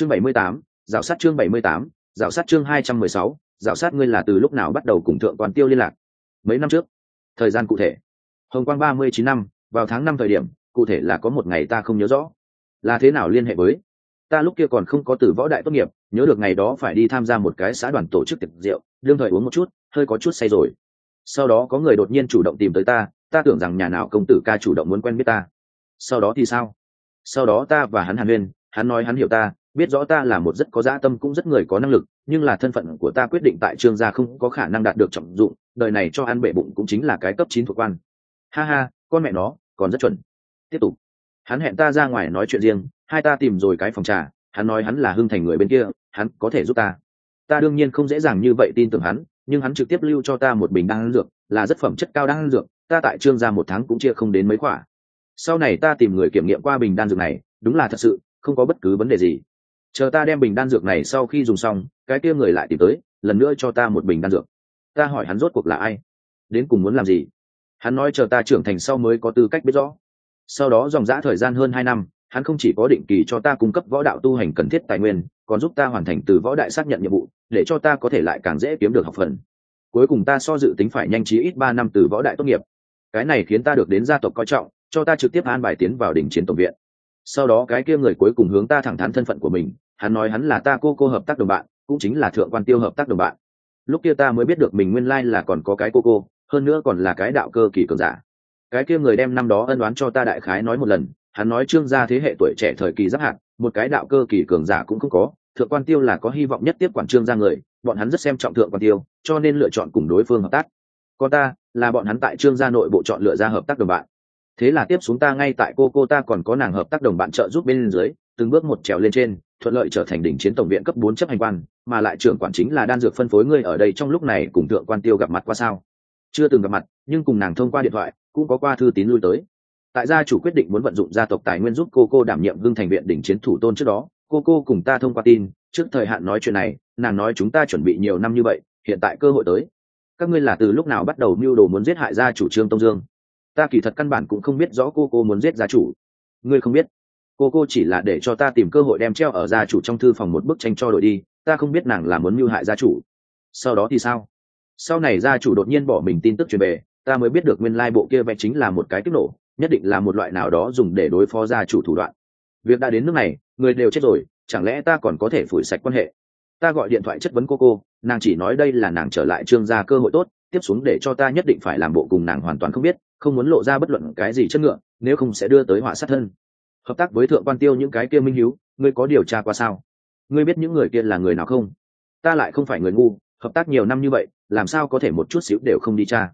chương bảy mươi tám, dạo sát chương bảy mươi tám, dạo sát chương hai trăm mười sáu, dạo sát ngươi là từ lúc nào bắt đầu cùng thượng quan tiêu liên lạc? Mấy năm trước? Thời gian cụ thể? Hồng quang ba mươi chín năm, vào tháng năm thời điểm, cụ thể là có một ngày ta không nhớ rõ. Là thế nào liên hệ với? Ta lúc kia còn không có từ võ đại tốt nghiệp, nhớ được ngày đó phải đi tham gia một cái xã đoàn tổ chức tiệc rượu, đương thời uống một chút, hơi có chút say rồi. Sau đó có người đột nhiên chủ động tìm tới ta ta tưởng rằng nhà nào công tử ca chủ động muốn quen biết ta. Sau đó thì sao? Sau đó ta và hắn hàn huyên, hắn nói hắn hiểu ta biết rõ ta là một rất có dã tâm cũng rất người có năng lực, nhưng là thân phận của ta quyết định tại trương gia không có khả năng đạt được trọng dụng, đời này cho ăn bệ bụng cũng chính là cái cấp chín thuộc quan. Ha ha, con mẹ nó, còn rất chuẩn. Tiếp tục. Hắn hẹn ta ra ngoài nói chuyện riêng, hai ta tìm rồi cái phòng trà, hắn nói hắn là hưng thành người bên kia, hắn có thể giúp ta. Ta đương nhiên không dễ dàng như vậy tin tưởng hắn, nhưng hắn trực tiếp lưu cho ta một bình đan dược, là rất phẩm chất cao đan dược, ta tại trương gia một tháng cũng chia không đến mấy quả. Sau này ta tìm người kiểm nghiệm qua bình đan dược này, đúng là thật sự, không có bất cứ vấn đề gì chờ ta đem bình đan dược này sau khi dùng xong, cái kia người lại tìm tới, lần nữa cho ta một bình đan dược. Ta hỏi hắn rốt cuộc là ai, đến cùng muốn làm gì? Hắn nói chờ ta trưởng thành sau mới có tư cách biết rõ. Sau đó dòng dã thời gian hơn hai năm, hắn không chỉ có định kỳ cho ta cung cấp võ đạo tu hành cần thiết tài nguyên, còn giúp ta hoàn thành từ võ đại xác nhận nhiệm vụ, để cho ta có thể lại càng dễ kiếm được học phần. Cuối cùng ta so dự tính phải nhanh trí ít ba năm từ võ đại tốt nghiệp. Cái này khiến ta được đến gia tộc coi trọng, cho ta trực tiếp an bài tiến vào đỉnh chiến tổng viện. Sau đó cái kia người cuối cùng hướng ta thẳng thắn thân phận của mình hắn nói hắn là ta cô cô hợp tác đồng bạn, cũng chính là thượng quan tiêu hợp tác đồng bạn. Lúc kia ta mới biết được mình nguyên lai là còn có cái cô cô, hơn nữa còn là cái đạo cơ kỳ cường giả. Cái kia người đem năm đó ân đoán cho ta đại khái nói một lần, hắn nói trương gia thế hệ tuổi trẻ thời kỳ giáp hạn một cái đạo cơ kỳ cường giả cũng không có, thượng quan tiêu là có hy vọng nhất tiếp quản trương gia người, bọn hắn rất xem trọng thượng quan tiêu, cho nên lựa chọn cùng đối phương hợp tác. Còn ta, là bọn hắn tại trương gia nội bộ chọn lựa ra hợp tác đồng bạn. Thế là tiếp xuống ta ngay tại cô cô ta còn có nàng hợp tác đồng bạn trợ giúp bên dưới từng bước một trèo lên trên, thuận lợi trở thành đỉnh chiến tổng viện cấp bốn chấp hành quan, mà lại trưởng quản chính là đan dược phân phối ngươi ở đây trong lúc này cùng thượng quan tiêu gặp mặt qua sao. Chưa từng gặp mặt, nhưng cùng nàng thông qua điện thoại, cũng có qua thư tín lui tới. Tại gia chủ quyết định muốn vận dụng gia tộc tài nguyên giúp cô cô đảm nhiệm gương thành viện đỉnh chiến thủ tôn trước đó, cô cô cùng ta thông qua tin, trước thời hạn nói chuyện này, nàng nói chúng ta chuẩn bị nhiều năm như vậy, hiện tại cơ hội tới. Các ngươi là từ lúc nào bắt đầu mưu đồ muốn giết hại gia chủ trương tông dương? Ta kỳ thật căn bản cũng không biết rõ cô cô muốn giết gia chủ. Ngươi không biết? Cô cô chỉ là để cho ta tìm cơ hội đem treo ở gia chủ trong thư phòng một bức tranh cho đội đi, ta không biết nàng là muốn mưu hại gia chủ. Sau đó thì sao? Sau này gia chủ đột nhiên bỏ mình tin tức truyền về, ta mới biết được nguyên lai bộ kia vẽ chính là một cái kích nổ, nhất định là một loại nào đó dùng để đối phó gia chủ thủ đoạn. Việc đã đến nước này, người đều chết rồi, chẳng lẽ ta còn có thể phủi sạch quan hệ? Ta gọi điện thoại chất vấn cô cô, nàng chỉ nói đây là nàng trở lại trương gia cơ hội tốt, tiếp xuống để cho ta nhất định phải làm bộ cùng nàng hoàn toàn không biết, không muốn lộ ra bất luận cái gì chất ngựa, nếu không sẽ đưa tới họa sát thân hợp tác với thượng quan tiêu những cái kia minh hiếu, ngươi có điều tra qua sao? Ngươi biết những người kia là người nào không? Ta lại không phải người ngu, hợp tác nhiều năm như vậy, làm sao có thể một chút xíu đều không đi tra?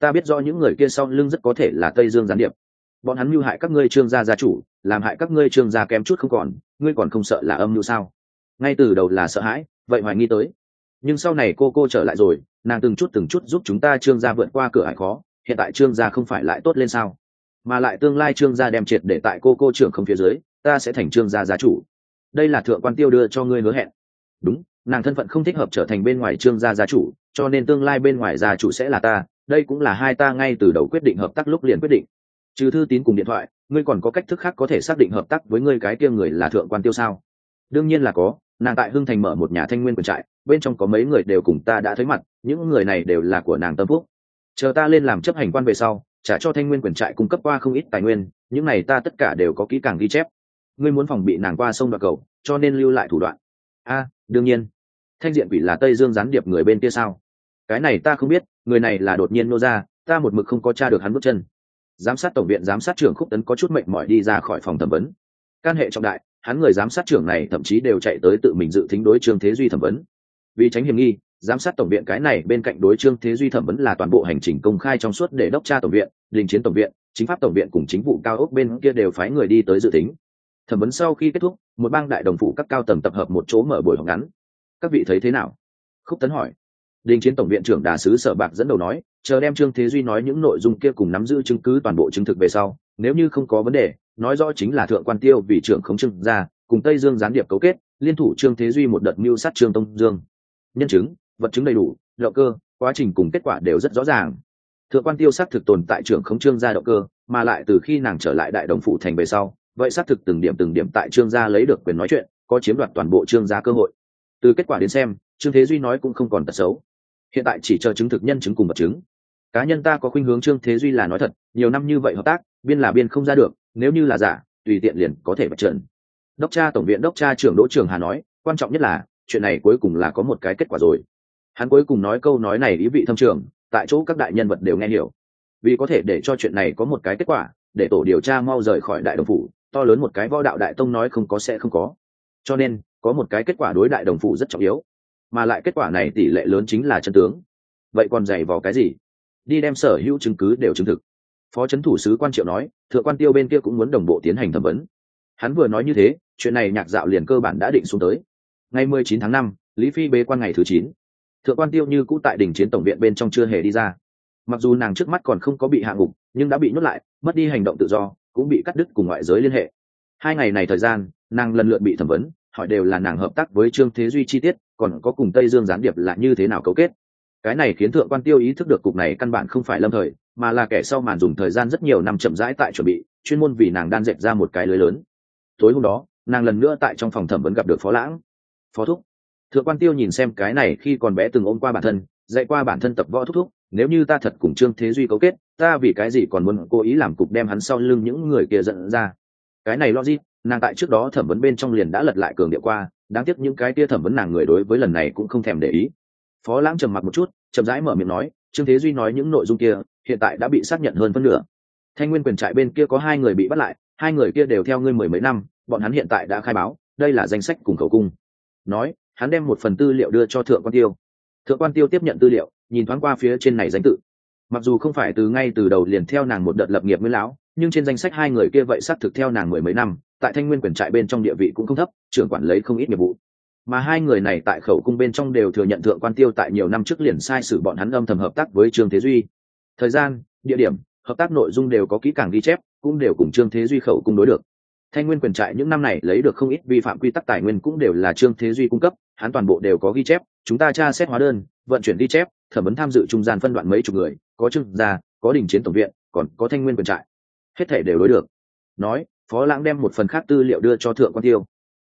Ta biết rõ những người kia sau lưng rất có thể là tây dương gián điệp. Bọn hắn mưu hại các ngươi trương gia gia chủ, làm hại các ngươi trương gia kém chút không còn, ngươi còn không sợ là âm mưu sao? Ngay từ đầu là sợ hãi, vậy hoài nghi tới. Nhưng sau này cô cô trở lại rồi, nàng từng chút từng chút giúp chúng ta trương gia vượt qua cửa hải khó, hiện tại trương gia không phải lại tốt lên sao? Mà lại tương lai trương gia đem triệt để tại cô cô trưởng không phía dưới, ta sẽ thành trương gia gia chủ. Đây là thượng quan tiêu đưa cho ngươi hứa hẹn. Đúng, nàng thân phận không thích hợp trở thành bên ngoài trương gia gia chủ, cho nên tương lai bên ngoài gia chủ sẽ là ta, đây cũng là hai ta ngay từ đầu quyết định hợp tác lúc liền quyết định. Trừ thư tín cùng điện thoại, ngươi còn có cách thức khác có thể xác định hợp tác với ngươi cái kia người là thượng quan tiêu sao? Đương nhiên là có, nàng tại hưng thành mở một nhà thanh nguyên quần trại, bên trong có mấy người đều cùng ta đã thấy mặt, những người này đều là của nàng tâm phúc. Chờ ta lên làm chấp hành quan về sau trả cho thanh nguyên quyền trại cung cấp qua không ít tài nguyên, những này ta tất cả đều có kỹ càng ghi chép. Ngươi muốn phòng bị nàng qua sông đoạt cầu, cho nên lưu lại thủ đoạn. A, đương nhiên. Thanh diện quỷ là tây dương gián điệp người bên kia sao? Cái này ta không biết, người này là đột nhiên nô ra, ta một mực không có t r a được hắn bước chân. Giám sát tổng viện giám sát trưởng khúc tấn có chút mệnh mỏi đi ra khỏi phòng thẩm vấn. Can hệ trọng đại, hắn người giám sát trưởng này thậm chí đều chạy tới tự mình dự thính đối trương thế duy thẩm vấn. Vì tránh hiểm nghi giám sát tổng viện cái này, bên cạnh đối trương thế duy thẩm vấn là toàn bộ hành trình công khai trong suốt để đốc tra tổng viện, đình chiến tổng viện, chính pháp tổng viện cùng chính vụ cao ốc bên kia đều phái người đi tới dự tính. Thẩm vấn sau khi kết thúc, một bang đại đồng phụ các cao tầng tập hợp một chỗ mở buổi họp ngắn. Các vị thấy thế nào? Khúc tấn hỏi. Đình chiến tổng viện trưởng đà sứ sở bạc dẫn đầu nói, chờ đem trương thế duy nói những nội dung kia cùng nắm giữ chứng cứ toàn bộ chứng thực về sau, nếu như không có vấn đề, nói rõ chính là thượng quan tiêu vì trưởng khống trưng ra cùng tây dương gián điệp cấu kết, liên thủ trương thế duy một đợt mưu sát trương tông dương. Nhân chứng vật chứng đầy đủ, động cơ, quá trình cùng kết quả đều rất rõ ràng. Thượng quan tiêu xác thực tồn tại trưởng khống trương gia động cơ, mà lại từ khi nàng trở lại đại đồng phụ thành về sau, vậy xác thực từng điểm từng điểm tại trương gia lấy được quyền nói chuyện, có chiếm đoạt toàn bộ trương gia cơ hội. Từ kết quả đến xem, trương thế duy nói cũng không còn tật xấu. Hiện tại chỉ chờ chứng thực nhân chứng cùng vật chứng. Cá nhân ta có khuynh hướng trương thế duy là nói thật, nhiều năm như vậy hợp tác, biên là biên không ra được, nếu như là giả, tùy tiện liền có thể bật trần. Đốc tra tổng viện đốc tra trưởng đỗ trường hà nói, quan trọng nhất là, chuyện này cuối cùng là có một cái kết quả rồi hắn cuối cùng nói câu nói này ý vị thâm trường, tại chỗ các đại nhân vật đều nghe hiểu. Vì có thể để cho chuyện này có một cái kết quả, để tổ điều tra mau rời khỏi đại đồng phủ, to lớn một cái võ đạo đại tông nói không có sẽ không có. Cho nên, có một cái kết quả đối đại đồng phủ rất trọng yếu. Mà lại kết quả này tỷ lệ lớn chính là chân tướng. Vậy còn dày vào cái gì? Đi đem sở hữu chứng cứ đều chứng thực. Phó trấn thủ sứ quan triệu nói, thượng quan tiêu bên kia cũng muốn đồng bộ tiến hành thẩm vấn. Hắn vừa nói như thế, chuyện này nhạc dạo liền cơ bản đã định xuống tới. Ngày mười chín tháng năm, lý phi bế quan ngày thứ chín thượng quan tiêu như cũ tại đỉnh chiến tổng viện bên trong chưa hề đi ra. Mặc dù nàng trước mắt còn không có bị hạ ngục, nhưng đã bị nhốt lại, mất đi hành động tự do, cũng bị cắt đứt cùng ngoại giới liên hệ. Hai ngày này thời gian, nàng lần lượt bị thẩm vấn, hỏi đều là nàng hợp tác với trương thế duy chi tiết, còn có cùng tây dương gián điệp là như thế nào cấu kết. Cái này khiến thượng quan tiêu ý thức được cục này căn bản không phải lâm thời, mà là kẻ sau màn dùng thời gian rất nhiều năm chậm rãi tại chuẩn bị, chuyên môn vì nàng đan dẹp ra một cái lưới lớn. Tối hôm đó, nàng lần nữa tại trong phòng thẩm vấn gặp được phó lãng. Phó thúc thượng quan tiêu nhìn xem cái này khi còn bé từng ôm qua bản thân, dạy qua bản thân tập võ thúc thúc, nếu như ta thật cùng trương thế duy cấu kết, ta vì cái gì còn muốn cố ý làm cục đem hắn sau lưng những người kia dẫn ra? Cái này logic, nàng tại trước đó thẩm vấn bên trong liền đã lật lại cường điệu qua, đáng tiếc những cái kia thẩm vấn nàng người đối với lần này cũng không thèm để ý. Phó lãng trầm mặc một chút, chậm rãi mở miệng nói, trương thế duy nói những nội dung kia, hiện tại đã bị xác nhận hơn phân nửa. Thanh nguyên quyền trại bên kia có hai người bị bắt lại, hai người kia đều theo ngươi mười mấy năm, bọn hắn hiện tại đã khai báo, đây là danh sách cùng khẩu cung. Nói hắn đem một phần tư liệu đưa cho thượng quan tiêu. Thượng quan tiêu tiếp nhận tư liệu, nhìn thoáng qua phía trên này danh tự. Mặc dù không phải từ ngay từ đầu liền theo nàng một đợt lập nghiệp mới lão, nhưng trên danh sách hai người kia vậy xác thực theo nàng mười mấy năm, tại thanh nguyên quyền trại bên trong địa vị cũng không thấp, trưởng quản lấy không ít nghiệp vụ. Mà hai người này tại khẩu cung bên trong đều thừa nhận thượng quan tiêu tại nhiều năm trước liền sai sử bọn hắn âm thầm hợp tác với trương thế duy. Thời gian, địa điểm, hợp tác nội dung đều có kỹ càng ghi chép, cũng đều cùng trương thế duy khẩu cung đối được. Thanh nguyên quyền trại những năm này lấy được không ít vi phạm quy tắc tài nguyên cũng đều là trương thế duy cung cấp hắn toàn bộ đều có ghi chép, chúng ta tra xét hóa đơn, vận chuyển ghi chép, thẩm vấn tham dự trung gian phân đoạn mấy chục người, có trương gia, có đình chiến tổng viện, còn có thanh nguyên quyền trại. Hết thể đều đối được. Nói, phó lãng đem một phần khác tư liệu đưa cho thượng quan tiêu.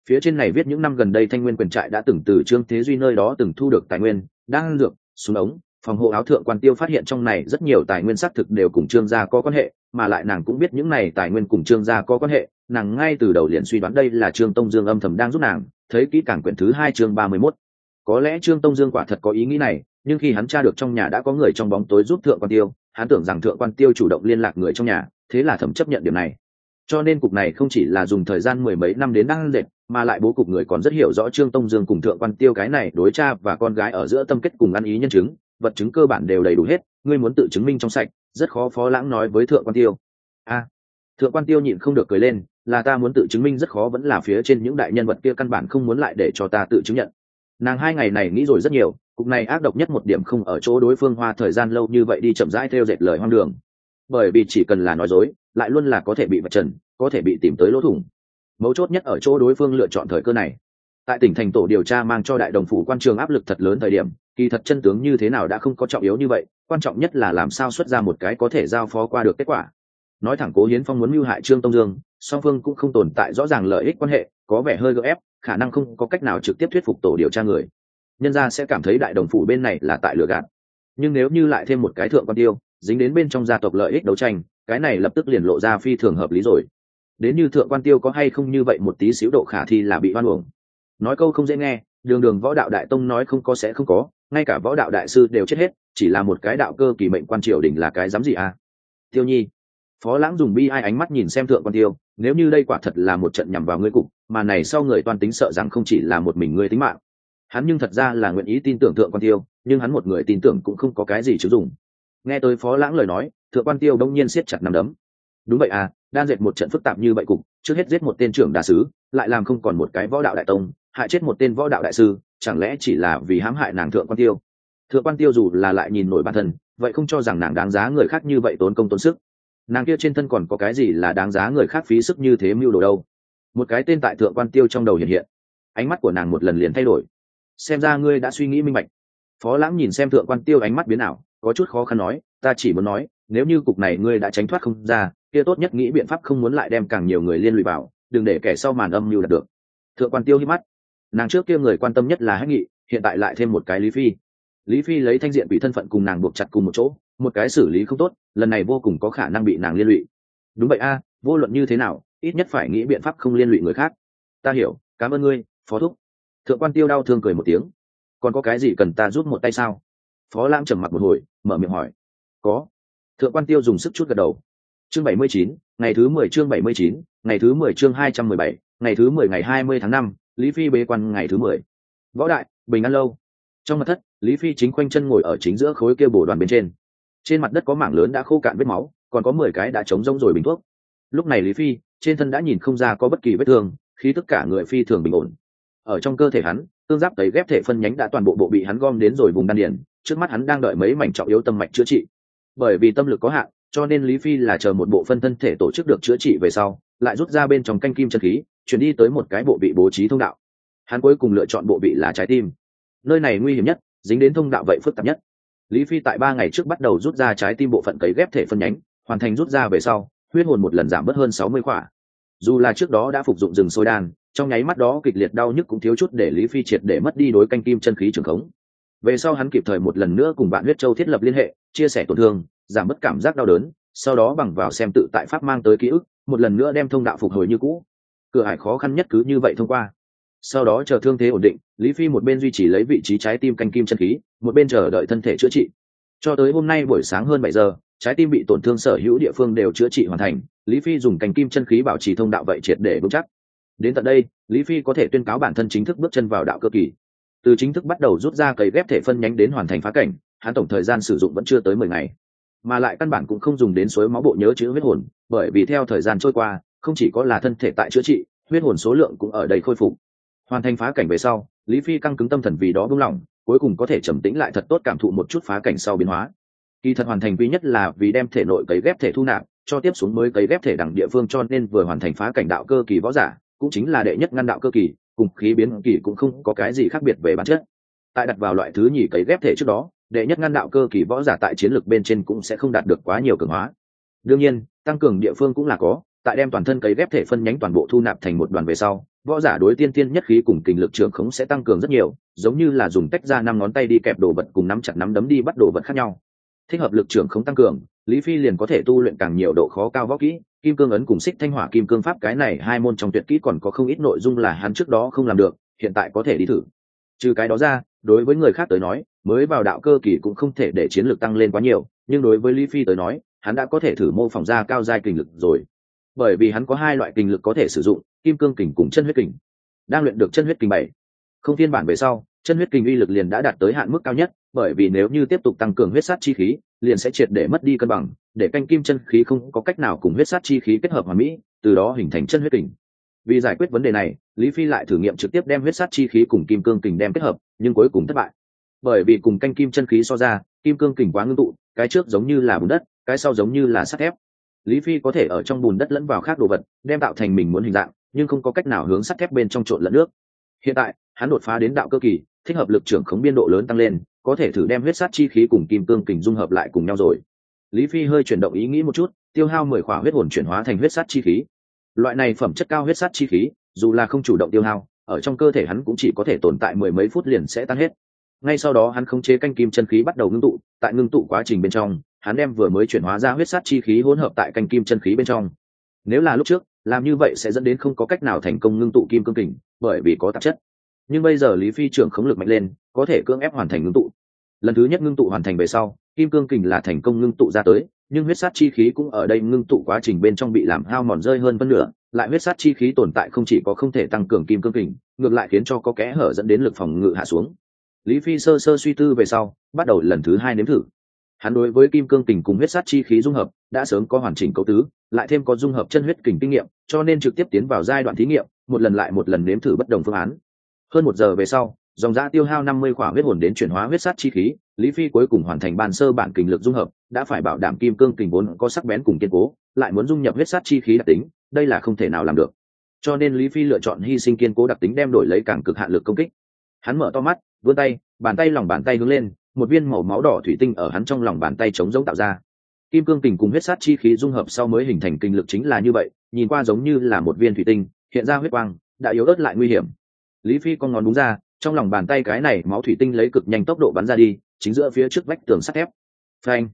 Phía trên này viết những năm gần đây thanh nguyên quyền trại đã từng từ trương thế duy nơi đó từng thu được tài nguyên, đang dược, súng ống, phòng hộ áo thượng quan tiêu phát hiện trong này rất nhiều tài nguyên xác thực đều cùng trương gia có quan hệ, mà lại nàng cũng biết những này tài nguyên cùng trương gia có quan hệ, nàng ngay từ đầu liền suy đoán đây là trương tông dương âm thầm đang giúp nàng thấy kỹ càng quyển thứ hai chương ba mươi mốt. Có lẽ trương tông dương quả thật có ý nghĩ này nhưng khi hắn tra được trong nhà đã có người trong bóng tối giúp thượng quan tiêu hắn tưởng rằng thượng quan tiêu chủ động liên lạc người trong nhà thế là thẩm chấp nhận điểm này. Cho nên cục này không chỉ là dùng thời gian mười mấy năm đến đăng lệnh, mà lại bố cục người còn rất hiểu rõ trương tông dương cùng thượng quan tiêu cái này đối cha và con gái ở giữa tâm kết cùng ăn ý nhân chứng vật chứng cơ bản đều đầy đủ hết ngươi muốn tự chứng minh trong sạch rất khó phó lãng nói với thượng quan tiêu. A. Thượng quan tiêu nhịn không được cười lên là ta muốn tự chứng minh rất khó vẫn là phía trên những đại nhân vật kia căn bản không muốn lại để cho ta tự chứng nhận. Nàng hai ngày này nghĩ rồi rất nhiều, cục này ác độc nhất một điểm không ở chỗ đối phương hoa thời gian lâu như vậy đi chậm rãi theo dệt lời hoang đường. Bởi vì chỉ cần là nói dối, lại luôn là có thể bị vật trần, có thể bị tìm tới lỗ thủng. Mấu chốt nhất ở chỗ đối phương lựa chọn thời cơ này. Tại tỉnh thành tổ điều tra mang cho đại đồng phủ quan trường áp lực thật lớn thời điểm, kỳ thật chân tướng như thế nào đã không có trọng yếu như vậy, quan trọng nhất là làm sao xuất ra một cái có thể giao phó qua được kết quả. Nói thẳng cố hiến phong muốn mưu hại trương tông dương song phương cũng không tồn tại rõ ràng lợi ích quan hệ, có vẻ hơi gợ ép, khả năng không có cách nào trực tiếp thuyết phục tổ điều tra người. Nhân ra sẽ cảm thấy đại đồng phủ bên này là tại lừa gạt. Nhưng nếu như lại thêm một cái thượng quan tiêu, dính đến bên trong gia tộc lợi ích đấu tranh, cái này lập tức liền lộ ra phi thường hợp lý rồi. Đến như thượng quan tiêu có hay không như vậy một tí xíu độ khả thi là bị hoan uổng. Nói câu không dễ nghe, đường đường võ đạo đại tông nói không có sẽ không có, ngay cả võ đạo đại sư đều chết hết, chỉ là một cái đạo cơ kỳ mệnh quan triều đình là cái dám gì à? Tiêu nhi, phó lãng dùng bi ai ánh mắt nhìn xem thượng quan tiêu nếu như đây quả thật là một trận nhằm vào ngươi cục, mà này sau người toàn tính sợ rằng không chỉ là một mình ngươi tính mạng. Hắn nhưng thật ra là nguyện ý tin tưởng thượng quan tiêu, nhưng hắn một người tin tưởng cũng không có cái gì chứ dùng. Nghe tới phó lãng lời nói, thượng quan tiêu đông nhiên siết chặt nằm đấm. Đúng vậy à đan dệt một trận phức tạp như vậy cục, trước hết giết một tên trưởng đà sứ, lại làm không còn một cái võ đạo đại tông, hại chết một tên võ đạo đại sư, chẳng lẽ chỉ là vì hãm hại nàng thượng quan tiêu? Thượng quan tiêu dù là lại nhìn nổi bản thân, vậy không cho rằng nàng đáng giá người khác như vậy tốn công tốn sức nàng kia trên thân còn có cái gì là đáng giá người khác phí sức như thế mưu đồ đâu? Một cái tên tại thượng quan tiêu trong đầu hiện hiện. Ánh mắt của nàng một lần liền thay đổi. Xem ra ngươi đã suy nghĩ minh bạch. Phó lãng nhìn xem thượng quan tiêu ánh mắt biến ảo, có chút khó khăn nói, ta chỉ muốn nói, nếu như cục này ngươi đã tránh thoát không ra, kia tốt nhất nghĩ biện pháp không muốn lại đem càng nhiều người liên lụy vào, đừng để kẻ sau màn âm mưu đạt được. Thượng quan tiêu hít mắt. Nàng trước kia người quan tâm nhất là hãy nghị, hiện tại lại thêm một cái lý phi. Lý phi lấy thanh diện bị thân phận cùng nàng buộc chặt cùng một chỗ một cái xử lý không tốt, lần này vô cùng có khả năng bị nàng liên lụy. Đúng vậy a, vô luận như thế nào, ít nhất phải nghĩ biện pháp không liên lụy người khác. Ta hiểu, cảm ơn ngươi, phó thúc. Thượng quan tiêu đau thương cười một tiếng. Còn có cái gì cần ta giúp một tay sao? Phó lãng trầm mặc một hồi, mở miệng hỏi. Có. Thượng quan tiêu dùng sức chút gật đầu. Chương bảy mươi chín, ngày thứ mười chương bảy mươi chín, ngày thứ mười chương hai trăm mười bảy, ngày thứ mười ngày hai mươi tháng năm, lý phi bế quan ngày thứ mười. Võ đại, bình an lâu. Trong mặt thất, lý phi chính khoanh chân ngồi ở chính giữa khối kia bổ đoàn bên trên trên mặt đất có mảng lớn đã khô cạn vết máu, còn có mười cái đã trống rông rồi bình thuốc. Lúc này lý phi, trên thân đã nhìn không ra có bất kỳ vết thương khi tất cả người phi thường bình ổn. Ở trong cơ thể hắn, tương giáp tấy ghép thể phân nhánh đã toàn bộ bộ bị hắn gom đến rồi vùng đan điền, trước mắt hắn đang đợi mấy mảnh trọng yếu tâm mạch chữa trị. Bởi vì tâm lực có hạn, cho nên lý phi là chờ một bộ phân thân thể tổ chức được chữa trị về sau, lại rút ra bên trong canh kim chân khí, chuyển đi tới một cái bộ bị bố trí thông đạo. Hắn cuối cùng lựa chọn bộ bị là trái tim. Nơi này nguy hiểm nhất, dính đến thông đạo vậy phức tạp nhất lý phi tại ba ngày trước bắt đầu rút ra trái tim bộ phận cấy ghép thể phân nhánh, hoàn thành rút ra về sau, huyết hồn một lần giảm bớt hơn sáu mươi khỏa. Dù là trước đó đã phục dụng rừng sôi đan, trong nháy mắt đó kịch liệt đau nhức cũng thiếu chút để lý phi triệt để mất đi đối canh kim chân khí trường khống. Về sau hắn kịp thời một lần nữa cùng bạn huyết châu thiết lập liên hệ, chia sẻ tổn thương, giảm bớt cảm giác đau đớn, sau đó bằng vào xem tự tại pháp mang tới ký ức, một lần nữa đem thông đạo phục hồi như cũ. Cửa hải khó khăn nhất cứ như vậy thông qua sau đó chờ thương thế ổn định, lý phi một bên duy trì lấy vị trí trái tim canh kim chân khí, một bên chờ đợi thân thể chữa trị. Cho tới hôm nay buổi sáng hơn bảy giờ, trái tim bị tổn thương sở hữu địa phương đều chữa trị hoàn thành, lý phi dùng canh kim chân khí bảo trì thông đạo vậy triệt để vững chắc. Đến tận đây, lý phi có thể tuyên cáo bản thân chính thức bước chân vào đạo cơ kỳ. Từ chính thức bắt đầu rút ra cấy ghép thể phân nhánh đến hoàn thành phá cảnh, hắn tổng thời gian sử dụng vẫn chưa tới mười ngày. Mà lại căn bản cũng không dùng đến suối máu bộ nhớ chữ huyết hồn, bởi vì theo thời gian trôi qua, không chỉ có là thân thể tại chữa trị, huyết hồn số lượng cũng ở đây khôi phục hoàn thành phá cảnh về sau, lý phi căng cứng tâm thần vì đó buông lỏng cuối cùng có thể trầm tĩnh lại thật tốt cảm thụ một chút phá cảnh sau biến hóa. Kỳ thật hoàn thành duy nhất là vì đem thể nội cấy ghép thể thu nạp, cho tiếp xuống mới cấy ghép thể đẳng địa phương cho nên vừa hoàn thành phá cảnh đạo cơ kỳ võ giả, cũng chính là đệ nhất ngăn đạo cơ kỳ, cùng khí biến kỳ cũng không có cái gì khác biệt về bản chất. Tại đặt vào loại thứ nhì cấy ghép thể trước đó, đệ nhất ngăn đạo cơ kỳ võ giả tại chiến lược bên trên cũng sẽ không đạt được quá nhiều cường hóa. Đương nhiên, tăng cường địa phương cũng là có tại đem toàn thân cấy ghép thể phân nhánh toàn bộ thu nạp thành một đoàn về sau, võ giả đối tiên tiên nhất khí cùng kình lực trường khống sẽ tăng cường rất nhiều, giống như là dùng tách ra năm ngón tay đi kẹp đồ vật cùng nắm chặt nắm đấm đi bắt đồ vật khác nhau. Thích hợp lực trường khống tăng cường, lý phi liền có thể tu luyện càng nhiều độ khó cao võ kỹ, kim cương ấn cùng xích thanh hỏa kim cương pháp cái này hai môn trong tuyệt kỹ còn có không ít nội dung là hắn trước đó không làm được, hiện tại có thể đi thử. Trừ cái đó ra, đối với người khác tới nói, mới vào đạo cơ kỳ cũng không thể để chiến lược tăng lên quá nhiều, nhưng đối với lý phi tới nói, hắn đã có thể thử mô phỏng ra cao giai kình lực rồi bởi vì hắn có hai loại kình lực có thể sử dụng, kim cương kình cùng chân huyết kình. Đang luyện được chân huyết kình bảy, không phiên bản về sau, chân huyết kình uy lực liền đã đạt tới hạn mức cao nhất, bởi vì nếu như tiếp tục tăng cường huyết sát chi khí, liền sẽ triệt để mất đi cân bằng, để canh kim chân khí không có cách nào cùng huyết sát chi khí kết hợp hòa mỹ, từ đó hình thành chân huyết kình. Vì giải quyết vấn đề này, lý phi lại thử nghiệm trực tiếp đem huyết sát chi khí cùng kim cương kình đem kết hợp, nhưng cuối cùng thất bại. Bởi vì cùng canh kim chân khí so ra, kim cương kình quá ngưng tụ, cái trước giống như là bùn đất, cái sau giống như là sắt thép lý phi có thể ở trong bùn đất lẫn vào khác đồ vật, đem tạo thành mình muốn hình dạng, nhưng không có cách nào hướng sắt thép bên trong trộn lẫn nước. Hiện tại, hắn đột phá đến đạo cơ kỳ, thích hợp lực trưởng khống biên độ lớn tăng lên, có thể thử đem huyết sát chi khí cùng kim cương kình dung hợp lại cùng nhau rồi. Lý phi hơi chuyển động ý nghĩ một chút, tiêu hao mười khỏa huyết hồn chuyển hóa thành huyết sát chi khí. Loại này phẩm chất cao huyết sát chi khí, dù là không chủ động tiêu hao, ở trong cơ thể hắn cũng chỉ có thể tồn tại mười mấy phút liền sẽ tan hết. Ngay sau đó hắn khống chế canh kim chân khí bắt đầu ngưng tụ, tại ngưng tụ quá trình bên trong hắn đem vừa mới chuyển hóa ra huyết sát chi khí hỗn hợp tại canh kim chân khí bên trong. Nếu là lúc trước, làm như vậy sẽ dẫn đến không có cách nào thành công ngưng tụ kim cương kình, bởi vì có tạp chất. Nhưng bây giờ lý phi trưởng khống lực mạnh lên, có thể cưỡng ép hoàn thành ngưng tụ. Lần thứ nhất ngưng tụ hoàn thành về sau, kim cương kình là thành công ngưng tụ ra tới, nhưng huyết sát chi khí cũng ở đây ngưng tụ quá trình bên trong bị làm hao mòn rơi hơn phân nửa, lại huyết sát chi khí tồn tại không chỉ có không thể tăng cường kim cương kình, ngược lại khiến cho có kẽ hở dẫn đến lực phòng ngự hạ xuống. Lý phi sơ sơ suy tư về sau, bắt đầu lần thứ hai nếm thử hắn đối với kim cương kình cùng huyết sát chi khí dung hợp đã sớm có hoàn chỉnh cấu tứ, lại thêm có dung hợp chân huyết kình kinh nghiệm, cho nên trực tiếp tiến vào giai đoạn thí nghiệm, một lần lại một lần nếm thử bất đồng phương án. Hơn một giờ về sau, dòng giã tiêu hao năm mươi khỏa huyết hồn đến chuyển hóa huyết sát chi khí, lý phi cuối cùng hoàn thành ban sơ bản kình lực dung hợp, đã phải bảo đảm kim cương kình vốn có sắc bén cùng kiên cố, lại muốn dung nhập huyết sát chi khí đặc tính, đây là không thể nào làm được. Cho nên lý phi lựa chọn hy sinh kiên cố đặc tính đem đổi lấy càng cực hạn lực công kích. Hắn mở to mắt, vươn tay, bàn tay lòng bàn tay hướng lên một viên màu máu đỏ thủy tinh ở hắn trong lòng bàn tay chống giống tạo ra. Kim cương kình cùng huyết sát chi khí dung hợp sau mới hình thành kinh lực chính là như vậy, nhìn qua giống như là một viên thủy tinh, hiện ra huyết quang, đã yếu ớt lại nguy hiểm. Lý phi con ngón đúng ra, trong lòng bàn tay cái này máu thủy tinh lấy cực nhanh tốc độ bắn ra đi, chính giữa phía trước vách tường sắt thép. Phanh!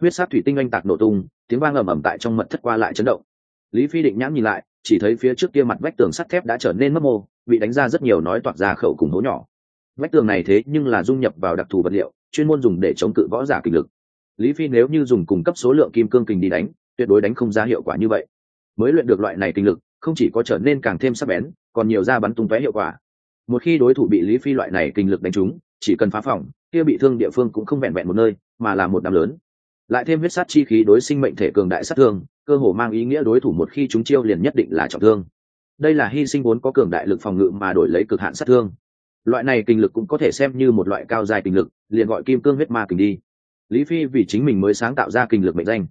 Huyết sát thủy tinh oanh tạc nổ tung, tiếng vang ầm ầm tại trong mật thất qua lại chấn động. Lý phi định nhãn nhìn lại, chỉ thấy phía trước kia mặt vách tường sắt thép đã trở nên mất mô, bị đánh ra rất nhiều nói toạc ra khẩu cùng hố nhỏ vách tường này thế nhưng là dung nhập vào đặc thù vật liệu, chuyên môn dùng để chống cự võ giả kình lực. Lý phi nếu như dùng cung cấp số lượng kim cương kình đi đánh, tuyệt đối đánh không ra hiệu quả như vậy. Mới luyện được loại này kinh lực, không chỉ có trở nên càng thêm sắc bén, còn nhiều ra bắn tung tóe hiệu quả. Một khi đối thủ bị lý phi loại này kinh lực đánh trúng, chỉ cần phá phòng, kia bị thương địa phương cũng không vẹn vẹn một nơi, mà là một đám lớn. Lại thêm huyết sát chi khí đối sinh mệnh thể cường đại sát thương, cơ hồ mang ý nghĩa đối thủ một khi chúng chiêu liền nhất định là trọng thương. Đây là hy sinh vốn có cường đại lực phòng ngự mà đổi lấy cực hạn sát thương loại này kinh lực cũng có thể xem như một loại cao dài kinh lực, liền gọi kim cương huyết ma kình đi. Lý phi vì chính mình mới sáng tạo ra kinh lực mệnh danh.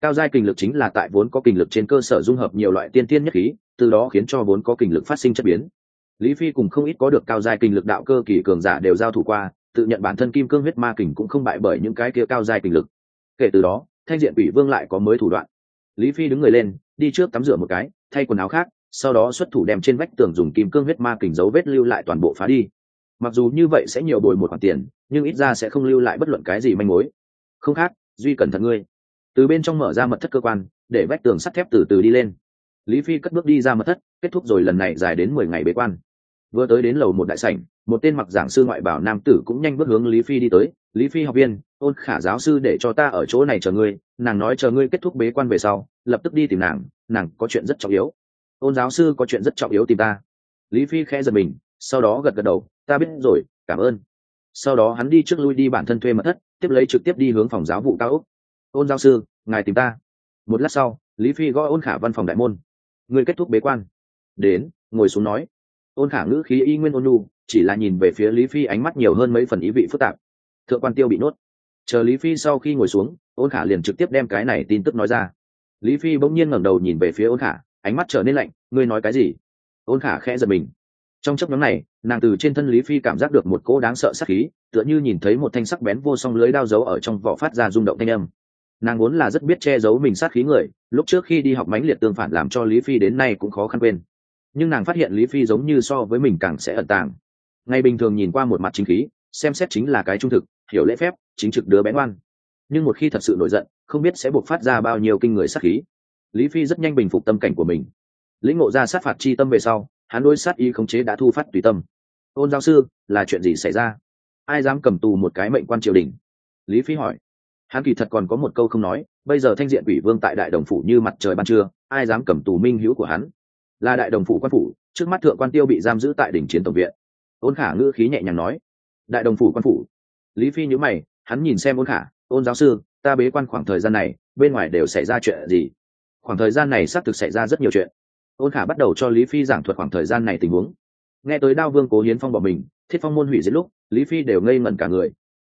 Cao giai kinh lực chính là tại vốn có kinh lực trên cơ sở dung hợp nhiều loại tiên tiên nhất khí, từ đó khiến cho vốn có kinh lực phát sinh chất biến. Lý phi cùng không ít có được cao giai kinh lực đạo cơ kỳ cường giả đều giao thủ qua, tự nhận bản thân kim cương huyết ma kình cũng không bại bởi những cái kia cao giai kinh lực. Kể từ đó, thanh diện ủy vương lại có mới thủ đoạn. Lý phi đứng người lên, đi trước tắm rửa một cái, thay quần áo khác sau đó xuất thủ đem trên vách tường dùng kim cương huyết ma kình dấu vết lưu lại toàn bộ phá đi. Mặc dù như vậy sẽ nhiều bồi một khoản tiền, nhưng ít ra sẽ không lưu lại bất luận cái gì manh mối. Không khác, duy cẩn thận ngươi. Từ bên trong mở ra mật thất cơ quan, để vách tường sắt thép từ từ đi lên. Lý phi cất bước đi ra mật thất, kết thúc rồi lần này dài đến mười ngày bế quan. Vừa tới đến lầu một đại sảnh, một tên mặc giảng sư ngoại bảo nam tử cũng nhanh bước hướng lý phi đi tới. Lý phi học viên, ôn khả giáo sư để cho ta ở chỗ này chờ ngươi, nàng nói chờ ngươi kết thúc bế quan về sau, lập tức đi tìm nàng nàng có chuyện rất trọng yếu ôn giáo sư có chuyện rất trọng yếu tìm ta. Lý phi khẽ giật mình, sau đó gật gật đầu, ta biết rồi, cảm ơn. Sau đó hắn đi trước lui đi bản thân thuê mật thất, tiếp lấy trực tiếp đi hướng phòng giáo vụ cao úc ôn giáo sư, ngài tìm ta. Một lát sau, lý phi gõ ôn khả văn phòng đại môn. Người kết thúc bế quan. Đến, ngồi xuống nói. Ôn khả ngữ khí y nguyên ôn nhu, chỉ là nhìn về phía lý phi ánh mắt nhiều hơn mấy phần ý vị phức tạp. Thượng quan tiêu bị nuốt. Chờ lý phi sau khi ngồi xuống, ôn khả liền trực tiếp đem cái này tin tức nói ra. Lý phi bỗng nhiên ngẩng đầu nhìn về phía ôn khả ánh mắt trở nên lạnh, ngươi nói cái gì? Ôn khả khẽ giật mình. Trong chấp nhóm này, nàng từ trên thân lý phi cảm giác được một cỗ đáng sợ sắc khí, tựa như nhìn thấy một thanh sắc bén vô song lưới đao giấu ở trong vỏ phát ra rung động thanh âm. Nàng vốn là rất biết che giấu mình sát khí người, lúc trước khi đi học mãnh liệt tương phản làm cho lý phi đến nay cũng khó khăn quên. Nhưng nàng phát hiện lý phi giống như so với mình càng sẽ ẩn tàng. Ngày bình thường nhìn qua một mặt chính khí, xem xét chính là cái trung thực, hiểu lễ phép, chính trực đứa bé ngoan. Nhưng một khi thật sự nổi giận, không biết sẽ buộc phát ra bao nhiêu kinh người sát khí lý phi rất nhanh bình phục tâm cảnh của mình. Lĩnh ngộ ra sát phạt chi tâm về sau, hắn đối sát y khống chế đã thu phát tùy tâm. Ôn giáo sư, là chuyện gì xảy ra? Ai dám cầm tù một cái mệnh quan triều đình? Lý phi hỏi. Hắn kỳ thật còn có một câu không nói, bây giờ thanh diện quỷ vương tại đại đồng phủ như mặt trời ban trưa, ai dám cầm tù minh hữu của hắn? Là đại đồng phủ quan phủ, trước mắt thượng quan tiêu bị giam giữ tại đỉnh chiến tổng viện. Ôn khả ngữ khí nhẹ nhàng nói. Đại đồng phủ quan phủ. Lý phi nhữ mày, hắn nhìn xem ôn khả, ôn giáo sư, ta bế quan khoảng thời gian này, bên ngoài đều xảy ra chuyện gì? Khoảng thời gian này xác thực xảy ra rất nhiều chuyện. Ôn khả bắt đầu cho lý phi giảng thuật khoảng thời gian này tình huống. Nghe tới đao vương cố hiến phong bỏ mình, thiết phong môn hủy diệt lúc, lý phi đều ngây ngẩn cả người.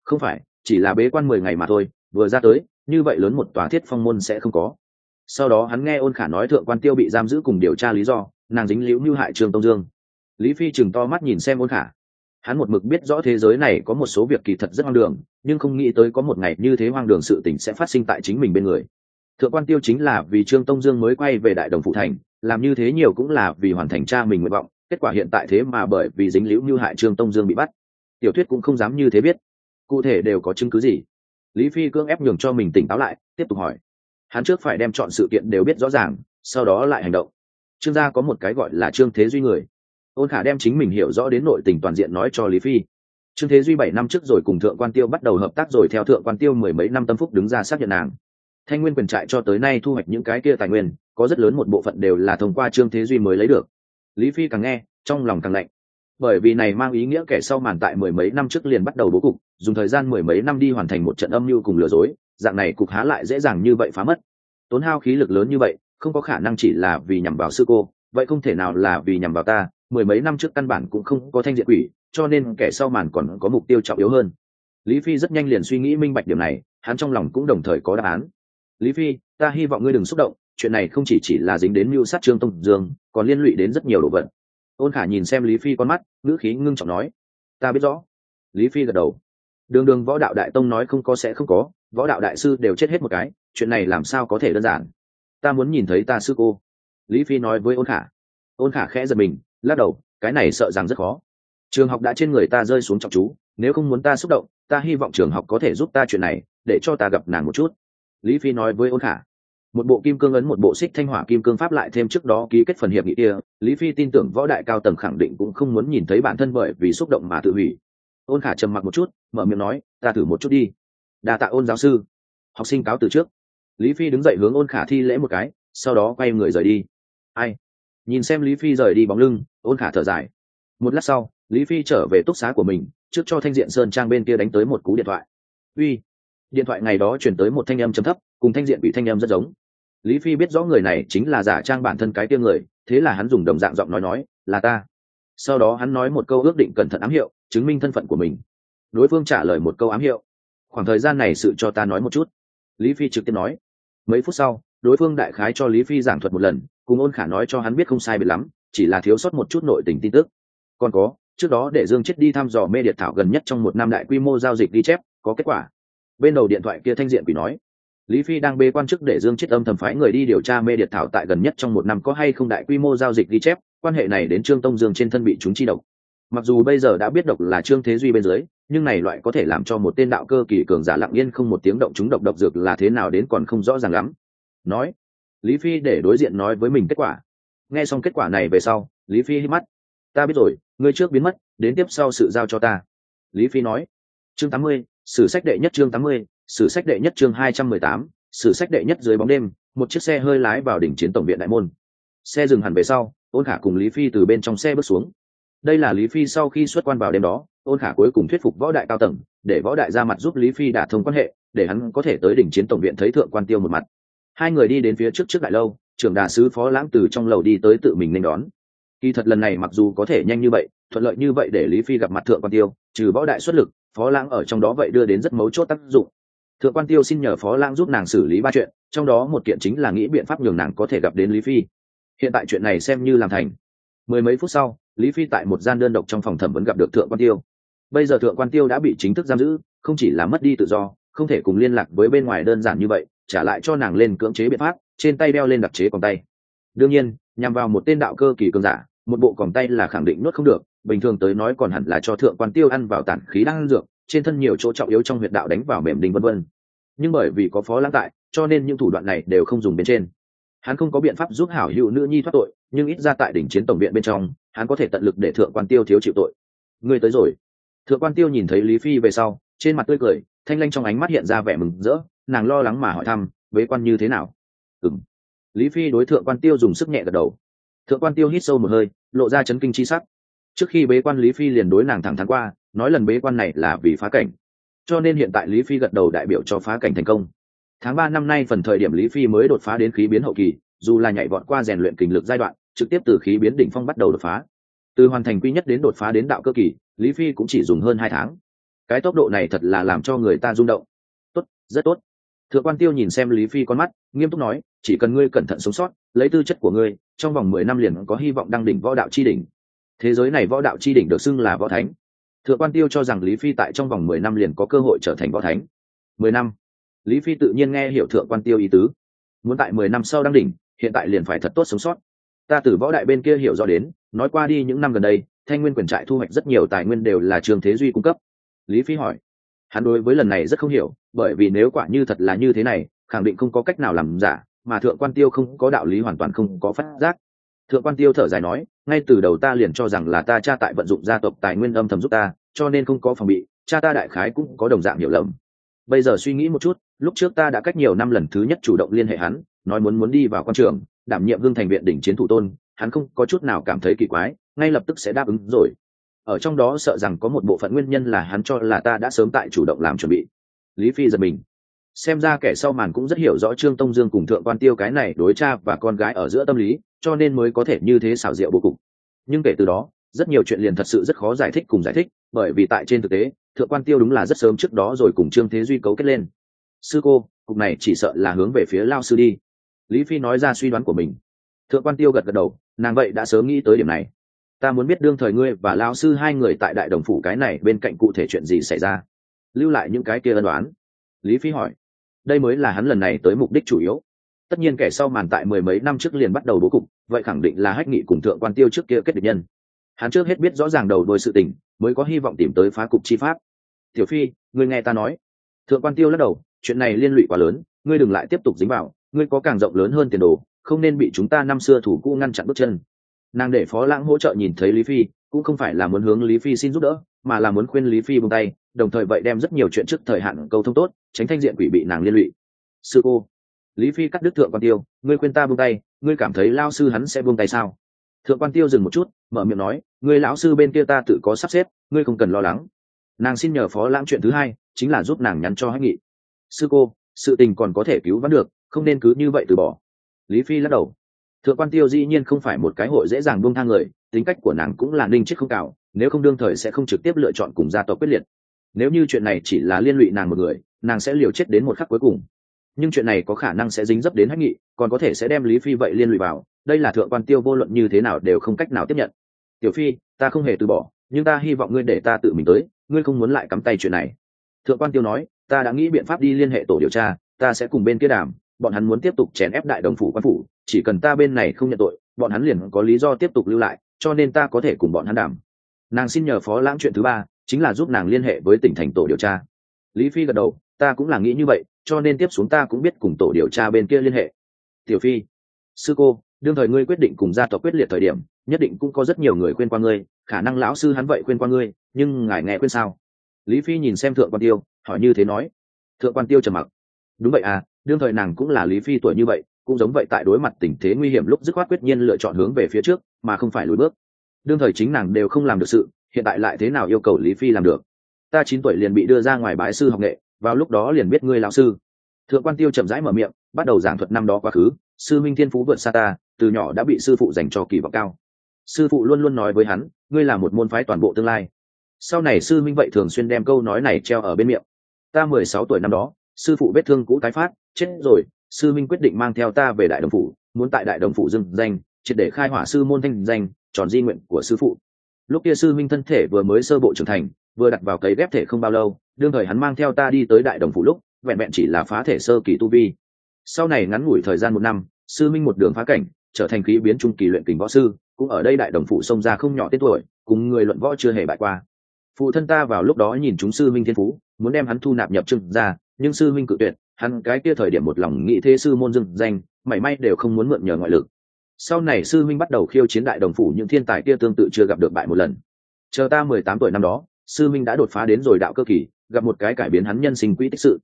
Không phải, chỉ là bế quan mười ngày mà thôi, vừa ra tới, như vậy lớn một tòa thiết phong môn sẽ không có. Sau đó hắn nghe ôn khả nói thượng quan tiêu bị giam giữ cùng điều tra lý do, nàng dính liễu mưu hại trường tông dương. Lý phi chừng to mắt nhìn xem ôn khả. Hắn một mực biết rõ thế giới này có một số việc kỳ thật rất hoang đường, nhưng không nghĩ tới có một ngày như thế hoang đường sự tình sẽ phát sinh tại chính mình bên người thượng quan tiêu chính là vì trương tông dương mới quay về đại đồng phụ thành, làm như thế nhiều cũng là vì hoàn thành cha mình nguyện vọng, kết quả hiện tại thế mà bởi vì dính liễu như hại trương tông dương bị bắt. Tiểu thuyết cũng không dám như thế biết. Cụ thể đều có chứng cứ gì? Lý phi cưỡng ép nhường cho mình tỉnh táo lại, tiếp tục hỏi. Hắn trước phải đem chọn sự kiện đều biết rõ ràng, sau đó lại hành động. Trương gia có một cái gọi là trương thế duy người. Ôn khả đem chính mình hiểu rõ đến nội tình toàn diện nói cho lý phi. Trương thế duy bảy năm trước rồi cùng thượng quan tiêu bắt đầu hợp tác rồi theo thượng quan tiêu mười mấy năm tâm phúc đứng ra xác nhận nàng thanh nguyên quyền trại cho tới nay thu hoạch những cái kia tài nguyên, có rất lớn một bộ phận đều là thông qua trương thế duy mới lấy được. Lý phi càng nghe, trong lòng càng lạnh. Bởi vì này mang ý nghĩa kẻ sau màn tại mười mấy năm trước liền bắt đầu bố cục, dùng thời gian mười mấy năm đi hoàn thành một trận âm mưu cùng lừa dối, dạng này cục há lại dễ dàng như vậy phá mất. Tốn hao khí lực lớn như vậy, không có khả năng chỉ là vì nhằm vào sư cô, vậy không thể nào là vì nhằm vào ta, mười mấy năm trước căn bản cũng không có thanh diện quỷ, cho nên kẻ sau màn còn có mục tiêu trọng yếu hơn. Lý phi rất nhanh liền suy nghĩ minh bạch điểm này, hắn trong lòng cũng đồng thời có đáp án lý phi, ta hy vọng ngươi đừng xúc động, chuyện này không chỉ chỉ là dính đến mưu sát trương tông dương, còn liên lụy đến rất nhiều đồ vật. Ôn khả nhìn xem lý phi con mắt, ngữ khí ngưng trọng nói, ta biết rõ. Lý phi gật đầu. Đường đường võ đạo đại tông nói không có sẽ không có, võ đạo đại sư đều chết hết một cái, chuyện này làm sao có thể đơn giản? Ta muốn nhìn thấy ta sư cô. Lý phi nói với ôn khả. Ôn khả khẽ giật mình, lắc đầu, cái này sợ rằng rất khó. Trường học đã trên người ta rơi xuống trọng chú, nếu không muốn ta xúc động, ta hy vọng trường học có thể giúp ta chuyện này, để cho ta gặp nàng một chút lý phi nói với ôn khả, một bộ kim cương ấn, một bộ xích thanh hỏa kim cương pháp lại thêm trước đó ký kết phần hiệp nghị kia, lý phi tin tưởng võ đại cao tầng khẳng định cũng không muốn nhìn thấy bản thân bởi vì xúc động mà tự hủy. Ôn khả trầm mặc một chút, mở miệng nói, ta thử một chút đi. Đa tạ ôn giáo sư. Học sinh cáo từ trước. Lý phi đứng dậy hướng ôn khả thi lễ một cái, sau đó quay người rời đi. Ai? Nhìn xem lý phi rời đi bóng lưng, ôn khả thở dài. Một lát sau, lý phi trở về túc xá của mình, trước cho thanh diện sơn trang bên kia đánh tới một cú điện thoại. Uy điện thoại ngày đó chuyển tới một thanh âm chấm thấp, cùng thanh diện bị thanh âm rất giống. Lý phi biết rõ người này chính là giả trang bản thân cái tiêm người, thế là hắn dùng đồng dạng giọng nói nói, là ta. Sau đó hắn nói một câu ước định cẩn thận ám hiệu, chứng minh thân phận của mình. Đối phương trả lời một câu ám hiệu. Khoảng thời gian này sự cho ta nói một chút. Lý phi trực tiếp nói. Mấy phút sau, đối phương đại khái cho lý phi giảng thuật một lần, cùng ôn khả nói cho hắn biết không sai biệt lắm, chỉ là thiếu sót một chút nội tình tin tức. Còn có, trước đó để dương chết đi thăm dò mê điện thảo gần nhất trong một năm đại quy mô giao dịch ghi chép, có kết quả bên đầu điện thoại kia thanh diện quỷ nói, lý phi đang bê quan chức để dương chết âm thầm phái người đi điều tra mê điệt thảo tại gần nhất trong một năm có hay không đại quy mô giao dịch ghi chép, quan hệ này đến trương tông dương trên thân bị chúng chi độc. Mặc dù bây giờ đã biết độc là trương thế duy bên dưới, nhưng này loại có thể làm cho một tên đạo cơ kỳ cường giả lặng yên không một tiếng động chúng độc độc dược là thế nào đến còn không rõ ràng lắm. Nói, lý phi để đối diện nói với mình kết quả. Nghe xong kết quả này về sau, lý phi hít mắt. Ta biết rồi, ngươi trước biến mất, đến tiếp sau sự giao cho ta. Lý phi nói, chương tám mươi sử sách đệ nhất chương tám mươi, sử sách đệ nhất chương hai trăm mười tám, sử sách đệ nhất dưới bóng đêm, một chiếc xe hơi lái vào đỉnh chiến tổng viện đại môn. Xe dừng hẳn về sau, ôn khả cùng lý phi từ bên trong xe bước xuống. Đây là lý phi sau khi xuất quan vào đêm đó, ôn khả cuối cùng thuyết phục võ đại cao tầng, để võ đại ra mặt giúp lý phi đả thông quan hệ, để hắn có thể tới đỉnh chiến tổng viện thấy thượng quan tiêu một mặt. Hai người đi đến phía trước trước đại lâu, trưởng đà sứ phó lãng từ trong lầu đi tới tự mình nên đón. Kỳ thật lần này mặc dù có thể nhanh như vậy, thuận lợi như vậy để lý phi gặp mặt thượng quan tiêu, trừ võ đại xuất lực phó lãng ở trong đó vậy đưa đến rất mấu chốt tác dụng. Thượng quan tiêu xin nhờ phó lãng giúp nàng xử lý ba chuyện, trong đó một kiện chính là nghĩ biện pháp nhường nàng có thể gặp đến lý phi. Hiện tại chuyện này xem như làm thành. Mười mấy phút sau, lý phi tại một gian đơn độc trong phòng thẩm vấn gặp được thượng quan tiêu. Bây giờ thượng quan tiêu đã bị chính thức giam giữ, không chỉ là mất đi tự do, không thể cùng liên lạc với bên ngoài đơn giản như vậy, trả lại cho nàng lên cưỡng chế biện pháp, trên tay đeo lên đặc chế còn tay. Đương nhiên, nhằm vào một tên đạo cơ kỳ cường giả một bộ còng tay là khẳng định nuốt không được, bình thường tới nói còn hẳn là cho thượng quan tiêu ăn vào tản khí đang ăn dược, trên thân nhiều chỗ trọng yếu trong huyệt đạo đánh vào mềm đình vân vân. Nhưng bởi vì có phó lãng tại, cho nên những thủ đoạn này đều không dùng bên trên. Hắn không có biện pháp giúp hảo hữu nữ nhi thoát tội, nhưng ít ra tại đỉnh chiến tổng viện bên trong, hắn có thể tận lực để thượng quan tiêu thiếu chịu tội. Ngươi tới rồi. Thượng quan tiêu nhìn thấy lý phi về sau, trên mặt tươi cười, thanh lanh trong ánh mắt hiện ra vẻ mừng rỡ, nàng lo lắng mà hỏi thăm, bế quan như thế nào? Ừng lý phi đối thượng quan tiêu dùng sức nhẹ gật đầu thượng quan tiêu hít sâu một hơi, lộ ra chấn kinh c h i sắc. Trước khi bế quan lý phi liền đối nàng thẳng thắn qua, nói lần bế quan này là vì phá cảnh. Cho nên hiện tại lý phi gật đầu đại biểu cho phá cảnh thành công. Tháng ba năm nay phần thời điểm lý phi mới đột phá đến khí biến hậu kỳ, dù là nhảy vọt qua rèn luyện kình lực giai đoạn, trực tiếp từ khí biến đỉnh phong bắt đầu đột phá. Từ hoàn thành quy nhất đến đột phá đến đạo cơ kỳ, lý phi cũng chỉ dùng hơn hai tháng. Cái tốc độ này thật là làm cho người ta rung động. Tốt, rất tốt thượng quan tiêu nhìn xem lý phi con mắt, nghiêm túc nói, chỉ cần ngươi cẩn thận sống sót, lấy tư chất của ngươi, trong vòng mười năm liền có hy vọng đăng đỉnh võ đạo chi đỉnh. Thế giới này võ đạo chi đỉnh được xưng là võ thánh. Thượng quan tiêu cho rằng lý phi tại trong vòng mười năm liền có cơ hội trở thành võ thánh. Mười năm. Lý phi tự nhiên nghe hiểu thượng quan tiêu ý tứ. Muốn tại mười năm sau đăng đỉnh, hiện tại liền phải thật tốt sống sót. Ta từ võ đại bên kia hiểu rõ đến, nói qua đi những năm gần đây, thanh nguyên quyền trại thu hoạch rất nhiều tài nguyên đều là trường thế duy cung cấp. Lý phi hỏi hắn đối với lần này rất không hiểu, bởi vì nếu quả như thật là như thế này, khẳng định không có cách nào làm giả, mà thượng quan tiêu không có đạo lý hoàn toàn không có phát giác. Thượng quan tiêu thở dài nói, ngay từ đầu ta liền cho rằng là ta cha tại vận dụng gia tộc tài nguyên âm thầm giúp ta, cho nên không có phòng bị, cha ta đại khái cũng có đồng dạng hiểu lầm. Bây giờ suy nghĩ một chút, lúc trước ta đã cách nhiều năm lần thứ nhất chủ động liên hệ hắn, nói muốn muốn đi vào quan trường, đảm nhiệm hương thành viện đỉnh chiến thủ tôn, hắn không có chút nào cảm thấy kỳ quái, ngay lập tức sẽ đáp ứng rồi ở trong đó sợ rằng có một bộ phận nguyên nhân là hắn cho là ta đã sớm tại chủ động làm chuẩn bị. Lý phi giật mình. Xem ra kẻ sau màn cũng rất hiểu rõ trương tông dương cùng thượng quan tiêu cái này đối cha và con gái ở giữa tâm lý, cho nên mới có thể như thế xảo diệu bố cục. Nhưng kể từ đó, rất nhiều chuyện liền thật sự rất khó giải thích cùng giải thích, bởi vì tại trên thực tế, thượng quan tiêu đúng là rất sớm trước đó rồi cùng trương thế duy cấu kết lên. Sư cô, cục này chỉ sợ là hướng về phía lao sư đi. Lý phi nói ra suy đoán của mình. Thượng quan tiêu gật gật đầu, nàng vậy đã sớm nghĩ tới điểm này ta muốn biết đương thời ngươi và lao sư hai người tại đại đồng phủ cái này bên cạnh cụ thể chuyện gì xảy ra. Lưu lại những cái kia ân đoán lý phi hỏi. Đây mới là hắn lần này tới mục đích chủ yếu. Tất nhiên kẻ sau màn tại mười mấy năm trước liền bắt đầu bố cục, vậy khẳng định là hách nghị cùng thượng quan tiêu trước kia kết địch nhân. Hắn trước hết biết rõ ràng đầu đôi sự tình, mới có hy vọng tìm tới phá cục chi pháp. Tiểu phi, ngươi nghe ta nói. Thượng quan tiêu lắc đầu, chuyện này liên lụy quá lớn, ngươi đừng lại tiếp tục dính vào, ngươi có càng rộng lớn hơn tiền đồ, không nên bị chúng ta năm xưa thủ cũ ngăn chặn bước chân nàng để phó lãng hỗ trợ nhìn thấy lý phi, cũng không phải là muốn hướng lý phi xin giúp đỡ, mà là muốn khuyên lý phi buông tay, đồng thời vậy đem rất nhiều chuyện trước thời hạn câu thông tốt, tránh thanh diện quỷ bị nàng liên lụy. Sư cô, lý phi cắt đứt thượng quan tiêu, ngươi khuyên ta buông tay, ngươi cảm thấy lao sư hắn sẽ buông tay sao? Thượng quan tiêu dừng một chút, mở miệng nói, ngươi lão sư bên kia ta tự có sắp xếp, ngươi không cần lo lắng. Nàng xin nhờ phó lãng chuyện thứ hai, chính là giúp nàng nhắn cho hãy nghị. Sư cô, sự tình còn có thể cứu vãn được, không nên cứ như vậy từ bỏ. Lý phi lắc đầu thượng quan tiêu dĩ nhiên không phải một cái hội dễ dàng buông thang người, tính cách của nàng cũng là ninh chết không cào, nếu không đương thời sẽ không trực tiếp lựa chọn cùng gia tộc quyết liệt. Nếu như chuyện này chỉ là liên lụy nàng một người, nàng sẽ liều chết đến một khắc cuối cùng. Nhưng chuyện này có khả năng sẽ dính dấp đến hách nghị, còn có thể sẽ đem lý phi vậy liên lụy vào, đây là thượng quan tiêu vô luận như thế nào đều không cách nào tiếp nhận. Tiểu phi, ta không hề từ bỏ, nhưng ta hy vọng ngươi để ta tự mình tới, ngươi không muốn lại cắm tay chuyện này. Thượng quan tiêu nói, ta đã nghĩ biện pháp đi liên hệ tổ điều tra, ta sẽ cùng bên kia đàm bọn hắn muốn tiếp tục chèn ép đại đồng phủ quan phủ, chỉ cần ta bên này không nhận tội, bọn hắn liền có lý do tiếp tục lưu lại, cho nên ta có thể cùng bọn hắn đàm. Nàng xin nhờ phó lãng chuyện thứ ba, chính là giúp nàng liên hệ với tỉnh thành tổ điều tra. Lý phi gật đầu, ta cũng là nghĩ như vậy, cho nên tiếp xuống ta cũng biết cùng tổ điều tra bên kia liên hệ. Tiểu phi, sư cô, đương thời ngươi quyết định cùng gia tộc quyết liệt thời điểm, nhất định cũng có rất nhiều người khuyên qua ngươi, khả năng lão sư hắn vậy khuyên qua ngươi, nhưng ngài nghe khuyên sao? Lý phi nhìn xem thượng quan tiêu, hỏi như thế nói. Thượng quan tiêu trầm mặc. Đúng vậy à đương thời nàng cũng là lý phi tuổi như vậy, cũng giống vậy tại đối mặt tình thế nguy hiểm lúc dứt khoát quyết nhiên lựa chọn hướng về phía trước, mà không phải lùi bước. Đương thời chính nàng đều không làm được sự, hiện tại lại thế nào yêu cầu lý phi làm được? Ta chín tuổi liền bị đưa ra ngoài bái sư học nghệ, vào lúc đó liền biết ngươi lão sư. Thượng quan tiêu chậm rãi mở miệng, bắt đầu giảng thuật năm đó quá khứ, sư minh thiên phú vượt xa ta, từ nhỏ đã bị sư phụ dành cho kỳ vọng cao. Sư phụ luôn luôn nói với hắn, ngươi là một môn phái toàn bộ tương lai. Sau này sư minh vậy thường xuyên đem câu nói này treo ở bên miệng. Ta mười sáu tuổi năm đó, sư phụ vết thương cũ tái phát chết rồi, sư minh quyết định mang theo ta về đại đồng phủ, muốn tại đại đồng phủ dừng danh, triệt để khai hỏa sư môn thanh danh, tròn di nguyện của sư phụ. Lúc kia sư minh thân thể vừa mới sơ bộ trưởng thành, vừa đặt vào cấy ghép thể không bao lâu, đương thời hắn mang theo ta đi tới đại đồng phủ lúc, vẹn vẹn chỉ là phá thể sơ kỳ tu vi. Sau này ngắn ngủi thời gian một năm, sư minh một đường phá cảnh, trở thành khí biến trung kỳ luyện kình võ sư, cũng ở đây đại đồng phủ xông ra không nhỏ tên tuổi, cùng người luận võ chưa hề bại qua. Phụ thân ta vào lúc đó nhìn chúng sư minh thiên phú, muốn đem hắn thu nạp nhập trưng ra nhưng sư minh cự tuyệt hắn cái kia thời điểm một lòng nghĩ thế sư môn dừng danh, mảy may đều không muốn mượn nhờ ngoại lực. Sau này sư minh bắt đầu khiêu chiến đại đồng phủ những thiên tài kia tương tự chưa gặp được bại một lần. Chờ ta mười tám tuổi năm đó, sư minh đã đột phá đến rồi đạo cơ kỳ, gặp một cái cải biến hắn nhân sinh quỹ tích sự.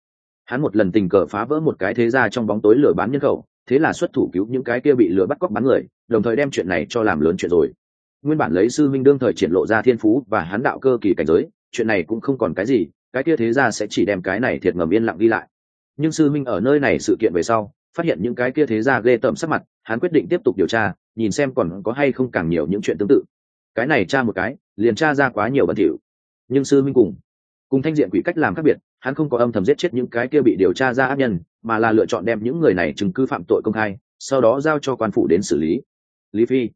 Hắn một lần tình cờ phá vỡ một cái thế ra trong bóng tối lửa bán nhân khẩu, thế là xuất thủ cứu những cái kia bị lửa bắt cóc bắn người, đồng thời đem chuyện này cho làm lớn chuyện rồi. Nguyên bản lấy sư minh đương thời triển lộ ra thiên phú và hắn đạo cơ kỳ cảnh giới, chuyện này cũng không còn cái gì, cái kia thế ra sẽ chỉ đem cái này thiệt ngầm yên lặng đi lại nhưng sư minh ở nơi này sự kiện về sau, phát hiện những cái kia thế ra ghê tởm sắc mặt, hắn quyết định tiếp tục điều tra, nhìn xem còn có hay không càng nhiều những chuyện tương tự. Cái này tra một cái, liền tra ra quá nhiều bẩn thỉu. Nhưng sư minh cùng cùng thanh diện quỷ cách làm khác biệt, hắn không có âm thầm giết chết những cái kia bị điều tra ra ác nhân, mà là lựa chọn đem những người này chứng cứ phạm tội công khai, sau đó giao cho quan phủ đến xử lý. Lý phi,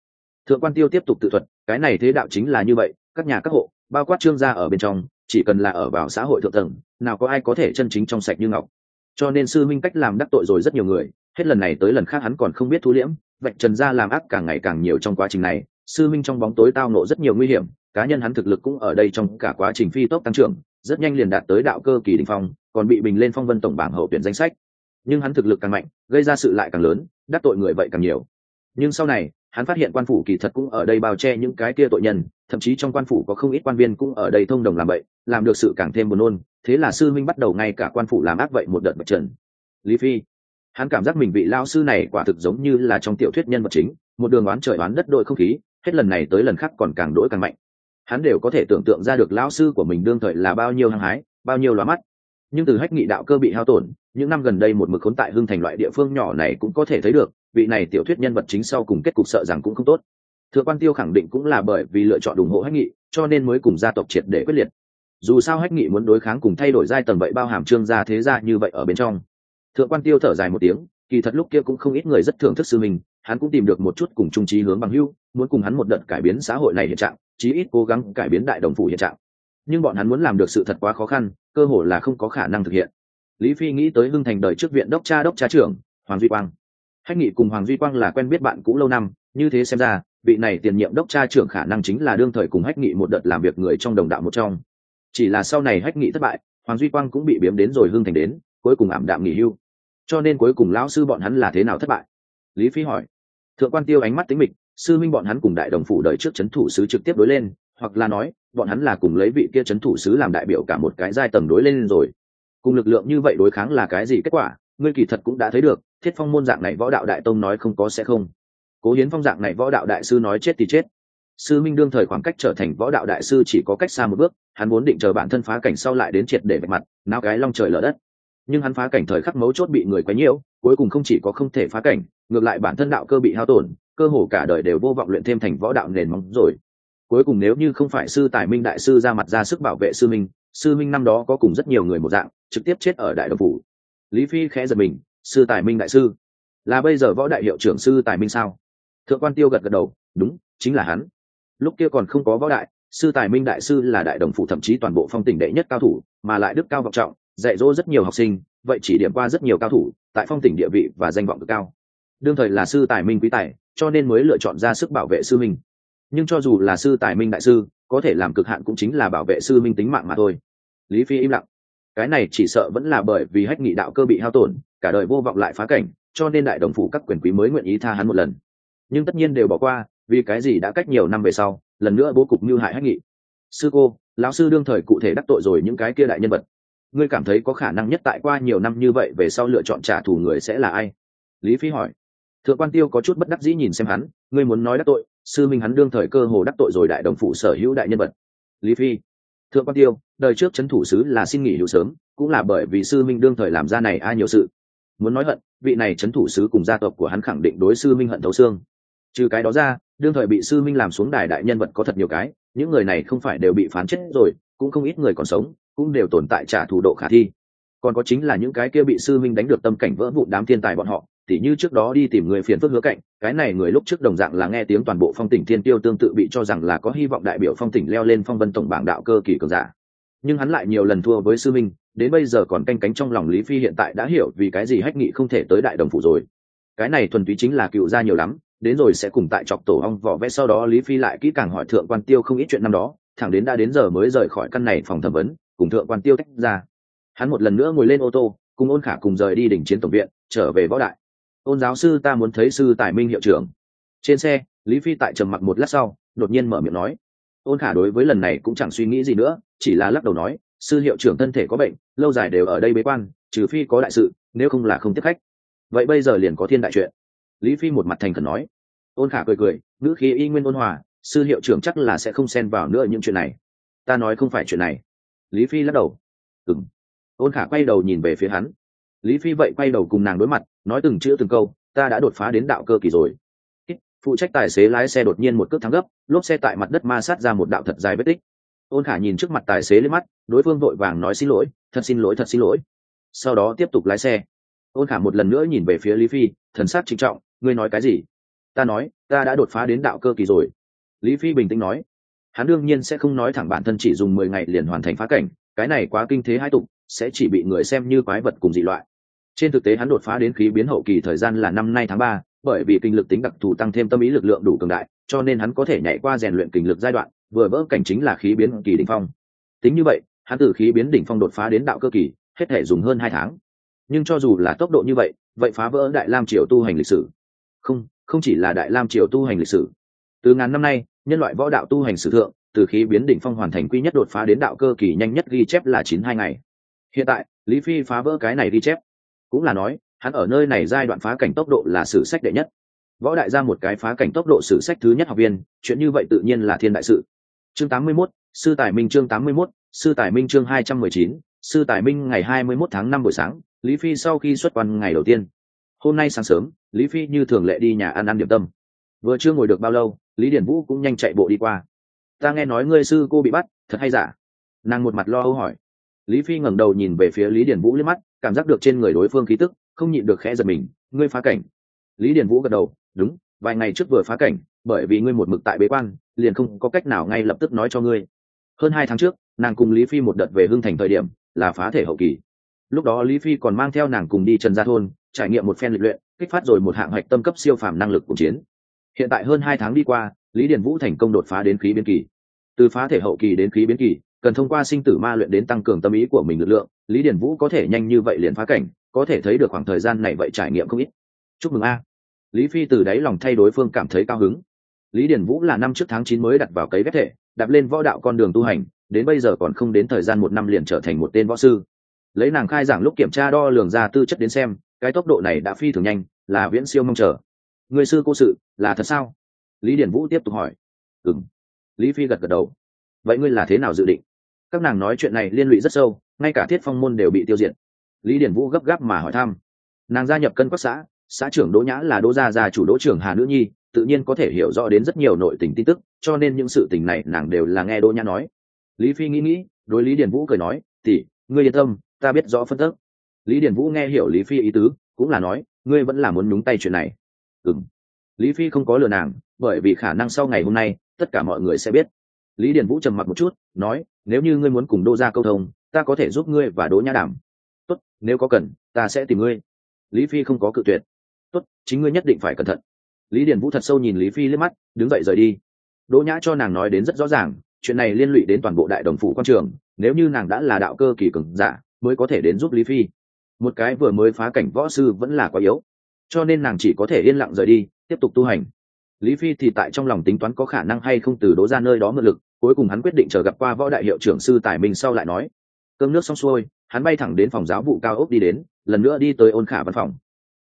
thượng quan tiêu tiếp tục tự thuật, cái này thế đạo chính là như vậy, các nhà các hộ, bao quát trương gia ở bên trong, chỉ cần là ở vào xã hội thượng tầng, nào có ai có thể chân chính trong sạch như ngọc cho nên sư minh cách làm đắc tội rồi rất nhiều người, hết lần này tới lần khác hắn còn không biết thu liễm, vạch trần ra làm ác càng ngày càng nhiều trong quá trình này, sư minh trong bóng tối tao nộ rất nhiều nguy hiểm, cá nhân hắn thực lực cũng ở đây trong cả quá trình phi tốc tăng trưởng, rất nhanh liền đạt tới đạo cơ kỳ đình phong, còn bị bình lên phong vân tổng bảng hậu tuyển danh sách. Nhưng hắn thực lực càng mạnh, gây ra sự lại càng lớn, đắc tội người vậy càng nhiều. Nhưng sau này hắn phát hiện quan phủ kỳ thật cũng ở đây bao che những cái kia tội nhân, thậm chí trong quan phủ có không ít quan viên cũng ở đây thông đồng làm vậy, làm được sự càng thêm buồn nôn. Thế là sư minh bắt đầu ngay cả quan phủ làm ác vậy một đợt bật trần. Lý phi, hắn cảm giác mình vị lao sư này quả thực giống như là trong tiểu thuyết nhân vật chính, một đường oán trời oán đất đội không khí, hết lần này tới lần khác còn càng đỗi càng mạnh. Hắn đều có thể tưởng tượng ra được lão sư của mình đương thời là bao nhiêu hăng hái, bao nhiêu lóa mắt. Nhưng từ hách nghị đạo cơ bị hao tổn, những năm gần đây một mực khốn tại hưng thành loại địa phương nhỏ này cũng có thể thấy được vị này tiểu thuyết nhân vật chính sau cùng kết cục sợ rằng cũng không tốt. Thượng quan tiêu khẳng định cũng là bởi vì lựa chọn ủng hộ hách nghị, cho nên mới cùng gia tộc triệt để quyết liệt. Dù sao hách nghị muốn đối kháng cùng thay đổi giai tầng vậy bao hàm trương gia thế gia như vậy ở bên trong. Thượng quan tiêu thở dài một tiếng, kỳ thật lúc kia cũng không ít người rất thưởng thức sư mình, hắn cũng tìm được một chút cùng trung trí hướng bằng hưu muốn cùng hắn một đợt cải biến xã hội này hiện trạng, chí ít cố gắng cải biến đại đồng phủ hiện trạng. Nhưng bọn hắn muốn làm được sự thật quá khó khăn, cơ hội là không có khả năng thực hiện. Lý phi nghĩ tới hưng thành đời trước viện đốc cha đốc cha trưởng, hoàng duy quang hách nghị cùng hoàng duy quang là quen biết bạn cũ lâu năm, như thế xem ra, vị này tiền nhiệm đốc tra trưởng khả năng chính là đương thời cùng hách nghị một đợt làm việc người trong đồng đạo một trong. Chỉ là sau này hách nghị thất bại, hoàng duy quang cũng bị biếm đến rồi hưng thành đến, cuối cùng ảm đạm nghỉ hưu. Cho nên cuối cùng lão sư bọn hắn là thế nào thất bại? Lý phi hỏi. Thượng quan tiêu ánh mắt tính mịch, sư minh bọn hắn cùng đại đồng phủ đợi trước c h ấ n thủ sứ trực tiếp đối lên, hoặc là nói, bọn hắn là cùng lấy vị kia c h ấ n thủ sứ làm đại biểu cả một cái giai tầng đối lên rồi. Cùng lực lượng như vậy đối kháng là cái gì kết quả, ngươi kỳ thật cũng đã thấy được thiết phong môn dạng này võ đạo đại tông nói không có sẽ không. Cố hiến phong dạng này võ đạo đại sư nói chết thì chết. Sư minh đương thời khoảng cách trở thành võ đạo đại sư chỉ có cách xa một bước, hắn muốn định chờ bản thân phá cảnh sau lại đến triệt để vạch mặt nao cái long trời lở đất. Nhưng hắn phá cảnh thời khắc mấu chốt bị người quấy nhiễu, cuối cùng không chỉ có không thể phá cảnh, ngược lại bản thân đạo cơ bị hao tổn, cơ hồ cả đời đều vô vọng luyện thêm thành võ đạo nền móng rồi. Cuối cùng nếu như không phải sư tài minh đại sư ra mặt ra sức bảo vệ sư minh sư minh năm đó có cùng rất nhiều người một dạng, trực tiếp chết ở đại đồng phủ. Lý phi khẽ giật mình sư tài minh đại sư. Là bây giờ võ đại hiệu trưởng sư tài minh sao? Thượng quan tiêu gật gật đầu, đúng, chính là hắn. Lúc kia còn không có võ đại, sư tài minh đại sư là đại đồng phụ thậm chí toàn bộ phong tỉnh đệ nhất cao thủ, mà lại đức cao vọng trọng, dạy dỗ rất nhiều học sinh, vậy chỉ điểm qua rất nhiều cao thủ, tại phong tỉnh địa vị và danh vọng cực cao. Đương thời là sư tài minh quý tài, cho nên mới lựa chọn ra sức bảo vệ sư minh. Nhưng cho dù là sư tài minh đại sư, có thể làm cực hạn cũng chính là bảo vệ sư minh tính mạng mà thôi. Lý phi im lặng cái này chỉ sợ vẫn là bởi vì hách nghị đạo cơ bị hao tổn, cả đời vô vọng lại phá cảnh, cho nên đại đồng phủ các quyền quý mới nguyện ý tha hắn một lần. Nhưng tất nhiên đều bỏ qua, vì cái gì đã cách nhiều năm về sau, lần nữa bố cục như hại hách nghị. Sư cô, lão sư đương thời cụ thể đắc tội rồi những cái kia đại nhân vật. Ngươi cảm thấy có khả năng nhất tại qua nhiều năm như vậy về sau lựa chọn trả thù người sẽ là ai? Lý phi hỏi. Thượng quan tiêu có chút bất đắc dĩ nhìn xem hắn, ngươi muốn nói đắc tội, sư minh hắn đương thời cơ hồ đắc tội rồi đại đồng phụ sở hữu đại nhân vật. Lý phi thượng quan tiêu, đời trước c h ấ n thủ sứ là xin nghỉ hữu sớm, cũng là bởi vì sư minh đương thời làm ra này ai nhiều sự. Muốn nói hận, vị này c h ấ n thủ sứ cùng gia tộc của hắn khẳng định đối sư minh hận thấu xương. Trừ cái đó ra, đương thời bị sư minh làm xuống đài đại nhân vật có thật nhiều cái, những người này không phải đều bị phán chết rồi, cũng không ít người còn sống, cũng đều tồn tại trả thủ độ khả thi. Còn có chính là những cái kia bị sư minh đánh được tâm cảnh vỡ vụ đám thiên tài bọn họ tỉ như trước đó đi tìm người phiền phức hứa cạnh, cái này người lúc trước đồng dạng là nghe tiếng toàn bộ phong tỉnh thiên tiêu tương tự bị cho rằng là có hy vọng đại biểu phong tỉnh leo lên phong vân tổng bảng đạo cơ kỳ cường giả. Nhưng hắn lại nhiều lần thua với sư minh, đến bây giờ còn canh cánh trong lòng lý phi hiện tại đã hiểu vì cái gì hách nghị không thể tới đại đồng phủ rồi. Cái này thuần túy chính là cựu gia nhiều lắm, đến rồi sẽ cùng tại chọc tổ ong vỏ vẽ sau đó lý phi lại kỹ càng hỏi thượng quan tiêu không ít chuyện năm đó, thẳng đến đã đến giờ mới rời khỏi căn này phòng thẩm vấn, cùng thượng quan tiêu tách ra. Hắn một lần nữa ngồi lên ô tô, cùng ôn khả cùng rời đi đỉnh chiến tổng viện, trở về võ đại ôn giáo sư ta muốn thấy sư tài minh hiệu trưởng. Trên xe, lý phi tại trầm mặc một lát sau, đột nhiên mở miệng nói. Ôn khả đối với lần này cũng chẳng suy nghĩ gì nữa, chỉ là lắc đầu nói, sư hiệu trưởng thân thể có bệnh, lâu dài đều ở đây bế quan, trừ phi có đại sự, nếu không là không tiếp khách. Vậy bây giờ liền có thiên đại chuyện. Lý phi một mặt thành khẩn nói. Ôn khả cười cười, ngữ khí y nguyên ôn hòa, sư hiệu trưởng chắc là sẽ không xen vào nữa những chuyện này. Ta nói không phải chuyện này. Lý phi lắc đầu. Ừng ôn khả quay đầu nhìn về phía hắn lý phi vậy quay đầu cùng nàng đối mặt, nói từng chữ từng câu, ta đã đột phá đến đạo cơ kỳ rồi. Phụ trách tài xế lái xe đột nhiên một cước thắng gấp, lốp xe tại mặt đất ma sát ra một đạo thật dài vết tích. Ôn khả nhìn trước mặt tài xế lên mắt, đối phương vội vàng nói xin lỗi, thật xin lỗi, thật xin lỗi. Sau đó tiếp tục lái xe. Ôn khả một lần nữa nhìn về phía lý phi, thần sát trịnh trọng, ngươi nói cái gì? Ta nói, ta đã đột phá đến đạo cơ kỳ rồi. Lý phi bình tĩnh nói. Hắn đương nhiên sẽ không nói thẳng bản thân chỉ dùng mười ngày liền hoàn thành phá cảnh, cái này quá kinh thế hai tục sẽ chỉ bị người xem như quái vật cùng dị loại trên thực tế hắn đột phá đến khí biến hậu kỳ thời gian là năm nay tháng ba, bởi vì kinh lực tính đặc thù tăng thêm tâm ý lực lượng đủ cường đại, cho nên hắn có thể nhảy qua rèn luyện kinh lực giai đoạn, vừa vỡ cảnh chính là khí biến kỳ đỉnh phong. Tính như vậy, hắn từ khí biến đỉnh phong đột phá đến đạo cơ kỳ, hết thể dùng hơn hai tháng. Nhưng cho dù là tốc độ như vậy vậy phá vỡ đại lam triều tu hành lịch sử. Không không chỉ là đại lam triều tu hành lịch sử. Từ ngàn năm nay, nhân loại võ đạo tu hành sử thượng, từ khí biến đỉnh phong hoàn thành quy nhất đột phá đến đạo cơ kỳ nhanh nhất ghi chép là chín hai ngày. Hiện tại, lý phi phá vỡ cái này ghi chép cũng là nói hắn ở nơi này giai đoạn phá cảnh tốc độ là sử sách đệ nhất. Võ đại ra một cái phá cảnh tốc độ sử sách thứ nhất học viên chuyện như vậy tự nhiên là thiên đại sự. Chương 81, sư tài minh chương 81, sư tài minh chương 219, sư tài minh ngày 21 tháng 5 buổi sáng lý phi sau khi xuất quan ngày đầu tiên. Hôm nay sáng sớm lý phi như thường lệ đi nhà ăn ăn điểm tâm. Vừa chưa ngồi được bao lâu lý điển vũ cũng nhanh chạy bộ đi qua. Ta nghe nói ngươi sư cô bị bắt thật hay giả? Nàng một mặt lo âu hỏi. Lý phi ngẩng đầu nhìn về phía lý điển vũ liếc mắt cảm giác được trên người đối phương khí tức, không nhịn được khẽ giật mình, ngươi phá cảnh. Lý Điền vũ gật đầu, đúng, vài ngày trước vừa phá cảnh, bởi vì ngươi một mực tại bế quan, liền không có cách nào ngay lập tức nói cho ngươi. Hơn hai tháng trước, nàng cùng lý phi một đợt về hưng thành thời điểm, là phá thể hậu kỳ. Lúc đó lý phi còn mang theo nàng cùng đi trần gia thôn, trải nghiệm một phen lịch luyện, kích phát rồi một hạng hạch tâm cấp siêu phàm năng lực của chiến. Hiện tại hơn hai tháng đi qua, lý điền vũ thành công đột phá đến khí biến kỳ. Từ phá thể hậu kỳ đến khí biến kỳ cần thông qua sinh tử ma luyện đến tăng cường tâm ý của mình lực lượng, lý điền vũ có thể nhanh như vậy liền phá cảnh, có thể thấy được khoảng thời gian này vậy trải nghiệm không ít. Chúc mừng a. Lý phi từ đáy lòng thay đối phương cảm thấy cao hứng. Lý điền vũ là năm trước tháng chín mới đặt vào cấy ghép thể, đạp lên võ đạo con đường tu hành, đến bây giờ còn không đến thời gian một năm liền trở thành một tên võ sư. Lấy nàng khai giảng lúc kiểm tra đo lường ra tư chất đến xem, cái tốc độ này đã phi thường nhanh, là viễn siêu mong chờ. Người sư cô sự, là thật sao? Lý điển vũ tiếp tục hỏi. Ừng lý phi gật gật đầu. Vậy ngươi là thế nào dự định? Các nàng nói chuyện này liên lụy rất sâu, ngay cả thiết phong môn đều bị tiêu diệt. Lý điển vũ gấp gáp mà hỏi thăm. Nàng gia nhập cân quắc xã xã trưởng đỗ nhã là đỗ gia gia chủ đỗ trưởng hà nữ nhi, tự nhiên có thể hiểu rõ đến rất nhiều nội tình tin tức, cho nên những sự tình này nàng đều là nghe đỗ nhã nói. Lý phi nghĩ nghĩ, đối lý điển vũ cười nói tỉ ngươi yên tâm, ta biết rõ phân tức. Lý điển vũ nghe hiểu lý phi ý tứ, cũng là nói, ngươi vẫn là muốn nhúng tay chuyện này. Ừng lý phi không có lừa nàng, bởi vì khả năng sau ngày hôm nay, tất cả mọi người sẽ biết lý điển vũ trầm mặc một chút, nói, nếu như ngươi muốn cùng đô ra câu thông, ta có thể giúp ngươi và đỗ nhã đảm tốt, nếu có cần, ta sẽ tìm ngươi. Lý phi không có cự tuyệt. Tốt, chính ngươi nhất định phải cẩn thận. Lý điển vũ thật sâu nhìn lý phi liếc mắt, đứng dậy rời đi. Đỗ nhã cho nàng nói đến rất rõ ràng, chuyện này liên lụy đến toàn bộ đại đồng phủ quan trường, nếu như nàng đã là đạo cơ kỳ cường giả, mới có thể đến giúp lý phi. Một cái vừa mới phá cảnh võ sư vẫn là quá yếu, cho nên nàng chỉ có thể yên lặng rời đi, tiếp tục tu hành lý phi thì tại trong lòng tính toán có khả năng hay không từ đố ra nơi đó mượn lực, cuối cùng hắn quyết định chờ gặp qua võ đại hiệu trưởng sư tài minh sau lại nói, cơm nước xong xuôi, hắn bay thẳng đến phòng giáo vụ cao ốc đi đến, lần nữa đi tới ôn khả văn phòng.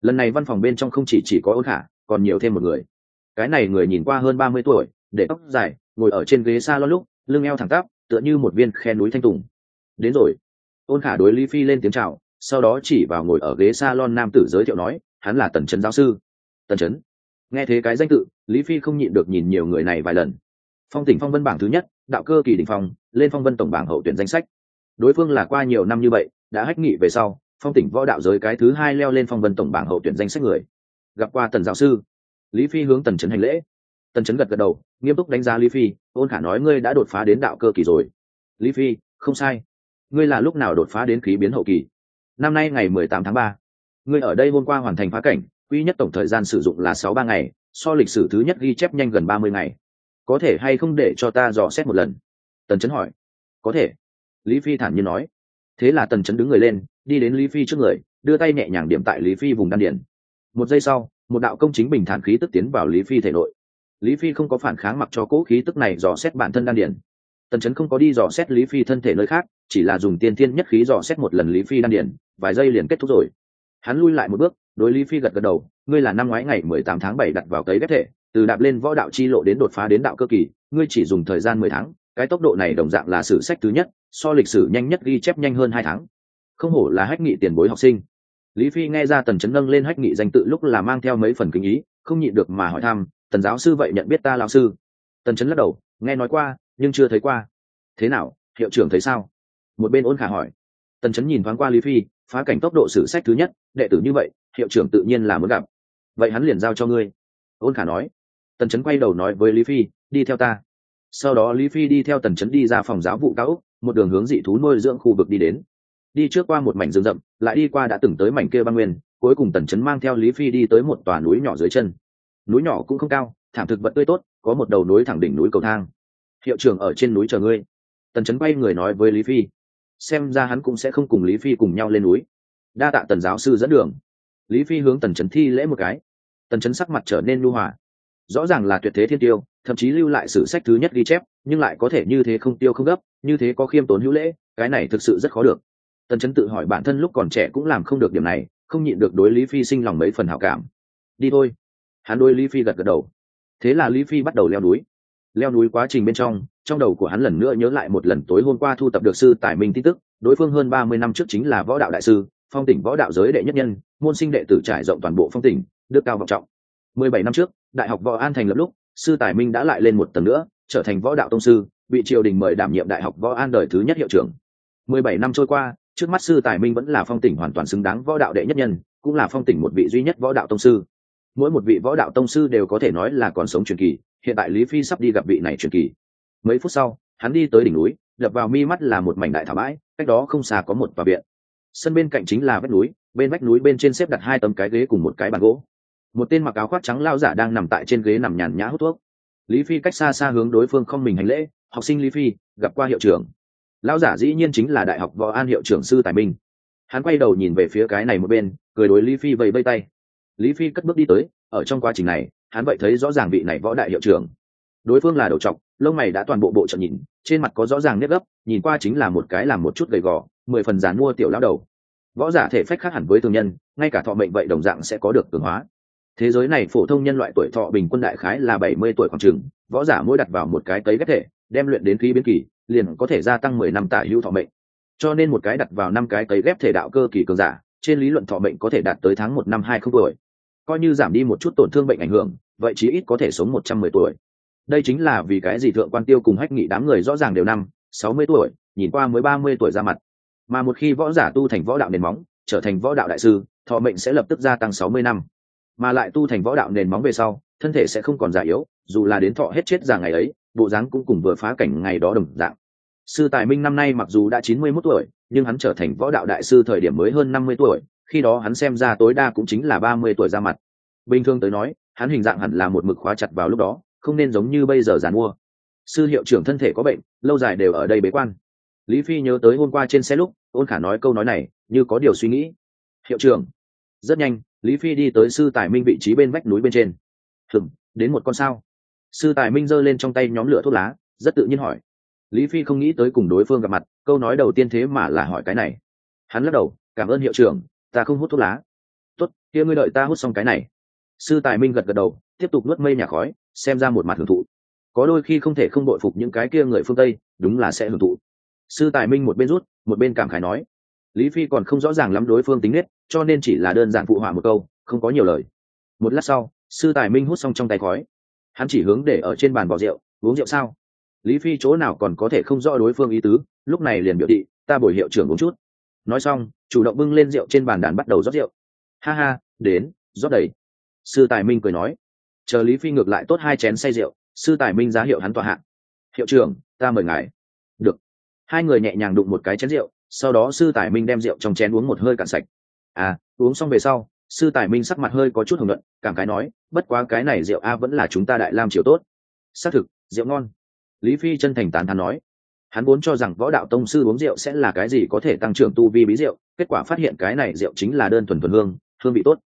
Lần này văn phòng bên trong không chỉ chỉ có ôn khả, còn nhiều thêm một người. Cái này người nhìn qua hơn ba mươi tuổi, để tóc dài, ngồi ở trên ghế s a lon lúc, lưng eo thẳng tắp, tựa như một viên khe núi thanh tùng. Đến rồi. Ôn khả đối lý phi lên tiếng c h à o sau đó chỉ vào ngồi ở ghế s a lon nam tử giới thiệu nói, hắn là tần trấn giáo sư. Tần trấn nghe thế cái danh tự, lý phi không nhịn được nhìn nhiều người này vài lần. Phong tỉnh phong vân bảng thứ nhất, đạo cơ kỳ đình phong, lên phong vân tổng bảng hậu tuyển danh sách. Đối phương là qua nhiều năm như vậy, đã hách nghị về sau, phong tỉnh võ đạo giới cái thứ hai leo lên phong vân tổng bảng hậu tuyển danh sách người. Gặp qua tần giáo sư, lý phi hướng tần trấn hành lễ. Tần trấn gật gật đầu, nghiêm túc đánh giá lý phi, ôn khả nói ngươi đã đột phá đến đạo cơ kỳ rồi. Lý phi, không sai. Ngươi là lúc nào đột phá đến khí biến hậu kỳ? Năm nay ngày mười tám tháng ba. Ngươi ở đây hôm qua hoàn thành phá cảnh quy nhất tổng thời gian sử dụng là sáu ba ngày, so lịch sử thứ nhất ghi chép nhanh gần ba mươi ngày. Có thể hay không để cho ta dò xét một lần? Tần Chấn hỏi. Có thể. Lý phi thản nhiên nói. Thế là tần Chấn đứng người lên, đi đến lý phi trước người, đưa tay nhẹ nhàng điểm tại lý phi vùng đan điển một giây sau, một đạo công chính bình thản khí tức tiến vào lý phi thể nội. Lý phi không có phản kháng mặc cho cỗ khí tức này dò xét bản thân đan điển tần Chấn không có đi dò xét lý phi thân thể nơi khác, chỉ là dùng tiên thiên nhất khí dò xét một lần lý phi đan điển vài giây liền kết thúc rồi. Hắn lui lại một bước đối lý phi gật gật đầu, ngươi là năm ngoái ngày mười tám tháng bảy đặt vào cấy ghép thể, từ đạp lên võ đạo chi lộ đến đột phá đến đạo cơ kỳ, ngươi chỉ dùng thời gian mười tháng, cái tốc độ này đồng dạng là sử sách thứ nhất, so lịch sử nhanh nhất ghi chép nhanh hơn hai tháng. Không hổ là hách nghị tiền bối học sinh. Lý phi nghe ra tần chấn nâng lên hách nghị danh tự lúc là mang theo mấy phần kinh ý, không nhịn được mà hỏi thăm, tần giáo sư vậy nhận biết ta lão sư? Tần chấn lắc đầu, nghe nói qua, nhưng chưa thấy qua. Thế nào, hiệu trưởng thấy sao? Một bên ôn khả hỏi. Tần chấn nhìn thoáng qua lý phi, phá cảnh tốc độ sử sách thứ nhất, đệ tử như vậy hiệu trưởng tự nhiên là muốn gặp. Vậy hắn liền giao cho ngươi. Ôn khả nói. Tần chấn quay đầu nói với lý phi, đi theo ta. Sau đó lý phi đi theo tần chấn đi ra phòng giáo vụ cao úc một đường hướng dị thú nuôi dưỡng khu vực đi đến. Đi trước qua một mảnh rừng rậm, lại đi qua đã từng tới mảnh kia băng nguyên, cuối cùng tần chấn mang theo lý phi đi tới một tòa núi nhỏ dưới chân. Núi nhỏ cũng không cao, thảm thực vật tươi tốt, có một đầu núi thẳng đỉnh núi cầu thang. Hiệu trưởng ở trên núi chờ ngươi. Tần chấn quay người nói với lý phi. Xem ra hắn cũng sẽ không cùng lý phi cùng nhau lên núi. Đa tạ tần giáo sư dẫn đường lý phi hướng tần trấn thi lễ một cái. Tần trấn sắc mặt trở nên lưu hòa. Rõ ràng là tuyệt thế thiên tiêu, thậm chí lưu lại sử sách thứ nhất ghi chép, nhưng lại có thể như thế không tiêu không gấp, như thế có khiêm tốn hữu lễ, cái này thực sự rất khó được. Tần trấn tự hỏi bản thân lúc còn trẻ cũng làm không được điểm này, không nhịn được đối lý phi sinh lòng mấy phần hảo cảm. Đi thôi. Hắn đôi lý phi gật gật đầu. Thế là lý phi bắt đầu leo núi. Leo núi quá trình bên trong trong đầu của hắn lần nữa nhớ lại một lần tối hôm qua thu tập được sư tài minh tin tức, đối phương hơn ba mươi năm trước chính là võ đạo đại sư phong tỉnh võ đạo giới đệ nhất nhân, môn sinh đệ tử trải rộng toàn bộ phong tỉnh, đức cao vọng trọng. Mười bảy năm trước, đại học võ an thành lập lúc, sư tài minh đã lại lên một tầng nữa, trở thành võ đạo tông sư, bị triều đình mời đảm nhiệm đại học võ an đời thứ nhất hiệu trưởng. Mười bảy năm trôi qua, trước mắt sư tài minh vẫn là phong tỉnh hoàn toàn xứng đáng võ đạo đệ nhất nhân, cũng là phong tỉnh một vị duy nhất võ đạo tông sư. Mỗi một vị võ đạo tông sư đều có thể nói là còn sống truyền kỳ, hiện tại lý phi sắp đi gặp vị này truyền kỳ. Mấy phút sau, hắn đi tới đỉnh núi, đập vào mi mắt là một mảnh đại thảo bãi, cách đó không xa có một tòa viện sân bên cạnh chính là vách núi, bên vách núi bên trên xếp đặt hai tấm cái ghế cùng một cái bàn gỗ. Một tên mặc áo khoác trắng lao giả đang nằm tại trên ghế nằm nhàn nhã hút thuốc. Lý phi cách xa xa hướng đối phương không mình hành lễ, học sinh lý phi, gặp qua hiệu trưởng. Lao giả dĩ nhiên chính là đại học võ an hiệu trưởng sư tài minh. Hắn quay đầu nhìn về phía cái này một bên, cười đối lý phi vẫy vây tay. Lý phi cất bước đi tới, ở trong quá trình này, hắn vậy thấy rõ ràng vị này võ đại hiệu trưởng. Đối phương là đầu trọc, lông mày đã toàn bộ bộ trận nhìn, trên mặt có rõ ràng nếp gấp, nhìn qua chính là một cái làm một chút gầy gò mười phần giàn mua tiểu lão đầu. Võ giả thể phách khác hẳn với thường nhân, ngay cả thọ mệnh vậy đồng dạng sẽ có được cường hóa. Thế giới này phổ thông nhân loại tuổi thọ bình quân đại khái là bảy mươi tuổi khoảng trường võ giả mỗi đặt vào một cái cấy ghép thể, đem luyện đến khí biến kỳ, liền có thể gia tăng mười năm tả hữu thọ mệnh. Cho nên một cái đặt vào năm cái cấy ghép thể đạo cơ kỳ cường giả, trên lý luận thọ mệnh có thể đạt tới tháng một năm hai không tuổi. Coi như giảm đi một chút tổn thương bệnh ảnh hưởng, vậy chí ít có thể sống một trăm mười tuổi. Đây chính là vì cái gì thượng quan tiêu cùng hách nghị đám người rõ ràng đều năm, sáu mươi tuổi, nhìn qua mới ba mươi tuổi ra mặt mà một khi võ giả tu thành võ đạo nền móng, trở thành võ đạo đại sư, thọ mệnh sẽ lập tức gia tăng sáu mươi năm. Mà lại tu thành võ đạo nền móng về sau, thân thể sẽ không còn già yếu, dù là đến thọ hết chết già ngày ấy, bộ dáng cũng cùng vừa phá cảnh ngày đó đồng dạng. Sư tài minh năm nay mặc dù đã chín mươi mốt tuổi, nhưng hắn trở thành võ đạo đại sư thời điểm mới hơn năm mươi tuổi, khi đó hắn xem ra tối đa cũng chính là ba mươi tuổi ra mặt. Bình thường tới nói, hắn hình dạng hẳn là một mực khóa chặt vào lúc đó, không nên giống như bây giờ giàn mua sư hiệu trưởng thân thể có bệnh, lâu dài đều ở đây bế quan lý phi nhớ tới hôm qua trên xe lúc, ôn khả nói câu nói này, như có điều suy nghĩ. Hiệu trưởng. Rất nhanh, lý phi đi tới sư tài minh vị trí bên vách núi bên trên. Hừng đến một con sao? Sư tài minh giơ lên trong tay nhóm lửa thuốc lá, rất tự nhiên hỏi. Lý phi không nghĩ tới cùng đối phương gặp mặt, câu nói đầu tiên thế mà là hỏi cái này. Hắn lắc đầu, cảm ơn hiệu trưởng, ta không hút thuốc lá. Tốt, kia ngươi đợi ta hút xong cái này. Sư tài minh gật gật đầu, tiếp tục nuốt mây nhà khói, xem ra một mặt hưởng thụ. Có đôi khi không thể không đội phục những cái kia người phương tây, đúng là sẽ hưởng thụ sư tài minh một bên rút, một bên cảm khải nói. Lý phi còn không rõ ràng lắm đối phương tính nết, cho nên chỉ là đơn giản phụ họa một câu, không có nhiều lời. Một lát sau, sư tài minh hút xong trong tay khói. Hắn chỉ hướng để ở trên bàn bỏ rượu, uống rượu sao? Lý phi chỗ nào còn có thể không rõ đối phương ý tứ, lúc này liền biểu thị, ta bồi hiệu trưởng uống chút. Nói xong, chủ động bưng lên rượu trên bàn đàn bắt đầu rót rượu. Ha ha, đến, rót đầy. Sư tài minh cười nói. Chờ lý phi ngược lại tốt hai chén say rượu, sư tài minh giá hiệu hắn tọa hạng hiệu trưởng, ta mời ngài. Được hai người nhẹ nhàng đụng một cái chén rượu, sau đó sư tài minh đem rượu trong chén uống một hơi cạn sạch. À uống xong về sau, sư tài minh sắc mặt hơi có chút hồng luận cảm cái nói, bất quá cái này rượu a vẫn là chúng ta đại lam triều tốt. Xác thực, rượu ngon. Lý phi chân thành tán thán nói. Hắn vốn cho rằng võ đạo tông sư uống rượu sẽ là cái gì có thể tăng trưởng tu vi bí rượu, kết quả phát hiện cái này rượu chính là đơn thuần thuần hương hương vị tốt.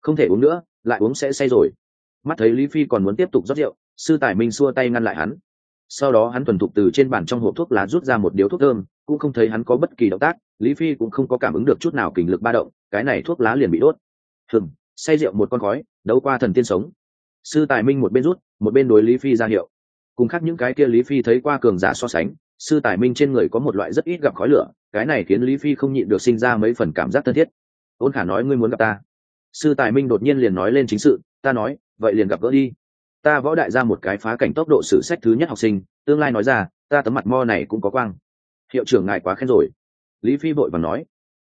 Không thể uống nữa, lại uống sẽ say rồi. Mắt thấy lý phi còn muốn tiếp tục rót rượu, sư tài minh xua tay ngăn lại hắn sau đó hắn thuần thục từ trên bàn trong hộp thuốc lá rút ra một điếu thuốc thơm, cũng không thấy hắn có bất kỳ động tác, lý phi cũng không có cảm ứng được chút nào kình lực ba động, cái này thuốc lá liền bị đốt. Hừng say rượu một con khói, đấu qua thần tiên sống. Sư tài minh một bên rút, một bên đối lý phi ra hiệu. Cùng khác những cái kia lý phi thấy qua cường giả so sánh, sư tài minh trên người có một loại rất ít gặp khói lửa, cái này khiến lý phi không nhịn được sinh ra mấy phần cảm giác thân thiết. Ôn khả nói ngươi muốn gặp ta. Sư tài minh đột nhiên liền nói lên chính sự, ta nói, vậy liền gặp gỡ đi ta võ đại ra một cái phá cảnh tốc độ sử sách thứ nhất học sinh, tương lai nói ra, ta tấm mặt mo này cũng có quang. Hiệu trưởng ngài quá khen rồi. Lý phi vội và nói.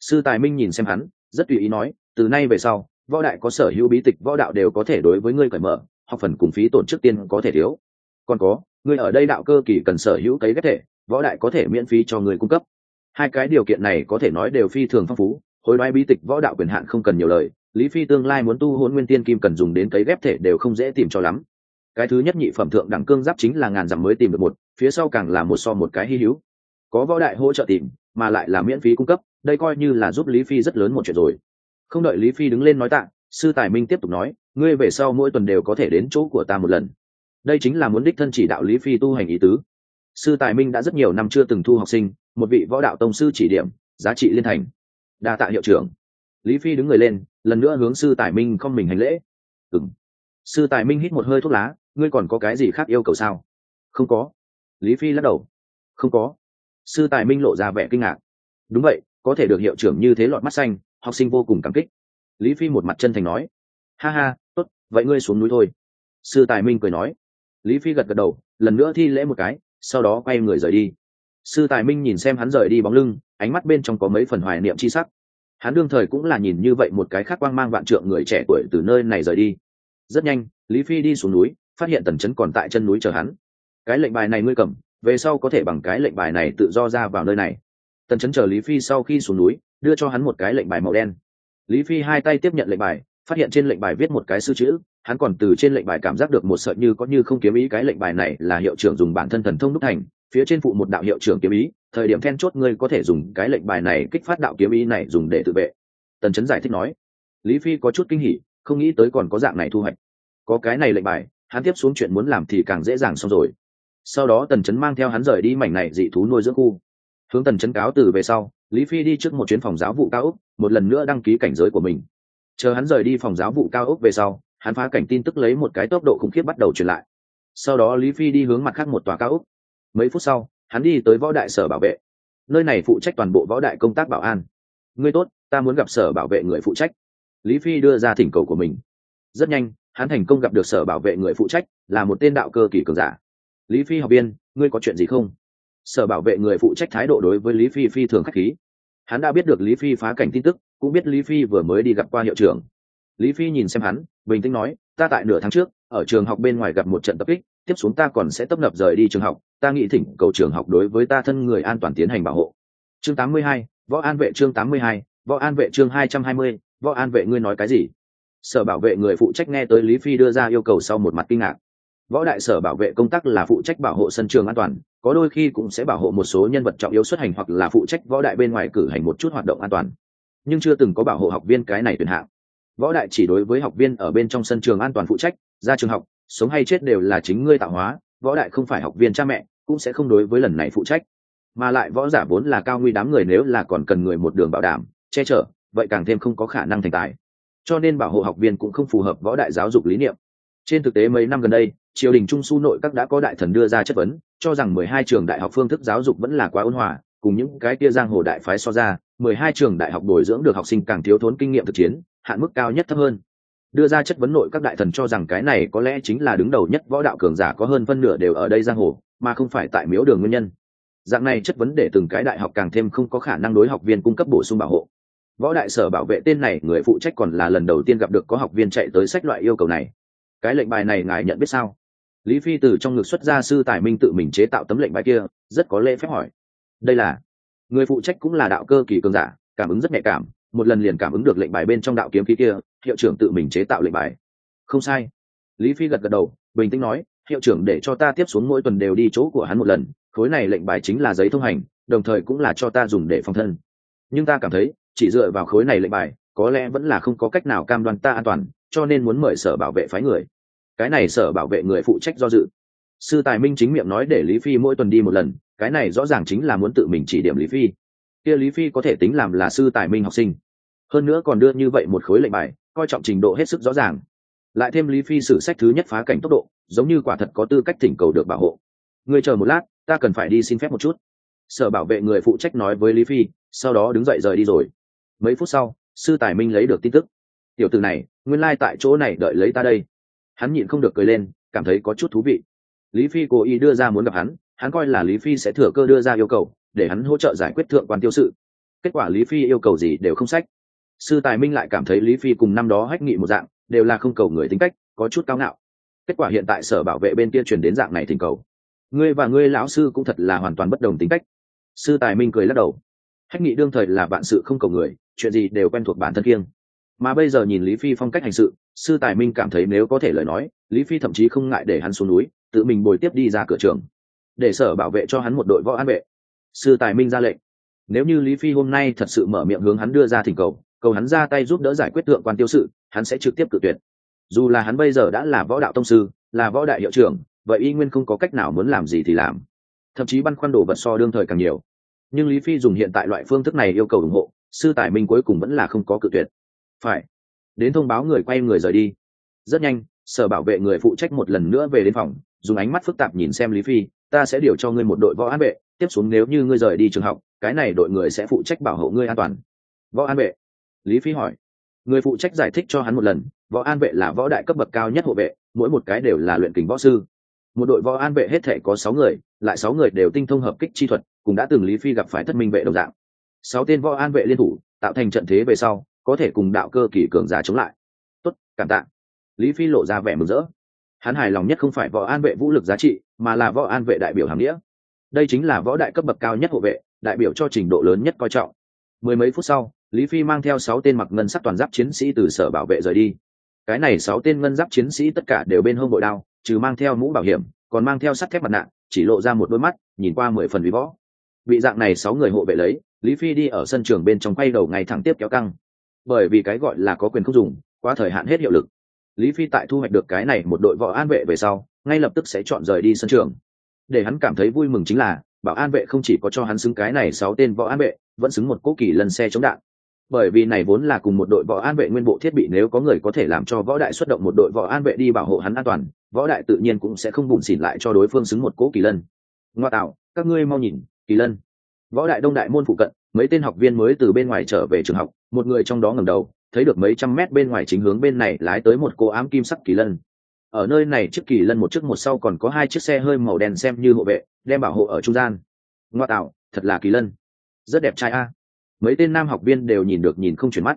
Sư tài minh nhìn xem hắn, rất tùy ý nói, từ nay về sau, võ đại có sở hữu bí tịch võ đạo đều có thể đối với ngươi cởi mở, học phần cùng phí tổn trước tiên có thể thiếu. Còn có, ngươi ở đây đạo cơ kỳ cần sở hữu cấy ghép thể, võ đại có thể miễn phí cho người cung cấp. Hai cái điều kiện này có thể nói đều phi thường phong phú hồi đoái bí tịch võ đạo quyền hạn không cần nhiều lời, lý phi tương lai muốn tu hôn nguyên tiên kim cần dùng đến cấy ghép thể đều không dễ tìm cho lắm cái thứ nhất nhị phẩm thượng đẳng cương giáp chính là ngàn dặm mới tìm được một, phía sau càng là một so một cái hy hữu. Có võ đại hỗ trợ tìm, mà lại là miễn phí cung cấp, đây coi như là giúp lý phi rất lớn một chuyện rồi. Không đợi lý phi đứng lên nói tạ, sư tài minh tiếp tục nói, ngươi về sau mỗi tuần đều có thể đến chỗ của ta một lần. Đây chính là muốn đích thân chỉ đạo lý phi tu hành ý tứ. Sư tài minh đã rất nhiều năm chưa từng thu học sinh, một vị võ đạo tông sư chỉ điểm, giá trị liên thành. Đa tạ hiệu trưởng. Lý phi đứng người lên, lần nữa hướng sư tài minh không mình hành lễ. Ừng sư tài minh hít một hơi thuốc lá ngươi còn có cái gì khác yêu cầu sao? Không có. Lý phi lắc đầu. Không có. Sư tài minh lộ ra vẻ kinh ngạc. Đúng vậy, có thể được hiệu trưởng như thế lọt mắt xanh, học sinh vô cùng cảm kích. Lý phi một mặt chân thành nói. Ha ha, tốt, vậy ngươi xuống núi thôi. Sư tài minh cười nói. Lý phi gật gật đầu, lần nữa thi lễ một cái, sau đó quay người rời đi. Sư tài minh nhìn xem hắn rời đi bóng lưng, ánh mắt bên trong có mấy phần hoài niệm c h i sắc. Hắn đương thời cũng là nhìn như vậy một cái khác quang mang vạn trượng người trẻ tuổi từ nơi này rời đi. Rất nhanh, lý phi đi xuống núi phát hiện tần chấn còn tại chân núi chờ hắn. Cái lệnh bài này ngươi cầm, về sau có thể bằng cái lệnh bài này tự do ra vào nơi này. Tần chấn chờ lý phi sau khi xuống núi, đưa cho hắn một cái lệnh bài màu đen. Lý phi hai tay tiếp nhận lệnh bài, phát hiện trên lệnh bài viết một cái sư chữ, hắn còn từ trên lệnh bài cảm giác được một sợi như có như không kiếm ý, cái lệnh bài này là hiệu trưởng dùng bản thân thần thông đúc thành, phía trên phụ một đạo hiệu trưởng kiếm ý, thời điểm then chốt ngươi có thể dùng cái lệnh bài này kích phát đạo kiếm ý này dùng để tự vệ. Tần chấn giải thích nói. Lý phi có chút kinh hỉ, không nghĩ tới còn có dạng này thu hoạch. Có cái này lệnh bài hắn tiếp xuống chuyện muốn làm thì càng dễ dàng xong rồi. Sau đó tần chấn mang theo hắn rời đi mảnh này dị thú nuôi dưỡng khu. Hướng tần chấn cáo từ về sau, lý phi đi trước một chuyến phòng giáo vụ cao ốc, một lần nữa đăng ký cảnh giới của mình. Chờ hắn rời đi phòng giáo vụ cao ốc về sau, hắn phá cảnh tin tức lấy một cái tốc độ khủng khiếp bắt đầu truyền lại. Sau đó lý phi đi hướng mặt khác một tòa cao ốc. Mấy phút sau, hắn đi tới võ đại sở bảo vệ. Nơi này phụ trách toàn bộ võ đại công tác bảo an. Ngươi tốt, ta muốn gặp sở bảo vệ người phụ trách. Lý phi đưa ra thỉnh cầu của mình. Rất nhanh hắn thành công gặp được sở bảo vệ người phụ trách là một tên đạo cơ kỳ cường giả. Lý phi học viên ngươi có chuyện gì không? Sở bảo vệ người phụ trách thái độ đối với lý phi phi thường k h á c h khí. Hắn đã biết được lý phi phá cảnh tin tức cũng biết lý phi vừa mới đi gặp qua hiệu trưởng. Lý phi nhìn xem hắn bình tĩnh nói ta tại nửa tháng trước ở trường học bên ngoài gặp một trận tập kích tiếp xuống ta còn sẽ tấp nập rời đi trường học ta nghĩ thỉnh cầu trường học đối với ta thân người an toàn tiến hành bảo hộ. Chương 82, võ an vệ chương 82, võ an vệ chương 220, võ an vệ ngươi nói cái gì? Sở bảo vệ người phụ trách nghe tới lý phi đưa ra yêu cầu sau một mặt kinh ngạc. Võ đại sở bảo vệ công tác là phụ trách bảo hộ sân trường an toàn, có đôi khi cũng sẽ bảo hộ một số nhân vật trọng yếu xuất hành hoặc là phụ trách võ đại bên ngoài cử hành một chút hoạt động an toàn. Nhưng chưa từng có bảo hộ học viên cái này tuyển hạng. Võ đại chỉ đối với học viên ở bên trong sân trường an toàn phụ trách, ra trường học, sống hay chết đều là chính ngươi tạo hóa, võ đại không phải học viên cha mẹ, cũng sẽ không đối với lần này phụ trách. Mà lại võ giả vốn là cao nguy đám người nếu là còn cần người một đường bảo đảm, che chở, vậy càng thêm không có khả năng thành tài cho nên bảo hộ học viên cũng không phù hợp võ đại giáo dục lý niệm. Trên thực tế mấy năm gần đây, triều đình trung su nội các đã có đại thần đưa ra chất vấn, cho rằng mười hai trường đại học phương thức giáo dục vẫn là quá ôn hòa, cùng những cái kia giang hồ đại phái so ra, mười hai trường đại học bồi dưỡng được học sinh càng thiếu thốn kinh nghiệm thực chiến, hạn mức cao nhất thấp hơn. Đưa ra chất vấn nội các đại thần cho rằng cái này có lẽ chính là đứng đầu nhất võ đạo cường giả có hơn phân nửa đều ở đây giang hồ, mà không phải tại miếu đường nguyên nhân. Dạng này chất vấn để từng cái đại học càng thêm không có khả năng đối học viên cung cấp bổ sung bảo hộ võ đại sở bảo vệ tên này, người phụ trách còn là lần đầu tiên gặp được có học viên chạy tới sách loại yêu cầu này. Cái lệnh bài này ngài nhận biết sao? Lý phi từ trong ngực xuất gia sư tài minh tự mình chế tạo tấm lệnh bài kia, rất có lễ phép hỏi. Đây là? Người phụ trách cũng là đạo cơ kỳ cường giả, cảm ứng rất nhạy cảm, một lần liền cảm ứng được lệnh bài bên trong đạo kiếm khí kia, hiệu trưởng tự mình chế tạo lệnh bài. Không sai. Lý phi gật gật đầu, bình tĩnh nói, hiệu trưởng để cho ta tiếp xuống mỗi tuần đều đi chỗ của hắn một lần, khối này lệnh bài chính là giấy thông hành, đồng thời cũng là cho ta dùng để phòng thân. Nhưng ta cảm thấy chỉ dựa vào khối này lệnh bài, có lẽ vẫn là không có cách nào cam đoan ta an toàn, cho nên muốn mời sở bảo vệ phái người. Cái này sở bảo vệ người phụ trách do dự. Sư tài minh chính miệng nói để lý phi mỗi tuần đi một lần, cái này rõ ràng chính là muốn tự mình chỉ điểm lý phi. Kia lý phi có thể tính làm là sư tài minh học sinh. Hơn nữa còn đưa như vậy một khối lệnh bài, coi trọng trình độ hết sức rõ ràng. Lại thêm lý phi sử sách thứ nhất phá cảnh tốc độ, giống như quả thật có tư cách thỉnh cầu được bảo hộ. Người chờ một lát, ta cần phải đi xin phép một chút. Sở bảo vệ người phụ trách nói với lý phi, sau đó đứng dậy rời đi rồi mấy phút sau, sư tài minh lấy được tin tức. Tiểu từ này, nguyên lai、like、tại chỗ này đợi lấy ta đây. Hắn nhịn không được cười lên, cảm thấy có chút thú vị. Lý phi cố ý đưa ra muốn gặp hắn hắn coi là lý phi sẽ thừa cơ đưa ra yêu cầu, để hắn hỗ trợ giải quyết thượng quan tiêu sự. Kết quả lý phi yêu cầu gì đều không sách. Sư tài minh lại cảm thấy lý phi cùng năm đó hách nghị một dạng, đều là không cầu người tính cách, có chút cao ngạo. Kết quả hiện tại sở bảo vệ bên kia truyền đến dạng này thỉnh cầu. Ngươi và ngươi lão sư cũng thật là hoàn toàn bất đồng tính cách. Sư tài minh cười lắc đầu hách nghị đương thời là vạn sự không cầu người, chuyện gì đều quen thuộc bản thân kiêng. Mà bây giờ nhìn lý phi phong cách hành sự, sư tài minh cảm thấy nếu có thể lời nói, lý phi thậm chí không ngại để hắn xuống núi, tự mình bồi tiếp đi ra cửa trường. Để sở bảo vệ cho hắn một đội võ an vệ. Sư tài minh ra lệnh. Nếu như lý phi hôm nay thật sự mở miệng hướng hắn đưa ra thỉnh cầu cầu hắn ra tay giúp đỡ giải quyết thượng quan tiêu sự, hắn sẽ trực tiếp cự tuyệt. Dù là hắn bây giờ đã là võ đạo tông sư, là võ đại hiệu trưởng, vậy y nguyên không có cách nào muốn làm gì thì làm. Thậm chí băn khoăn đồ vật so đương thời càng nhiều nhưng lý phi dùng hiện tại loại phương thức này yêu cầu ủng hộ, sư tài minh cuối cùng vẫn là không có cự tuyệt. Phải. Đến thông báo người quay người rời đi. Rất nhanh, sở bảo vệ người phụ trách một lần nữa về đến phòng, dùng ánh mắt phức tạp nhìn xem lý phi, ta sẽ điều cho ngươi một đội võ an vệ, tiếp xuống nếu như ngươi rời đi trường học, cái này đội người sẽ phụ trách bảo hộ ngươi an toàn. Võ an vệ? Lý phi hỏi. Người phụ trách giải thích cho hắn một lần, võ an vệ là võ đại cấp bậc cao nhất hộ vệ, mỗi một cái đều là luyện kình võ sư. Một đội võ an vệ hết thể có sáu người, lại sáu người đều tinh thông hợp kích chi thuật cũng đã từng lý phi gặp phải thất minh vệ đồng dạng. Sáu tên võ an vệ liên thủ, tạo thành trận thế về sau, có thể cùng đạo cơ kỷ cường giả chống lại. Tốt, cảm tạ. Lý phi lộ ra vẻ mừng rỡ. Hắn hài lòng nhất không phải võ an vệ vũ lực giá trị, mà là võ an vệ đại biểu hàm nghĩa. Đây chính là võ đại cấp bậc cao nhất hộ vệ, đại biểu cho trình độ lớn nhất coi trọng. Mười mấy phút sau, lý phi mang theo sáu tên mặc ngân sắc toàn giáp chiến sĩ từ sở bảo vệ rời đi. Cái này sáu tên ngân giáp chiến sĩ tất cả đều bên hông bội đao, trừ mang theo mũ bảo hiểm, còn mang theo sắt thép mặt nạ, chỉ lộ ra một đôi mắt, nhìn qua mười phần vì võ bị dạng này sáu người hộ vệ lấy, lý phi đi ở sân trường bên trong quay đầu ngay thẳng tiếp kéo căng. Bởi vì cái gọi là có quyền không dùng, quá thời hạn hết hiệu lực. Lý phi tại thu hoạch được cái này một đội võ an vệ về sau, ngay lập tức sẽ chọn rời đi sân trường. Để hắn cảm thấy vui mừng chính là, bảo an vệ không chỉ có cho hắn xứng cái này sáu tên võ an vệ, vẫn xứng một cố kỳ lần xe chống đạn. Bởi vì này vốn là cùng một đội võ an vệ nguyên bộ thiết bị nếu có người có thể làm cho võ đại xuất động một đội võ an vệ đi bảo hộ hắn an toàn, võ đại tự nhiên cũng sẽ không bùn xỉn lại cho đối phương xứng một cố kỳ lân. Ngoa tạo, các ngươi mau nhìn kỳ lân. Võ đại đông đại môn phụ cận, mấy tên học viên mới từ bên ngoài trở về trường học, một người trong đó ngầm đầu, thấy được mấy trăm mét bên ngoài chính hướng bên này lái tới một cô ám kim sắc kỳ lân. Ở nơi này chiếc kỳ lân một chiếc một sau còn có hai chiếc xe hơi màu đen xem như hộ vệ, đem bảo hộ ở trung gian. Ngoa tạo, thật là kỳ lân. Rất đẹp trai a. Mấy tên nam học viên đều nhìn được nhìn không chuyển mắt.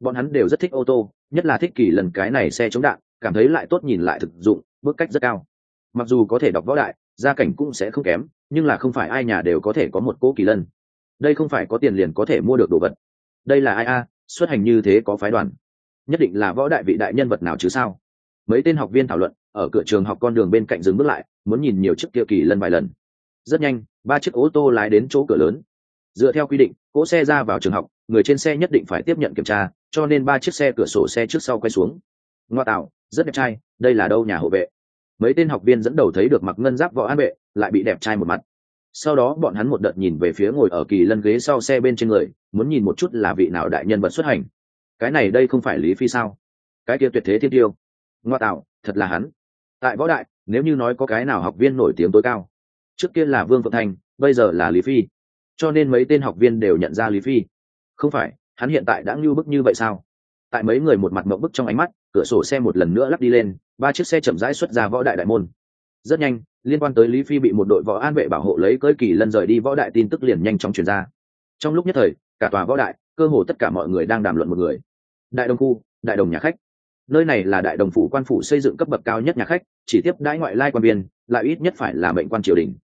Bọn hắn đều rất thích ô tô, nhất là thích kỳ lần cái này xe chống đạn, cảm thấy lại tốt nhìn lại thực dụng, bước cách rất cao. Mặc dù có thể đọc võ đại gia cảnh cũng sẽ không kém, nhưng là không phải ai nhà đều có thể có một cỗ kỳ lân. Đây không phải có tiền liền có thể mua được đồ vật. Đây là ai a, xuất hành như thế có phái đoàn. Nhất định là võ đại vị đại nhân vật nào chứ sao? Mấy tên học viên thảo luận, ở cửa trường học con đường bên cạnh dừng bước lại, muốn nhìn nhiều chiếc kia kỳ lân vài lần. Rất nhanh, ba chiếc ô tô lái đến chỗ cửa lớn. Dựa theo quy định, cỗ xe ra vào trường học, người trên xe nhất định phải tiếp nhận kiểm tra, cho nên ba chiếc xe cửa sổ xe trước sau quay xuống. Ngoa tạo, rất đẹp trai, đây là đâu nhà hộ vệ? Mấy tên học viên dẫn đầu thấy được mặc ngân giáp võ an vệ, lại bị đẹp trai một mặt. Sau đó bọn hắn một đợt nhìn về phía ngồi ở kỳ lân ghế sau xe bên trên người, muốn nhìn một chút là vị nào đại nhân vật xuất hành. Cái này đây không phải lý phi sao? Cái kia tuyệt thế thiên tiêu. Ngoa tạo, thật là hắn. Tại võ đại, nếu như nói có cái nào học viên nổi tiếng tối cao, trước kia là vương phượng thanh bây giờ là lý phi. Cho nên mấy tên học viên đều nhận ra lý phi. Không phải, hắn hiện tại đã ngưu bức như vậy sao? Tại mấy người một mặt mộng bức trong ánh mắt, cửa sổ xe một lần nữa lắp đi lên, ba chiếc xe chậm rãi xuất ra võ đại đại môn. Rất nhanh, liên quan tới lý phi bị một đội võ an vệ bảo hộ lấy cơi kỳ lân rời đi, võ đại tin tức liền nhanh chóng truyền ra. Trong lúc nhất thời, cả tòa võ đại, cơ hồ tất cả mọi người đang đàm luận một người. Đại đồng khu, đại đồng nhà khách. Nơi này là đại đồng phủ quan phủ xây dựng cấp bậc cao nhất nhà khách, chỉ tiếp đãi ngoại lai quan viên, lại ít nhất phải là mệnh quan triều đình.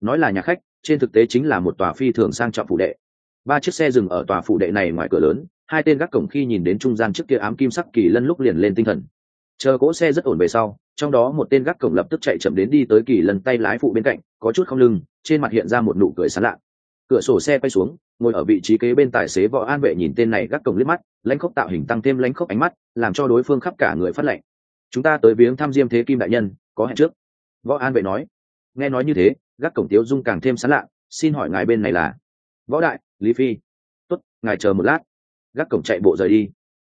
Nói là nhà khách, trên thực tế chính là một tòa phi thường sang trọng phủ đệ. Ba chiếc xe dừng ở tòa phủ đệ này ngoài cửa lớn hai tên gác cổng khi nhìn đến trung gian trước kia ám kim sắc kỳ lân lúc liền lên tinh thần. Chờ cỗ xe rất ổn về sau trong đó một tên gác cổng lập tức chạy chậm đến đi tới kỳ lân tay lái phụ bên cạnh có chút không lưng trên mặt hiện ra một nụ cười sán lạ. Cửa sổ xe quay xuống ngồi ở vị trí kế bên tài xế võ an vệ nhìn tên này gác cổng liếc mắt lãnh khốc tạo hình tăng thêm lãnh khốc ánh mắt làm cho đối phương khắp cả người phát lệnh. Chúng ta tới viếng thăm diêm thế kim đại nhân có hẹn trước. Võ an vệ nói. Nghe nói như thế gác cổng tiếu dung càng thêm sán lạ xin hỏi ngài bên này là? Võ đại lý phi. Tuất, ngài chờ một lát gác cổng chạy bộ rời đi.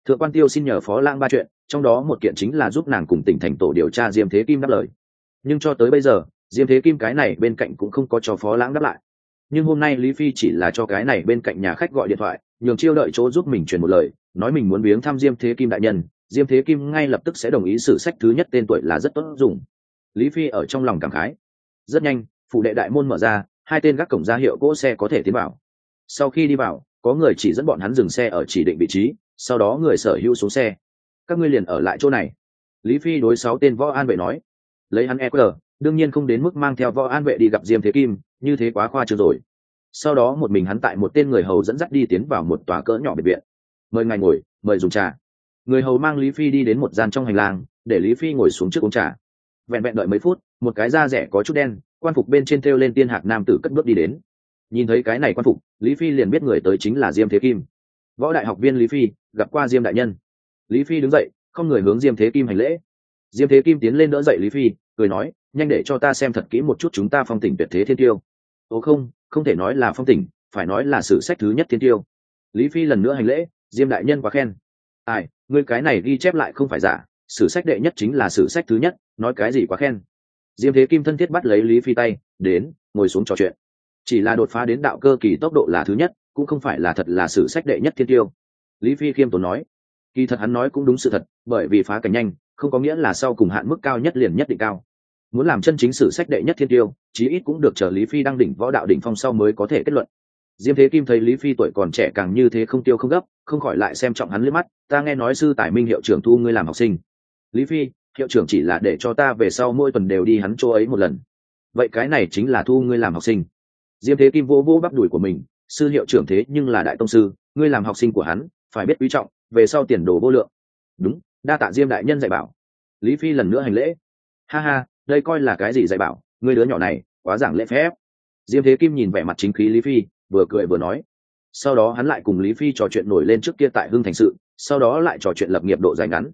Thượng quan tiêu xin nhờ phó lang ba chuyện, trong đó một kiện chính là giúp nàng cùng tỉnh thành tổ điều tra diêm thế kim đáp lời. Nhưng cho tới bây giờ, diêm thế kim cái này bên cạnh cũng không có cho phó lãng đáp lại. Nhưng hôm nay lý phi chỉ là cho cái này bên cạnh nhà khách gọi điện thoại, nhường chiêu đợi chỗ giúp mình truyền một lời, nói mình muốn viếng thăm diêm thế kim đại nhân, diêm thế kim ngay lập tức sẽ đồng ý sử sách thứ nhất tên tuổi là rất tốt dùng. Lý phi ở trong lòng cảm khái. Rất nhanh phụ đệ đại môn mở ra, hai tên gác cổng ra hiệu cỗ xe có thể tiến vào. Sau khi đi vào có người chỉ dẫn bọn hắn dừng xe ở chỉ định vị trí, sau đó người sở hữu xuống xe. Các ngươi liền ở lại chỗ này. Lý phi đối sáu tên võ an vệ nói. Lấy hắn e q, đương nhiên không đến mức mang theo võ an vệ đi gặp diêm thế kim, như thế quá khoa trương rồi. Sau đó một mình hắn tại một tên người hầu dẫn dắt đi tiến vào một tòa cỡ nhỏ biệt viện. Mời ngài ngồi, mời dùng trà. Người hầu mang lý phi đi đến một gian trong hành lang, để lý phi ngồi xuống trước uống trà. Vẹn vẹn đợi mấy phút, một cái da rẻ có chút đen, quan phục bên trên t lên tiên hạc nam tử cất bước đi đến nhìn thấy cái này quan phục, lý phi liền biết người tới chính là diêm thế kim. Võ đại học viên lý phi, gặp qua diêm đại nhân. Lý phi đứng dậy, không người hướng diêm thế kim hành lễ. Diêm thế kim tiến lên đỡ dậy lý phi, cười nói, nhanh để cho ta xem thật kỹ một chút chúng ta phong tỉnh tuyệt thế thiên tiêu. Ồ không không thể nói là phong tỉnh, phải nói là sử sách thứ nhất thiên tiêu. Lý phi lần nữa hành lễ, diêm đại nhân quá khen. Ai người cái này ghi chép lại không phải giả, sử sách đệ nhất chính là sử sách thứ nhất, nói cái gì quá khen. Diêm thế kim thân thiết bắt lấy lý phi tay, đến, ngồi xuống trò chuyện chỉ là đột phá đến đạo cơ kỳ tốc độ là thứ nhất, cũng không phải là thật là sử sách đệ nhất thiên tiêu. Lý phi khiêm tốn nói, kỳ thật hắn nói cũng đúng sự thật, bởi vì phá cảnh nhanh, không có nghĩa là sau cùng hạn mức cao nhất liền nhất định cao. Muốn làm chân chính sử sách đệ nhất thiên tiêu, chí ít cũng được chờ lý phi đăng đỉnh võ đạo đỉnh phong sau mới có thể kết luận. Diêm thế kim thấy lý phi tuổi còn trẻ càng như thế không tiêu không gấp, không khỏi lại xem trọng hắn liếc mắt, ta nghe nói sư tài minh hiệu trưởng thu ngươi làm học sinh. Lý phi, hiệu trưởng chỉ là để cho ta về sau mỗi tuần đều đi hắn chỗ ấy một lần. Vậy cái này chính là thu ngươi làm học sinh diêm thế kim vô vô bắp đùi của mình, sư hiệu trưởng thế nhưng là đại tông sư, ngươi làm học sinh của hắn, phải biết quý trọng, về sau tiền đồ vô lượng. Đúng, đa tạ diêm đại nhân dạy bảo. Lý phi lần nữa hành lễ. Ha ha, đây coi là cái gì dạy bảo? Ngươi đứa nhỏ này, quá giảng lễ phép. Diêm thế kim nhìn vẻ mặt chính khí lý phi, vừa cười vừa nói. Sau đó hắn lại cùng lý phi trò chuyện nổi lên trước kia tại hưng thành sự, sau đó lại trò chuyện lập nghiệp độ dài ngắn.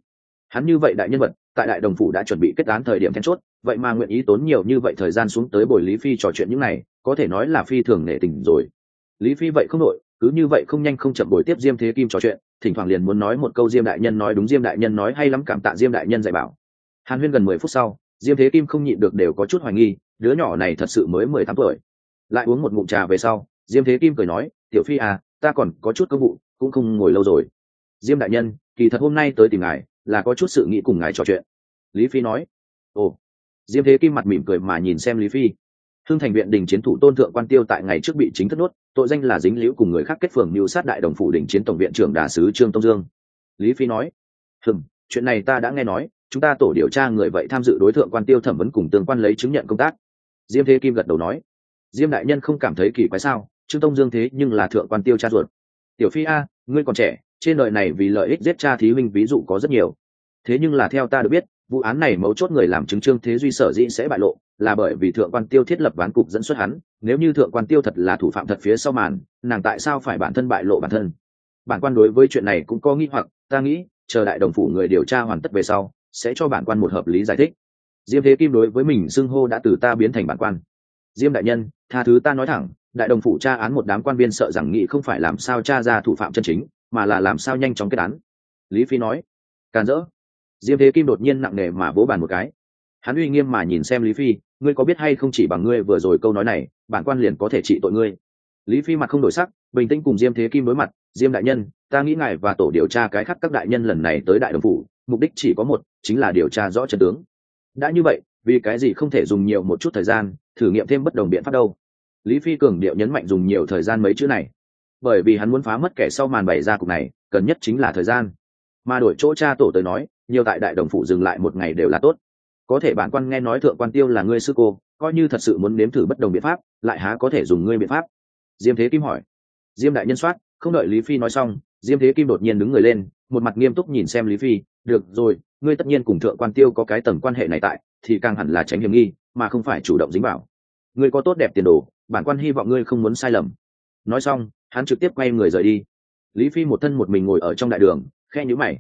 Hắn như vậy đại nhân vật tại đại đồng phủ đã chuẩn bị kết án thời điểm then chốt, vậy mà nguyện ý tốn nhiều như vậy thời gian xuống tới bồi lý phi trò chuyện những này, có thể nói là phi thường nể tình rồi. Lý phi vậy không nội cứ như vậy không nhanh không chậm bồi tiếp diêm thế kim trò chuyện, thỉnh thoảng liền muốn nói một câu diêm đại nhân nói đúng, diêm đại nhân nói hay lắm, cảm tạ diêm đại nhân dạy bảo. Hàn huyên gần mười phút sau, diêm thế kim không nhịn được đều có chút hoài nghi, đứa nhỏ này thật sự mới mười tám tuổi. Lại uống một ngụm trà về sau, diêm thế kim cười nói, tiểu phi à ta còn có chút cơ vụ, cũng không ngồi lâu rồi. Diêm đại nhân, kỳ thật hôm nay tới tìm ngài là có chút sự nghĩ cùng ngài trò chuyện. Lý phi nói ồ. Diêm thế kim mặt mỉm cười mà nhìn xem lý phi. Thương thành viện đình chiến thủ tôn thượng quan tiêu tại ngày trước bị chính thất nuốt tội danh là dính liễu cùng người khác kết phường mưu sát đại đồng phủ đình chiến tổng viện trưởng đà sứ trương tông dương. Lý phi nói "Hừm, chuyện này ta đã nghe nói chúng ta tổ điều tra người vậy tham dự đối tượng quan tiêu thẩm vấn cùng tương quan lấy chứng nhận công tác. Diêm thế kim gật đầu nói diêm đại nhân không cảm thấy kỳ quái sao? Trương tông dương thế nhưng là thượng quan tiêu cha ruột. Tiểu phi a ngươi còn trẻ trên đời này vì lợi ích giết cha thí huynh ví dụ có rất nhiều. Thế nhưng là theo ta được biết, vụ án này mấu chốt người làm chứng trương thế duy sở dĩ sẽ bại lộ là bởi vì thượng quan tiêu thiết lập ván cục dẫn xuất hắn. Nếu như thượng quan tiêu thật là thủ phạm thật phía sau màn, nàng tại sao phải bản thân bại lộ bản thân? Bản quan đối với chuyện này cũng có nghi hoặc, ta nghĩ, chờ đại đồng phủ người điều tra hoàn tất về sau, sẽ cho bản quan một hợp lý giải thích. Diêm thế kim đối với mình xưng hô đã từ ta biến thành bản quan. Diêm đại nhân, tha thứ ta nói thẳng, đại đồng phủ tra án một đám quan viên sợ rằng nghị không phải làm sao tra ra thủ phạm chân chính mà là làm sao nhanh chóng kết án. Lý phi nói, càn rỡ diêm thế kim đột nhiên nặng nề mà vỗ bàn một cái. Hắn uy nghiêm mà nhìn xem lý phi, ngươi có biết hay không chỉ bằng ngươi vừa rồi câu nói này, bản quan liền có thể trị tội ngươi? Lý phi mặt không đổi sắc, bình tĩnh cùng diêm thế kim đối mặt, diêm đại nhân, ta nghĩ ngài và tổ điều tra cái khác các đại nhân lần này tới đại đồng phủ, mục đích chỉ có một, chính là điều tra rõ trận tướng. Đã như vậy, vì cái gì không thể dùng nhiều một chút thời gian, thử nghiệm thêm bất đồng biện pháp đâu? Lý phi cường điệu nhấn mạnh dùng nhiều thời gian mấy chữ này bởi vì hắn muốn phá mất kẻ sau màn bày ra cục này, cần nhất chính là thời gian. Mà đổi chỗ cha tổ tới nói, nhiều tại đại đồng phủ dừng lại một ngày đều là tốt. Có thể bản quan nghe nói thượng quan tiêu là ngươi sư cô, coi như thật sự muốn nếm thử bất đồng biện pháp, lại há có thể dùng ngươi biện pháp? Diêm thế kim hỏi. Diêm đại nhân soát, không đợi lý phi nói xong, diêm thế kim đột nhiên đứng người lên, một mặt nghiêm túc nhìn xem lý phi, được rồi, ngươi tất nhiên cùng thượng quan tiêu có cái tầng quan hệ này tại, thì càng hẳn là tránh hiểm nghi, mà không phải chủ động dính vào. Ngươi có tốt đẹp tiền đồ, bản quan hy vọng ngươi không muốn sai lầm. Nói xong hắn trực tiếp quay người rời đi. Lý phi một thân một mình ngồi ở trong đại đường khe nhữ mày.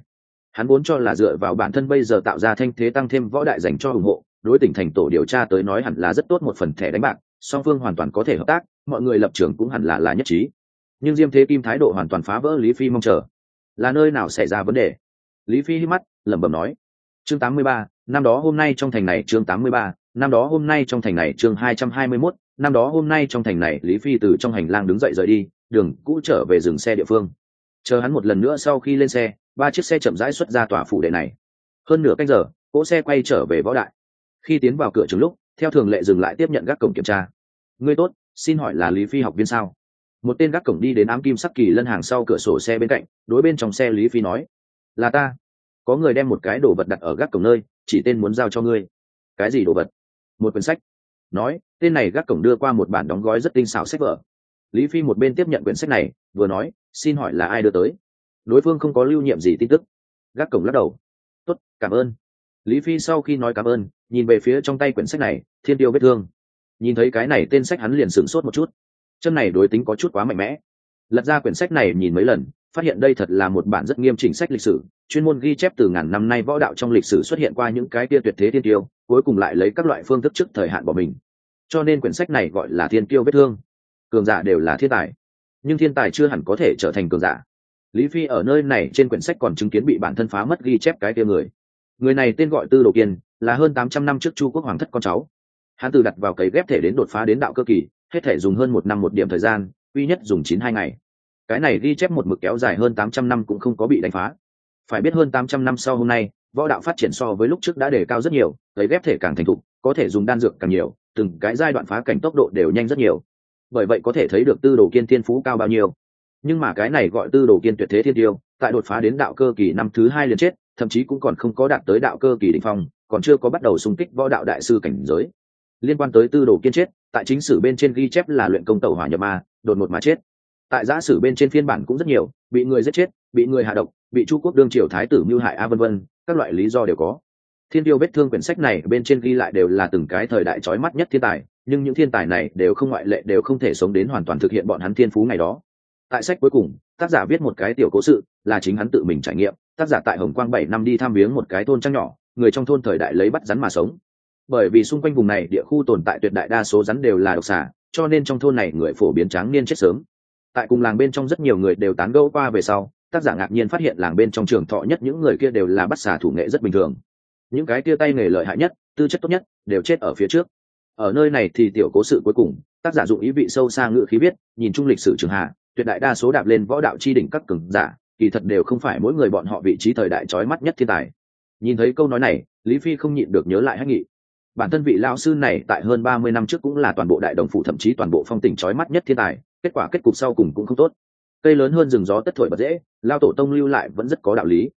Hắn vốn cho là dựa vào bản thân bây giờ tạo ra thanh thế tăng thêm võ đại dành cho ủng hộ đối tỉnh thành tổ điều tra tới nói hẳn là rất tốt một phần thẻ đánh bạc song phương hoàn toàn có thể hợp tác mọi người lập trường cũng hẳn là là nhất trí. Nhưng diêm thế kim thái độ hoàn toàn phá vỡ lý phi mong chờ. Là nơi nào xảy ra vấn đề? Lý phi hít mắt lẩm bẩm nói. Chương 83, năm đó hôm nay trong thành này chương 83, năm đó hôm nay trong thành này chương 221, năm đó hôm nay trong thành này lý phi từ trong hành lang đứng dậy rời đi đường cũ trở về dừng xe địa phương. Chờ hắn một lần nữa sau khi lên xe, ba chiếc xe chậm rãi xuất ra tòa phủ đệ này. Hơn nửa canh giờ, cỗ xe quay trở về võ đại khi tiến vào cửa trường lúc, theo thường lệ dừng lại tiếp nhận gác cổng kiểm tra. Ngươi tốt, xin hỏi là lý phi học viên sao? Một tên gác cổng đi đến ám kim sắc kỳ lân hàng sau cửa sổ xe bên cạnh, đối bên trong xe lý phi nói, là ta. Có người đem một cái đồ vật đặt ở gác cổng nơi, chỉ tên muốn giao cho ngươi. Cái gì đồ vật? Một quyển sách. Nói, tên này gác cổng đưa qua một bản đóng gói rất tinh xảo sách vở lý phi một bên tiếp nhận quyển sách này, vừa nói, xin hỏi là ai đưa tới? Đối phương không có lưu nhiệm gì tin tức. Gác cổng lắc đầu. Tốt, cảm ơn. Lý phi sau khi nói cảm ơn, nhìn về phía trong tay quyển sách này, thiên tiêu vết thương. Nhìn thấy cái này tên sách hắn liền sửng sốt một chút. Châm này đối tính có chút quá mạnh mẽ. Lật ra quyển sách này nhìn mấy lần, phát hiện đây thật là một bản rất nghiêm chỉnh sách lịch sử, chuyên môn ghi chép từ ngàn năm nay võ đạo trong lịch sử xuất hiện qua những cái tia tuyệt thế thiên tiêu, cuối cùng lại lấy các loại phương thức trước thời hạn bỏ mình. Cho nên quyển sách này gọi là thiên tiêu vết thương cường giả đều là thiên tài. Nhưng thiên tài chưa hẳn có thể trở thành cường giả. Lý phi ở nơi này trên quyển sách còn chứng kiến bị bản thân phá mất ghi chép cái tia người. Người này tên gọi tư đồ kiên, là hơn tám trăm năm trước chu quốc hoàng thất con cháu. Hắn từ đặt vào cấy ghép thể đến đột phá đến đạo cơ kỳ, hết thể dùng hơn một năm một điểm thời gian, duy nhất dùng chín hai ngày. Cái này ghi chép một mực kéo dài hơn tám trăm năm cũng không có bị đánh phá. Phải biết hơn tám trăm năm sau hôm nay, võ đạo phát triển so với lúc trước đã đề cao rất nhiều cấy ghép thể càng thành thục, có thể dùng đan dược càng nhiều, từng cái giai đoạn phá cảnh tốc độ đều nhanh rất nhiều bởi vậy có thể thấy được tư đồ kiên thiên phú cao bao nhiêu. Nhưng mà cái này gọi tư đồ kiên tuyệt thế thiên tiêu, tại đột phá đến đạo cơ kỳ năm thứ hai liền chết, thậm chí cũng còn không có đạt tới đạo cơ kỳ đình phong, còn chưa có bắt đầu xung kích võ đạo đại sư cảnh giới. Liên quan tới tư đồ kiên chết, tại chính sử bên trên ghi chép là luyện công tẩu hỏa nhập ma, đột ngột mà chết. Tại giã sử bên trên phiên bản cũng rất nhiều, bị người giết chết, bị người hạ độc, bị chu quốc đương triều thái tử mưu hại a vân vân, các loại lý do đều có. Thiên tiêu vết thương quyển sách này bên trên ghi lại đều là từng cái thời đại trói mắt nhất thiên tài nhưng những thiên tài này đều không ngoại lệ, đều không thể sống đến hoàn toàn thực hiện bọn hắn thiên phú ngày đó. Tại sách cuối cùng, tác giả viết một cái tiểu cố sự, là chính hắn tự mình trải nghiệm. Tác giả tại hồng quang bảy năm đi tham viếng một cái thôn trang nhỏ, người trong thôn thời đại lấy bắt rắn mà sống. Bởi vì xung quanh vùng này địa khu tồn tại tuyệt đại đa số rắn đều là độc xà, cho nên trong thôn này người phổ biến tráng niên chết sớm. Tại cùng làng bên trong rất nhiều người đều tán gẫu qua về sau, tác giả ngạc nhiên phát hiện làng bên trong trường thọ nhất những người kia đều là bắt xà thủ nghệ rất bình thường. Những cái kia tay nghề lợi hại nhất, tư chất tốt nhất, đều chết ở phía trước ở nơi này thì tiểu cố sự cuối cùng, tác giả dụng ý vị sâu xa ngự khí viết, nhìn chung lịch sử trường hạ, tuyệt đại đa số đạp lên võ đạo chi đỉnh các cường giả, kỳ thật đều không phải mỗi người bọn họ vị trí thời đại trói mắt nhất thiên tài. Nhìn thấy câu nói này, lý phi không nhịn được nhớ lại hách nghị. Bản thân vị lao sư này tại hơn ba mươi năm trước cũng là toàn bộ đại đồng phủ thậm chí toàn bộ phong tỉnh trói mắt nhất thiên tài, kết quả kết cục sau cùng cũng không tốt. Cây lớn hơn rừng gió tất thổi bật dễ, lao tổ tông lưu lại vẫn rất có đạo lý.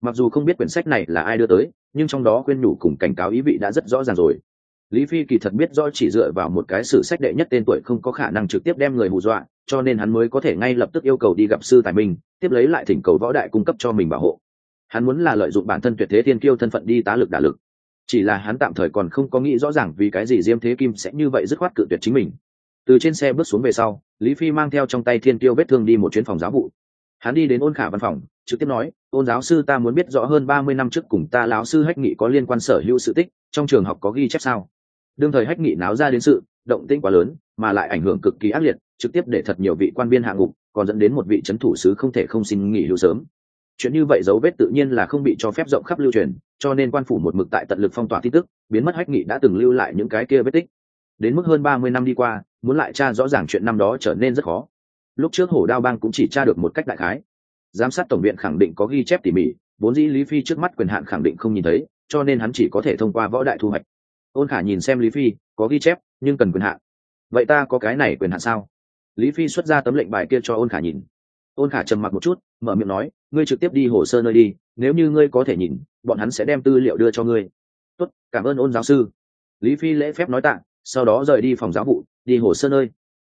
Mặc dù không biết quyển sách này là ai đưa tới, nhưng trong đó khuyên nhủ cùng cảnh cáo ý vị đã rất rõ ràng rồi lý phi kỳ thật biết rõ chỉ dựa vào một cái sử sách đệ nhất tên tuổi không có khả năng trực tiếp đem người hù dọa, cho nên hắn mới có thể ngay lập tức yêu cầu đi gặp sư tài minh, tiếp lấy lại thỉnh cầu võ đại cung cấp cho mình bảo hộ. Hắn muốn là lợi dụng bản thân tuyệt thế thiên kiêu thân phận đi tá lực đả lực. Chỉ là hắn tạm thời còn không có nghĩ rõ ràng vì cái gì diêm thế kim sẽ như vậy dứt khoát cự tuyệt chính mình. Từ trên xe bước xuống về sau, lý phi mang theo trong tay thiên kiêu vết thương đi một chuyến phòng giáo vụ. Hắn đi đến ôn khả văn phòng, trực tiếp nói, ôn giáo sư ta muốn biết rõ hơn ba mươi năm trước cùng ta lão sư hách nghị có liên quan sở hữu sự tích, trong trường học có ghi chép sao? Đương thời hách nghị náo ra đến sự, động tĩnh quá lớn, mà lại ảnh hưởng cực kỳ ác liệt, trực tiếp để thật nhiều vị quan biên hạ ngục, còn dẫn đến một vị c h ấ n thủ sứ không thể không xin nghỉ hưu sớm. Chuyện như vậy dấu vết tự nhiên là không bị cho phép rộng khắp lưu truyền, cho nên quan phủ một mực tại tận lực phong tỏa tin tức, biến mất hách nghị đã từng lưu lại những cái kia vết tích. Đến mức hơn ba mươi năm đi qua, muốn lại tra rõ ràng chuyện năm đó trở nên rất khó. Lúc trước hổ đao bang cũng chỉ tra được một cách đại khái. Giám sát tổng viện khẳng định có ghi chép tỉ mỉ, vốn dĩ lý phi trước mắt quyền hạn khẳng định không nhìn thấy, cho nên hắn chỉ có thể thông qua võ đại thu hoạch ôn khả nhìn xem lý phi, có ghi chép, nhưng cần quyền hạn. Vậy ta có cái này quyền hạn sao? Lý phi xuất ra tấm lệnh bài kia cho ôn khả nhìn. Ôn khả trầm mặc một chút, mở miệng nói, ngươi trực tiếp đi hồ sơ nơi đi, nếu như ngươi có thể nhìn, bọn hắn sẽ đem tư liệu đưa cho ngươi. Tốt, cảm ơn ôn giáo sư. Lý phi lễ phép nói tạ sau đó rời đi phòng giáo vụ, đi hồ sơ nơi.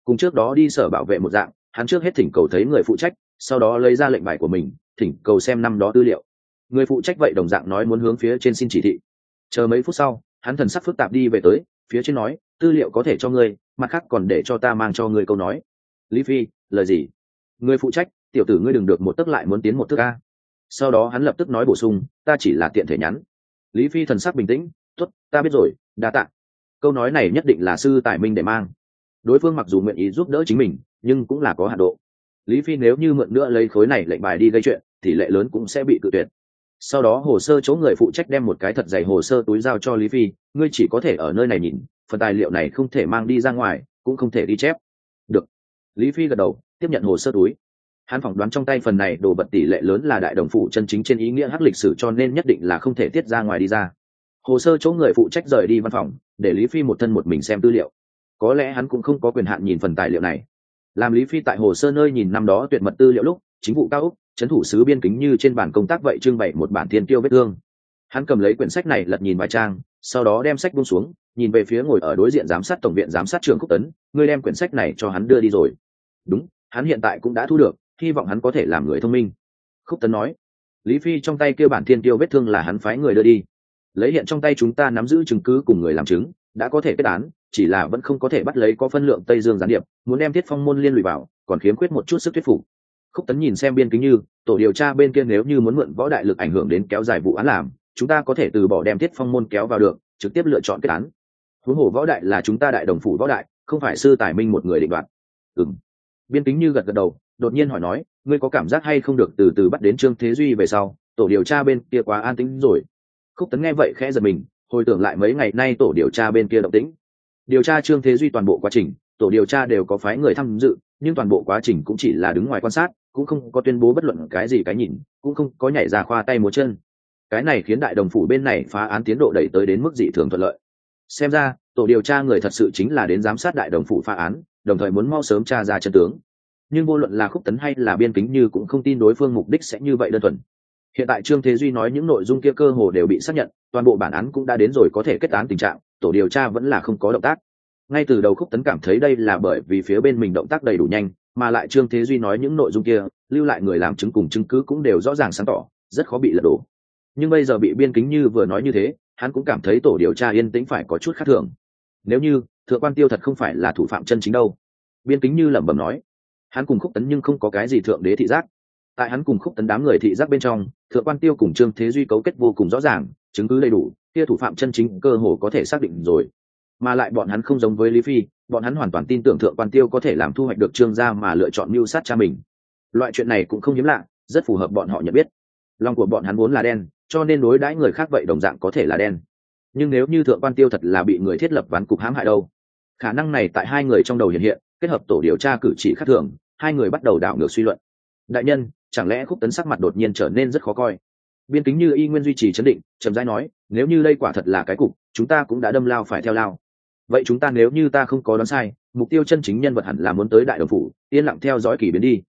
Cùng trước đó đi sở bảo vệ một dạng, hắn trước hết thỉnh cầu thấy người phụ trách, sau đó lấy ra lệnh bài của mình, thỉnh cầu xem năm đó tư liệu. Người phụ trách vậy đồng dạng nói muốn hướng phía trên xin chỉ thị. Chờ mấy phút sau hắn thần sắc phức tạp đi về tới, phía trên nói, tư liệu có thể cho ngươi, mặt khác còn để cho ta mang cho ngươi câu nói. Lý phi, lời gì? Người phụ trách, tiểu tử ngươi đừng được một tức lại muốn tiến một thức a. Sau đó hắn lập tức nói bổ sung, ta chỉ là tiện thể nhắn. Lý phi thần sắc bình tĩnh t ố t ta biết rồi, đa t ạ câu nói này nhất định là sư tài minh để mang. Đối phương mặc dù nguyện ý giúp đỡ chính mình, nhưng cũng là có hạ độ. Lý phi nếu như mượn nữa lấy khối này lệnh bài đi gây chuyện, thì lệ lớn cũng sẽ bị cự tuyệt sau đó hồ sơ chỗ người phụ trách đem một cái thật dày hồ sơ túi giao cho lý phi, ngươi chỉ có thể ở nơi này nhìn, phần tài liệu này không thể mang đi ra ngoài, cũng không thể đi chép. Được. Lý phi gật đầu, tiếp nhận hồ sơ túi. Hắn phỏng đoán trong tay phần này đồ vật tỷ lệ lớn là đại đồng phụ chân chính trên ý nghĩa hắc lịch sử cho nên nhất định là không thể tiết ra ngoài đi ra. Hồ sơ chỗ người phụ trách rời đi văn phòng, để lý phi một thân một mình xem tư liệu. Có lẽ hắn cũng không có quyền hạn nhìn phần tài liệu này. Làm lý phi tại hồ sơ nơi nhìn năm đó tuyệt mật tư liệu lúc, chính vụ cao úc trấn thủ sứ biên kính như trên bản công tác vậy trưng bày một bản thiên tiêu vết thương. Hắn cầm lấy quyển sách này lật nhìn vài trang, sau đó đem sách buông xuống, nhìn về phía ngồi ở đối diện giám sát tổng viện giám sát trường khúc tấn, ngươi đem quyển sách này cho hắn đưa đi rồi. Đúng, hắn hiện tại cũng đã thu được, hy vọng hắn có thể làm người thông minh. Khúc tấn nói, lý phi trong tay kêu bản thiên tiêu vết thương là hắn phái người đưa đi. Lấy hiện trong tay chúng ta nắm giữ chứng cứ cùng người làm chứng, đã có thể kết án, chỉ là vẫn không có thể bắt lấy có phân lượng tây dương gián điệp, muốn đem thiết phong môn liên lụy vào, còn khiếm khuyết một chút sức thuyết phục khúc tấn nhìn xem biên kính như, tổ điều tra bên kia nếu như muốn mượn võ đại lực ảnh hưởng đến kéo dài vụ án làm, chúng ta có thể từ bỏ đem thiết phong môn kéo vào được, trực tiếp lựa chọn kết án. Huống hồ võ đại là chúng ta đại đồng phủ võ đại, không phải sư tài minh một người định đoạt. Ừ m biên kính như gật gật đầu, đột nhiên hỏi nói, ngươi có cảm giác hay không được từ từ bắt đến trương thế duy về sau, tổ điều tra bên kia quá an tĩnh rồi? Khúc tấn nghe vậy khẽ giật mình, hồi tưởng lại mấy ngày nay tổ điều tra bên kia động tĩnh. Điều tra trương thế duy toàn bộ quá trình, tổ điều tra đều có phái người tham dự, nhưng toàn bộ quá trình cũng chỉ là đứng ngoài quan sát cũng không có tuyên bố bất luận cái gì cái nhìn, cũng không có nhảy ra khoa tay múa chân. Cái này khiến đại đồng phủ bên này phá án tiến độ đẩy tới đến mức dị thường thuận lợi. Xem ra, tổ điều tra người thật sự chính là đến giám sát đại đồng phủ phá án, đồng thời muốn mau sớm tra ra chân tướng. Nhưng vô luận là khúc tấn hay là biên kính như cũng không tin đối phương mục đích sẽ như vậy đơn thuần. Hiện tại trương thế duy nói những nội dung kia cơ hồ đều bị xác nhận, toàn bộ bản án cũng đã đến rồi có thể kết án tình trạng, tổ điều tra vẫn là không có động tác. Ngay từ đầu khúc tấn cảm thấy đây là bởi vì phía bên mình động tác đầy đủ nhanh mà lại trương thế duy nói những nội dung kia, lưu lại người làm chứng cùng chứng cứ cũng đều rõ ràng sáng tỏ, rất khó bị lật đổ. Nhưng bây giờ bị biên kính như vừa nói như thế, hắn cũng cảm thấy tổ điều tra yên tĩnh phải có chút khác thường. Nếu như, thượng quan tiêu thật không phải là thủ phạm chân chính đâu. Biên kính như lẩm bẩm nói. Hắn cùng khúc tấn nhưng không có cái gì thượng đế thị giác. Tại hắn cùng khúc tấn đám người thị giác bên trong, thượng quan tiêu cùng trương thế duy cấu kết vô cùng rõ ràng, chứng cứ đầy đủ, kia thủ phạm chân chính cơ hồ có thể xác định rồi. Mà lại bọn hắn không giống với lý phi bọn hắn hoàn toàn tin tưởng thượng quan tiêu có thể làm thu hoạch được trương gia mà lựa chọn mưu sát cha mình. Loại chuyện này cũng không hiếm lạ, rất phù hợp bọn họ nhận biết. Lòng của bọn hắn vốn là đen, cho nên đối đãi người khác vậy đồng dạng có thể là đen. Nhưng nếu như thượng quan tiêu thật là bị người thiết lập ván cục hãm hại đâu, khả năng này tại hai người trong đầu hiện hiện, kết hợp tổ điều tra cử chỉ khác thường, hai người bắt đầu đảo ngược suy luận. Đại nhân, chẳng lẽ khúc tấn sắc mặt đột nhiên trở nên rất khó coi? Biên kính như y nguyên duy trì chấn định, chậm rãi nói, nếu như đây quả thật là cái cục, chúng ta cũng đã đâm lao phải theo lao vậy chúng ta nếu như ta không có đoán sai, mục tiêu chân chính nhân vật hẳn là muốn tới đại đồng phủ, yên lặng theo dõi kỳ biến đi.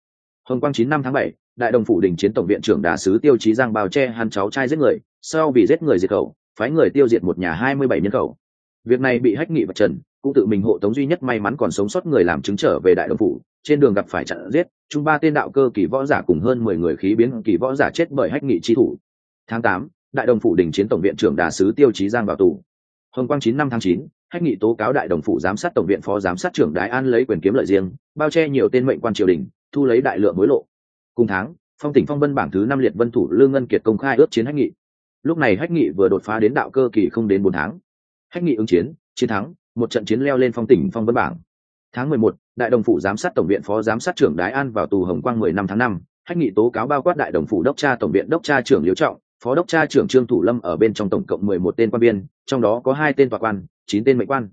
Hồng quang chín năm tháng bảy, đại đồng phủ đình chiến tổng viện trưởng đà sứ tiêu chí giang bào che hắn cháu trai giết người, sau vì giết người diệt khẩu, phái người tiêu diệt một nhà hai mươi bảy nhân khẩu. Việc này bị hách nghị và trần, cũng tự mình hộ tống duy nhất may mắn còn sống sót người làm chứng trở về đại đồng phủ, trên đường gặp phải trận giết chung ba tên đạo cơ kỳ võ giả cùng hơn mười người khí biến kỳ võ giả chết bởi hách nghị chi thủ. Tháng tám, đại đồng phủ đình chiến tổng viện trưởng đà sứ tiêu chí giang vào tù. Hồng quang chín năm tháng chín hách nghị tố cáo đại đồng phủ giám sát tổng viện phó giám sát trưởng đái an lấy quyền kiếm lợi riêng, bao che nhiều tên mệnh quan triều đình, thu lấy đại lượng hối lộ. Cùng tháng, phong tỉnh phong vân bảng thứ năm liệt vân thủ lương ngân kiệt công khai ước chiến hách nghị. Lúc này hách nghị vừa đột phá đến đạo cơ kỳ không đến bốn tháng. Hách nghị ứng chiến chiến thắng, một trận chiến leo lên phong tỉnh phong vân bảng. Tháng mười một, đại đồng phủ giám sát tổng viện phó giám sát trưởng đái an vào tù hồng quang mười năm tháng năm, hách nghị tố cáo bao quát đại đồng phủ đốc tra tổng viện đốc tra trưởng liễu trọng, phó đốc tra trưởng trương thủ lâm ở bên trong tổng cộng mười một tên quan biên trong đó có hai tên tòa quan chín tên mệnh quan.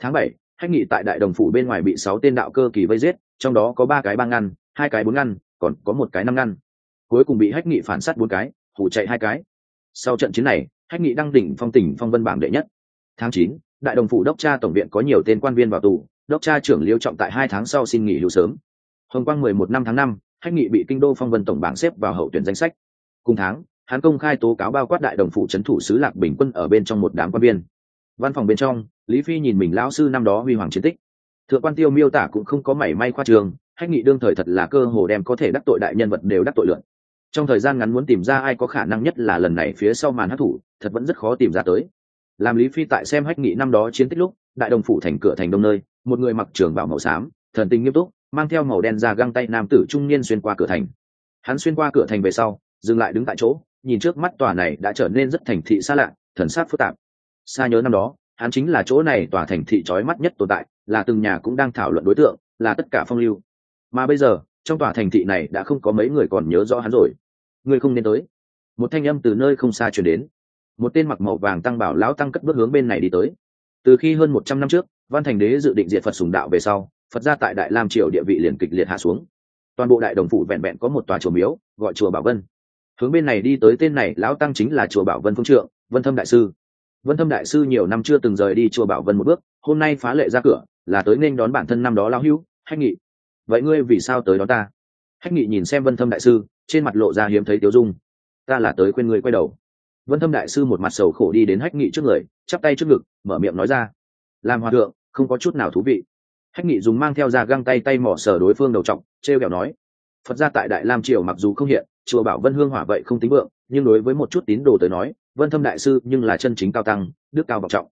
Tháng bảy hách nghị tại đại đồng phủ bên ngoài bị sáu tên đạo cơ kỳ vây giết, trong đó có ba cái ba ngăn, hai cái bốn ngăn, còn có một cái năm ngăn. Cuối cùng bị hách nghị phản sát bốn cái hủ chạy hai cái. Sau trận chiến này hách nghị đăng đỉnh phong tỉnh phong vân bảng đệ nhất. Tháng chín, đại đồng phủ đốc tra tổng viện có nhiều tên quan viên vào tù, đốc tra trưởng liêu trọng tại hai tháng sau xin nghỉ hưu sớm. Hồng quang mười một năm tháng năm hách nghị bị kinh đô phong vân tổng bảng xếp vào hậu tuyển danh sách. Cùng tháng hắn công khai tố cáo bao quát đại đồng phủ trấn thủ sứ lạc bình quân ở bên trong một đám quan viên văn phòng bên trong, lý phi nhìn mình lão sư năm đó huy hoàng chiến tích. Thượng quan tiêu miêu tả cũng không có mảy may khoa trường, hách nghị đương thời thật là cơ hồ đem có thể đắc tội đại nhân vật đều đắc tội lượn. Trong thời gian ngắn muốn tìm ra ai có khả năng nhất là lần này phía sau màn hát thủ thật vẫn rất khó tìm ra tới. Làm lý phi tại xem hách nghị năm đó chiến tích lúc, đại đồng phủ thành cửa thành đông nơi, một người mặc trường bảo màu xám, thần tinh nghiêm túc, mang theo màu đen ra găng tay nam tử trung niên xuyên qua cửa thành. Hắn xuyên qua cửa thành về sau, dừng lại đứng tại chỗ, nhìn trước mắt tòa này đã trở nên rất thành thị xa lạ, thần sát phức tạp xa nhớ năm đó, hắn chính là chỗ này tòa thành thị trói mắt nhất tồn tại, là từng nhà cũng đang thảo luận đối tượng, là tất cả phong lưu. Mà bây giờ, trong tòa thành thị này đã không có mấy người còn nhớ rõ hắn rồi. Người không nên tới. Một thanh âm từ nơi không xa chuyển đến. Một tên mặc màu vàng tăng bảo lão tăng cất bước hướng bên này đi tới. Từ khi hơn một trăm năm trước, văn thành đế dự định diệt phật sùng đạo về sau, phật gia tại đại lam triều địa vị liền kịch liệt hạ xuống. Toàn bộ đại đồng phủ vẹn vẹn có một tòa chùa miếu, gọi chùa bảo vân. Hướng bên này đi tới tên này, lão tăng chính là chùa bảo vân phương trượng, vân thâm đại sư vân thâm đại sư nhiều năm chưa từng rời đi chùa bảo vân một bước hôm nay phá lệ ra cửa là tới nên đón bản thân năm đó lao hưu, hách nghị. Vậy ngươi vì sao tới đó ta? Hách nghị nhìn xem vân thâm đại sư trên mặt lộ ra hiếm thấy tiêu dung. Ta là tới quên ngươi quay đầu. Vân thâm đại sư một mặt sầu khổ đi đến hách nghị trước người chắp tay trước ngực mở miệng nói ra. Làm hòa thượng không có chút nào thú vị. Hách nghị dùng mang theo ra găng tay tay mỏ sờ đối phương đầu trọng t r e o kẹo nói. Phật ra tại đại lam triều mặc dù không hiện chùa bảo vân hương hỏa vậy không tính vượng nhưng đối với một chút tín đồ tới nói vân thâm đại sư nhưng là chân chính cao tăng, đức cao vọng trọng.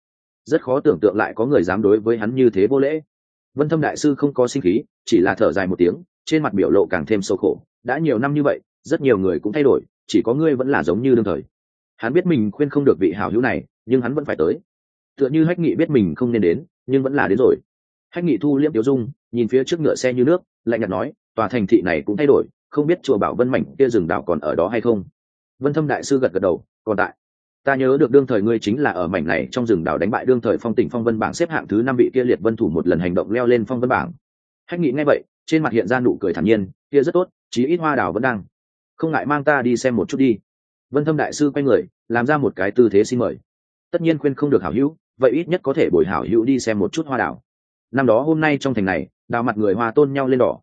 Rất khó tưởng tượng lại có người dám đối với hắn như thế vô lễ. Vân thâm đại sư không có sinh khí, chỉ là thở dài một tiếng, trên mặt biểu lộ càng thêm sâu khổ. Đã nhiều năm như vậy, rất nhiều người cũng thay đổi, chỉ có ngươi vẫn là giống như đương thời. Hắn biết mình khuyên không được vị hảo hữu này, nhưng hắn vẫn phải tới. Tựa như hách nghị biết mình không nên đến, nhưng vẫn là đến rồi. Hách nghị thu liễm tiêu dung, nhìn phía trước ngựa xe như nước, lạnh nhạt nói, tòa thành thị này cũng thay đổi, không biết chùa bảo vân mảnh kia rừng đảo còn ở đó hay không? Vân thâm đại sư gật gật đầu, còn tại ta nhớ được đương thời ngươi chính là ở mảnh này trong rừng đảo đánh bại đương thời phong tỉnh phong vân bảng xếp hạng thứ năm vị kia liệt vân thủ một lần hành động leo lên phong vân bảng. Hách nghị ngay vậy trên mặt hiện ra nụ cười thản nhiên kia rất tốt chí ít hoa đảo vẫn đang. Không ngại mang ta đi xem một chút đi. Vân thâm đại sư quay người làm ra một cái tư thế xin mời. Tất nhiên khuyên không được hảo hữu vậy ít nhất có thể bồi hảo hữu đi xem một chút hoa đảo. Năm đó hôm nay trong thành này đào mặt người hoa tôn nhau lên đỏ.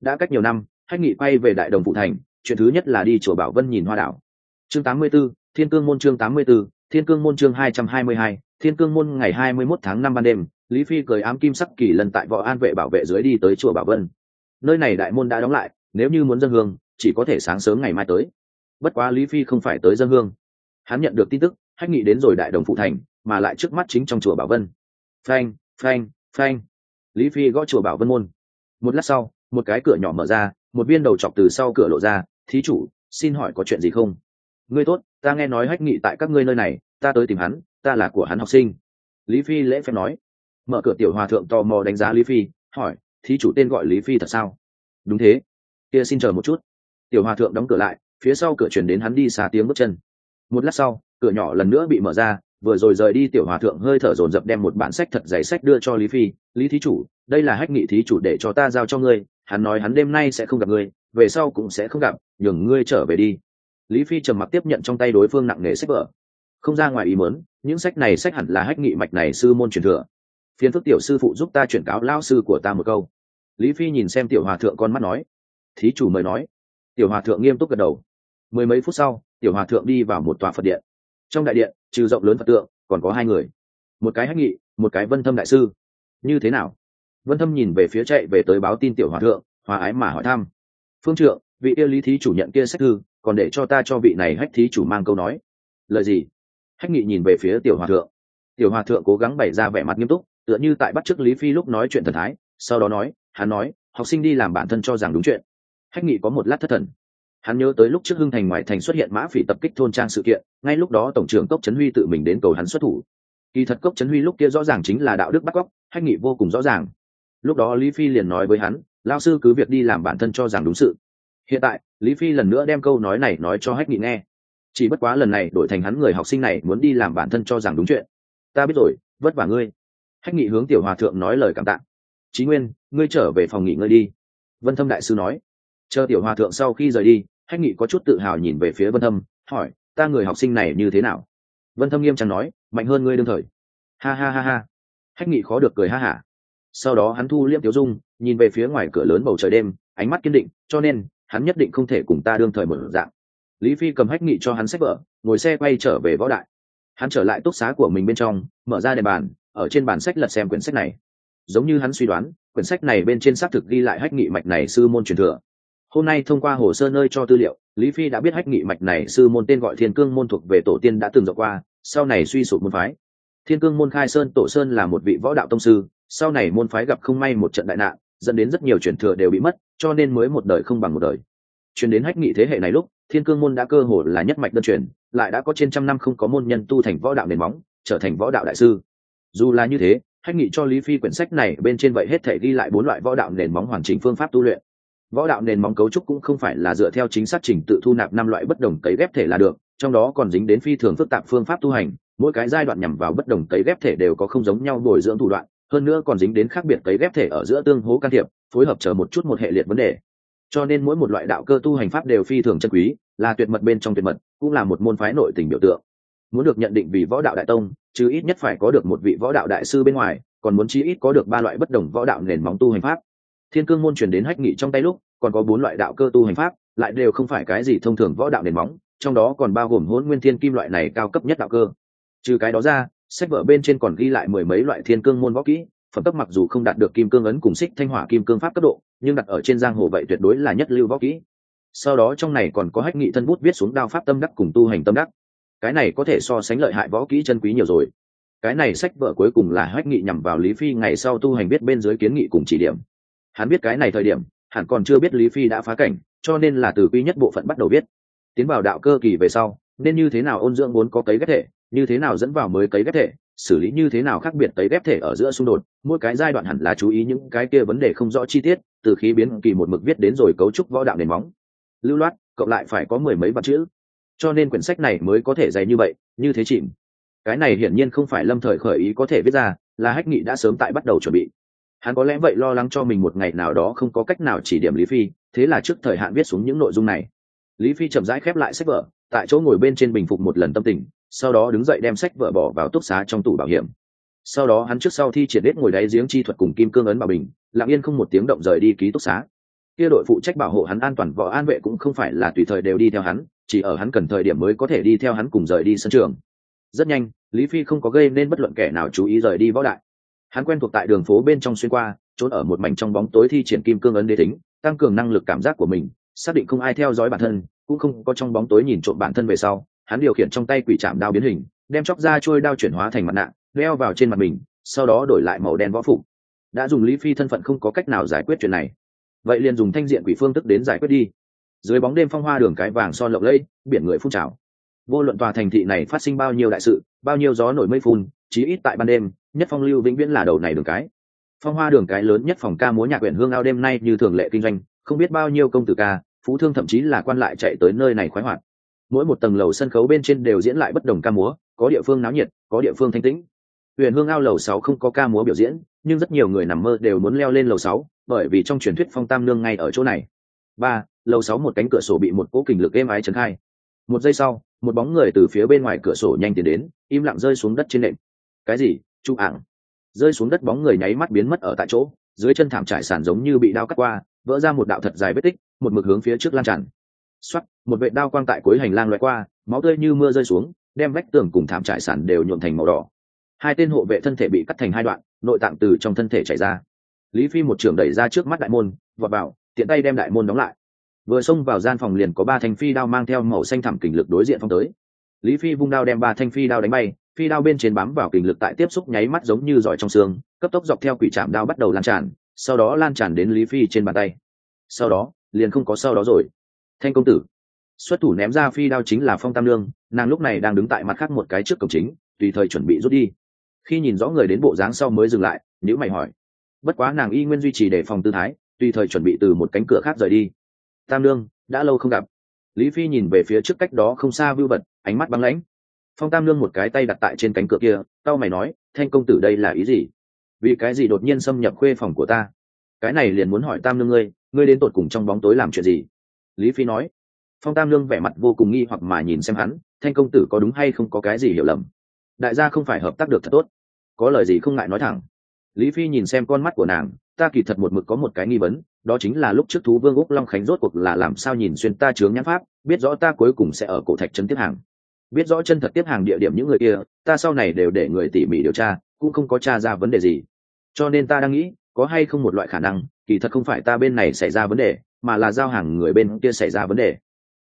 Đã cách nhiều năm hách nghị quay về đại đồng phụ thành chuyện thứ nhất là đi chùa bảo vân nhìn hoa đảo. Chương 84, thiên cương môn chương 84, thiên cương môn chương 222, thiên cương môn ngày 21 tháng 5 ban đêm lý phi cười ám kim sắc kỳ lần tại võ an vệ bảo vệ dưới đi tới chùa bảo vân. Nơi này đại môn đã đóng lại nếu như muốn dân hương chỉ có thể sáng sớm ngày mai tới. Bất quá lý phi không phải tới dân hương. Hắn nhận được tin tức hách nghị đến rồi đại đồng phụ thành mà lại trước mắt chính trong chùa bảo vân. Phanh phanh phanh. Lý phi gõ chùa bảo vân môn. Một lát sau một cái cửa nhỏ mở ra một viên đầu chọc từ sau cửa lộ ra thí chủ xin hỏi có chuyện gì không? Ngươi tốt ta nghe nói hách nghị tại các ngươi nơi này, ta tới tìm hắn, ta là của hắn học sinh. Lý phi lễ phép nói. Mở cửa tiểu hòa thượng tò mò đánh giá lý phi, hỏi, thí chủ tên gọi lý phi thật sao? Đúng thế. Kia xin chờ một chút. Tiểu hòa thượng đóng cửa lại, phía sau cửa chuyển đến hắn đi xa tiếng bước chân. Một lát sau, cửa nhỏ lần nữa bị mở ra, vừa rồi rời đi tiểu hòa thượng hơi thở dồn dập đem một bản sách thật dày sách đưa cho lý phi. Lý thí chủ, đây là hách nghị thí chủ để cho ta giao cho ngươi, hắn nói hắn đêm nay sẽ không gặp ngươi, về sau cũng sẽ không gặp, nhường ngươi trở về đi lý phi trầm mặc tiếp nhận trong tay đối phương nặng nề sách vở. Không ra ngoài ý mớn những sách này sách hẳn là hách nghị mạch này sư môn truyền thừa. Phiến phức tiểu sư phụ giúp ta chuyển cáo lao sư của ta một câu. Lý phi nhìn xem tiểu hòa thượng con mắt nói. Thí chủ mời nói. Tiểu hòa thượng nghiêm túc gật đầu. Mười mấy phút sau, tiểu hòa thượng đi vào một tòa phật điện. Trong đại điện, trừ rộng lớn phật tượng, còn có hai người. Một cái hách nghị, một cái vân thâm đại sư. Như thế nào? Vân thâm nhìn về phía chạy về tới báo tin tiểu hòa thượng, hòa ái mà hỏi thăm. Phương trượng, vị yêu lý thí chủ nhận kia sách thư còn để cho ta cho vị này hách thí chủ mang câu nói. Lời gì? Hách nghị nhìn về phía tiểu hòa thượng. Tiểu hòa thượng cố gắng bày ra vẻ mặt nghiêm túc, tựa như tại bắt chước lý phi lúc nói chuyện thần thái, sau đó nói, hắn nói, học sinh đi làm bản thân cho rằng đúng chuyện. Hách nghị có một lát thất thần. Hắn nhớ tới lúc trước hưng thành ngoại thành xuất hiện mã phỉ tập kích thôn trang sự kiện, ngay lúc đó tổng trưởng cốc trấn huy tự mình đến cầu hắn xuất thủ. Kỳ thật cốc trấn huy lúc kia rõ ràng chính là đạo đức bắt cóc hách nghị vô cùng rõ ràng. Lúc đó lý phi liền nói với hắn lao sư cứ việc đi làm bản thân cho rằng đúng sự hiện tại, lý phi lần nữa đem câu nói này nói cho hách nghị nghe. Chỉ bất quá lần này đổi thành hắn người học sinh này muốn đi làm bản thân cho rằng đúng chuyện. Ta biết rồi, vất vả ngươi. Hách nghị hướng tiểu hòa thượng nói lời cảm tạ. Chí nguyên, ngươi trở về phòng nghỉ ngơi đi. Vân thâm đại sư nói. Chờ tiểu hòa thượng sau khi rời đi, hách nghị có chút tự hào nhìn về phía vân thâm, hỏi, ta người học sinh này như thế nào? Vân thâm nghiêm trang nói, mạnh hơn ngươi đương thời. Ha ha ha ha. Hách nghị khó được cười ha hả. Sau đó hắn thu liêm tiểu dung, nhìn về phía ngoài cửa lớn bầu trời đêm, ánh mắt kiên định, cho nên hắn nhất định không thể cùng ta đương thời mở dạng. Lý phi cầm hách nghị cho hắn sách vở, ngồi xe quay trở về võ đại hắn trở lại túc xá của mình bên trong, mở ra đèn bàn, ở trên bàn sách lật xem quyển sách này. Giống như hắn suy đoán, quyển sách này bên trên xác thực ghi lại hách nghị mạch này sư môn truyền thừa. Hôm nay thông qua hồ sơ nơi cho tư liệu, lý phi đã biết hách nghị mạch này sư môn tên gọi thiên cương môn thuộc về tổ tiên đã từng dọc qua, sau này suy sụp môn phái. Thiên cương môn khai sơn, tổ sơn là một vị võ đạo tông sư, sau này môn phái gặp không may một trận đại nạn dẫn đến rất nhiều truyền thừa đều bị mất, cho nên mới một đời không bằng một đời. Truyền đến hách nghị thế hệ này lúc, thiên cương môn đã cơ hồ là nhất mạch đơn truyền, lại đã có trên trăm năm không có môn nhân tu thành võ đạo nền móng, trở thành võ đạo đại sư. Dù là như thế, hách nghị cho lý phi quyển sách này bên trên vậy hết thể ghi lại bốn loại võ đạo nền móng hoàn chỉnh phương pháp tu luyện. Võ đạo nền móng cấu trúc cũng không phải là dựa theo chính xác trình tự thu nạp năm loại bất đồng cấy ghép thể là được, trong đó còn dính đến phi thường phức tạp phương pháp tu hành, mỗi cái giai đoạn nhằm vào bất đồng cấy ghép thể đều có không giống nhau bồi dưỡng thủ đoạn hơn nữa còn dính đến khác biệt cấy ghép thể ở giữa tương hố can thiệp, phối hợp chờ một chút một hệ liệt vấn đề. Cho nên mỗi một loại đạo cơ tu hành pháp đều phi thường chân quý, là tuyệt mật bên trong tuyệt mật, cũng là một môn phái nội tình biểu tượng. Muốn được nhận định vì võ đạo đại tông, chứ ít nhất phải có được một vị võ đạo đại sư bên ngoài, còn muốn chí ít có được ba loại bất đồng võ đạo nền móng tu hành pháp. Thiên cương môn truyền đến hách nghị trong tay lúc, còn có bốn loại đạo cơ tu hành pháp, lại đều không phải cái gì thông thường võ đạo nền móng, trong đó còn bao gồm hôn nguyên thiên kim loại này cao cấp nhất đạo cơ. Trừ cái đó ra sách vở bên trên còn ghi lại mười mấy loại thiên cương môn võ kỹ, phẩm cấp mặc dù không đạt được kim cương ấn cùng xích thanh hỏa kim cương pháp cấp độ, nhưng đặt ở trên giang hồ vậy tuyệt đối là nhất lưu võ kỹ. Sau đó trong này còn có hách nghị thân bút viết xuống đao pháp tâm đắc cùng tu hành tâm đắc. Cái này có thể so sánh lợi hại võ kỹ chân quý nhiều rồi. Cái này sách vở cuối cùng là hách nghị nhằm vào lý phi ngày sau tu hành biết bên dưới kiến nghị cùng chỉ điểm. Hắn biết cái này thời điểm hắn còn chưa biết lý phi đã phá cảnh, cho nên là từ quy nhất bộ phận bắt đầu biết tiến vào đạo cơ kỳ về sau, nên như thế nào ôn dưỡng vốn có cấy ghép thể như thế nào dẫn vào mới cấy ghép thể, xử lý như thế nào khác biệt cấy ghép thể ở giữa xung đột, mỗi cái giai đoạn hẳn là chú ý những cái kia vấn đề không rõ chi tiết, từ khi biến kỳ một mực viết đến rồi cấu trúc võ đạo nền móng. Lưu loát, cộng lại phải có mười mấy vật chữ. Cho nên quyển sách này mới có thể dày như vậy, như thế chìm. Cái này hiển nhiên không phải lâm thời khởi ý có thể viết ra, là hách nghị đã sớm tại bắt đầu chuẩn bị. Hắn có lẽ vậy lo lắng cho mình một ngày nào đó không có cách nào chỉ điểm lý phi, thế là trước thời hạn viết xuống những nội dung này. Lý phi chậm rãi khép lại sách vở, tại chỗ ngồi bên trên bình phục một lần tâm tình sau đó đứng dậy đem sách vợ bỏ vào túc xá trong tủ bảo hiểm. Sau đó hắn trước sau thi triển hết ngồi đáy giếng chi thuật cùng kim cương ấn bảo bình, lặng yên không một tiếng động rời đi ký túc xá. Kia đội phụ trách bảo hộ hắn an toàn võ an vệ cũng không phải là tùy thời đều đi theo hắn, chỉ ở hắn cần thời điểm mới có thể đi theo hắn cùng rời đi sân trường. Rất nhanh, lý phi không có gây nên bất luận kẻ nào chú ý rời đi võ đại hắn quen thuộc tại đường phố bên trong xuyên qua, trốn ở một mảnh trong bóng tối thi triển kim cương ấn đế tính, tăng cường năng lực cảm giác của mình, xác định không ai theo dõi bản thân, cũng không có trong bóng tối nhìn trộm bản thân về sau hắn điều khiển trong tay quỷ chạm đao biến hình, đem chóc ra trôi đao chuyển hóa thành mặt nạ, đeo vào trên mặt mình, sau đó đổi lại màu đen võ phục. Đã dùng lý phi thân phận không có cách nào giải quyết chuyện này. Vậy liền dùng thanh diện quỷ phương thức đến giải quyết đi. Dưới bóng đêm phong hoa đường cái vàng son lộng lẫy, biển người phun trào. Vô luận tòa thành thị này phát sinh bao nhiêu đại sự, bao nhiêu gió nổi mây phun, chí ít tại ban đêm, nhất phong lưu vĩnh viễn là đầu này đường cái. Phong hoa đường cái lớn nhất phòng ca múa nhạc quyển hương ao đêm nay như thường lệ kinh doanh, không biết bao nhiêu công tử ca, phú thương thậm chí là quan lại chạy tới nơi này khoái hoạt mỗi một tầng lầu sân khấu bên trên đều diễn lại bất đồng ca múa, có địa phương náo nhiệt, có địa phương thanh tĩnh. Huyền hương ao lầu sáu không có ca múa biểu diễn, nhưng rất nhiều người nằm mơ đều muốn leo lên lầu sáu, bởi vì trong truyền thuyết phong tam nương ngay ở chỗ này. Ba, lầu sáu một cánh cửa sổ bị một cỗ kình lực êm ái chấn khai. Một giây sau, một bóng người từ phía bên ngoài cửa sổ nhanh tiến đến, im lặng rơi xuống đất trên nệm cái gì? Chu ảng. Rơi xuống đất bóng người nháy mắt biến mất ở tại chỗ, dưới chân thảm trải sàn giống như bị đao cắt qua, vỡ ra một đạo thật dài vết tích, một mực hướng phía trước lan tràn xoắt một vệ đao quang tại cuối hành lang loại qua, máu tươi như mưa rơi xuống, đem vách tường cùng thảm trải sàn đều nhuộm thành màu đỏ. Hai tên hộ vệ thân thể bị cắt thành hai đoạn, nội tạng từ trong thân thể chảy ra. Lý phi một trường đẩy ra trước mắt đại môn, vọt vào, tiện tay đem đại môn đóng lại. Vừa xông vào gian phòng liền có ba thanh phi đao mang theo màu xanh thẳm kình lực đối diện phong tới. Lý phi vung đao đem ba thanh phi đao đánh bay, phi đao bên trên bám vào kình lực tại tiếp xúc nháy mắt giống như giỏi trong xương, cấp tốc dọc theo quỷ chạm đao bắt đầu lan tràn, sau đó lan tràn đến lý phi trên bàn tay. Sau đó, liền không có sau đó rồi thanh công tử. Xuất thủ ném ra phi đao chính là phong tam lương nàng lúc này đang đứng tại mặt khác một cái trước cổng chính, tùy thời chuẩn bị rút đi. Khi nhìn rõ người đến bộ dáng sau mới dừng lại nếu mày hỏi. Bất quá nàng y nguyên duy trì để phòng tư thái, tùy thời chuẩn bị từ một cánh cửa khác rời đi. Tam lương đã lâu không gặp. Lý phi nhìn về phía trước cách đó không xa vưu vật, ánh mắt băng lãnh. Phong tam lương một cái tay đặt tại trên cánh cửa kia tao mày nói, thanh công tử đây là ý gì? Vì cái gì đột nhiên xâm nhập khuê phòng của ta? Cái này liền muốn hỏi tam lương ngươi ngươi đến tột cùng trong bóng tối làm chuyện gì? Lý phi nói. Phong tam lương vẻ mặt vô cùng nghi hoặc mà nhìn xem hắn, thanh công tử có đúng hay không có cái gì hiểu lầm? Đại gia không phải hợp tác được thật tốt. Có lời gì không ngại nói thẳng. Lý phi nhìn xem con mắt của nàng, ta kỳ thật một mực có một cái nghi vấn, đó chính là lúc trước thú vương úc long khánh rốt cuộc là làm sao nhìn xuyên ta chướng nhãn pháp, biết rõ ta cuối cùng sẽ ở cổ thạch trấn tiếp hàng. Biết rõ chân thật tiếp hàng địa điểm những người kia, ta sau này đều để người tỉ mỉ điều tra, cũng không có t r a ra vấn đề gì. Cho nên ta đang nghĩ, có hay không một loại khả năng, kỳ thật không phải ta bên này xảy ra vấn đề mà là giao hàng người bên kia xảy ra vấn đề.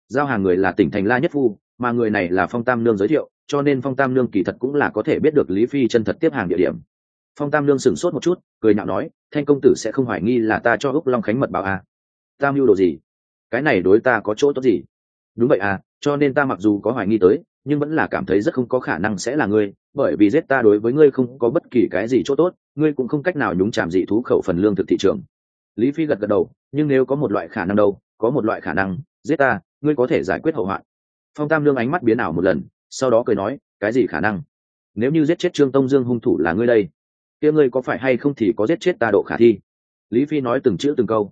Giao hàng người là tỉnh thành la nhất phu, mà người này là phong tam nương giới thiệu, cho nên phong tam nương kỳ thật cũng là có thể biết được lý phi chân thật tiếp hàng địa điểm. Phong tam nương sửng sốt một chút, cười nhạo nói, thanh công tử sẽ không hoài nghi là ta cho úc long khánh mật báo à. ta mưu đồ gì? Cái này đối ta có chỗ tốt gì? Đúng vậy à cho nên ta mặc dù có hoài nghi tới, nhưng vẫn là cảm thấy rất không có khả năng sẽ là ngươi, bởi vì giết ta đối với ngươi không có bất kỳ cái gì chỗ tốt, ngươi cũng không cách nào nhúng chạm dị thú khẩu phần lương thực thị trường lý phi gật gật đầu, nhưng nếu có một loại khả năng đâu, có một loại khả năng, giết ta, ngươi có thể giải quyết hậu hoạn. Phong tam lương ánh mắt biến ảo một lần, sau đó cười nói, cái gì khả năng? Nếu như giết chết trương tông dương hung thủ là ngươi đây, kia ngươi có phải hay không thì có giết chết ta độ khả thi? Lý phi nói từng chữ từng câu.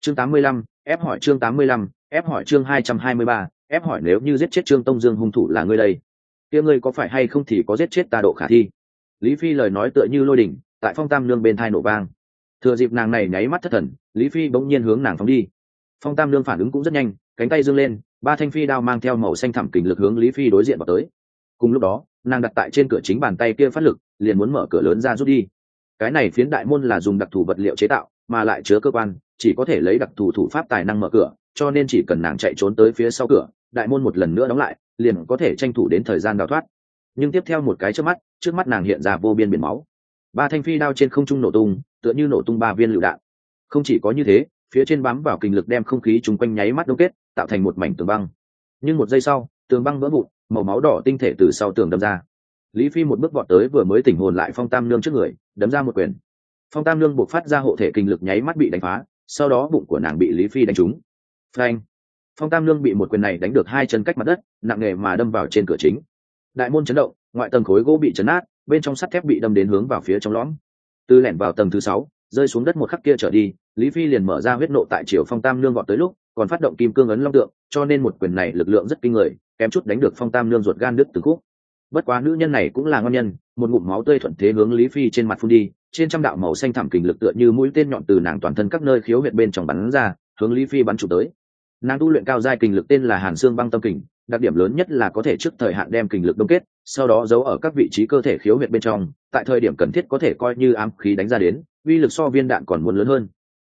Chương tám mươi lăm, ép hỏi chương tám mươi lăm, ép hỏi chương hai trăm hai mươi ba, ép hỏi nếu như giết chết trương tông dương hung thủ là ngươi đây, kia ngươi có phải hay không thì có giết chết ta độ khả thi? Lý phi lời nói tựa như lôi đỉnh, tại phong tam lương bên thai nổ vang thừa dịp nàng này nháy mắt thất thần, lý phi bỗng nhiên hướng nàng phóng đi. Phong tam lương phản ứng cũng rất nhanh, cánh tay dâng lên, ba thanh phi đao mang theo màu xanh thẳm kình lực hướng lý phi đối diện vào tới. Cùng lúc đó, nàng đặt tại trên cửa chính bàn tay kia phát lực, liền muốn mở cửa lớn ra rút đi. Cái này phiến đại môn là dùng đặc thù vật liệu chế tạo, mà lại chứa cơ quan, chỉ có thể lấy đặc thù thủ pháp tài năng mở cửa, cho nên chỉ cần nàng chạy trốn tới phía sau cửa, đại môn một lần nữa đóng lại, liền có thể tranh thủ đến thời gian đào thoát. Nhưng tiếp theo một cái trước mắt trước mắt nàng hiện ra vô biên biển máu ba thanh phi đao trên không trung nổ tung, tựa như nổ tung ba viên lựu đạn. Không chỉ có như thế, phía trên bám vào kinh lực đem không khí chung quanh nháy mắt đông kết, tạo thành một mảnh tường băng. Nhưng một giây sau, tường băng vỡ vụn, màu máu đỏ tinh thể từ sau tường đâm ra. Lý phi một bước vọt tới vừa mới tỉnh hồn lại phong tam nương trước người, đấm ra một quyền. Phong tam nương buộc phát ra hộ thể kinh lực nháy mắt bị đánh phá, sau đó bụng của nàng bị lý phi đánh trúng. Phanh! Phong tam nương bị một quyền này đánh được hai chân cách mặt đất, nặng nề mà đâm vào trên cửa chính. Đại môn chấn động, ngoại tầng khối gỗ bị chấn át bên trong sắt thép bị đâm đến hướng vào phía trong lõm. Từ lẻn vào tầng thứ sáu, rơi xuống đất một khắc kia trở đi, lý phi liền mở ra huyết nộ tại triều phong tam nương vọt tới lúc, còn phát động kim cương ấn long tượng, cho nên một quyền này lực lượng rất kinh người, kém chút đánh được phong tam nương ruột gan đứt từ khúc. Bất quá nữ nhân này cũng là ngon nhân, một ngụm máu tươi thuận thế hướng lý phi trên mặt phun đi, trên trăm đạo màu xanh thảm kình lực tựa như mũi tên nhọn từ nàng toàn thân các nơi khiếu huyệt bên trong bắn ra, hướng lý phi bắn trụ tới. Nàng tu luyện cao giai kình lực tên là hàn xương băng tâm kình, đặc điểm lớn nhất là có thể trước thời hạn đem kình lực đông kết sau đó giấu ở các vị trí cơ thể khiếu huyệt bên trong, tại thời điểm cần thiết có thể coi như ám khí đánh ra đến, uy lực so viên đạn còn muốn lớn hơn.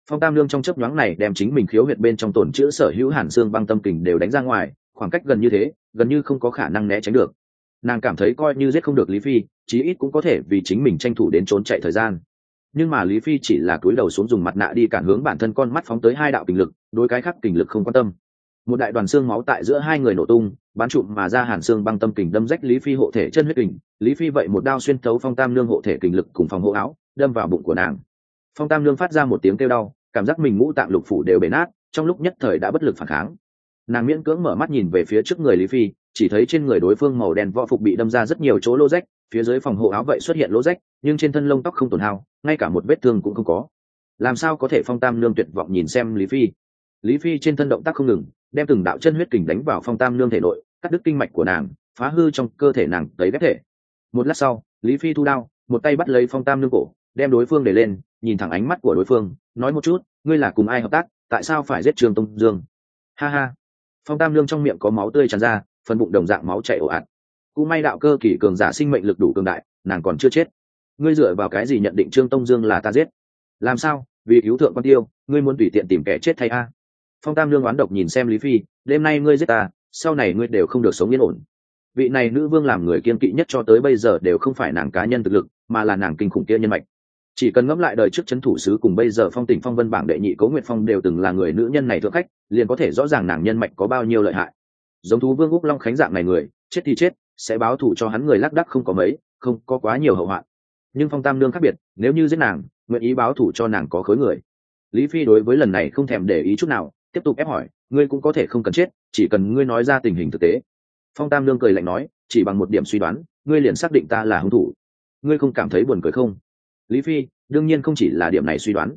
Phong tam lương trong chấp nhoáng này đem chính mình khiếu huyệt bên trong tổn chữ sở hữu hàn xương băng tâm kình đều đánh ra ngoài, khoảng cách gần như thế, gần như không có khả năng né tránh được. Nàng cảm thấy coi như giết không được lý phi, chí ít cũng có thể vì chính mình tranh thủ đến trốn chạy thời gian. Nhưng mà lý phi chỉ là cúi đầu xuống dùng mặt nạ đi cản hướng bản thân con mắt phóng tới hai đạo kình lực đôi cái khác kình lực không quan tâm một đại đoàn xương máu tại giữa hai người nổ tung, bắn trụm mà ra hàn xương băng tâm kình đâm rách lý phi hộ thể chân huyết kình. Lý phi vậy một đao xuyên thấu phong tam nương hộ thể kình lực cùng phòng hộ áo, đâm vào bụng của nàng. Phong tam nương phát ra một tiếng kêu đau, cảm giác mình ngũ tạng lục phủ đều bể nát, trong lúc nhất thời đã bất lực phản kháng. Nàng miễn cưỡng mở mắt nhìn về phía trước người lý phi, chỉ thấy trên người đối phương màu đen võ phục bị đâm ra rất nhiều chỗ lỗ rách, phía dưới phòng hộ áo vậy xuất hiện lỗ rách, nhưng trên thân lông tóc không tổn hao, ngay cả một vết thương cũng không có. Làm sao có thể phong tam nương tuyệt vọng nhìn xem lý phi? Lý phi trên thân động tác không ngừng đem từng đạo chân huyết kình đánh vào phong tam nương thể nội, cắt đứt kinh mạch của nàng, phá hư trong cơ thể nàng tới ghép thể. Một lát sau, lý phi thu đao, một tay bắt lấy phong tam nương cổ, đem đối phương để lên, nhìn thẳng ánh mắt của đối phương, nói một chút, ngươi là cùng ai hợp tác, tại sao phải giết trường tông dương? Ha ha. Phong tam nương trong miệng có máu tươi tràn ra, phần bụng đồng dạng máu chảy ồ ạt. Cú may đạo cơ kỳ cường giả sinh mệnh lực đủ cường đại, nàng còn chưa chết. Ngươi dựa vào cái gì nhận định trương tông dương là ta giết? Làm sao? Vì cứu thượng quan tiêu, ngươi muốn tùy tiện tìm kẻ chết thay a? Phong tam lương oán độc nhìn xem lý phi, đêm nay ngươi giết ta, sau này ngươi đều không được sống yên ổn. Vị này nữ vương làm người kiên kỵ nhất cho tới bây giờ đều không phải nàng cá nhân thực lực, mà là nàng kinh khủng kia nhân mạch. Chỉ cần ngẫm lại đời trước c thủ sứ cùng bây giờ phong tỉnh phong vân bảng đệ nhị cố nguyện phong đều từng là người nữ nhân này thượng khách, liền có thể rõ ràng nàng nhân mạch có bao nhiêu lợi hại. Giống thú vương úc long khánh dạng này người, chết thì chết, sẽ báo thù cho hắn người lác đắc không có mấy, không có quá nhiều hậu hoạn. Nhưng phong tam nương khác biệt, nếu như giết nàng, nguyện ý báo thù cho nàng có khối người. Lý phi đối với lần này không thèm để ý chút nào tiếp tục ép hỏi, ngươi cũng có thể không cần chết, chỉ cần ngươi nói ra tình hình thực tế. Phong tam lương cười lạnh nói, chỉ bằng một điểm suy đoán, ngươi liền xác định ta là hung thủ. Ngươi không cảm thấy buồn cười không? Lý phi, đương nhiên không chỉ là điểm này suy đoán.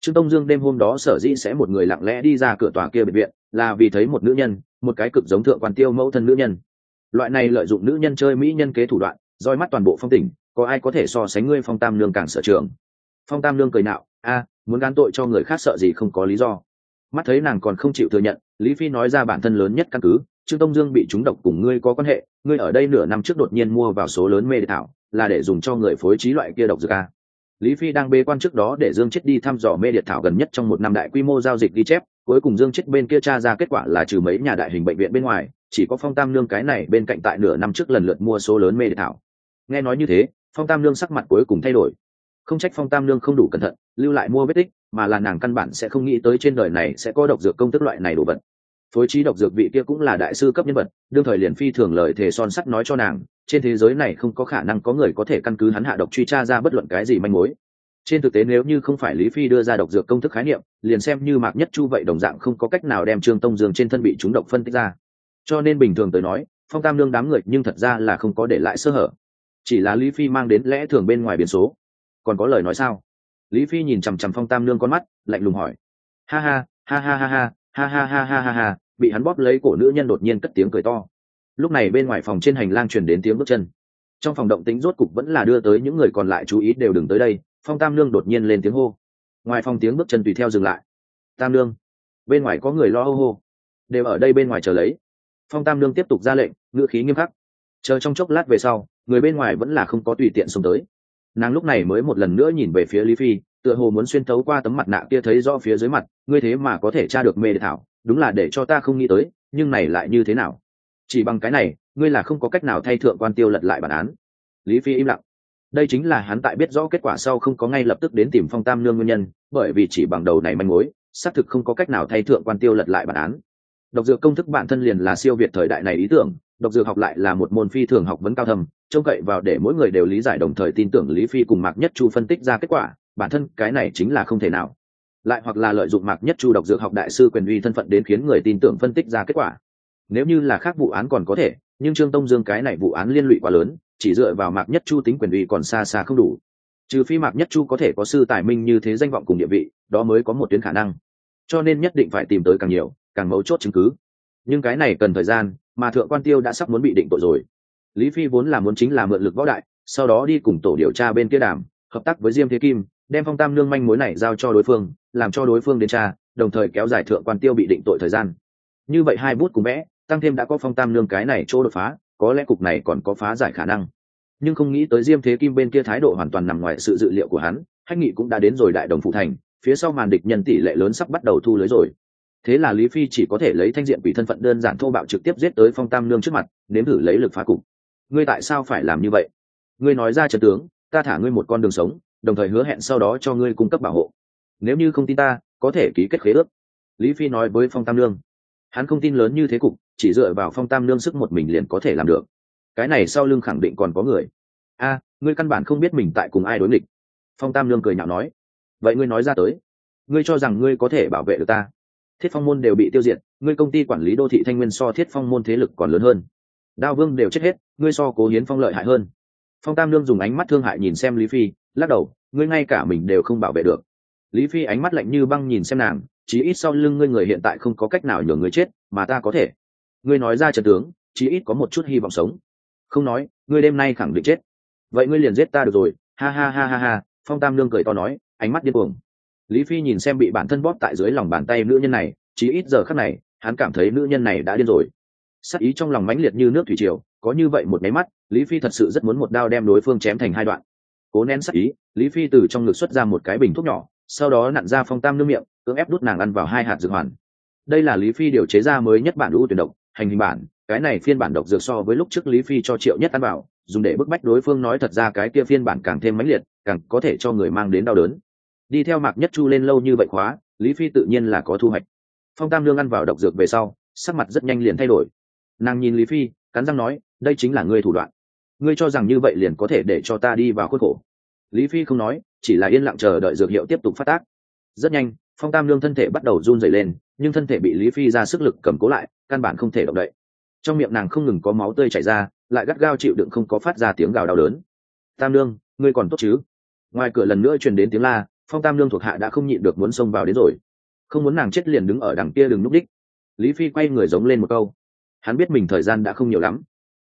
Trương tông dương đêm hôm đó sở dĩ sẽ một người lặng lẽ đi ra cửa tòa kia biệt viện, là vì thấy một nữ nhân, một cái cực giống thượng quan tiêu mẫu thân nữ nhân. Loại này lợi dụng nữ nhân chơi mỹ nhân kế thủ đoạn, roi mắt toàn bộ phong tỉnh, có ai có thể so sánh ngươi phong tam lương càng sở trường? Phong tam lương cười nạo, a, muốn gán tội cho người khác sợ gì không có lý do mắt thấy nàng còn không chịu thừa nhận, lý phi nói ra bản thân lớn nhất căn cứ, trương tông dương bị trúng độc cùng ngươi có quan hệ, ngươi ở đây nửa năm trước đột nhiên mua vào số lớn mê thảo, là để dùng cho người phối trí loại kia độc dược a. Lý phi đang bê quan trước đó để dương chết đi thăm dò mê điện thảo gần nhất trong một năm đại quy mô giao dịch ghi chép, cuối cùng dương chết bên kia tra ra kết quả là trừ mấy nhà đại hình bệnh viện bên ngoài, chỉ có phong tam nương cái này bên cạnh tại nửa năm trước lần lượt mua số lớn mê điện thảo. Nghe nói như thế, phong tam nương sắc mặt cuối cùng thay đổi. Không trách phong tam nương không đủ cẩn thận, lưu lại mua vết tích mà là nàng căn bản sẽ không nghĩ tới trên đời này sẽ có độc dược công thức loại này đồ vật. Phối trí độc dược vị kia cũng là đại sư cấp nhân vật, đương thời liền phi thường lời thề son sắt nói cho nàng, trên thế giới này không có khả năng có người có thể căn cứ hắn hạ độc truy tra ra bất luận cái gì manh mối. Trên thực tế nếu như không phải lý phi đưa ra độc dược công thức khái niệm, liền xem như mạc nhất chu vậy đồng dạng không có cách nào đem trương tông dương trên thân bị chúng độc phân tích ra. Cho nên bình thường tới nói, phong tam lương đám người nhưng thật ra là không có để lại sơ hở. Chỉ là lý phi mang đến lẽ thường bên ngoài biến số. Còn có lời nói sao? Lý phi nhìn chằm chằm phong tam Nương con mắt lạnh lùng hỏi. Ha ha ha ha ha ha ha ha ha ha ha ha bị hắn bóp lấy cổ nữ nhân đột nhiên cất tiếng cười to. Lúc này bên ngoài phòng trên hành lang truyền đến tiếng bước chân. Trong phòng động tính rốt cục vẫn là đưa tới những người còn lại chú ý đều đừng tới đây phong tam Nương đột nhiên lên tiếng hô. Ngoài phòng tiếng bước chân tùy theo dừng lại. Tam Nương, bên ngoài có người lo hô hô. Đều ở đây bên ngoài chờ lấy. Phong tam Nương tiếp tục ra lệnh ngữ khí nghiêm khắc. Chờ trong chốc lát về sau người bên ngoài vẫn là không có tùy tiện xông tới nàng lúc này mới một lần nữa nhìn về phía lý phi, tựa hồ muốn xuyên thấu qua tấm mặt nạ kia thấy rõ phía dưới mặt, ngươi thế mà có thể tra được mê thảo, đúng là để cho ta không nghĩ tới, nhưng này lại như thế nào? Chỉ bằng cái này, ngươi là không có cách nào thay thượng quan tiêu lật lại bản án. Lý phi im lặng. Đây chính là hắn tại biết rõ kết quả sau không có ngay lập tức đến tìm phong tam nương nguyên nhân, bởi vì chỉ bằng đầu này manh mối, xác thực không có cách nào thay thượng quan tiêu lật lại bản án độc dược công thức bản thân liền là siêu việt thời đại này ý tưởng, độc dược học lại là một môn phi thường học vấn cao thầm trông cậy vào để mỗi người đều lý giải đồng thời tin tưởng lý phi cùng mạc nhất chu phân tích ra kết quả, bản thân cái này chính là không thể nào. Lại hoặc là lợi dụng mạc nhất chu độc dược học đại sư quyền uy thân phận đến khiến người tin tưởng phân tích ra kết quả. Nếu như là khác vụ án còn có thể, nhưng trương tông dương cái này vụ án liên lụy quá lớn, chỉ dựa vào mạc nhất chu tính quyền uy còn xa xa không đủ. Trừ phi mạc nhất chu có thể có sư tài minh như thế danh vọng cùng địa vị, đó mới có một tuyến khả năng. Cho nên nhất định phải tìm tới càng nhiều càng mấu chốt chứng cứ. Nhưng cái này cần thời gian, mà thượng quan tiêu đã sắp muốn bị định tội rồi. Lý phi vốn là muốn chính là mượn lực võ đại, sau đó đi cùng tổ điều tra bên kia đàm, hợp tác với diêm thế kim, đem phong tam nương manh mối này giao cho đối phương, làm cho đối phương đến tra, đồng thời kéo dài thượng quan tiêu bị định tội thời gian. Như vậy hai bút cùng vẽ, tăng thêm đã có phong tam nương cái này chỗ đột phá, có lẽ cục này còn có phá giải khả năng. Nhưng không nghĩ tới diêm thế kim bên kia thái độ hoàn toàn nằm ngoài sự dự liệu của hắn hách nghị cũng đã đến rồi đại đồng phụ thành, phía sau màn địch nhân tỷ lệ lớn sắp bắt đầu thu lưới rồi thế là lý phi chỉ có thể lấy thanh diện quỷ thân phận đơn giản thô bạo trực tiếp giết tới phong tam nương trước mặt, nếm thử lấy lực phá cục. Ngươi tại sao phải làm như vậy? Ngươi nói ra trần tướng, ta thả ngươi một con đường sống, đồng thời hứa hẹn sau đó cho ngươi cung cấp bảo hộ. Nếu như không tin ta, có thể ký kết khế ước. Lý phi nói với phong tam nương. Hắn không tin lớn như thế cục, chỉ dựa vào phong tam nương sức một mình liền có thể làm được. Cái này sau lưng khẳng định còn có người. A, ngươi căn bản không biết mình tại cùng ai đối nghịch. Phong tam nương cười nhạo nói. Vậy ngươi nói ra tới. Ngươi cho rằng ngươi có thể bảo vệ được ta? Thiết phong môn đều bị tiêu diệt, ngươi công ty quản lý đô thị thanh nguyên so thiết phong môn thế lực còn lớn hơn. Đao vương đều chết hết, ngươi so cố hiến phong lợi hại hơn. Phong tam nương dùng ánh mắt thương hại nhìn xem lý phi, lắc đầu, ngươi ngay cả mình đều không bảo vệ được. Lý phi ánh mắt lạnh như băng nhìn xem nàng, chí ít sau lưng ngươi người hiện tại không có cách nào nhường ngươi chết, mà ta có thể. Ngươi nói ra trận tướng, chí ít có một chút hy vọng sống. Không nói, ngươi đêm nay khẳng định chết. Vậy ngươi liền giết ta được rồi. Ha ha ha ha ha, phong tam nương cười to nói, ánh mắt điên cuồng lý phi nhìn xem bị bản thân bóp tại dưới lòng bàn tay nữ nhân này, chỉ ít giờ khắc này, hắn cảm thấy nữ nhân này đã điên rồi. Sắc ý trong lòng mãnh liệt như nước thủy triều, có như vậy một máy mắt, lý phi thật sự rất muốn một đao đem đối phương chém thành hai đoạn. Cố nén sắc ý, lý phi từ trong ngực xuất ra một cái bình thuốc nhỏ, sau đó nặn ra phong tam nước miệng, cưỡng ép đút nàng ăn vào hai hạt dược hoàn. Đây là lý phi điều chế ra mới nhất bản lũ tuyển độc, hành hình bản, cái này phiên bản độc dược so với lúc trước lý phi cho triệu nhất ăn bảo dùng để bức bách đối phương nói thật ra cái kia phiên bản càng thêm mãnh liệt, càng có thể cho người mang đến đau đớn đi theo mạc nhất chu lên lâu như vậy khóa, lý phi tự nhiên là có thu hoạch. Phong tam lương ăn vào độc dược về sau, sắc mặt rất nhanh liền thay đổi. Nàng nhìn lý phi, cắn răng nói, đây chính là ngươi thủ đoạn. Ngươi cho rằng như vậy liền có thể để cho ta đi vào khuất khổ. Lý phi không nói, chỉ là yên lặng chờ đợi dược hiệu tiếp tục phát tác. Rất nhanh, phong tam lương thân thể bắt đầu run dày lên, nhưng thân thể bị lý phi ra sức lực cầm cố lại, căn bản không thể động đậy. Trong miệng nàng không ngừng có máu tươi chảy ra, lại gắt gao chịu đựng không có phát ra tiếng gào đau đớn. Tam lương, ngươi còn tốt chứ? Ngoài cửa lần nữa truyền đến tiếng la phong tam lương thuộc hạ đã không nhịn được muốn xông vào đến rồi. Không muốn nàng chết liền đứng ở đằng kia đừng núp đích. Lý phi quay người giống lên một câu. Hắn biết mình thời gian đã không nhiều lắm.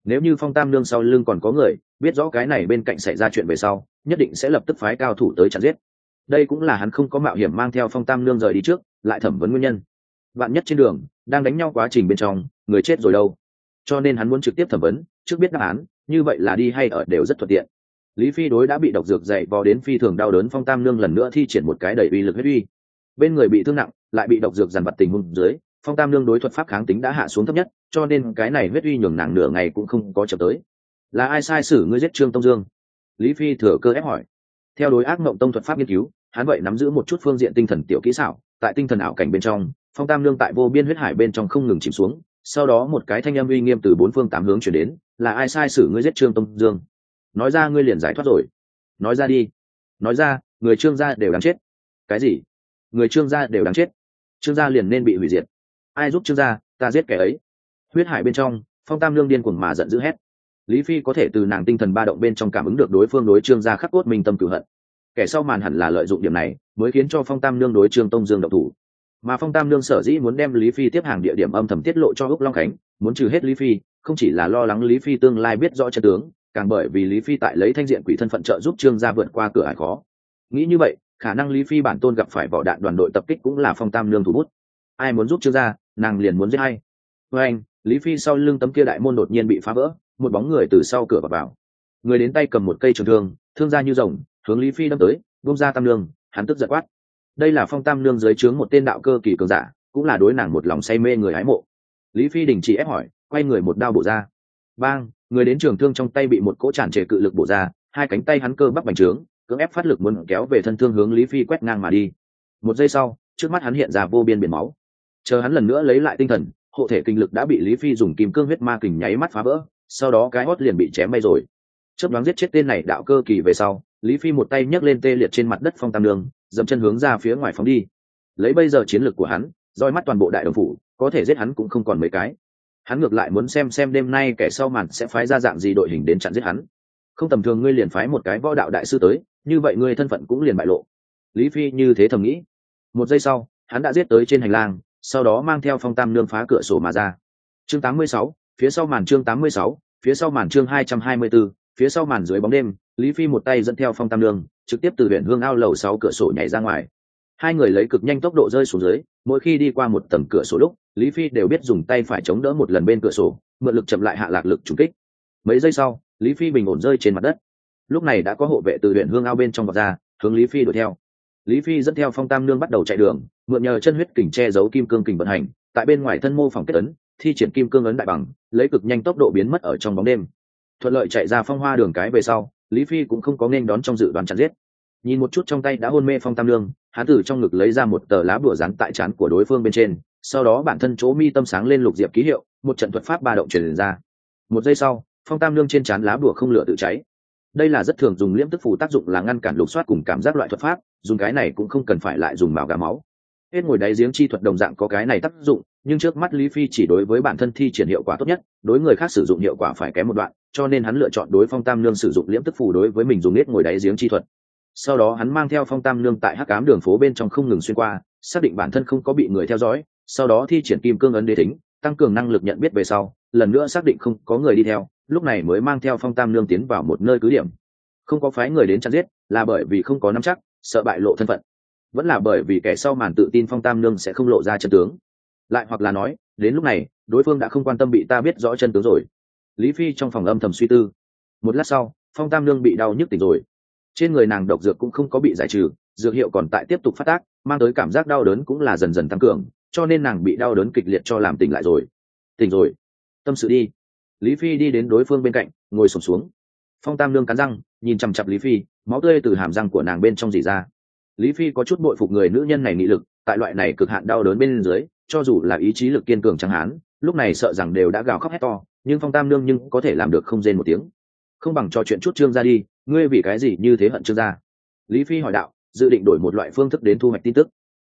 Nếu như phong tam lương sau lưng còn có người, biết rõ cái này bên cạnh xảy ra chuyện về sau, nhất định sẽ lập tức phái cao thủ tới chặn giết. Đây cũng là hắn không có mạo hiểm mang theo phong tam lương rời đi trước, lại thẩm vấn nguyên nhân. Bạn nhất trên đường, đang đánh nhau quá trình bên trong, người chết rồi đâu? Cho nên hắn muốn trực tiếp thẩm vấn, trước biết đáp án, như vậy là đi hay ở đều rất thuận tiện lý phi đối đã bị độc dược dày vò đến phi thường đau đớn, phong tam nương lần nữa thi triển một cái đầy uy lực huyết uy. Bên người bị thương nặng, lại bị độc dược dằn vặt tình huống dưới, phong tam nương đối thuật pháp kháng tính đã hạ xuống thấp nhất, cho nên cái này huyết uy nhường nàng nửa ngày cũng không có chậm tới. Là ai sai sử ngươi giết trương tông dương? Lý phi thừa cơ ép hỏi. Theo đối ác mộng tông thuật pháp nghiên cứu, hắn vậy nắm giữ một chút phương diện tinh thần tiểu kỹ xảo, tại tinh thần ảo cảnh bên trong, phong tam nương tại vô biên huyết hải bên trong không ngừng chìm xuống, sau đó một cái thanh âm uy nghiêm từ bốn phương tám hướng chuyển đến, là ai sai sử ngươi giết trương tông dương? Nói ra ngươi liền giải thoát rồi. Nói ra đi. Nói ra, người trương gia đều đáng chết. Cái gì? Người trương gia đều đáng chết. Trương gia liền nên bị hủy diệt. Ai giúp trương gia, ta giết kẻ ấy. Huyết hải bên trong, phong tam lương điên cuồng mà giận dữ hét. Lý phi có thể từ nàng tinh thần ba động bên trong cảm ứng được đối phương đối trương gia khắc cốt minh tâm cửu hận. Kẻ sau màn hẳn là lợi dụng điểm này, mới khiến cho phong tam lương đối trương tông dương độc thủ. Mà phong tam lương sở dĩ muốn đem lý phi tiếp hàng địa điểm âm thầm tiết lộ cho úc long khánh, muốn trừ hết lý phi, không chỉ là lo lắng lý phi tương lai biết rõ chân tướng càng bởi vì lý phi tại lấy thanh diện quỷ thân phận trợ giúp trương gia vượt qua cửa hải khó. Nghĩ như vậy khả năng lý phi bản tôn gặp phải vỏ đạn đoàn đội tập kích cũng là phong tam lương thủ bút. Ai muốn giúp trương gia nàng liền muốn giết hay với anh lý phi sau lưng tấm kia đại môn đột nhiên bị phá vỡ một bóng người từ sau cửa vào, vào. người đến tay cầm một cây trường thương thương ra như rồng hướng lý phi đâm tới bông ra tam lương hắn tức giật quát. Đây là phong tam lương dưới trướng một tên đạo cơ kỳ cường giả cũng là đối nàng một lòng say mê người hái mộ. Lý phi đình chỉ ép hỏi quay người một đao bổ ra. Bang! Người đến trường thương trong tay bị một cỗ tràn trề cự lực bổ ra, hai cánh tay hắn cơ bắp bành trướng, cưỡng ép phát lực muốn kéo về thân thương hướng lý phi quét ngang mà đi. Một giây sau, trước mắt hắn hiện ra vô biên biển máu. Chờ hắn lần nữa lấy lại tinh thần, hộ thể kinh lực đã bị lý phi dùng kim cương huyết ma kình nháy mắt phá vỡ, sau đó cái hót liền bị chém bay rồi. Chớp đoán giết chết tên này đạo cơ kỳ về sau, lý phi một tay nhấc lên tê liệt trên mặt đất phong tam đường, dậm chân hướng ra phía ngoài phóng đi. Lấy bây giờ chiến lược của hắn, roi mắt toàn bộ đại đồng phủ, có thể giết hắn cũng không còn mấy cái hắn ngược lại muốn xem xem đêm nay kẻ sau màn sẽ phái ra dạng gì đội hình đến chặn giết hắn. Không tầm thường ngươi liền phái một cái võ đạo đại sư tới như vậy ngươi thân phận cũng liền bại lộ. Lý phi như thế thầm nghĩ. Một giây sau hắn đã giết tới trên hành lang sau đó mang theo phong tam nương phá cửa sổ mà ra. Chương 86, phía sau màn chương 86, phía sau màn chương 224, phía sau màn dưới bóng đêm lý phi một tay dẫn theo phong tam nương trực tiếp từ huyện hương ao lầu sáu cửa sổ nhảy ra ngoài. Hai người lấy cực nhanh tốc độ rơi xuống dưới mỗi khi đi qua một tầng cửa sổ lúc lý phi đều biết dùng tay phải chống đỡ một lần bên cửa sổ, mượn lực chậm lại hạ lạc lực trúng kích. Mấy giây sau, lý phi bình ổn rơi trên mặt đất. Lúc này đã có hộ vệ từ huyện hương ao bên trong vọt ra, hướng lý phi đuổi theo. Lý phi dẫn theo phong tam nương bắt đầu chạy đường, mượn nhờ chân huyết kình che giấu kim cương kình vận hành, tại bên ngoài thân mô phòng kết ấn, thi triển kim cương ấn đại bằng, lấy cực nhanh tốc độ biến mất ở trong bóng đêm. Thuận lợi chạy ra phong hoa đường cái về sau, lý phi cũng không có nên đón trong dự đoán chặn giết. Nhìn một chút trong tay đã hôn mê phong tam lương hán tử trong ngực lấy ra một tờ lá bùa rắn tại trán của đối phương bên trên sau đó bản thân chỗ mi tâm sáng lên lục diệp ký hiệu, một trận thuật pháp ba động truyền ra. Một giây sau, phong tam lương trên trán lá bùa không lửa tự cháy. Đây là rất thường dùng liễm tức phù tác dụng là ngăn cản lục soát cùng cảm giác loại thuật pháp, dùng cái này cũng không cần phải lại dùng màu gà máu. Hết ngồi đáy giếng chi thuật đồng dạng có cái này tác dụng, nhưng trước mắt lý phi chỉ đối với bản thân thi triển hiệu quả tốt nhất, đối người khác sử dụng hiệu quả phải kém một đoạn, cho nên hắn lựa chọn đối phong tam nương sử dụng liễm tức phù đối với mình dùng nết ngồi đáy giếng chi thuật. Sau đó hắn mang theo phong tam nương tại hắc cám đường phố bên trong không ngừng xuyên qua, xác định bản thân không có bị người theo dõi sau đó thi triển kim cương ấn đế tính tăng cường năng lực nhận biết về sau, lần nữa xác định không có người đi theo, lúc này mới mang theo phong tam nương tiến vào một nơi cứ điểm. Không có phái người đến chặn giết, là bởi vì không có nắm chắc, sợ bại lộ thân phận. Vẫn là bởi vì kẻ sau màn tự tin phong tam nương sẽ không lộ ra chân tướng. Lại hoặc là nói, đến lúc này, đối phương đã không quan tâm bị ta biết rõ chân tướng rồi. Lý phi trong phòng âm thầm suy tư. Một lát sau, phong tam nương bị đau nhức tỉnh rồi. Trên người nàng độc dược cũng không có bị giải trừ, dược hiệu còn tại tiếp tục phát tác, mang tới cảm giác đau đớn cũng là dần dần tăng cường cho nên nàng bị đau đớn kịch liệt cho làm tỉnh lại rồi. Tỉnh rồi. Tâm sự đi. Lý phi đi đến đối phương bên cạnh, ngồi sổm xuống. Phong tam lương cắn răng, nhìn chằm chặp lý phi, máu tươi từ hàm răng của nàng bên trong dì ra. Lý phi có chút bội phục người nữ nhân này nghị lực, tại loại này cực hạn đau đớn bên dưới, cho dù là ý chí lực kiên cường chẳng hán lúc này sợ rằng đều đã gào khóc hét to, nhưng phong tam lương nhưng có thể làm được không rên một tiếng. Không bằng trò chuyện chút trương ra đi, ngươi vì cái gì như thế hận trương gia lý phi hỏi đạo, dự định đổi một loại phương thức đến thu hoạch tin tức.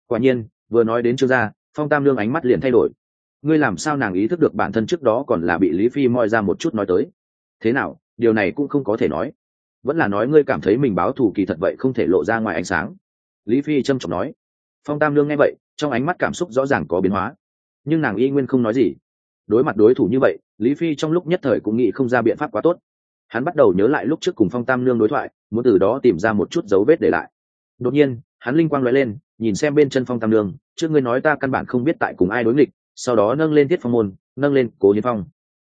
Quả nhiên, vừa nói đến trương gia phong tam nương ánh mắt liền thay đổi. Ngươi làm sao nàng ý thức được bản thân trước đó còn là bị lý phi moi ra một chút nói tới? Thế nào, điều này cũng không có thể nói. Vẫn là nói ngươi cảm thấy mình báo thù kỳ thật vậy không thể lộ ra ngoài ánh sáng. Lý phi trâm trọng nói. Phong tam lương nghe vậy, trong ánh mắt cảm xúc rõ ràng có biến hóa. Nhưng nàng y nguyên không nói gì. Đối mặt đối thủ như vậy, lý phi trong lúc nhất thời cũng nghĩ không ra biện pháp quá tốt. Hắn bắt đầu nhớ lại lúc trước cùng phong tam lương đối thoại, muốn từ đó tìm ra một chút dấu vết để lại. Đột nhiên hắn linh quang nói lên, nhìn xem bên chân phong tam lương, trước ngươi nói ta căn bản không biết tại cùng ai đối nghịch, sau đó nâng lên thiết phong môn, nâng lên cố hiến phong.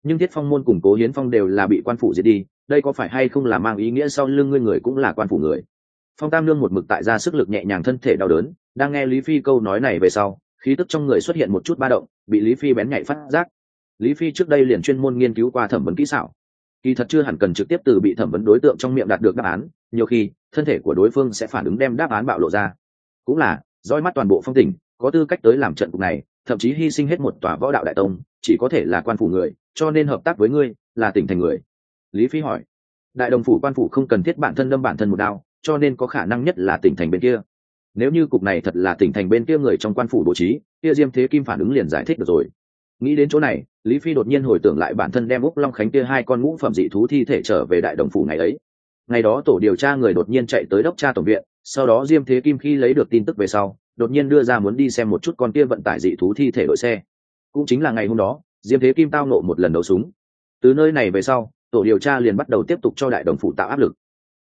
Nhưng thiết phong môn cùng cố hiến phong đều là bị quan phủ diệt đi, đây có phải hay không là mang ý nghĩa sau lưng ngươi người cũng là quan phủ người? Phong tam lương một mực tại ra sức lực nhẹ nhàng thân thể đau đớn, đang nghe lý phi câu nói này về sau, khí tức trong người xuất hiện một chút ba động, bị lý phi bén nhạy phát giác. Lý phi trước đây liền chuyên môn nghiên cứu qua thẩm vấn kỹ xảo. Kỳ thật chưa hẳn cần trực tiếp từ bị thẩm vấn đối tượng trong miệng đạt được đáp án nhiều khi, thân thể của đối phương sẽ phản ứng đem đáp án bạo lộ ra. Cũng là, roi mắt toàn bộ phong tỉnh, có tư cách tới làm trận cục này, thậm chí hy sinh hết một tòa võ đạo đại tông, chỉ có thể là quan phủ người, cho nên hợp tác với ngươi là tỉnh thành người. Lý phi hỏi. Đại đồng phủ quan phủ không cần thiết bản thân đâm bản thân một đao, cho nên có khả năng nhất là tỉnh thành bên kia. Nếu như cục này thật là tỉnh thành bên kia người trong quan phủ bố trí, kia diêm thế kim phản ứng liền giải thích được rồi. Nghĩ đến chỗ này, lý phi đột nhiên hồi tưởng lại bản thân đem úc long khánh kia hai con ngũ phẩm dị thú thi thể trở về đại đồng phủ ngày ấy ngày đó tổ điều tra người đột nhiên chạy tới đốc tra tổng viện, sau đó diêm thế kim khi lấy được tin tức về sau, đột nhiên đưa ra muốn đi xem một chút con kia vận tải dị thú thi thể đội xe. Cũng chính là ngày hôm đó, diêm thế kim tao nộ một lần đấu súng. Từ nơi này về sau, tổ điều tra liền bắt đầu tiếp tục cho đại đồng phụ tạo áp lực.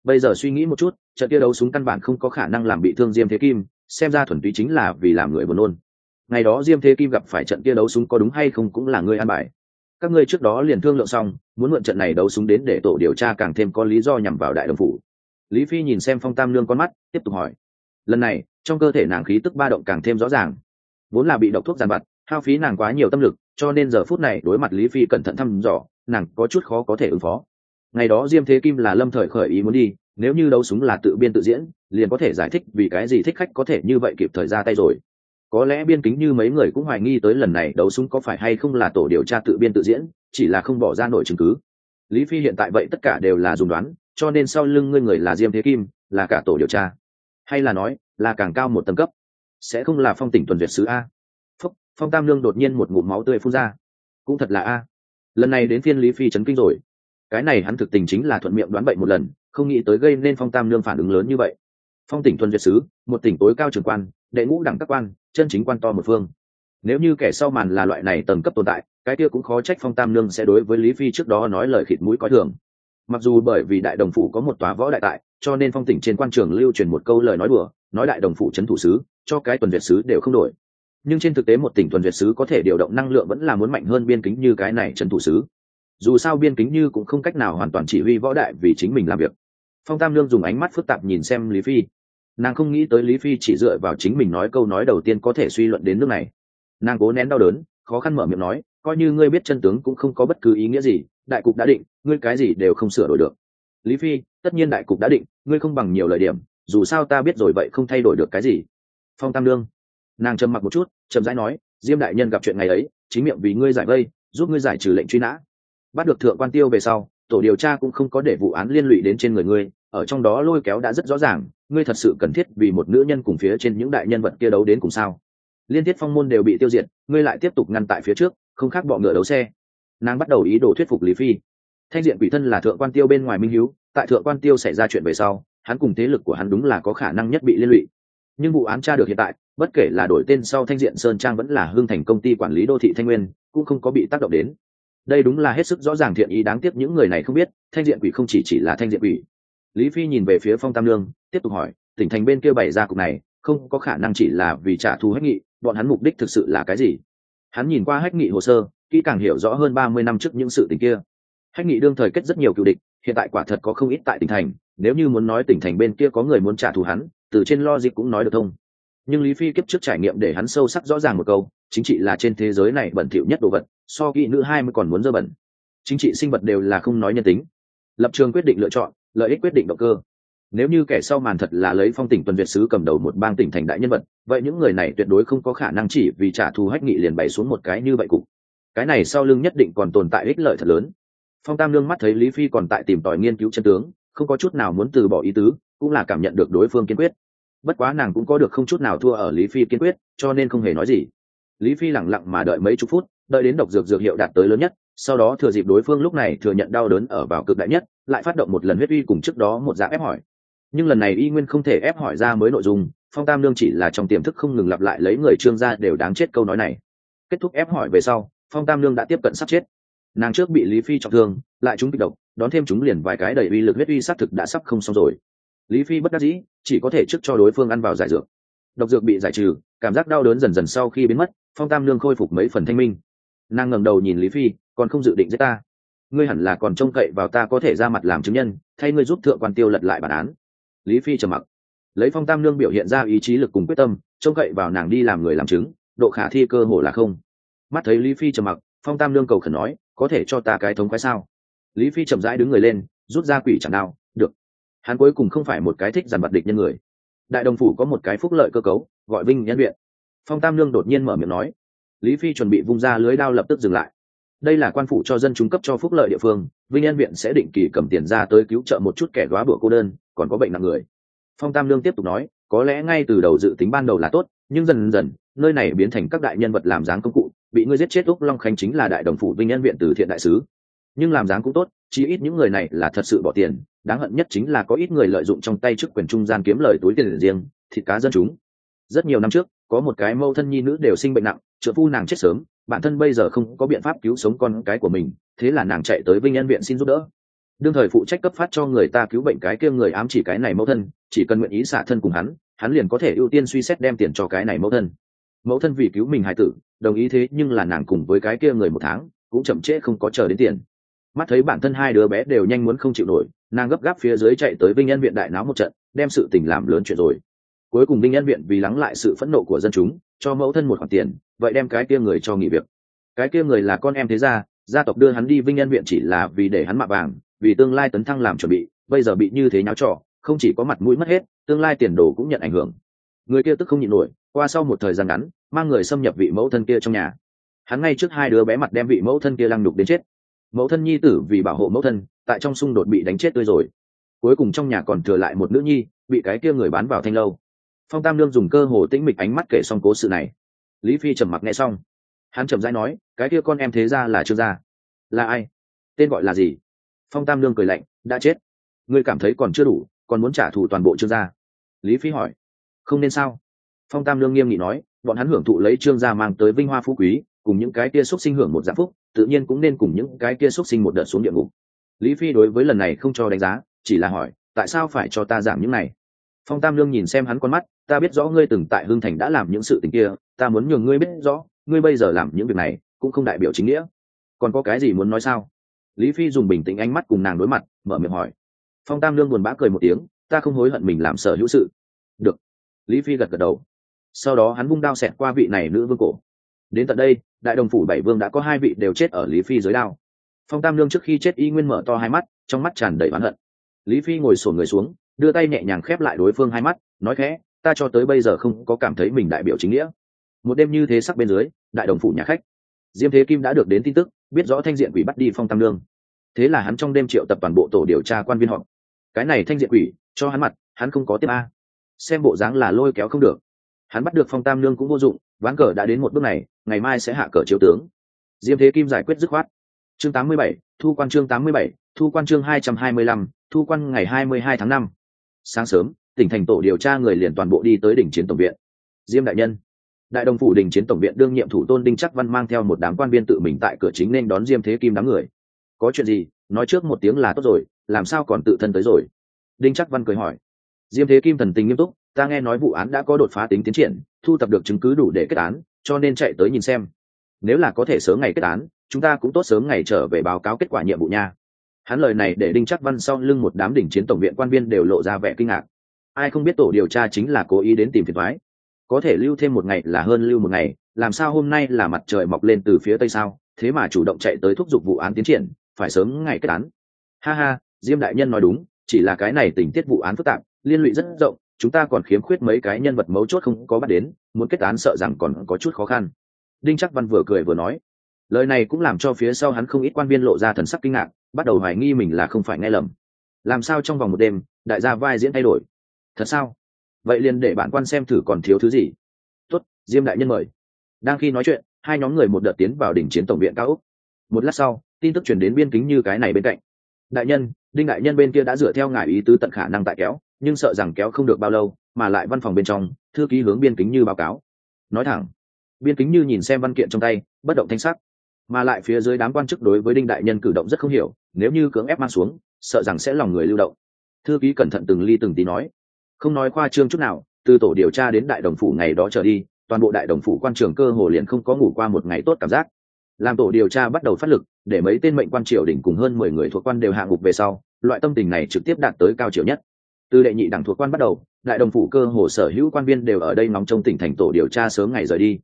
Bây giờ suy nghĩ một chút, trận kia đấu súng căn bản không có khả năng làm bị thương diêm thế kim, xem ra thuần túy chính là vì làm người buồn nôn. Ngày đó diêm thế kim gặp phải trận kia đấu súng có đúng hay không cũng là người an bài các ngươi trước đó liền thương lượng xong, muốn mượn trận này đấu súng đến để tổ điều tra càng thêm có lý do nhằm vào đại đồng phủ. Lý phi nhìn xem phong tam lương con mắt, tiếp tục hỏi. Lần này, trong cơ thể nàng khí tức ba động càng thêm rõ ràng. Vốn là bị độc thuốc giàn vặt, hao phí nàng quá nhiều tâm lực, cho nên giờ phút này đối mặt lý phi cẩn thận thăm dò, nàng có chút khó có thể ứng phó. Ngày đó diêm thế kim là lâm thời khởi ý muốn đi, nếu như đấu súng là tự biên tự diễn, liền có thể giải thích vì cái gì thích khách có thể như vậy kịp thời ra tay rồi có lẽ biên kính như mấy người cũng hoài nghi tới lần này đấu súng có phải hay không là tổ điều tra tự biên tự diễn chỉ là không bỏ ra nổi chứng cứ. Lý phi hiện tại vậy tất cả đều là dùng đoán cho nên sau lưng ngươi người là diêm thế kim là cả tổ điều tra. Hay là nói là càng cao một tầng cấp. Sẽ không là phong tỉnh tuần duyệt sứ a. Phong, phong tam lương đột nhiên một ngụm máu tươi phun ra. Cũng thật là a. Lần này đến phiên lý phi chấn kinh rồi. Cái này hắn thực tình chính là thuận miệng đoán bậy một lần không nghĩ tới gây nên phong tam lương phản ứng lớn như vậy. Phong tỉnh tuần duyệt sứ một tỉnh tối cao trường quan đệ ngũ đẳng các quan chân chính quan to một phương. Nếu như kẻ sau màn là loại này tầng cấp tồn tại, cái kia cũng khó trách phong tam lương sẽ đối với lý phi trước đó nói lời khịt mũi coi thường. Mặc dù bởi vì đại đồng phủ có một tòa võ đại tại, cho nên phong tỉnh trên quan trường lưu truyền một câu lời nói đùa, nói đại đồng phủ trấn thủ sứ, cho cái tuần việt sứ đều không đổi. Nhưng trên thực tế một tỉnh tuần việt sứ có thể điều động năng lượng vẫn là muốn mạnh hơn biên kính như cái này trấn thủ sứ. Dù sao biên kính như cũng không cách nào hoàn toàn chỉ huy võ đại vì chính mình làm việc. Phong tam lương dùng ánh mắt phức tạp nhìn xem lý phi nàng không nghĩ tới lý phi chỉ dựa vào chính mình nói câu nói đầu tiên có thể suy luận đến nước này. Nàng cố nén đau đớn, khó khăn mở miệng nói, coi như ngươi biết chân tướng cũng không có bất cứ ý nghĩa gì, đại cục đã định, ngươi cái gì đều không sửa đổi được. Lý phi, tất nhiên đại cục đã định, ngươi không bằng nhiều lời điểm, dù sao ta biết rồi vậy không thay đổi được cái gì. Phong tam lương, nàng trầm mặc một chút, chậm rãi nói, diêm đại nhân gặp chuyện ngày ấy, chính miệng vì ngươi giải vây, giúp ngươi giải trừ lệnh truy nã. Bắt được thượng quan tiêu về sau, tổ điều tra cũng không có để vụ án liên lụy đến trên người ngươi, ở trong đó lôi kéo đã rất rõ ràng ngươi thật sự cần thiết vì một nữ nhân cùng phía trên những đại nhân vật kia đấu đến cùng sao? Liên thiết phong môn đều bị tiêu diệt, ngươi lại tiếp tục ngăn tại phía trước, không khác bọ ngựa đấu xe. Nàng bắt đầu ý đồ thuyết phục lý phi. Thanh diện quỷ thân là thượng quan tiêu bên ngoài minh hiếu, tại thượng quan tiêu xảy ra chuyện về sau, hắn cùng thế lực của hắn đúng là có khả năng nhất bị liên lụy. Nhưng vụ án tra được hiện tại, bất kể là đổi tên sau thanh diện sơn trang vẫn là hưng thành công ty quản lý đô thị thanh nguyên, cũng không có bị tác động đến. Đây đúng là hết sức rõ ràng thiện ý đáng tiếc những người này không biết, thanh diện quỷ không chỉ chỉ là thanh diện quỷ. Lý phi nhìn về phía phong tam lương tiếp tục hỏi, tỉnh thành bên kia bày ra cục này, không có khả năng chỉ là vì trả thù hách nghị, bọn hắn mục đích thực sự là cái gì? Hắn nhìn qua hách nghị hồ sơ, kỹ càng hiểu rõ hơn ba mươi năm trước những sự tình kia. Hách nghị đương thời kết rất nhiều cựu địch, hiện tại quả thật có không ít tại tỉnh thành, nếu như muốn nói tỉnh thành bên kia có người muốn trả thù hắn, từ trên logic cũng nói được thông. Nhưng lý phi kiếp trước trải nghiệm để hắn sâu sắc rõ ràng một câu, chính trị là trên thế giới này bẩn thỉu nhất đồ vật, so kỹ nữ hai mươi còn muốn dơ bẩn. Chính trị sinh vật đều là không nói nhân tính. Lập trường quyết định lựa chọn, lợi ích quyết định động cơ nếu như kẻ sau màn thật là lấy phong tỉnh tuần việt sứ cầm đầu một bang tỉnh thành đại nhân vật, vậy những người này tuyệt đối không có khả năng chỉ vì trả thù hách nghị liền bày xuống một cái như vậy cục. Cái này sau lưng nhất định còn tồn tại ích lợi thật lớn. Phong tam lương mắt thấy lý phi còn tại tìm tòi nghiên cứu chân tướng, không có chút nào muốn từ bỏ ý tứ, cũng là cảm nhận được đối phương kiên quyết. Bất quá nàng cũng có được không chút nào thua ở lý phi kiên quyết, cho nên không hề nói gì. Lý phi lẳng lặng mà đợi mấy chục phút, đợi đến độc dược dược hiệu đạt tới lớn nhất, sau đó thừa dịp đối phương lúc này thừa nhận đau đớn ở vào cực đại nhất, lại phát động một lần huyết uy cùng trước đó một dạng ép hỏi nhưng lần này y nguyên không thể ép hỏi ra mới nội dung, phong tam lương chỉ là trong tiềm thức không ngừng lặp lại lấy người trương gia đều đáng chết câu nói này. Kết thúc ép hỏi về sau, phong tam lương đã tiếp cận sắp chết. Nàng trước bị lý phi trọng thương, lại chúng kịch độc, đón thêm chúng liền vài cái đầy uy lực huyết uy xác thực đã sắp không xong rồi. Lý phi bất đắc dĩ, chỉ có thể trước cho đối phương ăn vào giải dược. Độc dược bị giải trừ, cảm giác đau đớn dần dần sau khi biến mất, phong tam lương khôi phục mấy phần thanh minh. Nàng ngẩng đầu nhìn lý phi, còn không dự định giết ta. Ngươi hẳn là còn trông cậy vào ta có thể ra mặt làm chứng nhân, thay ngươi giúp thượng quan tiêu lật lại bản án lý phi trầm mặc. Lấy phong tam lương biểu hiện ra ý chí lực cùng quyết tâm, trông cậy vào nàng đi làm người làm chứng, độ khả thi cơ hồ là không. Mắt thấy lý phi trầm mặc, phong tam lương cầu khẩn nói, có thể cho ta cái thống khoái sao? Lý phi chậm rãi đứng người lên, rút ra quỷ chẳng đao, được. Hắn cuối cùng không phải một cái thích giàn vật địch nhân người. Đại đồng phủ có một cái phúc lợi cơ cấu, gọi vinh nhân viện. Phong tam lương đột nhiên mở miệng nói, lý phi chuẩn bị vung ra lưới đao lập tức dừng lại đây là quan phủ cho dân chúng cấp cho phúc lợi địa phương, vinh nhân viện sẽ định kỳ cầm tiền ra tới cứu trợ một chút kẻ đoá bữa cô đơn, còn có bệnh nặng người. Phong tam lương tiếp tục nói, có lẽ ngay từ đầu dự tính ban đầu là tốt, nhưng dần dần, nơi này biến thành các đại nhân vật làm dáng công cụ, bị ngươi giết chết úc long khánh chính là đại đồng phủ vinh nhân viện từ thiện đại sứ. Nhưng làm dáng cũng tốt, chí ít những người này là thật sự bỏ tiền, đáng hận nhất chính là có ít người lợi dụng trong tay chức quyền trung gian kiếm lời túi tiền riêng, thịt cá dân chúng. Rất nhiều năm trước, có một cái mâu thân nhi nữ đều sinh bệnh nặng, trợ phu nàng chết sớm bản thân bây giờ không có biện pháp cứu sống con cái của mình, thế là nàng chạy tới vinh nhân viện xin giúp đỡ. Đương thời phụ trách cấp phát cho người ta cứu bệnh cái kia người ám chỉ cái này mẫu thân, chỉ cần nguyện ý xả thân cùng hắn hắn liền có thể ưu tiên suy xét đem tiền cho cái này mẫu thân. Mẫu thân vì cứu mình hài tử, đồng ý thế nhưng là nàng cùng với cái kia người một tháng, cũng chậm trễ không có chờ đến tiền. Mắt thấy bản thân hai đứa bé đều nhanh muốn không chịu nổi, nàng gấp gáp phía dưới chạy tới vinh nhân viện đại náo một trận, đem sự tình làm lớn chuyện rồi. Cuối cùng vinh nhân viện vì lắng lại sự phẫn nộ của dân chúng cho mẫu thân một khoản tiền, vậy đem cái kia người cho nghỉ việc. Cái kia người là con em thế gia gia tộc đưa hắn đi vinh nhân viện chỉ là vì để hắn mạ vàng, vì tương lai tấn thăng làm chuẩn bị, bây giờ bị như thế nháo trọ không chỉ có mặt mũi mất hết, tương lai tiền đồ cũng nhận ảnh hưởng. Người kia tức không nhịn nổi, qua sau một thời gian ngắn, mang người xâm nhập vị mẫu thân kia trong nhà. Hắn ngay trước hai đứa bé mặt đem vị mẫu thân kia lăng đục đến chết. Mẫu thân nhi tử vì bảo hộ mẫu thân, tại trong xung đột bị đánh chết tươi rồi. Cuối cùng trong nhà còn thừa lại một nữ nhi, bị cái kia người bán vào thanh lâu phong tam lương dùng cơ hồ tĩnh mịch ánh mắt kể xong cố sự này. Lý phi trầm mặc nghe xong. Hắn trầm rãi nói, cái kia con em thế ra là trương gia. Là ai? Tên gọi là gì? Phong tam lương cười lạnh, đã chết. Ngươi cảm thấy còn chưa đủ, còn muốn trả thù toàn bộ trương gia? Lý phi hỏi. Không nên sao? Phong tam lương nghiêm nghị nói, bọn hắn hưởng thụ lấy trương gia mang tới vinh hoa phú quý, cùng những cái kia xúc sinh hưởng một giáp phúc, tự nhiên cũng nên cùng những cái kia xúc sinh một đợt xuống địa ngục. Lý phi đối với lần này không cho đánh giá, chỉ là hỏi, tại sao phải cho ta giảm những này? Phong tam lương nhìn xem hắn con mắt, ta biết rõ ngươi từng tại hương thành đã làm những sự tình kia, ta muốn nhường ngươi biết rõ, ngươi bây giờ làm những việc này cũng không đại biểu chính nghĩa. Còn có cái gì muốn nói sao? Lý phi dùng bình tĩnh ánh mắt cùng nàng đối mặt, mở miệng hỏi. Phong tam lương buồn bã cười một tiếng, ta không hối hận mình làm sở hữu sự. Được. Lý phi gật gật đầu. Sau đó hắn vung đao xẹt qua vị này nữ vương cổ. Đến tận đây, đại đồng phủ bảy vương đã có hai vị đều chết ở lý phi dưới đao. Phong tam lương trước khi chết y nguyên mở to hai mắt, trong mắt tràn đầy oán hận. Lý phi ngồi sổ người xuống đưa tay nhẹ nhàng khép lại đối phương hai mắt nói khẽ ta cho tới bây giờ không có cảm thấy mình đại biểu chính nghĩa. Một đêm như thế sắc bên dưới đại đồng phủ nhà khách. Diêm thế kim đã được đến tin tức biết rõ thanh diện quỷ bắt đi phong tam lương thế là hắn trong đêm triệu tập toàn bộ tổ điều tra quan viên họp. Cái này thanh diện quỷ cho hắn mặt hắn không có tiếp a. Xem bộ dáng là lôi kéo không được. Hắn bắt được phong tam lương cũng vô dụng ván cờ đã đến một bước này ngày mai sẽ hạ cờ chiếu tướng. Diêm thế kim giải quyết dứt khoát. Chương 87, thu quan chương 87, thu quan chương 225, thu quan ngày 22 tháng 5 sáng sớm, tỉnh thành tổ điều tra người liền toàn bộ đi tới đỉnh chiến tổng viện. Diêm đại nhân. Đại đồng phủ đình chiến tổng viện đương nhiệm thủ tôn đinh chắc văn mang theo một đám quan viên tự mình tại cửa chính nên đón diêm thế kim đám người. Có chuyện gì? Nói trước một tiếng là tốt rồi, làm sao còn tự thân tới rồi? Đinh chắc văn cười hỏi. Diêm thế kim thần tình nghiêm túc, ta nghe nói vụ án đã có đột phá tính tiến triển, thu thập được chứng cứ đủ để kết án, cho nên chạy tới nhìn xem. Nếu là có thể sớm ngày kết án, chúng ta cũng tốt sớm ngày trở về báo cáo kết quả nhiệm vụ nha hắn lời này để đinh chắc văn sau lưng một đám đỉnh chiến tổng viện quan viên đều lộ ra vẻ kinh ngạc. Ai không biết tổ điều tra chính là cố ý đến tìm phiền thoái có thể lưu thêm một ngày là hơn lưu một ngày, làm sao hôm nay là mặt trời mọc lên từ phía tây sao? Thế mà chủ động chạy tới thúc giục vụ án tiến triển, phải sớm ngày kết án. Ha ha, diêm đại nhân nói đúng, chỉ là cái này tình tiết vụ án phức tạp, liên lụy rất rộng, chúng ta còn khiếm khuyết mấy cái nhân vật mấu chốt không có bắt đến, muốn kết án sợ rằng còn có chút khó khăn. Đinh chắc văn vừa cười vừa nói. Lời này cũng làm cho phía sau hắn không ít quan viên lộ ra thần sắc kinh ngạc bắt đầu hoài nghi mình là không phải nghe lầm. Làm sao trong vòng một đêm, đại gia vai diễn thay đổi? Thật sao? Vậy liền để bạn quan xem thử còn thiếu thứ gì. Tuất diêm đại nhân mời. Đang khi nói chuyện, hai nhóm người một đợt tiến vào đỉnh chiến tổng viện cao úc một lát sau, tin tức chuyển đến biên kính như cái này bên cạnh. Đại nhân, đinh đại nhân bên kia đã dựa theo ngài ý tứ tận khả năng tại kéo, nhưng sợ rằng kéo không được bao lâu, mà lại văn phòng bên trong, thư ký hướng biên kính như báo cáo. Nói thẳng, biên kính như nhìn xem văn kiện trong tay, bất động thanh sắc. Mà lại phía dưới đám quan chức đối với đinh đại nhân cử động rất không hiểu nếu như cưỡng ép mang xuống, sợ rằng sẽ lòng người lưu động. Thư ký cẩn thận từng ly từng tí nói. Không nói khoa trương chút nào, từ tổ điều tra đến đại đồng phủ ngày đó trở đi, toàn bộ đại đồng phủ quan trường cơ hồ liền không có ngủ qua một ngày tốt cảm giác. Làm tổ điều tra bắt đầu phát lực, để mấy tên mệnh quan triều đỉnh cùng hơn mười người thuộc quan đều hạ ngục về sau, loại tâm tình này trực tiếp đạt tới cao triều nhất. Từ đệ nhị đảng thuộc quan bắt đầu, đại đồng phủ cơ hồ sở hữu quan viên đều ở đây nóng trong tỉnh thành tổ điều tra sớm ngày rời đi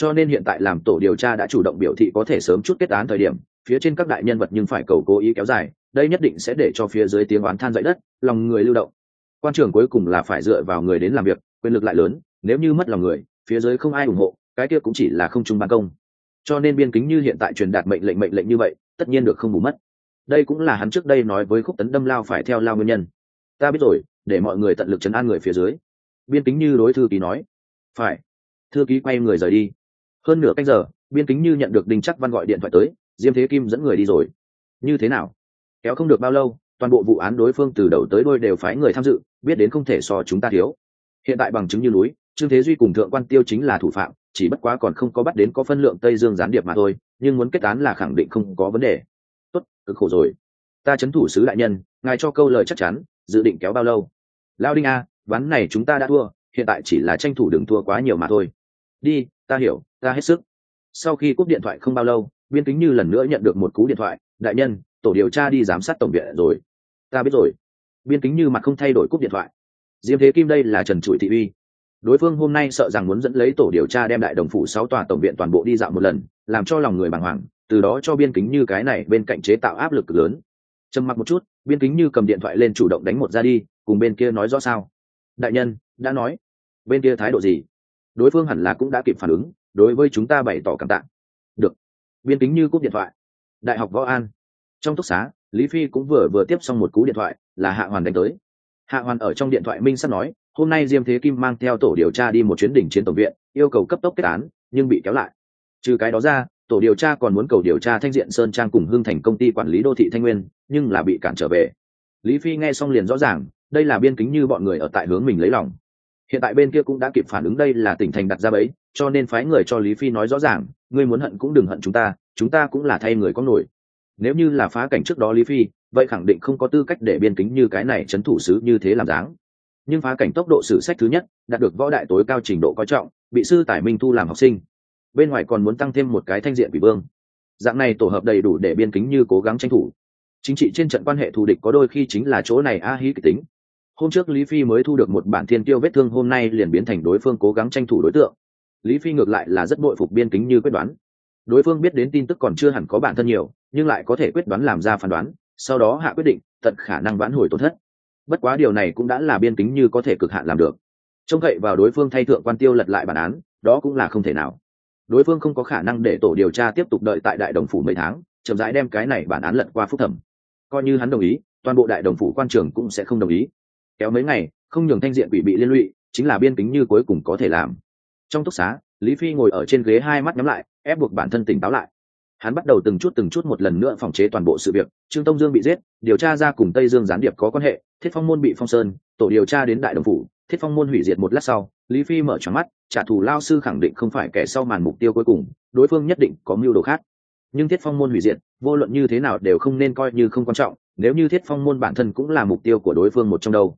cho nên hiện tại làm tổ điều tra đã chủ động biểu thị có thể sớm chút kết án thời điểm, phía trên các đại nhân vật nhưng phải cầu cố ý kéo dài, đây nhất định sẽ để cho phía dưới tiếng oán than dậy đất, lòng người lưu động. Quan trường cuối cùng là phải dựa vào người đến làm việc, quyền lực lại lớn, nếu như mất lòng người, phía dưới không ai ủng hộ, cái kia cũng chỉ là không trung ban công. Cho nên biên kính như hiện tại truyền đạt mệnh lệnh mệnh lệnh như vậy, tất nhiên được không bù mất. Đây cũng là hắn trước đây nói với khúc tấn đâm lao phải theo lao nguyên nhân. Ta biết rồi, để mọi người tận lực chấn an người phía dưới. Biên kính như đối thư ký nói. Phải. Thư ký quay người rời đi hơn nửa canh giờ, biên kính như nhận được đinh chắc văn gọi điện thoại tới, diêm thế kim dẫn người đi rồi. Như thế nào? Kéo không được bao lâu, toàn bộ vụ án đối phương từ đầu tới đôi đều phái người tham dự, biết đến không thể so chúng ta thiếu. Hiện tại bằng chứng như núi, trương thế duy cùng thượng quan tiêu chính là thủ phạm, chỉ bất quá còn không có bắt đến có phân lượng tây dương gián điệp mà thôi, nhưng muốn kết án là khẳng định không có vấn đề. Tốt, cực khổ rồi. Ta chấn thủ sứ đại nhân, ngài cho câu lời chắc chắn, dự định kéo bao lâu? Lao đinh a, ván này chúng ta đã thua, hiện tại chỉ là tranh thủ đừng thua quá nhiều mà thôi. Đi, ta hiểu ta hết sức. Sau khi cúp điện thoại không bao lâu biên kính như lần nữa nhận được một cú điện thoại, đại nhân, tổ điều tra đi giám sát tổng viện rồi. Ta biết rồi. Biên kính như mặt không thay đổi cúp điện thoại. Diêm thế kim đây là trần trụi thị uy. Đối phương hôm nay sợ rằng muốn dẫn lấy tổ điều tra đem đại đồng phủ sáu tòa tổng viện toàn bộ đi dạo một lần, làm cho lòng người bàng hoàng, từ đó cho biên kính như cái này bên cạnh chế tạo áp lực lớn. Trầm mặc một chút biên kính như cầm điện thoại lên chủ động đánh một ra đi, cùng bên kia nói rõ sao. Đại nhân, đã nói. Bên kia thái độ gì? Đối phương hẳn là cũng đã kịp phản ứng đối với chúng ta bày tỏ cảm tạ. Được. Biên kính như cúp điện thoại. Đại học võ an. Trong túc xá, lý phi cũng vừa vừa tiếp xong một cú điện thoại, là hạ hoàn đánh tới. Hạ hoàn ở trong điện thoại minh sắp nói, hôm nay diêm thế kim mang theo tổ điều tra đi một chuyến đỉnh chiến tổng viện, yêu cầu cấp tốc kết án, nhưng bị kéo lại. Trừ cái đó ra, tổ điều tra còn muốn cầu điều tra thanh diện sơn trang cùng hưng thành công ty quản lý đô thị thanh nguyên, nhưng là bị cản trở về. Lý phi nghe xong liền rõ ràng, đây là biên kính như bọn người ở tại hướng mình lấy lòng. Hiện tại bên kia cũng đã kịp phản ứng, đây là tỉnh thành đặt ra bẫy cho nên phái người cho lý phi nói rõ ràng, ngươi muốn hận cũng đừng hận chúng ta chúng ta cũng là thay người có nổi. Nếu như là phá cảnh trước đó lý phi, vậy khẳng định không có tư cách để biên kính như cái này c h ấ n thủ sứ như thế làm dáng. Nhưng phá cảnh tốc độ sử sách thứ nhất, đạt được võ đại tối cao trình độ coi trọng, bị sư tài minh thu làm học sinh. Bên ngoài còn muốn tăng thêm một cái thanh diện bị vương. Dạng này tổ hợp đầy đủ để biên kính như cố gắng tranh thủ. Chính trị trên trận quan hệ thù địch có đôi khi chính là chỗ này a hí kịch tính. Hôm trước lý phi mới thu được một bản thiên tiêu vết thương, hôm nay liền biến thành đối phương cố gắng tranh thủ đối tượng lý phi ngược lại là rất bội phục biên kính như quyết đoán. Đối phương biết đến tin tức còn chưa hẳn có bản thân nhiều, nhưng lại có thể quyết đoán làm ra phán đoán, sau đó hạ quyết định, tận khả năng vãn hồi tổn thất. Bất quá điều này cũng đã là biên kính như có thể cực hạn làm được. Trông cậy vào đối phương thay thượng quan tiêu lật lại bản án, đó cũng là không thể nào. Đối phương không có khả năng để tổ điều tra tiếp tục đợi tại đại đồng phủ mấy tháng, chậm rãi đem cái này bản án lật qua phúc thẩm. Coi như hắn đồng ý, toàn bộ đại đồng phủ quan trường cũng sẽ không đồng ý. Kéo mấy ngày, không nhường thanh diện bị bị liên lụy, chính là biên kính như cuối cùng có thể làm trong túc xá, lý phi ngồi ở trên ghế hai mắt nhắm lại, ép buộc bản thân tỉnh táo lại. Hắn bắt đầu từng chút từng chút một lần nữa phòng chế toàn bộ sự việc, trương tông dương bị giết, điều tra ra cùng tây dương gián điệp có quan hệ, thiết phong môn bị phong sơn, tổ điều tra đến đại đồng phủ, thiết phong môn hủy diệt một lát sau, lý phi mở tròn mắt, trả thù lao sư khẳng định không phải kẻ sau màn mục tiêu cuối cùng, đối phương nhất định có mưu đồ khác. Nhưng thiết phong môn hủy diệt, vô luận như thế nào đều không nên coi như không quan trọng, nếu như thiết phong môn bản thân cũng là mục tiêu của đối phương một trong đâu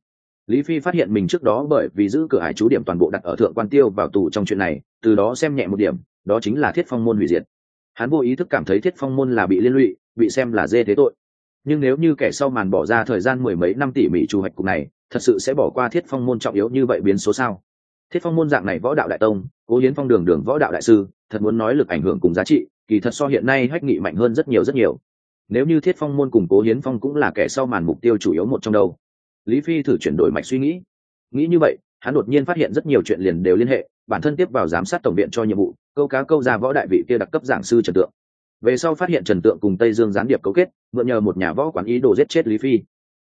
lý phi phát hiện mình trước đó bởi vì giữ cửa hải chú điểm toàn bộ đặt ở thượng quan tiêu vào tù trong chuyện này, từ đó xem nhẹ một điểm, đó chính là thiết phong môn hủy diệt. Hắn vô ý thức cảm thấy thiết phong môn là bị liên lụy, bị xem là dê thế tội. Nhưng nếu như kẻ sau màn bỏ ra thời gian mười mấy năm tỉ mỉ trù hoạch cục này, thật sự sẽ bỏ qua thiết phong môn trọng yếu như vậy biến số sao? Thiết phong môn dạng này võ đạo đại tông, cố hiến phong đường đường võ đạo đại sư, thật muốn nói lực ảnh hưởng cùng giá trị, kỳ thật so hiện nay hách nghị mạnh hơn rất nhiều rất nhiều. Nếu như thiết phong môn cùng cố hiến phong cũng là kẻ sau màn mục tiêu chủ yếu một trong đâu lý phi thử chuyển đổi mạch suy nghĩ. Nghĩ như vậy, hắn đột nhiên phát hiện rất nhiều chuyện liền đều liên hệ, bản thân tiếp vào giám sát tổng viện cho nhiệm vụ, câu cá câu ra võ đại vị kia đặc cấp giảng sư trần tượng. Về sau phát hiện trần tượng cùng tây dương gián điệp cấu kết, mượn nhờ một nhà võ quán ý đồ giết chết lý phi.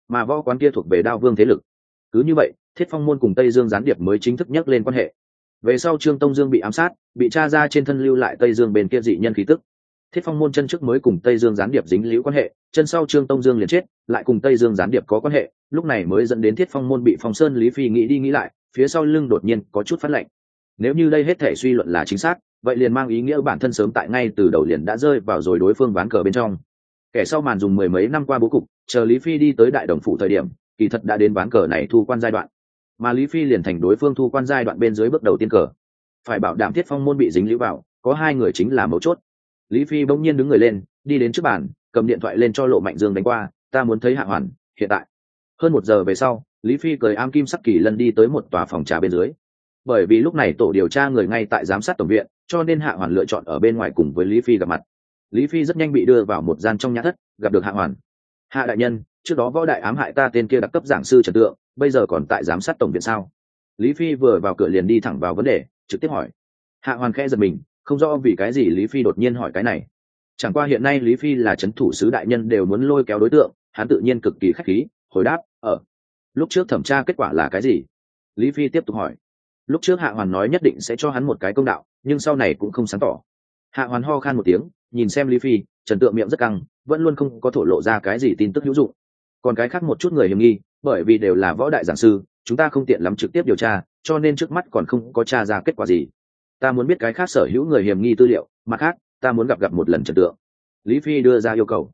Mà võ quán kia thuộc về đao vương thế lực. Cứ như vậy, thiết phong môn cùng tây dương gián điệp mới chính thức nhắc lên quan hệ. Về sau trương tông dương bị ám sát, bị tra ra trên thân lưu lại tây dương bên kia dị nhân khí tức thiết phong môn chân trước mới cùng tây dương gián điệp dính liễu quan hệ, chân sau trương tông dương liền chết, lại cùng tây dương gián điệp có quan hệ, lúc này mới dẫn đến thiết phong môn bị phong sơn lý phi nghĩ đi nghĩ lại, phía sau lưng đột nhiên có chút phát lệnh. Nếu như đây hết thể suy luận là chính xác, vậy liền mang ý nghĩa bản thân sớm tại ngay từ đầu liền đã rơi vào rồi đối phương ván cờ bên trong. Kẻ sau màn dùng mười mấy năm qua bố cục, chờ lý phi đi tới đại đồng phủ thời điểm, kỳ thật đã đến ván cờ này thu quan giai đoạn. Mà lý phi liền thành đối phương thu quan giai đoạn bên dưới bước đầu tiên cờ. Phải bảo đảm thiết phong môn bị dính lũ vào, có hai người chính là mấu chốt lý phi bỗng nhiên đứng người lên, đi đến trước bàn, cầm điện thoại lên cho lộ mạnh dương đánh qua, ta muốn thấy hạ hoàn, hiện tại. Hơn một giờ về sau, lý phi cười am kim sắc kỳ lân đi tới một tòa phòng trà bên dưới. Bởi vì lúc này tổ điều tra người ngay tại giám sát tổng viện, cho nên hạ hoàn lựa chọn ở bên ngoài cùng với lý phi gặp mặt. Lý phi rất nhanh bị đưa vào một gian trong nhà thất, gặp được hạ hoàn. Hạ đại nhân, trước đó võ đại ám hại ta tên kia đặc cấp giảng sư trần tượng, bây giờ còn tại giám sát tổng viện sao? Lý phi vừa vào cửa liền đi thẳng vào vấn đề, trực tiếp hỏi. Hạ hoàn khẽ giật mình không rõ vì cái gì lý phi đột nhiên hỏi cái này. Chẳng qua hiện nay lý phi là c h ấ n thủ sứ đại nhân đều muốn lôi kéo đối tượng, hắn tự nhiên cực kỳ k h á c h khí, hồi đáp ở lúc trước thẩm tra kết quả là cái gì? Lý phi tiếp tục hỏi. Lúc trước hạ hoàn nói nhất định sẽ cho hắn một cái công đạo, nhưng sau này cũng không sáng tỏ. Hạ hoàn ho khan một tiếng, nhìn xem lý phi, trần tượng miệng rất căng, vẫn luôn không có thổ lộ ra cái gì tin tức hữu dụng. Còn cái khác một chút người hiểm nghi, bởi vì đều là võ đại giảng sư, chúng ta không tiện lắm trực tiếp điều tra, cho nên trước mắt còn không có t r a ra kết quả gì ta muốn biết cái khác sở hữu người hiểm nghi tư liệu, mặt khác, ta muốn gặp gặp một lần trần tượng. Lý phi đưa ra yêu cầu.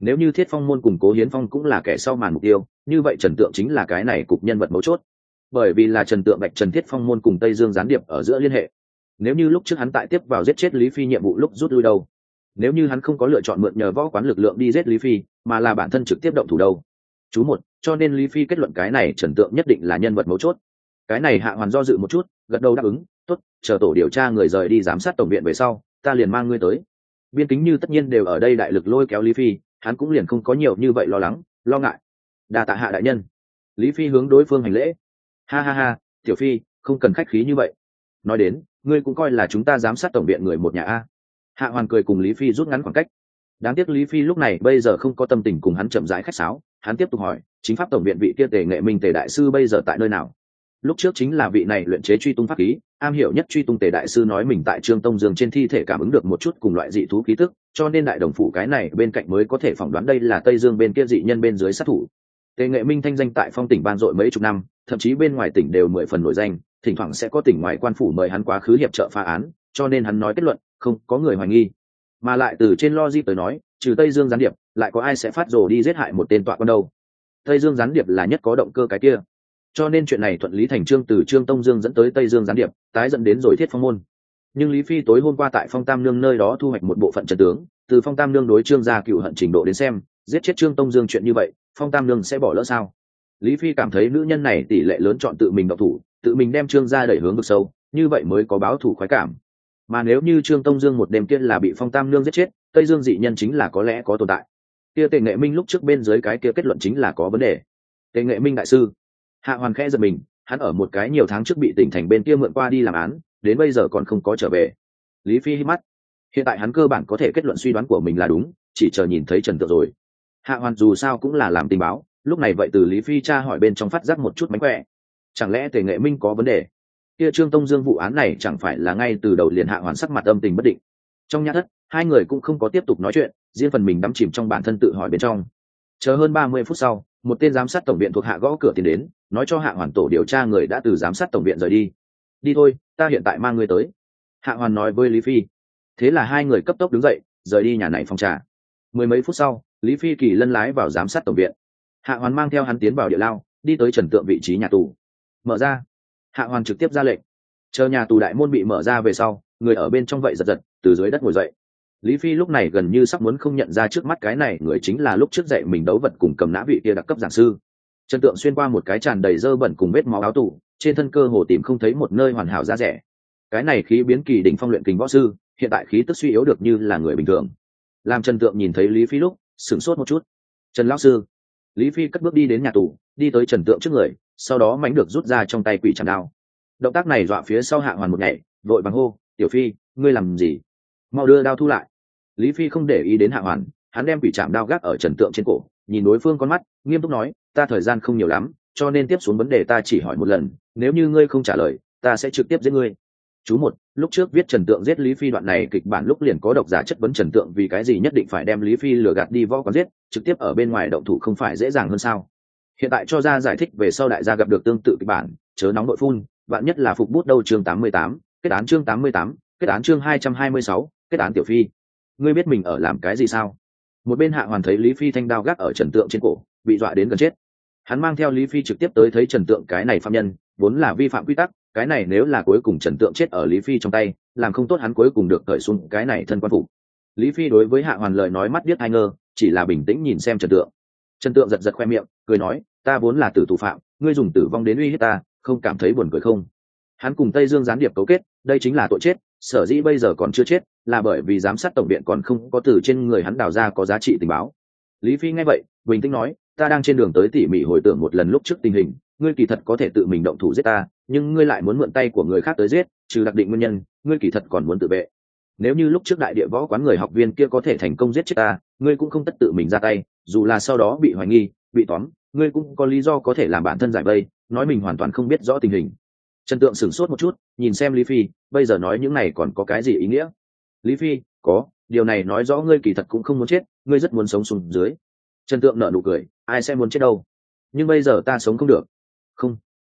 Nếu như thiết phong môn cùng cố hiến phong cũng là kẻ sau màn mục tiêu, như vậy trần tượng chính là cái này cục nhân vật mấu chốt. Bởi vì là trần tượng bạch trần thiết phong môn cùng tây dương gián điệp ở giữa liên hệ. Nếu như lúc trước hắn tại tiếp vào giết chết lý phi nhiệm vụ lúc rút lui đâu? Nếu như hắn không có lựa chọn mượn nhờ võ quán lực lượng đi giết lý phi, mà là bản thân trực tiếp động thủ đâu? Chú một, cho nên lý phi kết luận cái này trần tượng nhất định là nhân vật mấu chốt. Cái này hạ hoàn do dự một chút, gật đầu đáp ứng tốt, chờ tổ điều tra người rời đi giám sát tổng viện về sau, ta liền mang ngươi tới. Biên kính như tất nhiên đều ở đây đại lực lôi kéo lý phi, hắn cũng liền không có nhiều như vậy lo lắng, lo ngại. Đa tạ hạ đại nhân. Lý phi hướng đối phương hành lễ. Ha ha ha, tiểu phi, không cần khách khí như vậy. Nói đến, ngươi cũng coi là chúng ta giám sát tổng viện người một nhà a. Hạ hoàn cười cùng lý phi rút ngắn khoảng cách. Đáng tiếc lý phi lúc này bây giờ không có tâm tình cùng hắn chậm rãi khách sáo. Hắn tiếp tục hỏi, chính pháp tổng viện vị kia tề nghệ minh tề đại sư bây giờ tại nơi nào? Lúc trước chính là vị này luyện chế truy tung pháp khí, am hiểu nhất truy tung tề đại sư nói mình tại trương tông dương trên thi thể cảm ứng được một chút cùng loại dị thú khí tức, cho nên đại đồng phủ cái này bên cạnh mới có thể phỏng đoán đây là tây dương bên kia dị nhân bên dưới sát thủ. Tề nghệ minh thanh danh tại phong tỉnh ban dội mấy chục năm, thậm chí bên ngoài tỉnh đều mười phần nổi danh, thỉnh thoảng sẽ có tỉnh ngoài quan phủ mời hắn quá khứ hiệp trợ phá án, cho nên hắn nói kết luận, không có người hoài nghi. Mà lại từ trên lo di tới nói, trừ tây dương gián điệp, lại có ai sẽ phát rồ đi giết hại một tên tọa con đâu? Tây dương gián điệp là nhất có động cơ cái kia cho nên chuyện này thuận lý thành trương từ trương tông dương dẫn tới tây dương gián điệp, tái dẫn đến rồi thiết phong môn. Nhưng lý phi tối hôm qua tại phong tam nương nơi đó thu hoạch một bộ phận trận tướng, từ phong tam nương đối trương gia cựu hận trình độ đến xem, giết chết trương tông dương chuyện như vậy, phong tam nương sẽ bỏ lỡ sao? Lý phi cảm thấy nữ nhân này tỷ lệ lớn chọn tự mình độc thủ, tự mình đem trương gia đẩy hướng vực sâu, như vậy mới có báo thủ khoái cảm. Mà nếu như trương tông dương một đêm kia là bị phong tam nương giết chết, tây dương dị nhân chính là có lẽ có tồn tại. Kia tề nghệ minh lúc trước bên dưới cái kia kết luận chính là có vấn đề. Tề nghệ minh đại sư hạ hoàn khẽ giật mình, hắn ở một cái nhiều tháng trước bị tỉnh thành bên kia mượn qua đi làm án, đến bây giờ còn không có trở về. Lý phi hít mắt. Hiện tại hắn cơ bản có thể kết luận suy đoán của mình là đúng, chỉ chờ nhìn thấy trần tượng rồi. Hạ hoàn dù sao cũng là làm tình báo, lúc này vậy từ lý phi cha hỏi bên trong phát giác một chút mánh khỏe. Chẳng lẽ tề nghệ minh có vấn đề? Kia trương tông dương vụ án này chẳng phải là ngay từ đầu liền hạ hoàn sắc mặt âm tình bất định. Trong nhà thất, hai người cũng không có tiếp tục nói chuyện, riêng phần mình đắm chìm trong bản thân tự hỏi bên trong. Chờ hơn ba mươi phút sau một tên giám sát tổng viện thuộc hạ gõ cửa tiến đến, nói cho hạ hoàn tổ điều tra người đã từ giám sát tổng viện rời đi. Đi thôi, ta hiện tại mang ngươi tới. Hạ hoàn nói với lý phi. Thế là hai người cấp tốc đứng dậy, rời đi nhà này phòng trà. Mười mấy phút sau, lý phi kỳ lân lái vào giám sát tổng viện. Hạ hoàn mang theo hắn tiến vào địa lao, đi tới trần tượng vị trí nhà tù. Mở ra. Hạ hoàn trực tiếp ra lệnh. Chờ nhà tù đại môn bị mở ra về sau, người ở bên trong vậy giật giật, từ dưới đất ngồi dậy lý phi lúc này gần như sắp muốn không nhận ra trước mắt cái này người chính là lúc trước dậy mình đấu vật cùng cầm nã vị kia đặc cấp giảng sư. Trần tượng xuyên qua một cái tràn đầy dơ bẩn cùng vết máu áo tủ, trên thân cơ hồ tìm không thấy một nơi hoàn hảo ra rẻ. Cái này khí biến kỳ đỉnh phong luyện kình võ sư, hiện tại khí tức suy yếu được như là người bình thường. Làm trần tượng nhìn thấy lý phi lúc, sửng sốt một chút. Trần lão sư. Lý phi cất bước đi đến nhà tù, đi tới trần tượng trước người, sau đó mánh được rút ra trong tay quỷ tràn đao. Động tác này dọa phía sau hạ hoàn một nhảy, vội bằng hô, tiểu phi, ngươi làm gì? Mau đưa đao thu lại lý phi không để ý đến hạ hoàn, hắn đem quỷ chạm đao gác ở trần tượng trên cổ, nhìn đối phương con mắt, nghiêm túc nói, ta thời gian không nhiều lắm, cho nên tiếp xuống vấn đề ta chỉ hỏi một lần, nếu như ngươi không trả lời, ta sẽ trực tiếp giết ngươi. Chú một, lúc trước viết trần tượng giết lý phi đoạn này kịch bản lúc liền có độc giả chất vấn trần tượng vì cái gì nhất định phải đem lý phi lừa gạt đi võ quán giết, trực tiếp ở bên ngoài động thủ không phải dễ dàng hơn sao? Hiện tại cho ra giải thích về sau đại gia gặp được tương tự kịch bản, chớ nóng nội phun bạn nhất là phục bút đâu chương tám mươi tám, kết án chương tám mươi tám, kết án chương hai trăm hai mươi sáu, kết án tiểu phi ngươi biết mình ở làm cái gì sao? Một bên hạ hoàn thấy lý phi thanh đao gác ở trần tượng trên cổ, bị dọa đến gần chết. Hắn mang theo lý phi trực tiếp tới thấy trần tượng cái này phạm nhân, vốn là vi phạm quy tắc, cái này nếu là cuối cùng trần tượng chết ở lý phi trong tay, làm không tốt hắn cuối cùng được cởi xuống cái này thân quan phục lý phi đối với hạ hoàn lời nói mắt biết hai ngơ, chỉ là bình tĩnh nhìn xem trần tượng. Trần tượng giật giật khoe miệng, cười nói, ta vốn là tử thủ phạm, ngươi dùng tử vong đến uy hiếp ta, không cảm thấy buồn cười không? Hắn cùng tây dương gián điệp cấu kết, đây chính là tội chết sở dĩ bây giờ còn chưa chết, là bởi vì giám sát tổng viện còn không có từ trên người hắn đào ra có giá trị tình báo. Lý phi nghe vậy, bình tĩnh nói, ta đang trên đường tới tỉ mỉ hồi tưởng một lần lúc trước tình hình, ngươi kỳ thật có thể tự mình động thủ giết ta, nhưng ngươi lại muốn mượn tay của người khác tới giết, trừ đặc định nguyên nhân, ngươi kỳ thật còn muốn tự vệ. Nếu như lúc trước đại địa võ quán người học viên kia có thể thành công giết chết ta, ngươi cũng không tất tự mình ra tay, dù là sau đó bị hoài nghi, bị tóm, ngươi cũng có lý do có thể làm bản thân giải vây, nói mình hoàn toàn không biết rõ tình hình. Trần tượng sửng sốt một chút, nhìn xem lý phi bây giờ nói những này còn có cái gì ý nghĩa? Lý phi, có, điều này nói rõ ngươi kỳ thật cũng không muốn chết, ngươi rất muốn sống xuống dưới. Trần tượng nở nụ cười, ai sẽ muốn chết đâu? Nhưng bây giờ ta sống không được. Không.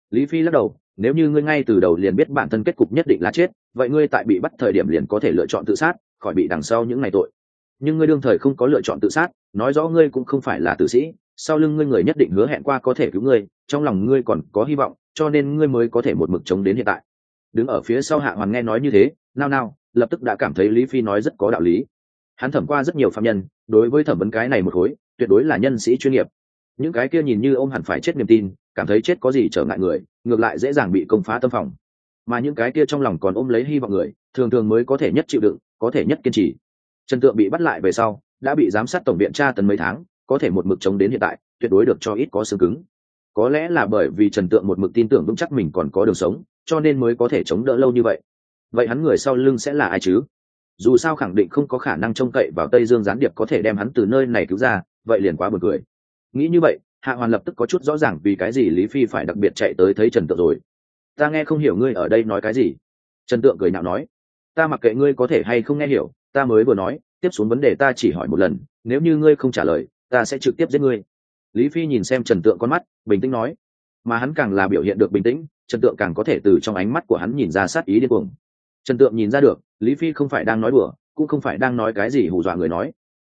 Lý phi lắc đầu, nếu như ngươi ngay từ đầu liền biết bản thân kết cục nhất định là chết, vậy ngươi tại bị bắt thời điểm liền có thể lựa chọn tự sát, khỏi bị đằng sau những ngày tội. Nhưng ngươi đương thời không có lựa chọn tự sát, nói rõ ngươi cũng không phải là tử sĩ, sau lưng ngươi người nhất định hứa hẹn qua có thể cứu ngươi, trong lòng ngươi còn có hy vọng, cho nên ngươi mới có thể một mực chống đến hiện tại đứng ở phía sau hạ hoàn nghe nói như thế, nao nao, lập tức đã cảm thấy lý phi nói rất có đạo lý. Hắn thẩm qua rất nhiều phạm nhân, đối với thẩm vấn cái này một khối, tuyệt đối là nhân sĩ chuyên nghiệp. Những cái kia nhìn như ông hẳn phải chết niềm tin, cảm thấy chết có gì trở ngại người, ngược lại dễ dàng bị công phá tâm phòng. Mà những cái kia trong lòng còn ôm lấy hy vọng người, thường thường mới có thể nhất chịu đựng, có thể nhất kiên trì. Trần tượng bị bắt lại về sau, đã bị giám sát tổng viện tra tấn mấy tháng, có thể một mực chống đến hiện tại, tuyệt đối được cho ít có xương cứng. Có lẽ là bởi vì trần tượng một mực tin tưởng vững chắc mình còn có đường sống cho nên mới có thể chống đỡ lâu như vậy. Vậy hắn người sau lưng sẽ là ai chứ? Dù sao khẳng định không có khả năng trông cậy vào tây dương gián điệp có thể đem hắn từ nơi này cứu ra, vậy liền quá buồn cười. Nghĩ như vậy, hạ hoàn lập tức có chút rõ ràng vì cái gì lý phi phải đặc biệt chạy tới thấy trần tượng rồi. Ta nghe không hiểu ngươi ở đây nói cái gì. Trần tượng cười nhạo nói, ta mặc kệ ngươi có thể hay không nghe hiểu, ta mới vừa nói, tiếp xuống vấn đề ta chỉ hỏi một lần, nếu như ngươi không trả lời, ta sẽ trực tiếp giết ngươi. Lý phi nhìn xem trần tượng con mắt, bình tĩnh nói mà hắn càng là biểu hiện được bình tĩnh, trần tượng càng có thể từ trong ánh mắt của hắn nhìn ra sát ý điên cuồng. Trần tượng nhìn ra được, lý phi không phải đang nói đùa, cũng không phải đang nói cái gì hù dọa người nói.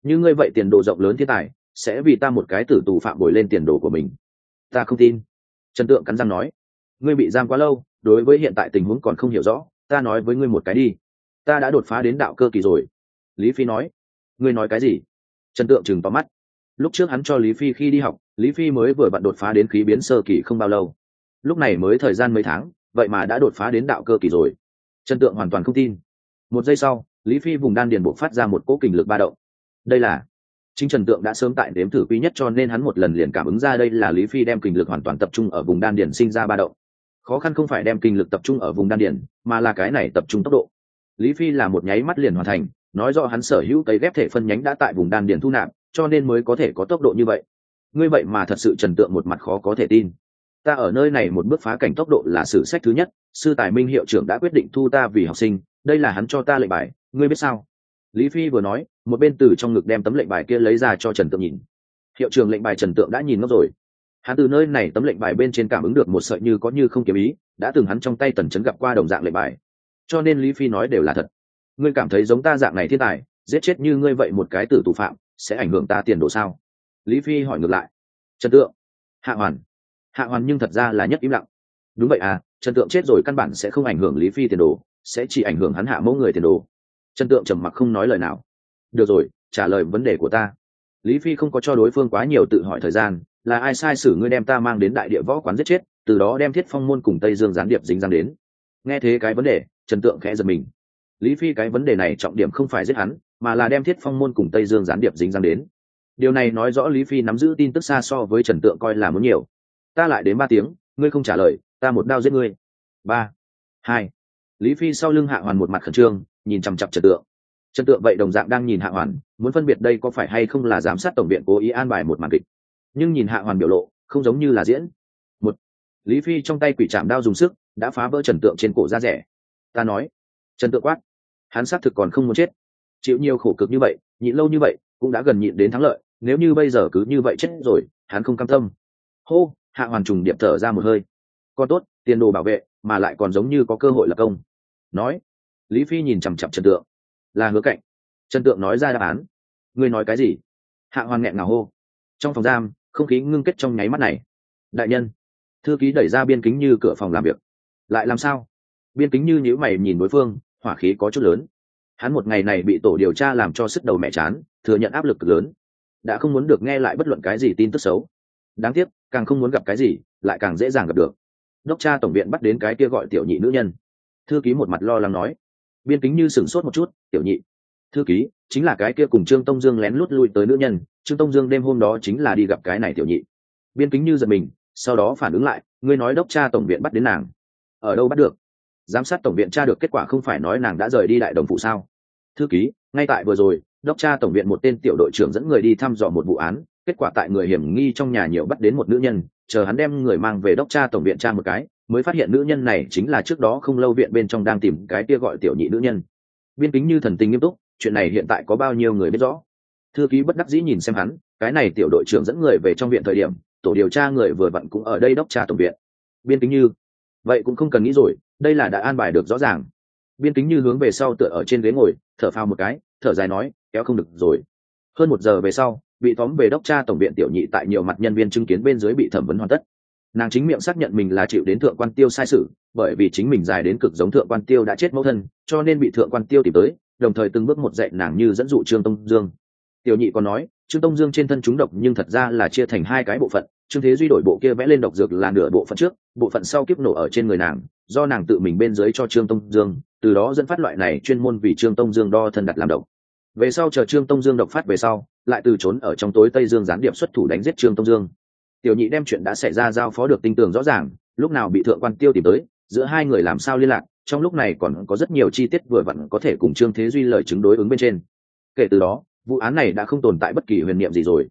Như ngươi vậy tiền đồ rộng lớn thiên tài, sẽ vì ta một cái tử tù phạm bồi lên tiền đồ của mình. Ta không tin. Trần tượng cắn răng nói. Ngươi bị giam quá lâu, đối với hiện tại tình huống còn không hiểu rõ, ta nói với ngươi một cái đi. Ta đã đột phá đến đạo cơ kỳ rồi. Lý phi nói. Ngươi nói cái gì? Trần tượng chừng tóm mắt lúc trước hắn cho lý phi khi đi học, lý phi mới vừa bận đột phá đến khí biến sơ kỳ không bao lâu. Lúc này mới thời gian mấy tháng, vậy mà đã đột phá đến đạo cơ kỳ rồi. Trần tượng hoàn toàn không tin. Một giây sau, lý phi vùng đan điền bộ phát ra một cỗ kình lực ba động. Đây là chính trần tượng đã sớm tại đếm thử quý nhất cho nên hắn một lần liền cảm ứng ra đây là lý phi đem kình lực hoàn toàn tập trung ở vùng đan điền sinh ra ba động. Khó khăn không phải đem kinh lực tập trung ở vùng đan điền, mà là cái này tập trung tốc độ. Lý phi là một nháy mắt liền hoàn thành, nói rõ hắn sở hữu cấy ghép thể phân nhánh đã tại vùng đan điền thu nạp cho nên mới có thể có tốc độ như vậy. Ngươi vậy mà thật sự trần tượng một mặt khó có thể tin. Ta ở nơi này một bước phá cảnh tốc độ là sử sách thứ nhất, sư tài minh hiệu trưởng đã quyết định thu ta vì học sinh, đây là hắn cho ta lệnh bài, ngươi biết sao? Lý phi vừa nói, một bên từ trong ngực đem tấm lệnh bài kia lấy ra cho trần tượng nhìn. Hiệu trưởng lệnh bài trần tượng đã nhìn ngốc rồi. Hắn từ nơi này tấm lệnh bài bên trên cảm ứng được một sợi như có như không kiếm ý, đã từng hắn trong tay tần chấn gặp qua đồng dạng lệnh bài. Cho nên lý phi nói đều là thật. Ngươi cảm thấy giống ta dạng này thiên tài, giết chết như ngươi vậy một cái tử tù phạm sẽ ảnh hưởng ta tiền đồ sao? Lý phi hỏi ngược lại. Trần tượng. Hạ hoàn. Hạ hoàn nhưng thật ra là nhất im lặng. Đúng vậy à trần tượng chết rồi căn bản sẽ không ảnh hưởng lý phi tiền đồ, sẽ chỉ ảnh hưởng hắn hạ mẫu người tiền đồ. Trần tượng trầm mặc không nói lời nào. Được rồi, trả lời vấn đề của ta. Lý phi không có cho đối phương quá nhiều tự hỏi thời gian, là ai sai sử ngươi đem ta mang đến đại địa võ quán giết chết, từ đó đem thiết phong môn cùng tây dương gián điệp dính dáng đến. Nghe thế cái vấn đề, trần tượng khẽ giật mình. Lý phi cái vấn đề này trọng điểm không phải giết hắn mà là đem thiết phong môn cùng tây dương gián điệp dính dáng đến. Điều này nói rõ lý phi nắm giữ tin tức xa so với trần tượng coi là muốn nhiều. Ta lại đến ba tiếng, ngươi không trả lời, ta một đao giết ngươi. Ba, hai. Lý phi sau lưng hạ hoàn một mặt khẩn trương, nhìn chằm chặp trần tượng. Trần tượng vậy đồng dạng đang nhìn hạ hoàn, muốn phân biệt đây có phải hay không là giám sát tổng viện cố ý an bài một màn kịch. Nhưng nhìn hạ hoàn biểu lộ, không giống như là diễn. Một, lý phi trong tay quỷ chạm đao dùng sức, đã phá vỡ trần tượng trên cổ da rẻ. Ta nói. Trần tượng quát. Hắn xác thực còn không muốn chết chịu nhiều khổ cực như vậy, nhịn lâu như vậy, cũng đã gần nhịn đến thắng lợi, nếu như bây giờ cứ như vậy chết rồi, hắn không cam tâm. Hô, hạ hoàn trùng điệp thở ra một hơi. Con tốt, tiền đồ bảo vệ, mà lại còn giống như có cơ hội lập công. Nói, lý phi nhìn chằm chặp trần tượng. Là hứa cạnh. Trần tượng nói ra đáp án. Ngươi nói cái gì? Hạ hoàn nghẹn ngào hô. Trong phòng giam, không khí ngưng kết trong nháy mắt này. Đại nhân, thư ký đẩy ra biên kính như cửa phòng làm việc. Lại làm sao? Biên kính như nhữ mày nhìn đối phương, hỏa khí có chút lớn hắn một ngày này bị tổ điều tra làm cho sức đầu mẹ chán, thừa nhận áp lực lớn. Đã không muốn được nghe lại bất luận cái gì tin tức xấu. Đáng tiếc, càng không muốn gặp cái gì, lại càng dễ dàng gặp được. Đốc cha tổng viện bắt đến cái kia gọi tiểu nhị nữ nhân. Thư ký một mặt lo lắng nói. Biên kính như sửng sốt một chút, tiểu nhị. Thư ký, chính là cái kia cùng trương tông dương lén lút lui tới nữ nhân, trương tông dương đêm hôm đó chính là đi gặp cái này tiểu nhị. Biên kính như giật mình, sau đó phản ứng lại, ngươi nói đốc cha tổng viện bắt đến nàng. Ở đâu bắt được? Giám sát tổng viện tra được kết quả không phải nói nàng đã rời đi đại đồng phụ sao? Thư ký, ngay tại vừa rồi, đốc tra tổng viện một tên tiểu đội trưởng dẫn người đi thăm dò một vụ án, kết quả tại người hiểm nghi trong nhà nhiều bắt đến một nữ nhân, chờ hắn đem người mang về đốc tra tổng viện tra một cái, mới phát hiện nữ nhân này chính là trước đó không lâu viện bên trong đang tìm cái kia gọi tiểu nhị nữ nhân. Biên kính như thần tình nghiêm túc, chuyện này hiện tại có bao nhiêu người biết rõ? Thư ký bất đắc dĩ nhìn xem hắn, cái này tiểu đội trưởng dẫn người về trong viện thời điểm, tổ điều tra người vừa vặn cũng ở đây đốc tra tổng viện. Biên kính như, vậy cũng không cần nghĩ rồi đây là đã an bài được rõ ràng. Biên kính như hướng về sau tựa ở trên ghế ngồi, thở phao một cái, thở dài nói, kéo không được rồi. Hơn một giờ về sau bị tóm về đốc cha tổng viện tiểu nhị tại nhiều mặt nhân viên chứng kiến bên dưới bị thẩm vấn hoàn tất. Nàng chính miệng xác nhận mình là chịu đến thượng quan tiêu sai sự, bởi vì chính mình dài đến cực giống thượng quan tiêu đã chết mẫu thân, cho nên bị thượng quan tiêu tìm tới, đồng thời từng bước một dạy nàng như dẫn dụ trương tông dương. Tiểu nhị còn nói, trương tông dương trên thân chúng độc nhưng thật ra là chia thành hai cái bộ phận, trương thế duy đổi bộ kia vẽ lên độc dược là nửa bộ phận trước, bộ phận sau kiếp nổ ở trên người nàng do nàng tự mình bên dưới cho trương tông dương, từ đó dẫn phát loại này chuyên môn vì trương tông dương đo thân đặt làm độc. Về sau chờ trương tông dương độc phát về sau, lại từ trốn ở trong tối tây dương gián điệp xuất thủ đánh giết trương tông dương. Tiểu nhị đem chuyện đã xảy ra giao phó được tinh tường rõ ràng, lúc nào bị thượng quan tiêu tìm tới, giữa hai người làm sao liên lạc, trong lúc này còn có rất nhiều chi tiết vừa vặn có thể cùng trương thế duy lời chứng đối ứng bên trên. Kể từ đó, vụ án này đã không tồn tại bất kỳ huyền niệm gì rồi.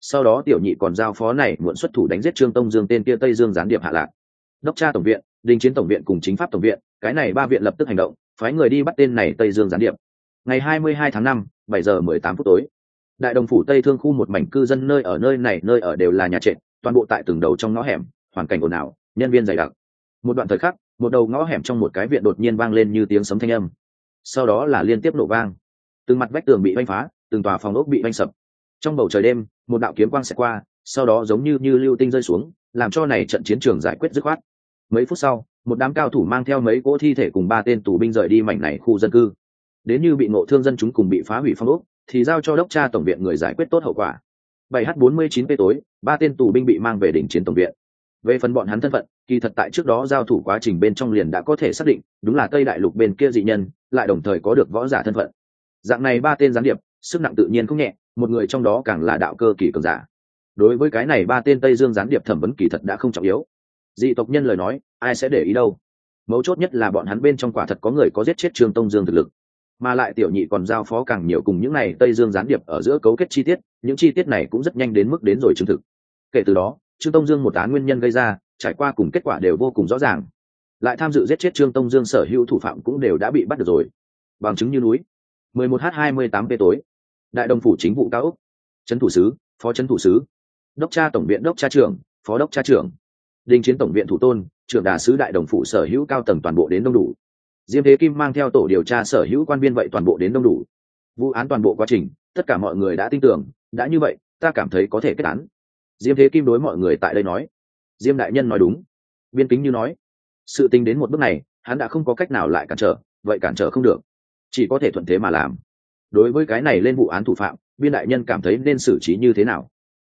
Sau đó tiểu nhị còn giao phó này muộn xuất thủ đánh giết trương tông dương tên kia tây dương gián điệp hạ lạc. Đốc tra tổng viện đình chiến tổng viện cùng chính pháp tổng viện cái này ba viện lập tức hành động phái người đi bắt tên này tây dương gián điệp. Ngày 22 tháng 5, 7 giờ 18 phút tối. Đại đồng phủ tây thương khu một mảnh cư dân nơi ở nơi này nơi ở đều là nhà trệt toàn bộ tại từng đầu trong ngõ hẻm hoàn cảnh ồn ào nhân viên dày đặc. Một đoạn thời khắc một đầu ngõ hẻm trong một cái viện đột nhiên vang lên như tiếng sấm thanh âm. Sau đó là liên tiếp nổ vang. Từng mặt vách tường bị vanh phá từng tòa phòng ốc bị vanh sập. Trong bầu trời đêm một đạo kiếm quang sẽ qua sau đó giống như như lưu tinh rơi xuống làm cho này trận chiến trường giải quyết dứt khoát mấy phút sau, một đám cao thủ mang theo mấy cỗ thi thể cùng ba tên tù binh rời đi mảnh này khu dân cư. Đến như bị ngộ thương dân chúng cùng bị phá hủy phong ốc, thì giao cho đốc tra tổng viện người giải quyết tốt hậu quả. Bảy h bốn mươi chín p tối, ba tên tù binh bị mang về đỉnh chiến tổng viện. Về phần bọn hắn thân phận, kỳ thật tại trước đó giao thủ quá trình bên trong liền đã có thể xác định, đúng là tây đại lục bên kia dị nhân, lại đồng thời có được võ giả thân phận. Dạng này ba tên gián điệp, sức nặng tự nhiên không nhẹ, một người trong đó càng là đạo cơ kỳ cường giả. Đối với cái này ba tên tây dương gián điệp thẩm vấn kỳ thật đã không trọng yếu dị tộc nhân lời nói, ai sẽ để ý đâu? Mấu chốt nhất là bọn hắn bên trong quả thật có người có giết chết trương tông dương thực lực. Mà lại tiểu nhị còn giao phó càng nhiều cùng những này tây dương gián điệp ở giữa cấu kết chi tiết, những chi tiết này cũng rất nhanh đến mức đến rồi chứng thực. Kể từ đó, trương tông dương một án nguyên nhân gây ra, trải qua cùng kết quả đều vô cùng rõ ràng. Lại tham dự giết chết trương tông dương sở hữu thủ phạm cũng đều đã bị bắt được rồi. Bằng chứng như núi. 11 h 28 p tối. Đại đồng phủ chính vụ cao úc trấn thủ sứ, phó trấn thủ sứ. Đốc tra tổng viện đốc tra trưởng, phó đốc tra trưởng đình chiến tổng viện thủ tôn, trưởng đà sứ đại đồng phụ sở hữu cao tầng toàn bộ đến đông đủ. Diêm thế kim mang theo tổ điều tra sở hữu quan viên vậy toàn bộ đến đông đủ. Vụ án toàn bộ quá trình, tất cả mọi người đã tin tưởng, đã như vậy, ta cảm thấy có thể kết án. Diêm thế kim đối mọi người tại đây nói. Diêm đại nhân nói đúng. Biên kính như nói. Sự tình đến một bước này, hắn đã không có cách nào lại cản trở, vậy cản trở không được. Chỉ có thể thuận thế mà làm. Đối với cái này lên vụ án thủ phạm, biên đại nhân cảm thấy nên xử trí như thế nào?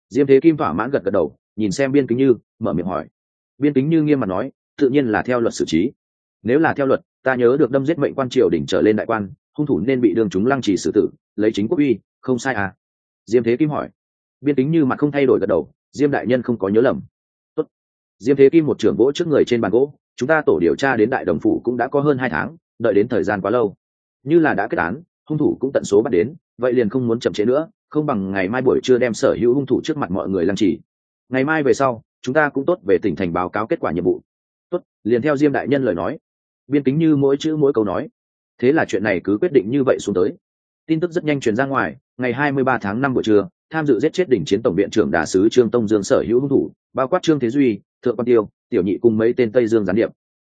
Diêm thế kim thỏa mãn gật gật đầu, nhìn xem biên kính như, mở miệng hỏi biên kính như nghiêm mặt nói, tự nhiên là theo luật xử trí. Nếu là theo luật, ta nhớ được đâm giết mệnh quan triều đỉnh trở lên đại quan, hung thủ nên bị đương chúng lăng trì xử tử, lấy chính quốc uy, không sai à? Diêm thế kim hỏi. Biên kính như mặt không thay đổi gật đầu, diêm đại nhân không có nhớ lầm. Tốt. diêm thế kim một trưởng gỗ trước người trên bàn gỗ, chúng ta tổ điều tra đến đại đồng phủ cũng đã có hơn hai tháng, đợi đến thời gian quá lâu. Như là đã kết án, hung thủ cũng tận số bắt đến, vậy liền không muốn chậm chế nữa, không bằng ngày mai buổi trưa đem sở hữu hung thủ trước mặt mọi người lăng trì. Ngày mai về sau chúng ta cũng tốt về tỉnh thành báo cáo kết quả nhiệm vụ. Tốt liền theo diêm đại nhân lời nói. Biên kính như mỗi chữ mỗi câu nói. Thế là chuyện này cứ quyết định như vậy xuống tới. Tin tức rất nhanh truyền ra ngoài ngày 23 tháng 5 buổi trưa tham dự giết chết đỉnh chiến tổng viện trưởng đà sứ trương tông dương sở hữu hung thủ bao quát trương thế duy thượng quan tiêu tiểu nhị cùng mấy tên tây dương gián điệp.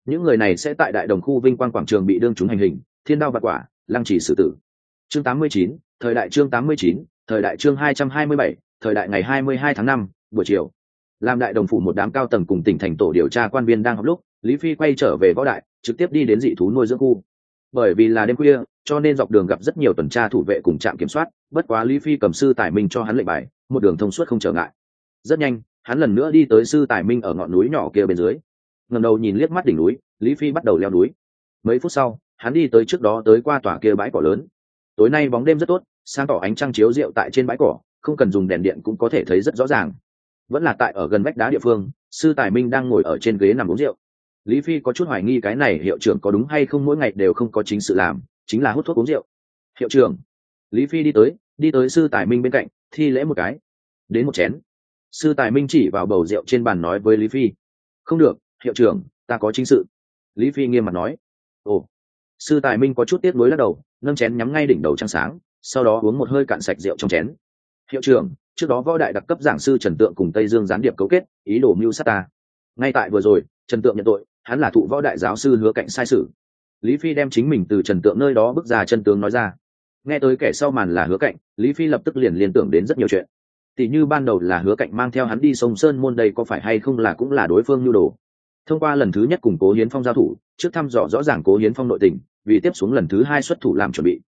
Những người này sẽ tại đại đồng khu vinh quang quảng trường bị đương chúng hành hình thiên đao vật quả lăng trì xử tử. Chương 89, thời đại chương 89, thời đại chương 227, thời đại ngày 22 tháng 5, buổi chiều làm đại đồng phủ một đám cao tầng cùng tỉnh thành tổ điều tra quan viên đang học lúc, lý phi quay trở về võ đại, trực tiếp đi đến dị thú nuôi dưỡng khu. Bởi vì là đêm khuya, cho nên dọc đường gặp rất nhiều tuần tra thủ vệ cùng trạm kiểm soát, bất quá lý phi cầm sư tài minh cho hắn lệnh bài, một đường thông suốt không trở ngại. Rất nhanh, hắn lần nữa đi tới sư tài minh ở ngọn núi nhỏ kia bên dưới. Ngầm đầu nhìn liếc mắt đỉnh núi, lý phi bắt đầu leo núi. Mấy phút sau, hắn đi tới trước đó tới qua tòa kia bãi cỏ lớn. Tối nay bóng đêm rất tốt, sáng tỏ ánh trăng chiếu rượu tại trên bãi cỏ, không cần dùng đèn điện cũng có thể thấy rất rõ ràng vẫn là tại ở gần vách đá địa phương, sư tài minh đang ngồi ở trên ghế nằm uống rượu. Lý phi có chút hoài nghi cái này hiệu trưởng có đúng hay không mỗi ngày đều không có chính sự làm, chính là hút thuốc uống rượu. Hiệu trưởng. Lý phi đi tới đi tới sư tài minh bên cạnh, thi lễ một cái. Đến một chén. Sư tài minh chỉ vào bầu rượu trên bàn nói với lý phi. Không được, hiệu trưởng, ta có chính sự. Lý phi nghiêm mặt nói. Ồ. Sư tài minh có chút tiếc nuối lắc đầu, nâng chén nhắm ngay đỉnh đầu trăng sáng, sau đó uống một hơi cạn sạch rượu trong chén. Hiệu trưởng trước đó võ đại đặc cấp giảng sư trần tượng cùng tây dương gián điệp cấu kết, ý đồ mưu sát ta. Ngay tại vừa rồi, trần tượng nhận tội, hắn là thụ võ đại giáo sư hứa cạnh sai sự. Lý phi đem chính mình từ trần tượng nơi đó bước ra chân tướng nói ra. Nghe tới kẻ sau màn là hứa cạnh, lý phi lập tức liền liên tưởng đến rất nhiều chuyện. Tỷ như ban đầu là hứa cạnh mang theo hắn đi sông sơn môn đây có phải hay không là cũng là đối phương nhu đồ. Thông qua lần thứ nhất cùng cố hiến phong giao thủ, trước thăm dò rõ ràng cố hiến phong nội tình, vì tiếp xuống lần thứ hai xuất thủ làm chuẩn bị.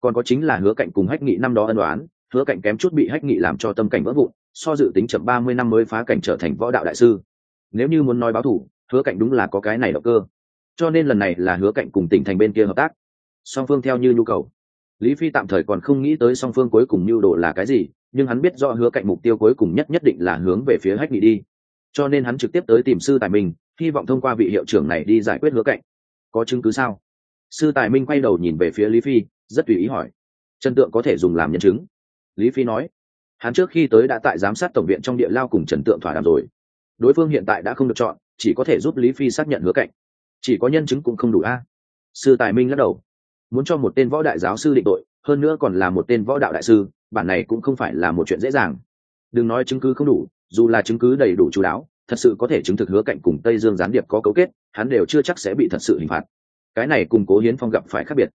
Còn có chính là hứa cạnh cùng hách nghị năm đó ân đoán hứa cạnh kém chút bị hách nghị làm cho tâm cảnh vỡ vụn, so dự tính chậm ba mươi năm mới phá cảnh trở thành võ đạo đại sư. Nếu như muốn nói báo thủ, hứa cạnh đúng là có cái này động cơ. Cho nên lần này là hứa cạnh cùng tỉnh thành bên kia hợp tác. Song phương theo như nhu cầu. Lý phi tạm thời còn không nghĩ tới song phương cuối cùng nhu đồ là cái gì, nhưng hắn biết do hứa cạnh mục tiêu cuối cùng nhất nhất định là hướng về phía hách nghị đi. Cho nên hắn trực tiếp tới tìm sư tài minh, hy vọng thông qua vị hiệu trưởng này đi giải quyết hứa cạnh có chứng cứ sao? Sư tài minh quay đầu nhìn về phía lý phi, rất tùy ý hỏi. Trần tượng có thể dùng làm nhân chứng lý phi nói. Hắn trước khi tới đã tại giám sát tổng viện trong địa lao cùng trần tượng thỏa đàm rồi. Đối phương hiện tại đã không được chọn, chỉ có thể giúp lý phi xác nhận hứa cạnh. Chỉ có nhân chứng cũng không đủ a. Sư tài minh lắc đầu. Muốn cho một tên võ đại giáo sư định tội, hơn nữa còn là một tên võ đạo đại sư, bản này cũng không phải là một chuyện dễ dàng. Đừng nói chứng cứ không đủ, dù là chứng cứ đầy đủ chú đáo, thật sự có thể chứng thực hứa cạnh cùng tây dương gián điệp có cấu kết, hắn đều chưa chắc sẽ bị thật sự hình phạt. Cái này cùng cố hiến phong gặp phải khác biệt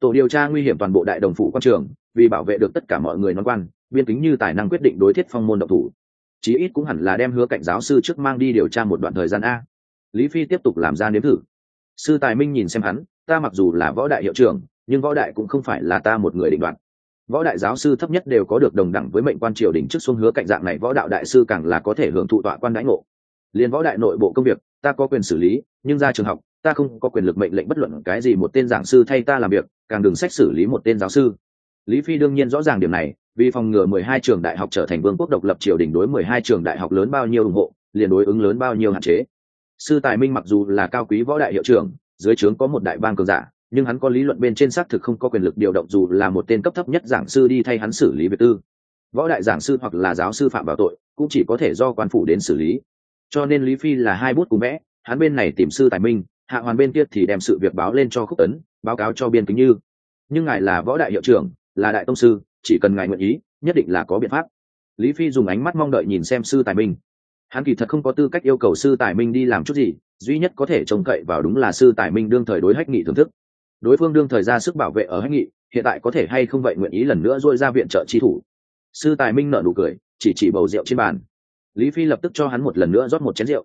tổ điều tra nguy hiểm toàn bộ đại đồng phủ quan trường, vì bảo vệ được tất cả mọi người non quan, biên kính như tài năng quyết định đối thiết phong môn độc thủ. Chí ít cũng hẳn là đem hứa cạnh giáo sư trước mang đi điều tra một đoạn thời gian a. Lý phi tiếp tục làm ra nếm thử. Sư tài minh nhìn xem hắn, ta mặc dù là võ đại hiệu trưởng, nhưng võ đại cũng không phải là ta một người định đoạt. Võ đại giáo sư thấp nhất đều có được đồng đẳng với mệnh quan triều đình trước xuống hứa cạnh dạng này võ đạo đại sư càng là có thể hưởng thụ tọa quan đãi ngộ. Liên võ đại nội bộ công việc, ta có quyền xử lý, nhưng ra trường học ta không có quyền lực mệnh lệnh bất luận cái gì một tên giảng sư thay ta làm việc, càng đừng sách xử lý một tên giáo sư. Lý phi đương nhiên rõ ràng điểm này, vì phòng ngừa mười hai trường đại học trở thành vương quốc độc lập triều đình đối mười hai trường đại học lớn bao nhiêu ủng hộ, liền đối ứng lớn bao nhiêu hạn chế. Sư tài minh mặc dù là cao quý võ đại hiệu trưởng, dưới trướng có một đại bang cường giả, nhưng hắn có lý luận bên trên xác thực không có quyền lực điều động dù là một tên cấp thấp nhất giảng sư đi thay hắn xử lý việc tư. Võ đại giảng sư hoặc là giáo sư phạm vào tội, cũng chỉ có thể do quan phủ đến xử lý. Cho nên lý phi là hai bút cùng vẽ, hắn bên này tìm sư tài minh hạ hoàn bên kia thì đem sự việc báo lên cho khúc tấn, báo cáo cho biên kính như. Nhưng ngài là võ đại hiệu trưởng, là đại tông sư, chỉ cần ngài nguyện ý, nhất định là có biện pháp. Lý phi dùng ánh mắt mong đợi nhìn xem sư tài minh. Hắn kỳ thật không có tư cách yêu cầu sư tài minh đi làm chút gì, duy nhất có thể trông cậy vào đúng là sư tài minh đương thời đối hách nghị thưởng thức. Đối phương đương thời ra sức bảo vệ ở hách nghị, hiện tại có thể hay không vậy nguyện ý lần nữa dôi ra viện trợ chi thủ. Sư tài minh nợ nụ cười, chỉ chỉ bầu rượu trên bàn. Lý phi lập tức cho hắn một lần nữa rót một chén rượu.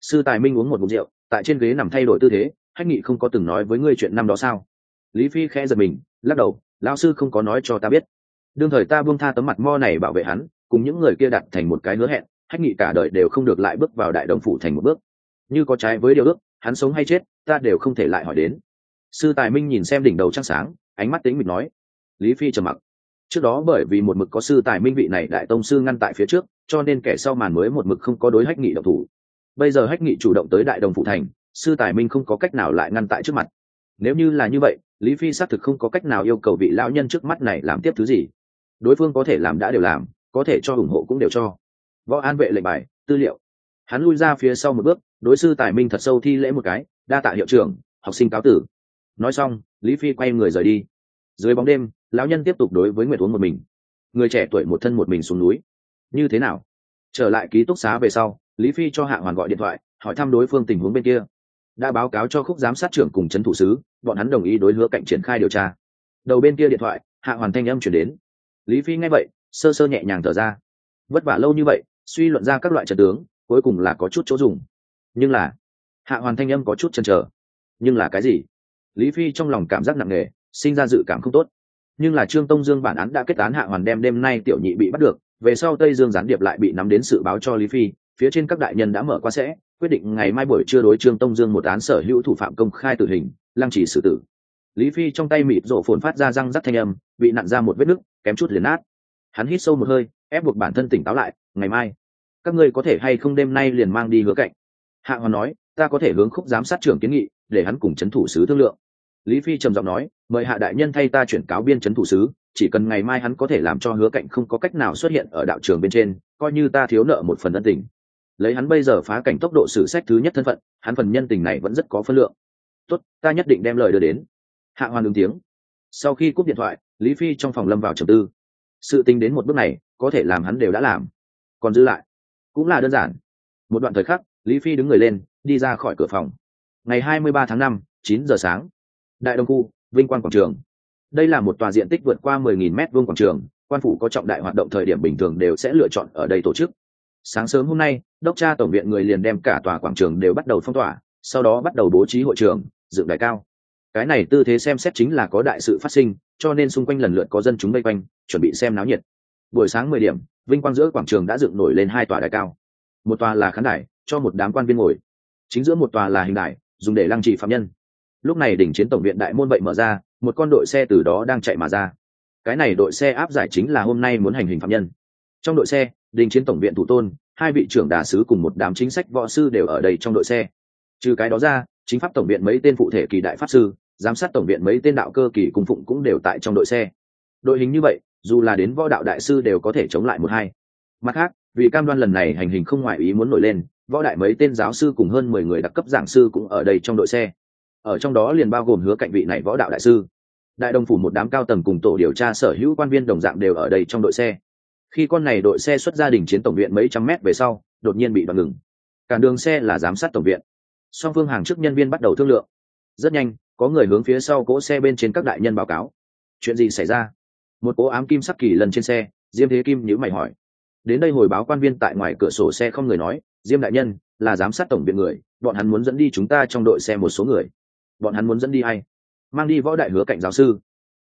Sư tài minh uống một mục rượu tại trên ghế nằm thay đổi tư thế, hách nghị không có từng nói với ngươi chuyện năm đó sao? Lý phi khẽ giật mình, lắc đầu, lão sư không có nói cho ta biết. Đương thời ta buông tha tấm mặt mo này bảo vệ hắn, cùng những người kia đặt thành một cái hứa hẹn, hách nghị cả đời đều không được lại bước vào đại đồng phủ thành một bước. Như có trái với điều ước, hắn sống hay chết, ta đều không thể lại hỏi đến. Sư tài minh nhìn xem đỉnh đầu trăng sáng, ánh mắt tính mịch nói. Lý phi trầm mặc. Trước đó bởi vì một mực có sư tài minh vị này đại tông sư ngăn tại phía trước, cho nên kẻ sau màn mới một mực không có đối hách nghị độc thủ bây giờ hách nghị chủ động tới đại đồng phụ thành, sư tài minh không có cách nào lại ngăn tại trước mặt. Nếu như là như vậy, lý phi xác thực không có cách nào yêu cầu vị lão nhân trước mắt này làm tiếp thứ gì. Đối phương có thể làm đã đều làm, có thể cho ủng hộ cũng đều cho. Võ an vệ lệnh bài, tư liệu. Hắn lui ra phía sau một bước, đối sư tài minh thật sâu thi lễ một cái, đa tạ hiệu trưởng, học sinh cáo tử. Nói xong, lý phi quay người rời đi. Dưới bóng đêm, lão nhân tiếp tục đối với nguyệt uống một mình. Người trẻ tuổi một thân một mình xuống núi. Như thế nào? Trở lại ký túc xá về sau lý phi cho hạ hoàn gọi điện thoại, hỏi thăm đối phương tình huống bên kia. Đã báo cáo cho khúc giám sát trưởng cùng trấn thủ sứ, bọn hắn đồng ý đối hứa cạnh triển khai điều tra. Đầu bên kia điện thoại, hạ hoàn thanh âm chuyển đến. Lý phi nghe vậy, sơ sơ nhẹ nhàng thở ra. Vất vả lâu như vậy, suy luận ra các loại trận tướng, cuối cùng là có chút chỗ dùng. Nhưng là, hạ hoàn thanh âm có chút chần chờ. Nhưng là cái gì? Lý phi trong lòng cảm giác nặng nề, sinh ra dự cảm không tốt. Nhưng là trương tông dương bản án đã kết án hạ hoàn đem đêm nay tiểu nhị bị bắt được, về sau tây dương gián điệp lại bị nắm đến sự báo cho lý phi phía trên các đại nhân đã mở qua sẽ, quyết định ngày mai buổi trưa đối trương tông dương một án sở hữu thủ phạm công khai tử hình, lăng chỉ xử tử. Lý phi trong tay mịt rộ phồn phát ra răng rắc thanh âm, bị nặn ra một vết nứt, kém chút liền nát. Hắn hít sâu một hơi, ép buộc bản thân tỉnh táo lại, ngày mai, các ngươi có thể hay không đêm nay liền mang đi hứa cạnh? Hạ hoàn nói, ta có thể hướng khúc giám sát trưởng kiến nghị, để hắn cùng c h ấ n thủ sứ thương lượng. Lý phi trầm giọng nói, mời hạ đại nhân thay ta chuyển cáo biên c h ấ n thủ sứ, chỉ cần ngày mai hắn có thể làm cho hứa cạnh không có cách nào xuất hiện ở đạo trường bên trên, coi như ta thiếu nợ một phần ân tình lấy hắn bây giờ phá cảnh tốc độ sử sách thứ nhất thân phận, hắn phần nhân tình này vẫn rất có phân lượng. Tốt, ta nhất định đem lời đưa đến. Hạ hoàn ứng tiếng. Sau khi cúp điện thoại, lý phi trong phòng lâm vào trầm tư. Sự tính đến một bước này, có thể làm hắn đều đã làm. Còn giữ lại, cũng là đơn giản. Một đoạn thời khắc, lý phi đứng người lên, đi ra khỏi cửa phòng. Ngày hai mươi ba tháng năm, chín giờ sáng. Đại đông khu, vinh quang quảng trường. Đây là một tòa diện tích vượt qua mười nghìn mét vuông quảng trường, quan phủ có trọng đại hoạt động thời điểm bình thường đều sẽ lựa chọn ở đây tổ chức. Sáng sớm hôm nay đốc tra tổng viện người liền đem cả tòa quảng trường đều bắt đầu phong tỏa, sau đó bắt đầu bố trí hội trường, dựng đại cao. Cái này tư thế xem xét chính là có đại sự phát sinh, cho nên xung quanh lần lượt có dân chúng vây quanh, chuẩn bị xem náo nhiệt. Buổi sáng mười điểm, vinh quang giữa quảng trường đã dựng nổi lên hai tòa đài cao. Một tòa là khán đài, cho một đám quan viên ngồi. Chính giữa một tòa là hình đài, dùng để lăng trì phạm nhân. Lúc này đỉnh chiến tổng viện đại môn vậy mở ra, một con đội xe từ đó đang chạy mà ra. Cái này đội xe áp giải chính là hôm nay muốn hành hình phạm nhân. Trong đội xe đình chiến tổng viện thủ tôn hai vị trưởng đà sứ cùng một đám chính sách võ sư đều ở đây trong đội xe. Trừ cái đó ra, chính pháp tổng viện mấy tên phụ thể kỳ đại pháp sư, giám sát tổng viện mấy tên đạo cơ kỳ cùng phụng cũng đều tại trong đội xe. Đội hình như vậy, dù là đến võ đạo đại sư đều có thể chống lại một hai. Mặt khác, vì cam đoan lần này hành hình không ngoại ý muốn nổi lên, võ đại mấy tên giáo sư cùng hơn mười người đặc cấp giảng sư cũng ở đây trong đội xe. Ở trong đó liền bao gồm hứa cạnh vị này võ đạo đại sư. Đại đồng phủ một đám cao tầng cùng tổ điều tra sở hữu quan viên đồng dạng đều ở đây trong đội xe khi con này đội xe xuất gia đình chiến tổng viện mấy trăm mét về sau, đột nhiên bị đoạn ngừng. Cản đường xe là giám sát tổng viện. Song phương hàng chức nhân viên bắt đầu thương lượng. Rất nhanh, có người hướng phía sau cỗ xe bên trên các đại nhân báo cáo. Chuyện gì xảy ra? Một cố ám kim sắc kỳ lần trên xe, diêm thế kim nhữ mày hỏi. Đến đây hồi báo quan viên tại ngoài cửa sổ xe không người nói, diêm đại nhân, là giám sát tổng viện người, bọn hắn muốn dẫn đi chúng ta trong đội xe một số người. Bọn hắn muốn dẫn đi hay mang đi võ đại hứa cạnh giáo sư.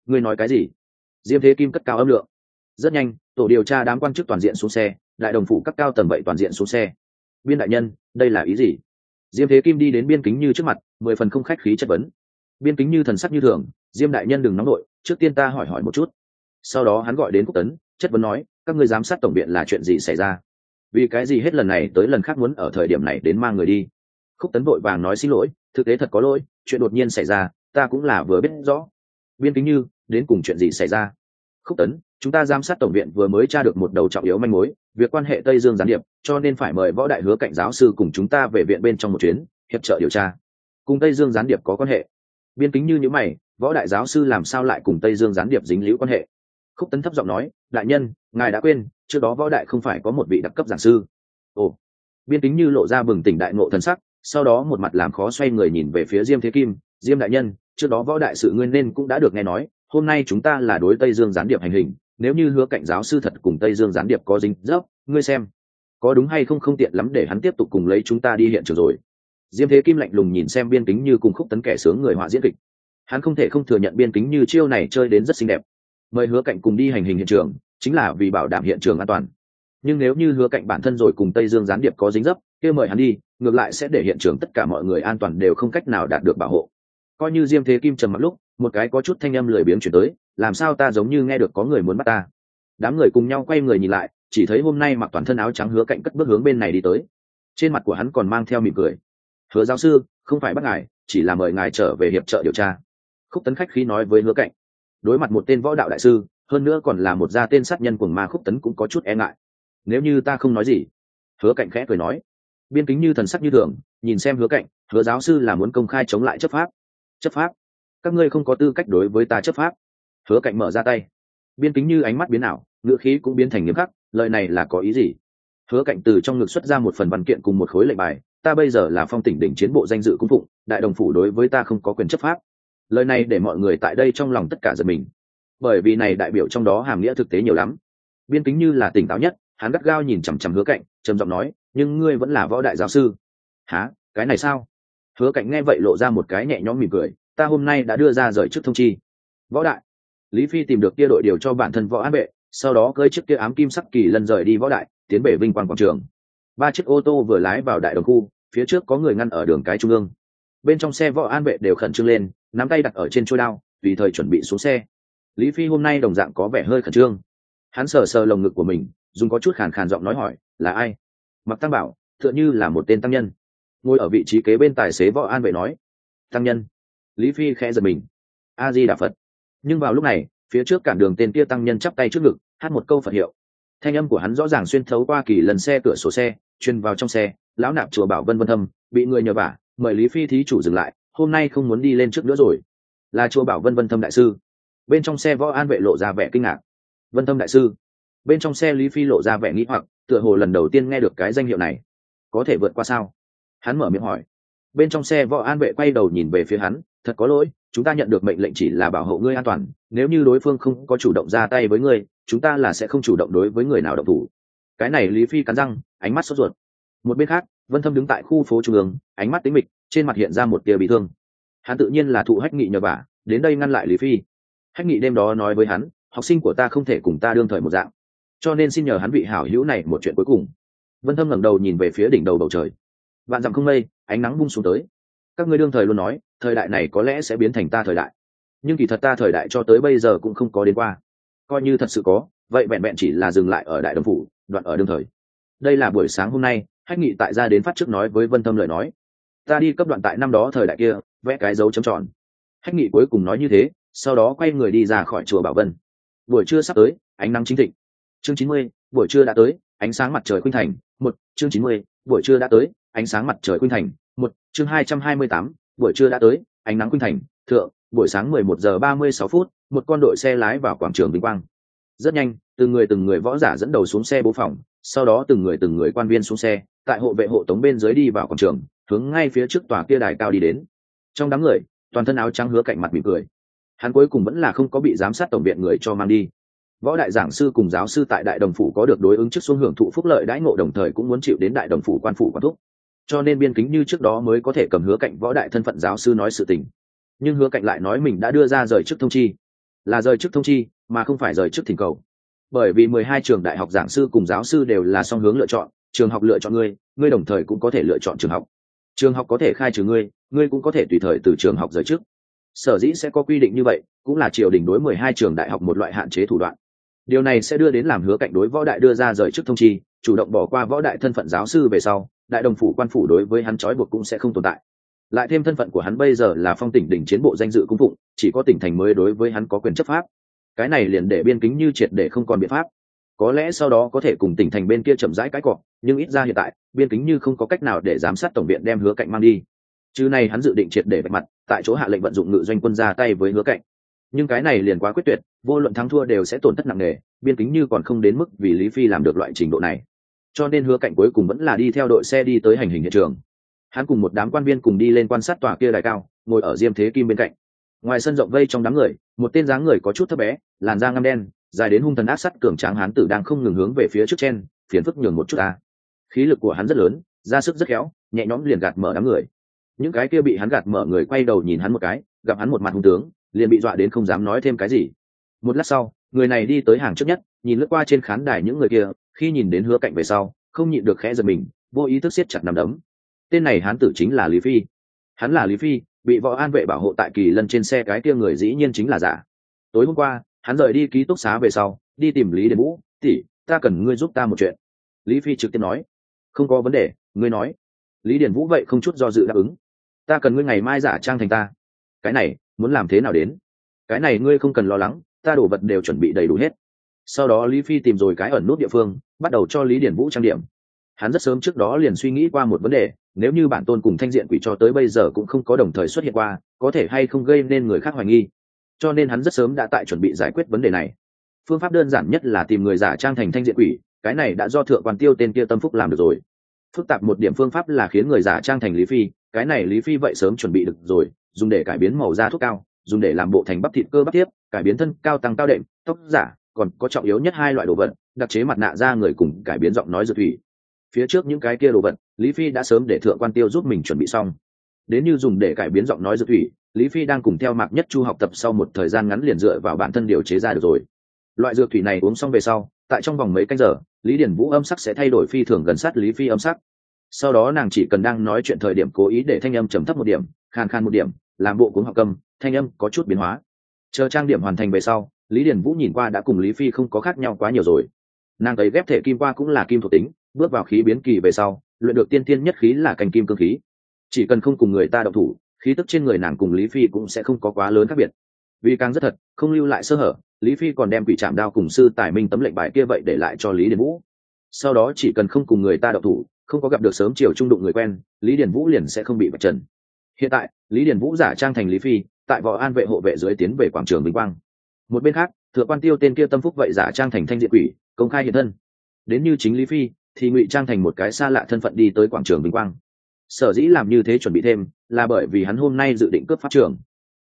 Ngươi nói cái gì? Diêm thế kim cất cao âm lượng. Rất nhanh tổ điều tra đám quan chức toàn diện xuống xe, đại đồng phủ các cao tầng vậy toàn diện xuống xe. Biên đại nhân, đây là ý gì? Diêm thế kim đi đến biên kính như trước mặt, mười phần không khách khí chất vấn. Biên kính như thần sắc như thường, diêm đại nhân đừng nóng nội, trước tiên ta hỏi hỏi một chút. Sau đó hắn gọi đến quốc tấn, chất vấn nói, các ngươi giám sát tổng biện là chuyện gì xảy ra? Vì cái gì hết lần này tới lần khác muốn ở thời điểm này đến mang người đi? Khúc tấn vội vàng nói xin lỗi, thực tế thật có lỗi, chuyện đột nhiên xảy ra, ta cũng là vừa biết rõ. Biên kính như, đến cùng chuyện gì xảy ra? Khúc tấn chúng ta giám sát tổng viện vừa mới tra được một đầu trọng yếu manh mối, việc quan hệ tây dương gián điệp, cho nên phải mời võ đại hứa cạnh giáo sư cùng chúng ta về viện bên trong một chuyến, hiệp trợ điều tra. Cùng tây dương gián điệp có quan hệ. Biên kính như những mày, võ đại giáo sư làm sao lại cùng tây dương gián điệp dính liễu quan hệ? Khúc tấn thấp giọng nói, đại nhân, ngài đã quên, trước đó võ đại không phải có một vị đặc cấp giảng sư. Ồ. Biên kính như lộ ra bừng tỉnh đại ngộ thần sắc, sau đó một mặt làm khó xoay người nhìn về phía diêm thế kim, diêm đại nhân, trước đó võ đại sự nguyên nên cũng đã được nghe nói, hôm nay chúng ta là đối tây dương gián điệp hành hình nếu như hứa cạnh giáo sư thật cùng tây dương gián điệp có dính dốc ngươi xem, có đúng hay không không tiện lắm để hắn tiếp tục cùng lấy chúng ta đi hiện trường rồi. Diêm thế kim lạnh lùng nhìn xem biên kính như cùng khúc tấn kẻ sướng người họa diễn kịch. Hắn không thể không thừa nhận biên kính như chiêu này chơi đến rất xinh đẹp. Mời hứa cạnh cùng đi hành hình hiện trường, chính là vì bảo đảm hiện trường an toàn. Nhưng nếu như hứa cạnh bản thân rồi cùng tây dương gián điệp có dính dấp, kia mời hắn đi, ngược lại sẽ để hiện trường tất cả mọi người an toàn đều không cách nào đạt được bảo hộ. Coi như diêm thế kim trầm mặc lúc, một cái có chút thanh âm lười biếng chuyển tới làm sao ta giống như nghe được có người muốn bắt ta? Đám người cùng nhau quay người nhìn lại, chỉ thấy hôm nay mặc toàn thân áo trắng hứa cạnh cất bước hướng bên này đi tới. Trên mặt của hắn còn mang theo mỉm cười. Hứa giáo sư, không phải bắt ngài, chỉ là mời ngài trở về hiệp trợ điều tra. Khúc tấn khách khí nói với hứa cạnh. Đối mặt một tên võ đạo đại sư, hơn nữa còn là một gia tên sát nhân cuồng ma, khúc tấn cũng có chút e ngại. Nếu như ta không nói gì, hứa cạnh khẽ cười nói. Biên kính như thần sắc như thường, nhìn xem hứa cạnh, hứa giáo sư là muốn công khai chống lại chấp pháp. Chấp pháp? Các ngươi không có tư cách đối với ta chấp pháp hứa cạnh mở ra tay. Biên kính như ánh mắt biến ảo ngựa khí cũng biến thành nghiêm khắc, lời này là có ý gì? Hứa cạnh từ trong ngực xuất ra một phần văn kiện cùng một khối lệnh bài, ta bây giờ là phong tỉnh đỉnh chiến bộ danh dự cung phụng, đại đồng phủ đối với ta không có quyền chấp pháp. Lời này để mọi người tại đây trong lòng tất cả giật mình. Bởi vì này đại biểu trong đó hàm nghĩa thực tế nhiều lắm. Biên kính như là tỉnh táo nhất, hắn gắt gao nhìn chằm chằm hứa cạnh, trầm giọng nói, nhưng ngươi vẫn là võ đại giáo sư. Há cái này sao? Hứa cạnh nghe vậy lộ ra một cái nhẹ nhõm mỉm cười, ta hôm nay đã đưa ra rời trước thông chi. Võ đại? Lý phi tìm được kia đội điều cho bản thân võ an vệ, sau đó cơi chiếc kia ám kim sắc kỳ lần rời đi võ đại, tiến về vinh quang quảng trường. Ba chiếc ô tô vừa lái vào đại đồng khu, phía trước có người ngăn ở đường cái trung ương. Bên trong xe võ an vệ đều khẩn trương lên, nắm tay đặt ở trên trôi đao, tùy thời chuẩn bị xuống xe. Lý phi hôm nay đồng dạng có vẻ hơi khẩn trương. Hắn sờ sờ lồng ngực của mình, dùng có chút khàn khàn giọng nói hỏi, là ai? Mặc tăng bảo, tựa như là một tên tăng nhân. Ngồi ở vị trí kế bên tài xế võ an vệ nói, tăng nhân. Lý phi khẽ giật mình, a di đà phật nhưng vào lúc này, phía trước cản đường tên kia tăng nhân chắp tay trước ngực, hát một câu phật hiệu. Thanh âm của hắn rõ ràng xuyên thấu qua kỳ lần xe cửa sổ xe, truyền vào trong xe, lão nạp chùa bảo vân vân thâm, bị người nhờ vả, mời lý phi thí chủ dừng lại, hôm nay không muốn đi lên trước nữa rồi. Là chùa bảo vân vân thâm đại sư. Bên trong xe võ an vệ lộ ra vẻ kinh ngạc. Vân thâm đại sư. Bên trong xe lý phi lộ ra vẻ nghĩ hoặc, tựa hồ lần đầu tiên nghe được cái danh hiệu này. Có thể vượt qua sao? Hắn mở miệng hỏi. Bên trong xe võ an vệ quay đầu nhìn về phía hắn, thật có lỗi chúng ta nhận được mệnh lệnh chỉ là bảo hộ ngươi an toàn, nếu như đối phương không có chủ động ra tay với ngươi, chúng ta là sẽ không chủ động đối với người nào động thủ. Cái này lý phi cắn răng, ánh mắt sốt ruột. Một bên khác, vân thâm đứng tại khu phố trung ương, ánh mắt tính mịch, trên mặt hiện ra một tia bị thương. Hắn tự nhiên là thụ hách nghị nhờ vả, đến đây ngăn lại lý phi. Hách nghị đêm đó nói với hắn, học sinh của ta không thể cùng ta đương thời một dạng, cho nên xin nhờ hắn vị hảo hữu này một chuyện cuối cùng. Vân thâm ngẩng đầu nhìn về phía đỉnh đầu bầu trời. Vạn dặm không mây, ánh nắng bung xuống tới. Các ngươi đương thời luôn nói thời đại này có lẽ sẽ biến thành ta thời đại. Nhưng kỳ thật ta thời đại cho tới bây giờ cũng không có đến qua. Coi như thật sự có, vậy vẹn vẹn chỉ là dừng lại ở đại đồng phủ, đoạn ở đương thời. Đây là buổi sáng hôm nay, hách nghị tại gia đến phát trước nói với vân tâm lời nói. Ta đi cấp đoạn tại năm đó thời đại kia, vẽ cái dấu chấm tròn. Hách nghị cuối cùng nói như thế, sau đó quay người đi ra khỏi chùa bảo vân. Buổi trưa sắp tới, ánh nắng chính thịnh. Chương chín mươi, buổi trưa đã tới, ánh sáng mặt trời khuynh thành. Một, chương chín mươi, buổi trưa đã tới, ánh sáng mặt trời khuynh thành. Một, chương hai trăm hai mươi tám buổi trưa đã tới, ánh nắng khuynh thành, thượng, buổi sáng mười một giờ ba mươi sáu phút, một con đội xe lái vào quảng trường vinh quang. Rất nhanh, từng người từng người võ giả dẫn đầu xuống xe bố phòng, sau đó từng người từng người quan viên xuống xe, tại hộ vệ hộ tống bên dưới đi vào quảng trường, hướng ngay phía trước tòa kia đài cao đi đến. Trong đám người, toàn thân áo trắng hứa cạnh mặt mỉm cười. Hắn cuối cùng vẫn là không có bị giám sát tổng viện người cho mang đi. Võ đại giảng sư cùng giáo sư tại đại đồng phủ có được đối ứng trước xuống hưởng thụ phúc lợi đãi ngộ đồng thời cũng muốn chịu đến đại đồng phủ quan phủ quan thúc cho nên biên kính như trước đó mới có thể cầm hứa cạnh võ đại thân phận giáo sư nói sự tình. Nhưng hứa cạnh lại nói mình đã đưa ra rời chức thông chi. Là rời chức thông chi, mà không phải rời chức thỉnh cầu. Bởi vì mười hai trường đại học giảng sư cùng giáo sư đều là song hướng lựa chọn, trường học lựa chọn ngươi ngươi đồng thời cũng có thể lựa chọn trường học. Trường học có thể khai trừ ngươi ngươi cũng có thể tùy thời từ trường học rời chức. Sở dĩ sẽ có quy định như vậy, cũng là triều đình đối mười hai trường đại học một loại hạn chế thủ đoạn. Điều này sẽ đưa đến làm hứa cạnh đối võ đại đưa ra rời chức thông chi, chủ động bỏ qua võ đại thân phận giáo sư về sau đại đồng phủ quan phủ đối với hắn trói buộc cũng sẽ không tồn tại. Lại thêm thân phận của hắn bây giờ là phong tỉnh đỉnh chiến bộ danh dự cung phụng, chỉ có tỉnh thành mới đối với hắn có quyền chấp pháp. Cái này liền để biên kính như triệt để không còn biện pháp. Có lẽ sau đó có thể cùng tỉnh thành bên kia chậm rãi cái cọ, nhưng ít ra hiện tại, biên kính như không có cách nào để giám sát tổng viện đem hứa cạnh mang đi. Chứ này hắn dự định triệt để vạch mặt, tại chỗ hạ lệnh vận dụng ngự doanh quân ra tay với hứa cạnh. Nhưng cái này liền quá quyết tuyệt, vô luận thắng thua đều sẽ tổn thất nặng nề, biên kính như còn không đến mức vì lý phi làm được loại trình độ này cho nên hứa cạnh cuối cùng vẫn là đi theo đội xe đi tới hành hình hiện trường. Hắn cùng một đám quan viên cùng đi lên quan sát tòa kia đài cao ngồi ở diêm thế kim bên cạnh. Ngoài sân rộng vây trong đám người một tên dáng người có chút thấp bé làn da ngăm đen dài đến hung thần áp sắt cường tráng hán tử đang không ngừng hướng về phía trước trên, phiền phức nhường một chút ta. Khí lực của hắn rất lớn ra sức rất khéo nhẹ nhõm liền gạt mở đám người. Những cái kia bị hắn gạt mở người quay đầu nhìn hắn một cái gặp hắn một mặt hung tướng liền bị dọa đến không dám nói thêm cái gì. Một lát sau người này đi tới hàng trước nhất nhìn lướt qua trên khán đài những người kia khi nhìn đến hứa cạnh về sau, không nhịn được khẽ giật mình, vô ý thức siết chặt nằm đấm. Tên này hán tử chính là lý phi. Hắn là lý phi, bị võ an vệ bảo hộ tại kỳ lân trên xe cái kia người dĩ nhiên chính là giả. Tối hôm qua, hắn rời đi ký túc xá về sau, đi tìm lý đền vũ tỉ ta cần ngươi giúp ta một chuyện. Lý phi trực tiếp nói. Không có vấn đề, ngươi nói. Lý điền vũ vậy không chút do dự đáp ứng. Ta cần ngươi ngày mai giả trang thành ta. Cái này, muốn làm thế nào đến? Cái này ngươi không cần lo lắng, ta đổ vật đều chuẩn bị đầy đủ hết sau đó lý phi tìm rồi cái ẩn nút địa phương, bắt đầu cho lý điển vũ trang điểm. Hắn rất sớm trước đó liền suy nghĩ qua một vấn đề, nếu như bản tôn cùng thanh diện quỷ cho tới bây giờ cũng không có đồng thời xuất hiện qua, có thể hay không gây nên người khác hoài nghi. Cho nên hắn rất sớm đã tại chuẩn bị giải quyết vấn đề này. Phương pháp đơn giản nhất là tìm người giả trang thành thanh diện quỷ, cái này đã do thượng quan tiêu tên kia tâm phúc làm được rồi. Phức tạp một điểm phương pháp là khiến người giả trang thành lý phi, cái này lý phi vậy sớm chuẩn bị được rồi, dùng để cải biến màu da thuốc cao, dùng để làm bộ thành bắp thịt cơ bắp tiếp, cải biến thân cao tăng cao đệm, tóc giả còn có trọng yếu nhất hai loại đồ vật, đặc chế mặt nạ ra người cùng cải biến giọng nói dược thủy. Phía trước những cái kia đồ vật, lý phi đã sớm để thượng quan tiêu giúp mình chuẩn bị xong. Đến như dùng để cải biến giọng nói dược thủy, lý phi đang cùng theo mạc nhất chu học tập sau một thời gian ngắn liền dựa vào bản thân điều chế ra được rồi. Loại dược thủy này uống xong về sau, tại trong vòng mấy canh giờ, lý điển vũ âm sắc sẽ thay đổi phi thường gần sát lý phi âm sắc. Sau đó nàng chỉ cần đang nói chuyện thời điểm cố ý để thanh âm trầm thấp một điểm, khan khan một điểm, làm bộ cuống học cầm thanh âm có chút biến hóa. Chờ trang điểm hoàn thành về sau lý điển vũ nhìn qua đã cùng lý phi không có khác nhau quá nhiều rồi nàng thấy ghép thể kim qua cũng là kim thuộc tính bước vào khí biến kỳ về sau luyện được tiên tiên nhất khí là cành kim cương khí chỉ cần không cùng người ta đậu thủ khí tức trên người nàng cùng lý phi cũng sẽ không có quá lớn khác biệt vì càng rất thật không lưu lại sơ hở lý phi còn đem quỷ trạm đao cùng sư tài minh tấm lệnh bài kia vậy để lại cho lý điền vũ sau đó chỉ cần không cùng người ta đậu thủ không có gặp được sớm chiều trung đụng người quen lý điền vũ liền sẽ không bị vạch trần hiện tại lý điền vũ giả trang thành lý phi tại võ an vệ hộ vệ dưới tiến về quảng trường vinh quang một bên khác, thượng quan tiêu tên kia tâm phúc vậy giả trang thành thanh diện quỷ, công khai hiện thân. Đến như chính lý phi, thì ngụy trang thành một cái xa lạ thân phận đi tới quảng trường vinh quang. Sở dĩ làm như thế chuẩn bị thêm, là bởi vì hắn hôm nay dự định cướp pháp trường.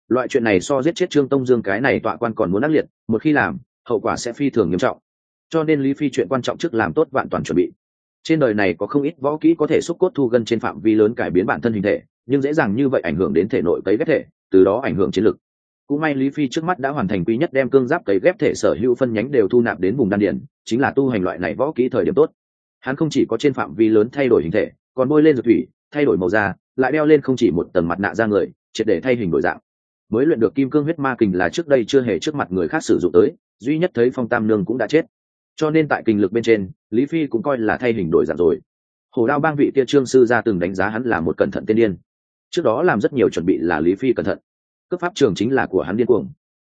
Loại chuyện này so giết chết trương tông dương cái này tọa quan còn muốn ác liệt, một khi làm, hậu quả sẽ phi thường nghiêm trọng. Cho nên lý phi chuyện quan trọng trước làm tốt vạn toàn chuẩn bị. Trên đời này có không ít võ kỹ có thể xúc cốt thu gân trên phạm vi lớn cải biến bản thân hình thể, nhưng dễ dàng như vậy ảnh hưởng đến thể nội cấy ghép thể, từ đó ảnh hưởng chiến lực cũng may lý phi trước mắt đã hoàn thành quý nhất đem cương giáp cấy ghép thể sở hữu phân nhánh đều thu nạp đến vùng đan điển chính là tu hành loại này võ kỹ thời điểm tốt. Hắn không chỉ có trên phạm vi lớn thay đổi hình thể, còn bôi lên dược thủy, thay đổi màu da, lại đeo lên không chỉ một tầng mặt nạ ra người, triệt để thay hình đổi dạng. Mới luyện được kim cương huyết ma kình là trước đây chưa hề trước mặt người khác sử dụng tới, duy nhất thấy phong tam nương cũng đã chết. Cho nên tại kình lực bên trên, lý phi cũng coi là thay hình đổi dạng rồi. Hồ đao bang vị kia trương sư ra từng đánh giá hắn là một cẩn thận tiên điên. Trước đó làm rất nhiều chuẩn bị là lý phi cẩn thận cấp pháp trường chính là của hắn điên cuồng.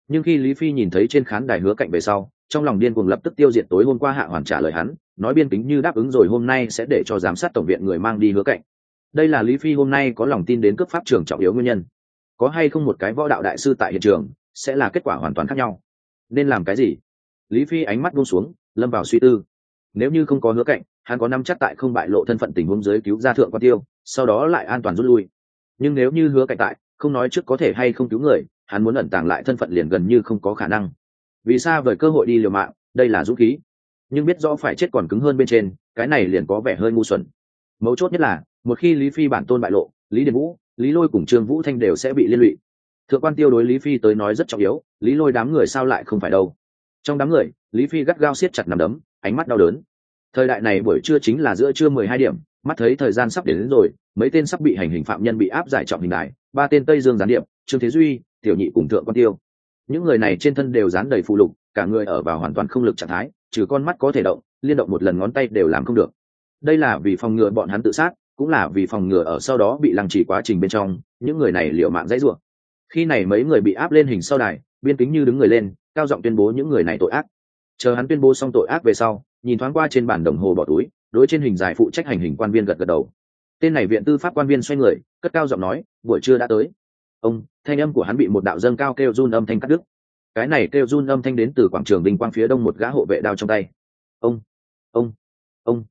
Nhưng khi lý phi nhìn thấy trên khán đài hứa cạnh về sau, trong lòng điên cuồng lập tức tiêu diệt tối hôm qua hạ hoàn trả lời hắn, nói biên tính như đáp ứng rồi hôm nay sẽ để cho giám sát tổng viện người mang đi hứa cạnh. Đây là lý phi hôm nay có lòng tin đến cấp pháp trường trọng yếu nguyên nhân. Có hay không một cái võ đạo đại sư tại hiện trường, sẽ là kết quả hoàn toàn khác nhau. Nên làm cái gì? Lý phi ánh mắt buông xuống, lâm vào suy tư. Nếu như không có hứa cạnh, hắn có năm chắc tại không bại lộ thân phận tình huống dưới cứu ra thượng quan tiêu, sau đó lại an toàn rút lui. Nhưng nếu như hứa cạnh tại không nói trước có thể hay không cứu người, hắn muốn ẩn tàng lại thân phận liền gần như không có khả năng. Vì sao vời cơ hội đi liều mạng, đây là dũng khí. Nhưng biết rõ phải chết còn cứng hơn bên trên, cái này liền có vẻ hơi ngu xuẩn. Mấu chốt nhất là, một khi lý phi bản tôn bại lộ, lý điền vũ, lý lôi cùng trương vũ thanh đều sẽ bị liên lụy. Thượng quan tiêu đối lý phi tới nói rất trọng yếu, lý lôi đám người sao lại không phải đâu? Trong đám người, lý phi gắt gao siết chặt nằm đấm, ánh mắt đau đớn thời đại này buổi trưa chính là giữa trưa mười hai điểm mắt thấy thời gian sắp đến, đến rồi mấy tên sắp bị hành hình phạm nhân bị áp giải trọng hình đài ba tên tây dương gián điệp trương thế duy tiểu nhị cùng thượng quan tiêu. Những người này trên thân đều dán đầy phụ lục cả người ở vào hoàn toàn không lực trạng thái trừ con mắt có thể động liên động một lần ngón tay đều làm không được. Đây là vì phòng ngừa bọn hắn tự sát cũng là vì phòng ngừa ở sau đó bị lăng trì quá trình bên trong những người này liệu mạng dãy ruộng khi này mấy người bị áp lên hình sau đài biên kính như đứng người lên cao giọng tuyên bố những người này tội ác. Chờ hắn tuyên bố xong tội ác về sau nhìn thoáng qua trên bản đồng hồ bỏ túi, đối trên hình dài phụ trách hành hình quan viên gật gật đầu. Tên này viện tư pháp quan viên xoay người, cất cao giọng nói, buổi trưa đã tới. Ông, thanh âm của hắn bị một đạo dâng cao kêu run âm thanh cắt đứt. Cái này kêu run âm thanh đến từ quảng trường vinh quang phía đông một gã hộ vệ đao trong tay. Ông ông ông.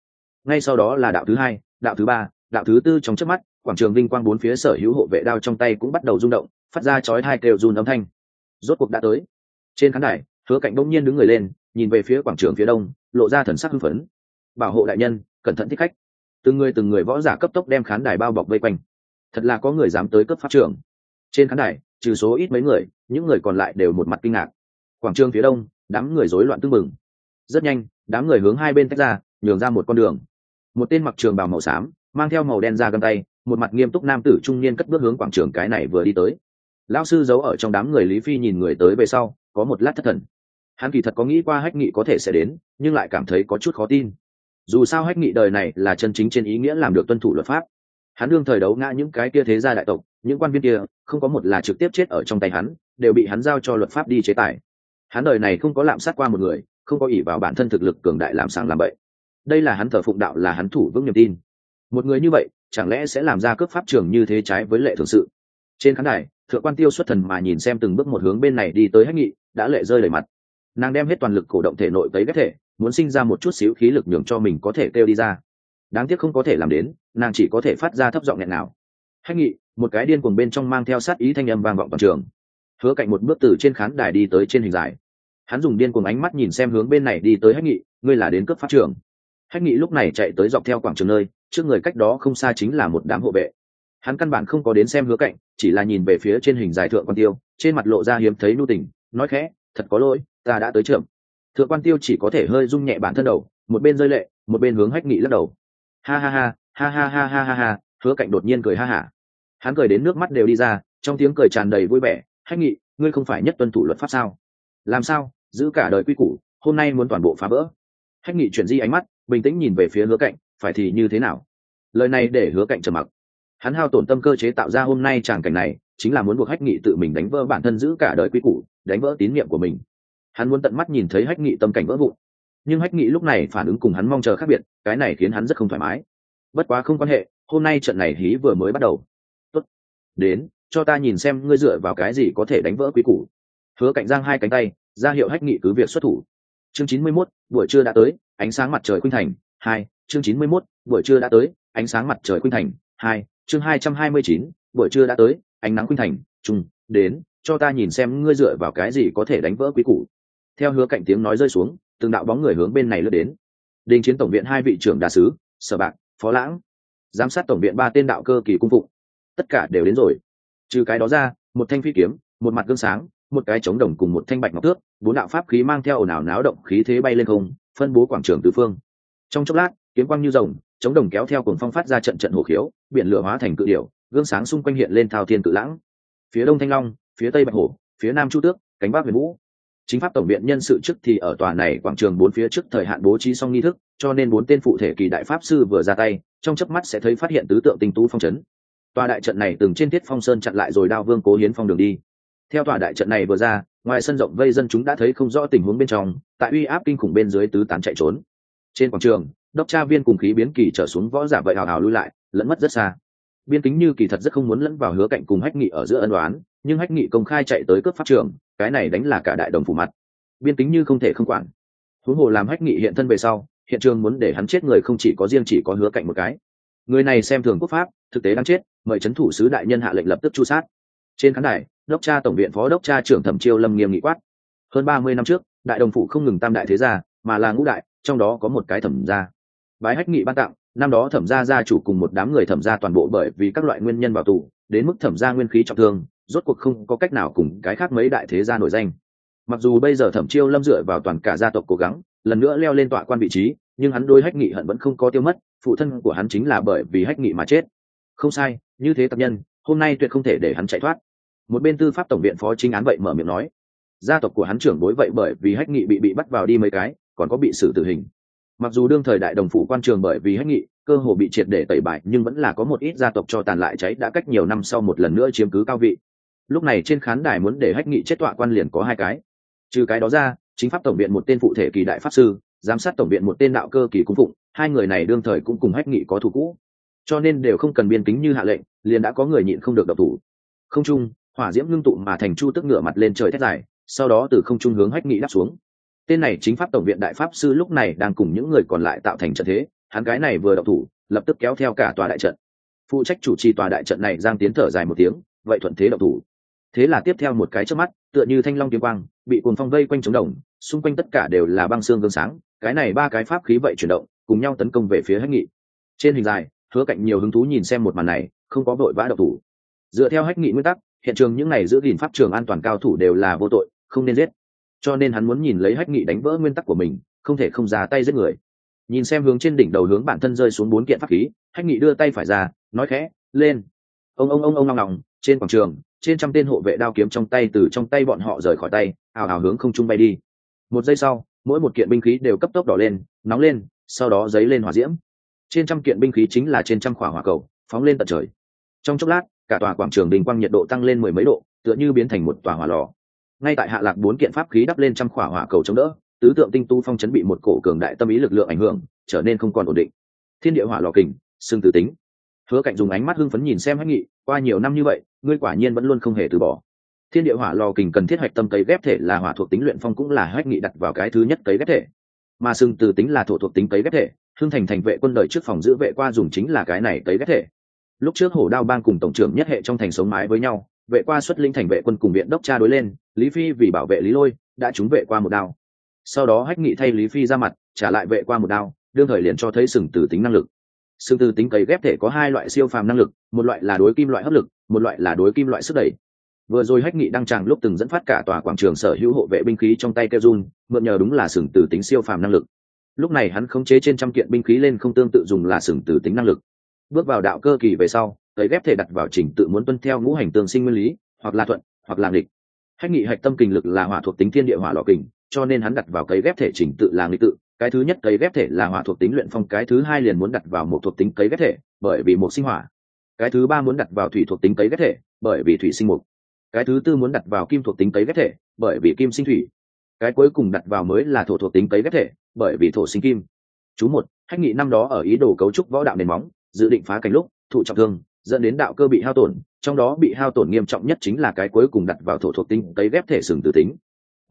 Ngay sau đó là đạo thứ hai, đạo thứ ba, đạo thứ tư trong chớp mắt, quảng trường vinh quang bốn phía sở hữu hộ vệ đao trong tay cũng bắt đầu rung động, phát ra chói hai kêu run âm thanh. Rốt cuộc đã tới. Trên khán đài, hứa cạnh bỗng nhiên đứng người lên, nhìn về phía quảng trường phía đông lộ ra thần sắc hưng phấn. Bảo hộ đại nhân, cẩn thận thích khách. Từng người từng người võ giả cấp tốc đem khán đài bao bọc vây quanh. Thật là có người dám tới cấp pháp trường trên khán đài, trừ số ít mấy người, những người còn lại đều một mặt kinh ngạc. Quảng trường phía đông, đám người rối loạn tưng bừng. Rất nhanh, đám người hướng hai bên tách ra, nhường ra một con đường. Một tên mặc trường bào màu xám, mang theo màu đen ra găng tay, một mặt nghiêm túc nam tử trung niên cất bước hướng quảng trường cái này vừa đi tới. Lão sư giấu ở trong đám người lý phi nhìn người tới về sau, có một lát thất thần hắn kỳ thật có nghĩ qua hách nghị có thể sẽ đến, nhưng lại cảm thấy có chút khó tin. Dù sao hách nghị đời này là chân chính trên ý nghĩa làm được tuân thủ luật pháp. Hắn đương thời đấu ngã những cái kia thế gia đại tộc, những quan viên kia, không có một là trực tiếp chết ở trong tay hắn, đều bị hắn giao cho luật pháp đi chế tài. Hắn đời này không có lạm sát qua một người, không có ỷ vào bản thân thực lực cường đại làm sàng làm bậy. Đây là hắn thờ phụng đạo là hắn thủ vững niềm tin. Một người như vậy, chẳng lẽ sẽ làm ra cướp pháp trường như thế trái với lệ thường sự? Trên khán đài, thượng quan tiêu xuất thần mà nhìn xem từng bước một hướng bên này đi tới hách nghị, đã lệ rơi đầy mặt nàng đem hết toàn lực cổ động thể nội tới ghép thể, muốn sinh ra một chút xíu khí lực nhường cho mình có thể kêu đi ra. Đáng tiếc không có thể làm đến, nàng chỉ có thể phát ra thấp giọng nghẹn nào hách nghị, một cái điên cuồng bên trong mang theo sát ý thanh âm vang vọng toàn trường. Hứa cạnh một bước từ trên khán đài đi tới trên hình dài hắn dùng điên cuồng ánh mắt nhìn xem hướng bên này đi tới hách nghị, ngươi là đến cấp pháp trường. Hách nghị lúc này chạy tới dọc theo quảng trường nơi, trước người cách đó không xa chính là một đám hộ vệ. Hắn căn bản không có đến xem hứa cạnh, chỉ là nhìn về phía trên hình dài thượng quan tiêu, trên mặt lộ ra hiếm thấy nu tình, nói khẽ, thật có lỗi ta đã tới trưởng. Thượng quan tiêu chỉ có thể hơi rung nhẹ bản thân đầu, một bên rơi lệ, một bên hướng hách nghị lắc đầu. Ha ha ha ha ha ha ha ha ha, hứa cạnh đột nhiên cười ha hả. Hắn cười đến nước mắt đều đi ra, trong tiếng cười tràn đầy vui vẻ, hách nghị, ngươi không phải nhất tuân thủ luật pháp sao? Làm sao, giữ cả đời quy củ, hôm nay muốn toàn bộ phá vỡ? Hách nghị chuyển di ánh mắt, bình tĩnh nhìn về phía hứa cạnh phải thì như thế nào? Lời này để hứa cạnh trầm mặc. Hắn hao tổn tâm cơ chế tạo ra hôm nay tràng cảnh này, chính là muốn buộc hách nghị tự mình đánh vỡ bản thân giữ cả đời quy củ, đánh vỡ tín nhiệm của mình hắn muốn tận mắt nhìn thấy hách nghị tâm cảnh vỡ vụn. Nhưng hách nghị lúc này phản ứng cùng hắn mong chờ khác biệt cái này khiến hắn rất không thoải mái. Bất quá không quan hệ hôm nay trận này hí vừa mới bắt đầu. Tốt. đến cho ta nhìn xem ngươi dựa vào cái gì có thể đánh vỡ quý củ. Hứa cạnh giang hai cánh tay ra hiệu hách nghị cứ việc xuất thủ. Chương chín mươi 91, buổi trưa đã tới ánh sáng mặt trời khuynh thành. Hai chương chín mươi 91, buổi trưa đã tới ánh sáng mặt trời khuynh thành. Hai chương hai trăm hai mươi chín buổi trưa đã tới ánh nắng khuynh thành. Trung đến cho ta nhìn xem ngươi dựa vào cái gì có thể đánh vỡ quý củ theo hứa cạnh tiếng nói rơi xuống từng đạo bóng người hướng bên này lướt đến. Đình chiến tổng viện hai vị trưởng đà sứ sở bạc phó lãng giám sát tổng viện ba tên đạo cơ kỳ cung phụ, tất cả đều đến rồi. Trừ cái đó ra một thanh phi kiếm một mặt gương sáng một cái chống đồng cùng một thanh bạch ngọc tước bốn đạo pháp khí mang theo ồn ào náo động khí thế bay lên không phân bố quảng trường tứ phương. Trong chốc lát kiếm quang như rồng chống đồng kéo theo cùng phong phát ra trận trận hồ khiếu biển lửa hóa thành cự điểu gương sáng xung quanh hiện lên thao thiên cự lãng. Phía đông thanh long phía tây bạch hổ phía nam chu tước cánh bắc huyền vũ chính pháp tổng viện nhân sự trước thì ở tòa này quảng trường bốn phía trước thời hạn bố trí xong nghi thức, cho nên bốn tên phụ thể kỳ đại pháp sư vừa ra tay, trong chớp mắt sẽ thấy phát hiện tứ tượng tinh tú phong trấn tòa đại trận này từng trên thiết phong sơn chặn lại rồi đao vương cố hiến phong đường đi. Theo tòa đại trận này vừa ra, ngoài sân rộng vây dân chúng đã thấy không rõ tình huống bên trong, tại uy áp kinh khủng bên dưới tứ tán chạy trốn. Trên quảng trường, đốc tra viên cùng khí biến kỳ trở xuống võ giả vậy hào hào lui lại, lẫn mất rất xa. Biên kính như kỳ thật rất không muốn lẫn vào hứa cạnh cùng hách nghị ở giữa ân đoán nhưng hách nghị công khai chạy tới cướp pháp trường cái này đánh là cả đại đồng phủ mặt. Biên tính như không thể không quản. Huống hồ làm hách nghị hiện thân về sau, hiện trường muốn để hắn chết người không chỉ có riêng chỉ có hứa cạnh một cái. Người này xem thường quốc pháp, thực tế đang chết, mời c h ấ n thủ sứ đại nhân hạ lệnh lập tức chu sát. Trên khán đài, đốc cha tổng viện phó đốc cha trưởng thẩm chiêu lâm nghiêm nghị quát. Hơn ba mươi năm trước, đại đồng phủ không ngừng tam đại thế gia, mà là ngũ đại, trong đó có một cái thẩm gia. Bái hách nghị ban tặng, năm đó thẩm gia gia chủ cùng một đám người thẩm gia toàn bộ bởi vì các loại nguyên nhân vào tù đến mức thẩm gia nguyên khí trọng thương rốt cuộc không có cách nào cùng cái khác mấy đại thế gia nổi danh. Mặc dù bây giờ thẩm chiêu lâm dựa vào toàn cả gia tộc cố gắng, lần nữa leo lên tọa quan vị trí, nhưng hắn đôi hách nghị hận vẫn không có tiêu mất, phụ thân của hắn chính là bởi vì hách nghị mà chết. Không sai, như thế tập nhân, hôm nay tuyệt không thể để hắn chạy thoát. Một bên tư pháp tổng viện phó chính án vậy mở miệng nói, gia tộc của hắn trưởng bối vậy bởi vì hách nghị bị bị bắt vào đi mấy cái, còn có bị xử tử hình. Mặc dù đương thời đại đồng phủ quan trường bởi vì hách nghị, cơ hồ bị triệt để tẩy bại, nhưng vẫn là có một ít gia tộc cho tàn lại cháy đã cách nhiều năm sau một lần nữa chiếm cứ cao vị lúc này trên khán đài muốn để hách nghị chết tọa quan liền có hai cái. Trừ cái đó ra, chính pháp tổng viện một tên phụ thể kỳ đại pháp sư, giám sát tổng viện một tên đạo cơ kỳ cung phụng, hai người này đương thời cũng cùng hách nghị có thủ cũ. Cho nên đều không cần biên kính như hạ lệnh, liền đã có người nhịn không được độc thủ. Không trung hỏa diễm ngưng tụ mà thành chu tức ngựa mặt lên trời thét dài, sau đó từ không trung hướng hách nghị đáp xuống. Tên này chính pháp tổng viện đại pháp sư lúc này đang cùng những người còn lại tạo thành trận thế, hắn cái này vừa độc thủ, lập tức kéo theo cả tòa đại trận. Phụ trách chủ trì tòa đại trận này giang tiến thở dài một tiếng, vậy thuận thế độc thủ thế là tiếp theo một cái trước mắt, tựa như thanh long kiếm quang, bị cuồng phong vây quanh trống đồng, xung quanh tất cả đều là băng xương gương sáng, cái này ba cái pháp khí vậy chuyển động, cùng nhau tấn công về phía hách nghị. Trên hình dài, hứa cạnh nhiều hứng thú nhìn xem một màn này, không có vội vã độc thủ. Dựa theo hách nghị nguyên tắc, hiện trường những này giữ gìn pháp trường an toàn cao thủ đều là vô tội, không nên giết. Cho nên hắn muốn nhìn lấy hách nghị đánh vỡ nguyên tắc của mình, không thể không ra tay giết người. Nhìn xem hướng trên đỉnh đầu hướng bản thân rơi xuống bốn kiện pháp khí, hách nghị đưa tay phải ra, nói khẽ, lên. Ông ông ông ông ngong ngọng trên quảng trường, trên trăm tên hộ vệ đao kiếm trong tay từ trong tay bọn họ rời khỏi tay, ào ào hướng không trung bay đi. Một giây sau, mỗi một kiện binh khí đều cấp tốc đỏ lên, nóng lên, sau đó dấy lên hỏa diễm. Trên trăm kiện binh khí chính là trên trăm khỏa hỏa cầu, phóng lên tận trời. Trong chốc lát, cả tòa quảng trường đình quang nhiệt độ tăng lên mười mấy độ, tựa như biến thành một tòa hỏa lò. Ngay tại hạ lạc bốn kiện pháp khí đắp lên trăm khỏa hỏa cầu chống đỡ, tứ tượng tinh tu phong chấn bị một cổ cường đại tâm ý lực lượng ảnh hưởng, trở nên không còn ổn định. Thiên địa hỏa lò kình, xương tử tính hứa cạnh dùng ánh mắt hưng phấn nhìn xem hách nghị, qua nhiều năm như vậy, ngươi quả nhiên vẫn luôn không hề từ bỏ. Thiên địa hỏa lò kình cần thiết hoạch tâm cấy ghép thể là hỏa thuộc tính luyện phong cũng là hách nghị đặt vào cái thứ nhất cấy ghép thể. Mà sừng từ tính là thổ thuộc tính cấy ghép thể, hưng thành thành vệ quân đội trước phòng giữ vệ qua dùng chính là cái này cấy ghép thể. Lúc trước hổ đao bang cùng tổng trưởng nhất hệ trong thành sống mái với nhau, vệ qua xuất linh thành vệ quân cùng viện đốc tra đối lên, lý phi vì bảo vệ lý lôi, đã trúng vệ qua một đao. Sau đó hách nghị thay lý phi ra mặt, trả lại vệ qua một đao, đương thời liền cho thấy sừng từ tính năng lực sừng từ tính cấy ghép thể có hai loại siêu phàm năng lực, một loại là đối kim loại hấp lực, một loại là đối kim loại sức đẩy. Vừa rồi hách nghị đăng tràng lúc từng dẫn phát cả tòa quảng trường sở hữu hộ vệ binh khí trong tay kêu run, mượn nhờ đúng là sừng từ tính siêu phàm năng lực. Lúc này hắn khống chế trên trăm kiện binh khí lên không tương tự dùng là sừng từ tính năng lực. Bước vào đạo cơ kỳ về sau, cấy ghép thể đặt vào trình tự muốn tuân theo ngũ hành tương sinh nguyên lý, hoặc là thuận, hoặc là nghịch. Hách nghị hạch tâm kinh lực là hỏa thuộc tính thiên địa hỏa lò kình, cho nên hắn đặt vào cấy ghép thể trình tự là nghịch tự cái thứ nhất cấy ghép thể là hỏa thuộc tính luyện phong, cái thứ hai liền muốn đặt vào một thuộc tính cấy ghép thể, bởi vì một sinh hỏa. Cái thứ ba muốn đặt vào thủy thuộc tính cấy ghép thể, bởi vì thủy sinh mục. Cái thứ tư muốn đặt vào kim thuộc tính cấy ghép thể, bởi vì kim sinh thủy. Cái cuối cùng đặt vào mới là thổ thuộc tính cấy ghép thể, bởi vì thổ sinh kim. Chú một, hách nghị năm đó ở ý đồ cấu trúc võ đạo nền móng, dự định phá cảnh lúc, thụ trọng thương, dẫn đến đạo cơ bị hao tổn, trong đó bị hao tổn nghiêm trọng nhất chính là cái cuối cùng đặt vào thổ thuộc tính cấy ghép thể sừng tử tính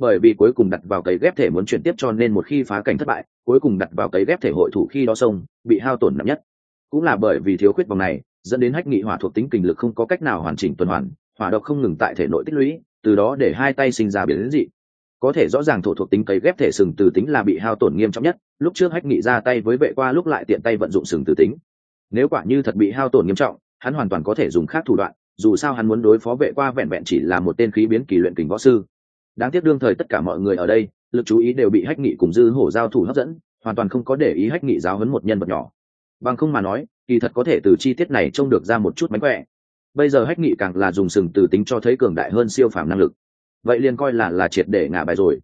bởi vì cuối cùng đặt vào cấy ghép thể muốn chuyển tiếp cho nên một khi phá cảnh thất bại, cuối cùng đặt vào cấy ghép thể hội thủ khi đó sông bị hao tổn nặng nhất. Cũng là bởi vì thiếu khuyết vòng này, dẫn đến hách nghị hỏa thuộc tính kinh lực không có cách nào hoàn chỉnh tuần hoàn, hỏa độc không ngừng tại thể nội tích lũy, từ đó để hai tay sinh ra biến dị. Có thể rõ ràng thổ thuộc tính cấy ghép thể sừng từ tính là bị hao tổn nghiêm trọng nhất, lúc trước hách nghị ra tay với vệ qua lúc lại tiện tay vận dụng sừng từ tính. Nếu quả như thật bị hao tổn nghiêm trọng, hắn hoàn toàn có thể dùng khác thủ đoạn, dù sao hắn muốn đối phó vệ qua vẹn vẹn chỉ là một tên khí biến kỳ luyện kình võ sư đáng tiếc đương thời tất cả mọi người ở đây, lực chú ý đều bị hách nghị cùng dư hổ giao thủ hấp dẫn, hoàn toàn không có để ý hách nghị giáo hấn một nhân vật nhỏ. Bằng không mà nói, kỳ thật có thể từ chi tiết này trông được ra một chút mánh khỏe. Bây giờ hách nghị càng là dùng sừng từ tính cho thấy cường đại hơn siêu phàm năng lực. Vậy liền coi là là triệt để ngả bài rồi.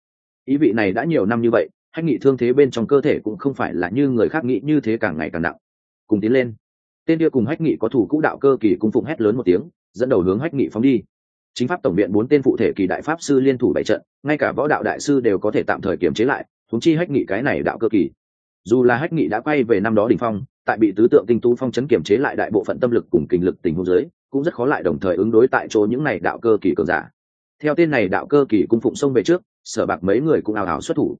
Ý vị này đã nhiều năm như vậy, hách nghị thương thế bên trong cơ thể cũng không phải là như người khác nghĩ như thế càng ngày càng nặng. Cùng tiến lên. Tên kia cùng hách nghị có thủ cũ đạo cơ kỳ cung phụng hét lớn một tiếng, dẫn đầu hướng hách nghị phóng đi chính pháp tổng viện bốn tên phụ thể kỳ đại pháp sư liên thủ bảy trận, ngay cả võ đạo đại sư đều có thể tạm thời kiềm chế lại thúng chi hách nghị cái này đạo cơ kỳ. Dù là hách nghị đã quay về năm đó đ ỉ n h phong, tại bị tứ tượng tinh tú phong chấn kiềm chế lại đại bộ phận tâm lực cùng kinh lực tình hôn giới cũng rất khó lại đồng thời ứng đối tại chỗ những này đạo cơ kỳ cường giả. Theo tên này đạo cơ kỳ cung phụng sông về trước, sở bạc mấy người cũng ào ào xuất thủ.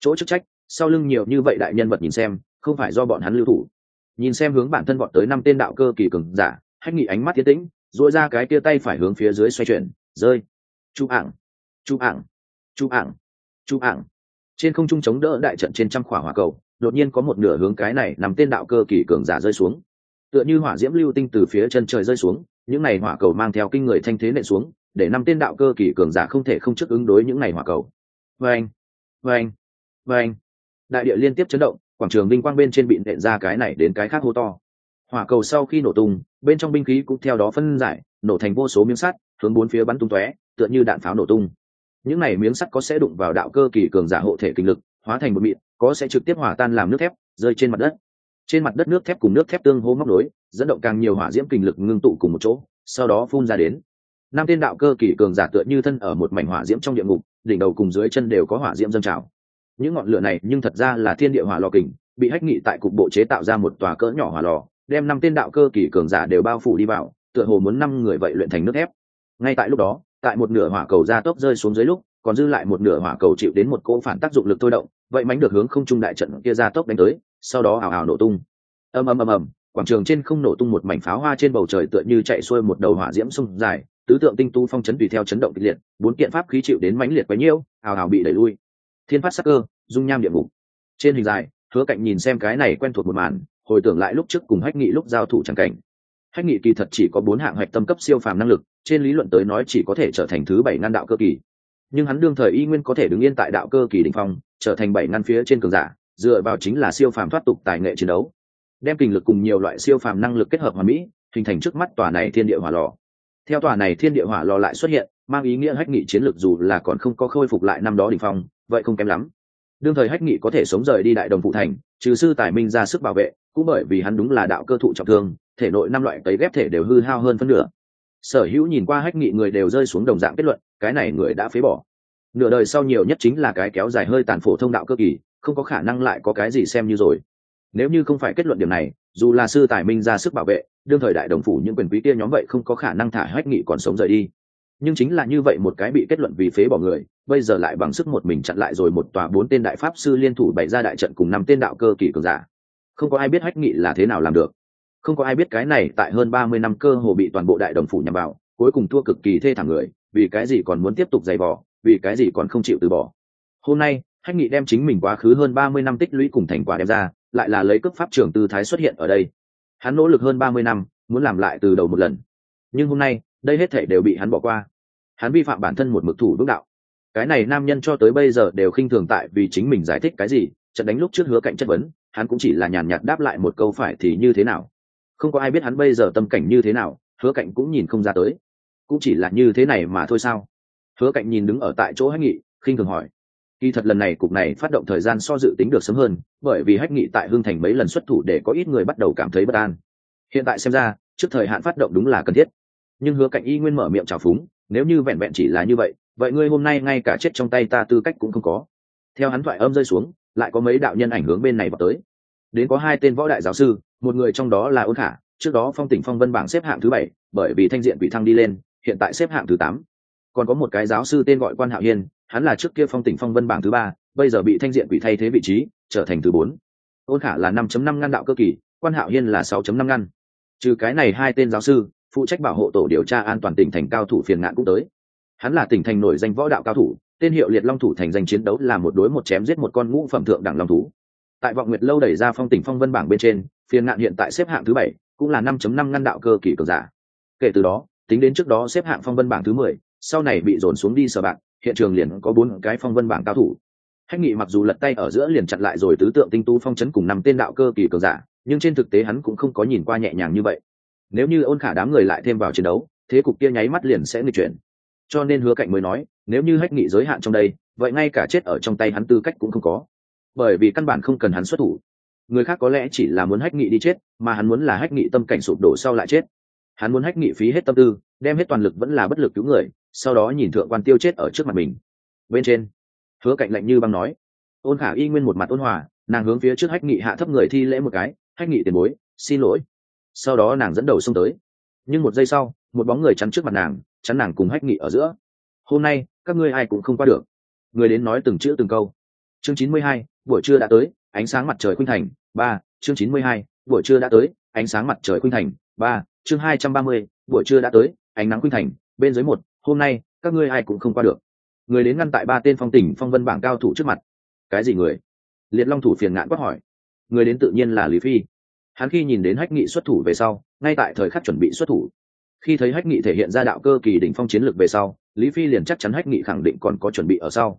Chỗ chức trách, sau lưng nhiều như vậy đại nhân vật nhìn xem, không phải do bọn hắn lưu thủ. Nhìn xem hướng bản thân bọn tới năm tên đạo cơ kỳ cường giả, hách nghị ánh mắt tiến tĩnh dội ra cái tia tay phải hướng phía dưới xoay chuyển, rơi. Chụp ảng chụp ảng chụp ảng chụp ảng. Trên không trung chống đỡ đại trận trên trăm khỏa hỏa cầu, đột nhiên có một nửa hướng cái này nằm tên đạo cơ kỳ cường giả rơi xuống. Tựa như hỏa diễm lưu tinh từ phía chân trời rơi xuống, những này hỏa cầu mang theo kinh người thanh thế nện xuống, để năm tên đạo cơ kỳ cường giả không thể không trước ứng đối những này hỏa cầu. Vâng vâng vâng. Đại địa liên tiếp chấn động, quảng trường linh quang bên trên bị nện ra cái này đến cái khác hô to hỏa cầu sau khi nổ tung, bên trong binh khí cũng theo đó phân giải, nổ thành vô số miếng sắt, hướng bốn phía bắn tung tóe, tựa như đạn pháo nổ tung. Những này miếng sắt có sẽ đụng vào đạo cơ kỳ cường giả hộ thể kinh lực, hóa thành một mịn, có sẽ trực tiếp hỏa tan làm nước thép, rơi trên mặt đất. Trên mặt đất nước thép cùng nước thép tương hô móc nối, dẫn động càng nhiều hỏa diễm kinh lực ngưng tụ cùng một chỗ, sau đó phun ra đến. Năm tên đạo cơ kỳ cường giả tựa như thân ở một mảnh hỏa diễm trong địa ngục, đỉnh đầu cùng dưới chân đều có hỏa diễm dâng trào. Những ngọn lửa này nhưng thật ra là thiên địa hỏa lò kình, bị hách nghị tại cục bộ chế tạo ra một tòa cỡ nhỏ hỏa lò đem năm tên đạo cơ kỳ cường giả đều bao phủ đi vào, tựa hồ muốn năm người vậy luyện thành nước thép. Ngay tại lúc đó, tại một nửa hỏa cầu ra tốc rơi xuống dưới lúc, còn dư lại một nửa hỏa cầu chịu đến một cỗ phản tác dụng lực thôi động, vậy mánh được hướng không trung đại trận kia ra tốc đánh tới, sau đó ảo ảo nổ tung. Ầm ầm ầm ầm, quảng trường trên không nổ tung một mảnh pháo hoa trên bầu trời tựa như chạy xuôi một đầu hỏa diễm sông dài, tứ tượng tinh tu phong chấn tùy theo chấn động kịch liệt, bốn kiện pháp khí chịu đến mãnh liệt quấy nhiễu ảo ảo bị đẩy lui. Thiên phát sắc cơ, dung nham địa ngục. Trên hình dài, hứa cạnh nhìn xem cái này quen thuộc một màn hồi tưởng lại lúc trước cùng hách nghị lúc giao thủ chẳng cảnh. Hách nghị kỳ thật chỉ có bốn hạng hạch tâm cấp siêu phàm năng lực, trên lý luận tới nói chỉ có thể trở thành thứ bảy ngăn đạo cơ kỳ. Nhưng hắn đương thời y nguyên có thể đứng yên tại đạo cơ kỳ đình phong, trở thành bảy ngăn phía trên cường giả, dựa vào chính là siêu phàm thoát tục tài nghệ chiến đấu. Đem kinh lực cùng nhiều loại siêu phàm năng lực kết hợp hòa mỹ, hình thành trước mắt tòa này thiên địa hỏa lò. Theo tòa này thiên địa hỏa lò lại xuất hiện, mang ý nghĩa hách nghị chiến lược dù là còn không có khôi phục lại năm đó đình phong, vậy không kém lắm. Đương thời hách nghị có thể sống rời đi đại đồng phụ thành trừ sư tài minh ra sức bảo vệ, cũng bởi vì hắn đúng là đạo cơ thụ trọng thương, thể nội năm loại cấy ghép thể đều hư hao hơn phân nửa. Sở hữu nhìn qua hách nghị người đều rơi xuống đồng dạng kết luận, cái này người đã phế bỏ. Nửa đời sau nhiều nhất chính là cái kéo dài hơi tàn phổ thông đạo cơ kỳ, không có khả năng lại có cái gì xem như rồi. Nếu như không phải kết luận điểm này, dù là sư tài minh ra sức bảo vệ, đương thời đại đồng phủ những quyền quý kia nhóm vậy không có khả năng thả hách nghị còn sống rời đi nhưng chính là như vậy một cái bị kết luận vì phế bỏ người, bây giờ lại bằng sức một mình chặn lại rồi một tòa bốn tên đại pháp sư liên thủ bày ra đại trận cùng năm tên đạo cơ kỳ cường giả. Không có ai biết hách nghị là thế nào làm được. Không có ai biết cái này tại hơn ba mươi năm cơ hồ bị toàn bộ đại đồng phủ nhằm vào, cuối cùng thua cực kỳ thê thảm người, vì cái gì còn muốn tiếp tục giày vò, vì cái gì còn không chịu từ bỏ. Hôm nay, hách nghị đem chính mình quá khứ hơn ba mươi năm tích lũy cùng thành quả đem ra, lại là lấy cấp pháp trưởng tư thái xuất hiện ở đây. Hắn nỗ lực hơn ba mươi năm, muốn làm lại từ đầu một lần. Nhưng hôm nay đây hết thể đều bị hắn bỏ qua. Hắn vi phạm bản thân một mực thủ đức đạo. Cái này nam nhân cho tới bây giờ đều khinh thường tại vì chính mình giải thích cái gì, trận đánh lúc trước hứa cạnh chất vấn, hắn cũng chỉ là nhàn nhạt đáp lại một câu phải thì như thế nào. Không có ai biết hắn bây giờ tâm cảnh như thế nào, hứa cạnh cũng nhìn không ra tới. Cũng chỉ là như thế này mà thôi sao? Hứa cạnh nhìn đứng ở tại chỗ hách nghị, khinh thường hỏi. Kỳ thật lần này cục này phát động thời gian so dự tính được sớm hơn, bởi vì hách nghị tại hương thành mấy lần xuất thủ để có ít người bắt đầu cảm thấy bất an. Hiện tại xem ra, trước thời hạn phát động đúng là cần thiết nhưng hứa cạnh y nguyên mở miệng trào phúng, nếu như vẹn vẹn chỉ là như vậy vậy ngươi hôm nay ngay cả chết trong tay ta tư cách cũng không có. Theo hắn thoại âm rơi xuống, lại có mấy đạo nhân ảnh hướng bên này vào tới. Đến có hai tên võ đại giáo sư, một người trong đó là ôn khả, trước đó phong tỉnh phong vân bảng xếp hạng thứ bảy, bởi vì thanh diện bị thăng đi lên, hiện tại xếp hạng thứ tám. Còn có một cái giáo sư tên gọi quan hạo hiên, hắn là trước kia phong tỉnh phong vân bảng thứ ba, bây giờ bị thanh diện bị thay thế vị trí, trở thành thứ bốn. Ôn khả là năm chấm năm ngăn đạo cơ kỳ, quan hạo hiên là sáu chấm năm ngăn. Trừ cái này hai tên giáo sư phụ trách bảo hộ tổ điều tra an toàn tỉnh thành cao thủ phiền ngạn cũng tới. Hắn là tỉnh thành nổi danh võ đạo cao thủ, tên hiệu liệt long thủ thành danh chiến đấu là một đối một chém giết một con ngũ phẩm thượng đẳng long thú. Tại vọng nguyệt lâu đẩy ra phong tỉnh phong vân bảng bên trên, phiền ngạn hiện tại xếp hạng thứ bảy, cũng là năm chấm năm ngăn đạo cơ kỳ cường giả. Kể từ đó, tính đến trước đó xếp hạng phong vân bảng thứ mười, sau này bị dồn xuống đi sở bạc, hiện trường liền có bốn cái phong vân bảng cao thủ. Hách nghị mặc dù lật tay ở giữa liền chặn lại rồi tứ tượng tinh tu phong chấn cùng năm tên đạo cơ kỳ cường giả, nhưng trên thực tế hắn cũng không có nhìn qua nhẹ nhàng như vậy nếu như ôn khả đám người lại thêm vào chiến đấu, thế cục kia nháy mắt liền sẽ nghịch chuyển. Cho nên hứa cạnh mới nói, nếu như hách nghị giới hạn trong đây, vậy ngay cả chết ở trong tay hắn tư cách cũng không có. Bởi vì căn bản không cần hắn xuất thủ. Người khác có lẽ chỉ là muốn hách nghị đi chết, mà hắn muốn là hách nghị tâm cảnh sụp đổ sau lại chết. Hắn muốn hách nghị phí hết tâm tư, đem hết toàn lực vẫn là bất lực cứu người, sau đó nhìn thượng quan tiêu chết ở trước mặt mình. Bên trên, hứa cạnh lạnh như băng nói, ôn khả y nguyên một mặt ôn hòa, nàng hướng phía trước hách nghị hạ thấp người thi lễ một cái, hách nghị tiền bối, xin lỗi sau đó nàng dẫn đầu xông tới. Nhưng một giây sau, một bóng người chắn trước mặt nàng, chắn nàng cùng hách nghị ở giữa. Hôm nay, các ngươi ai cũng không qua được. Người đến nói từng chữ từng câu. Chương chín mươi hai, buổi trưa đã tới, ánh sáng mặt trời khuynh thành. Ba, chương chín mươi hai, buổi trưa đã tới, ánh sáng mặt trời khuynh thành. Ba, chương hai trăm ba mươi, buổi trưa đã tới, ánh nắng khuynh thành. Bên dưới một, hôm nay, các ngươi ai cũng không qua được. Người đến ngăn tại ba tên phong tỉnh phong vân bảng cao thủ trước mặt. Cái gì người? Liệt long thủ phiền ngạn quát hỏi. Người đến tự nhiên là lý phi hắn khi nhìn đến hách nghị xuất thủ về sau, ngay tại thời khắc chuẩn bị xuất thủ. Khi thấy hách nghị thể hiện ra đạo cơ kỳ đỉnh phong chiến lược về sau, lý phi liền chắc chắn hách nghị khẳng định còn có chuẩn bị ở sau.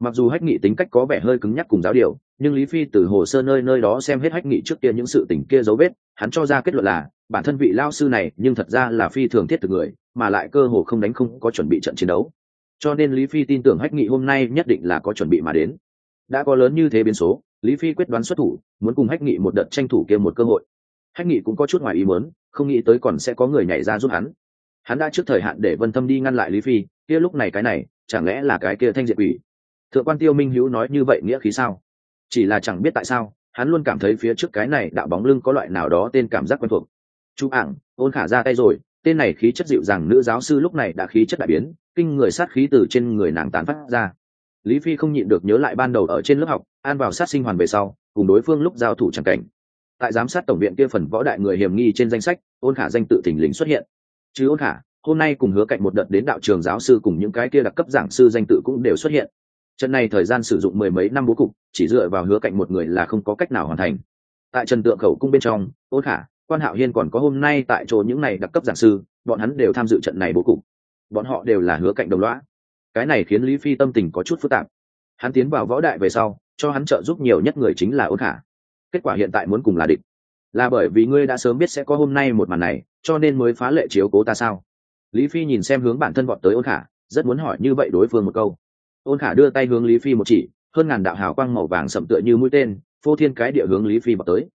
Mặc dù hách nghị tính cách có vẻ hơi cứng nhắc cùng giáo điều, nhưng lý phi từ hồ sơ nơi nơi đó xem hết hách nghị trước kia những sự tình kia dấu vết, hắn cho ra kết luận là, bản thân vị lao sư này, nhưng thật ra là phi thường thiết thực người, mà lại cơ hồ không đánh không có chuẩn bị trận chiến đấu. Cho nên lý phi tin tưởng hách nghị hôm nay nhất định là có chuẩn bị mà đến. Đã có lớn như thế biến số lý phi quyết đoán xuất thủ, muốn cùng hách nghị một đợt tranh thủ kia một cơ hội. Hách nghị cũng có chút ngoài ý muốn, không nghĩ tới còn sẽ có người nhảy ra giúp hắn. Hắn đã trước thời hạn để vân thâm đi ngăn lại lý phi, kia lúc này cái này, chẳng lẽ là cái kia thanh diệt quỷ? Thượng quan tiêu minh hữu nói như vậy nghĩa khí sao? Chỉ là chẳng biết tại sao, hắn luôn cảm thấy phía trước cái này đạo bóng lưng có loại nào đó tên cảm giác quen thuộc. Chú ảng, ôn khả ra tay rồi, tên này khí chất dịu dàng, nữ giáo sư lúc này đã khí chất đại biến, kinh người sát khí từ trên người nàng tán phát ra lý phi không nhịn được nhớ lại ban đầu ở trên lớp học, an vào sát sinh hoàn về sau, cùng đối phương lúc giao thủ c cảnh. Tại giám sát tổng viện kia phần võ đại người hiểm nghi trên danh sách, ôn khả danh tự thỉnh lính xuất hiện. Chứ ôn khả, hôm nay cùng hứa cạnh một đợt đến đạo trường giáo sư cùng những cái kia đặc cấp giảng sư danh tự cũng đều xuất hiện. Trận này thời gian sử dụng mười mấy năm bố cục, chỉ dựa vào hứa cạnh một người là không có cách nào hoàn thành. Tại trần tượng khẩu cung bên trong, ôn khả, quan hạo hiên còn có hôm nay tại chỗ những này đặc cấp giảng sư, bọn hắn đều tham dự trận này bố cục. Bọn họ đều là hứa cạnh đồng loã cái này khiến lý phi tâm tình có chút phức tạp. Hắn tiến vào võ đại về sau, cho hắn trợ giúp nhiều nhất người chính là ôn khả. Kết quả hiện tại muốn cùng là địch. Là bởi vì ngươi đã sớm biết sẽ có hôm nay một màn này, cho nên mới phá lệ chiếu cố ta sao? Lý phi nhìn xem hướng bản thân vọt tới ôn khả, rất muốn hỏi như vậy đối phương một câu. Ôn khả đưa tay hướng lý phi một chỉ, hơn ngàn đạo hào quang màu vàng sậm tựa như mũi tên, phô thiên cái địa hướng lý phi vào tới.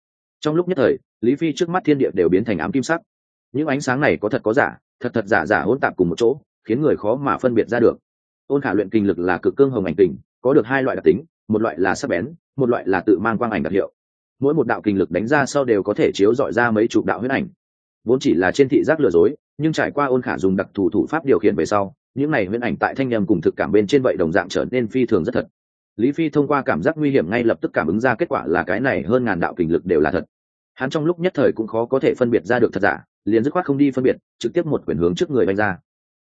Trong lúc nhất thời, lý phi trước mắt thiên địa đều biến thành ám kim sắc. Những ánh sáng này có thật có giả, thật thật giả giả hỗn tạp cùng một chỗ, khiến người khó mà phân biệt ra được ôn khả luyện kinh lực là cực cương hồng ảnh kình, có được hai loại đặc tính, một loại là sắc bén, một loại là tự mang quang ảnh đặc hiệu. Mỗi một đạo kinh lực đánh ra sau đều có thể chiếu dọi ra mấy chục đạo huyết ảnh. Vốn chỉ là trên thị giác lừa dối, nhưng trải qua ôn khả dùng đặc thù thủ pháp điều khiển về sau, những này huyễn ảnh tại thanh nhầm cùng thực cảm bên trên vậy đồng dạng trở nên phi thường rất thật. Lý phi thông qua cảm giác nguy hiểm ngay lập tức cảm ứng ra kết quả là cái này hơn ngàn đạo kình lực đều là thật. Hắn trong lúc nhất thời cũng khó có thể phân biệt ra được thật giả, liền dứt khoát không đi phân biệt, trực tiếp một quyển hướng trước người đánh ra.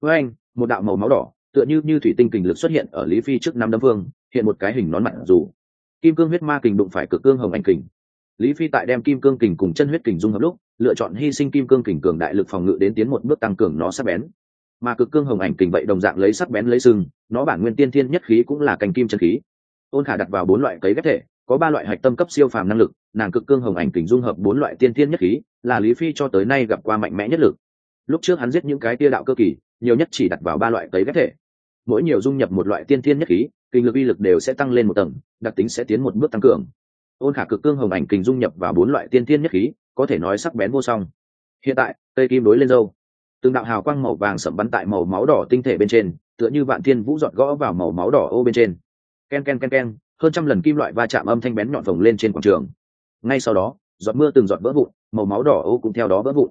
Với anh một đạo màu máu đỏ tựa như như thủy tinh kình lực xuất hiện ở lý phi trước năm đấm vương, hiện một cái hình nón mặt dù. Kim cương huyết ma kình đụng phải cực cương hồng ảnh kình. Lý phi tại đem kim cương kình cùng chân huyết kình dung hợp lúc, lựa chọn hy sinh kim cương kình cường đại lực phòng ngự đến tiến một bước tăng cường nó sắc bén. Mà cực cương hồng ảnh kình vậy đồng dạng lấy sắc bén lấy sừng, nó bản nguyên tiên thiên nhất khí cũng là cành kim chân khí. Ôn khả đặt vào bốn loại cấy ghép thể, có ba loại hạch tâm cấp siêu phàm năng lực, nàng cực cương hồng ảnh kình dung hợp bốn loại tiên thiên nhất khí, là lý phi cho tới nay gặp qua mạnh mẽ nhất lực. Lúc trước hắn giết những cái tia đạo cơ kỳ, nhiều nhất chỉ đặt vào ba loại cấy ghép thể mỗi nhiều dung nhập một loại tiên thiên nhất khí, kinh lực uy lực đều sẽ tăng lên một tầng, đặc tính sẽ tiến một bước tăng cường. Ôn khả cực cương hồng ảnh kình dung nhập vào bốn loại tiên thiên nhất khí, có thể nói sắc bén vô song. Hiện tại, cây kim đối lên dâu. Từng đạo hào quang màu vàng sẫm bắn tại màu máu đỏ tinh thể bên trên, tựa như vạn thiên vũ giọt gõ vào màu máu đỏ ô bên trên. Ken ken ken ken, hơn trăm lần kim loại va chạm âm thanh bén nhọn vồng lên trên quảng trường. Ngay sau đó, giọt mưa từng giọt vỡ vụn, màu máu đỏ ô cũng theo đó vỡ vụn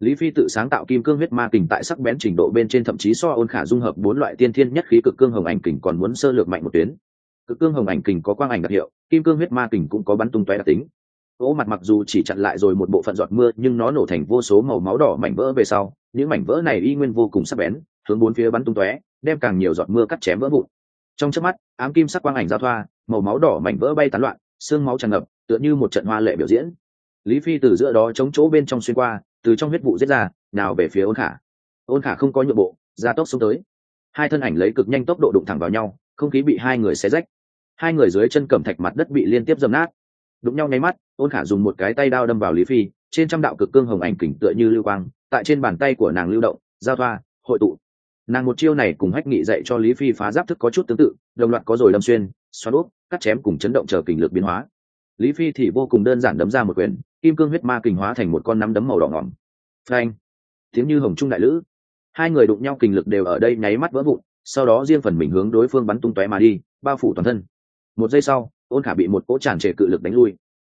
lý phi tự sáng tạo kim cương huyết ma kình tại sắc bén trình độ bên trên thậm chí so ôn khả dung hợp bốn loại tiên thiên nhất khí cực cương hồng ảnh kình còn muốn sơ lược mạnh một tuyến. Cực cương hồng ảnh kình có quang ảnh đặc hiệu, kim cương huyết ma kình cũng có bắn tung tóe đặc tính. Ố mặt mặc dù chỉ chặn lại rồi một bộ phận giọt mưa, nhưng nó nổ thành vô số màu máu đỏ mảnh vỡ về sau, những mảnh vỡ này y nguyên vô cùng sắc bén, hướng bốn phía bắn tung tóe, đem càng nhiều giọt mưa cắt chém vỡ vụn. Trong chớp mắt, ám kim sắc quang ảnh giao thoa, màu máu đỏ mảnh vỡ bay tán loạn, xương máu tràn ngập, tựa như một trận hoa lệ biểu diễn. Lý phi từ giữa đó chống chỗ bên trong xuyên qua từ trong huyết vụ giết ra, nào về phía ôn khả. Ôn khả không có nhượng bộ ra tốc xuống tới. Hai thân ảnh lấy cực nhanh tốc độ đụng thẳng vào nhau, không khí bị hai người xé rách. Hai người dưới chân cẩm thạch mặt đất bị liên tiếp dầm nát. Đụng nhau nháy mắt, ôn khả dùng một cái tay đao đâm vào lý phi, trên trăm đạo cực cương hồng ảnh kỉnh tựa như lưu quang, tại trên bàn tay của nàng lưu động, giao thoa, hội tụ. Nàng một chiêu này cùng hách nghị dạy cho lý phi phá giáp thức có chút tương tự, đồng loạt có rồi đâm xuyên, xoắn úp, cắt chém cùng chấn động chờ kình lực biến hóa. Lý phi thì vô cùng đơn giản đấm ra một quyền kim cương huyết ma kình hóa thành một con nắm đấm màu đỏ ngỏm. Phanh. Tiếng như hồng trung đại lữ. Hai người đụng nhau kình lực đều ở đây nháy mắt vỡ vụn, sau đó riêng phần mình hướng đối phương bắn tung tóe mà đi, bao phủ toàn thân. Một giây sau, ôn khả bị một cỗ tràn trề cự lực đánh lui.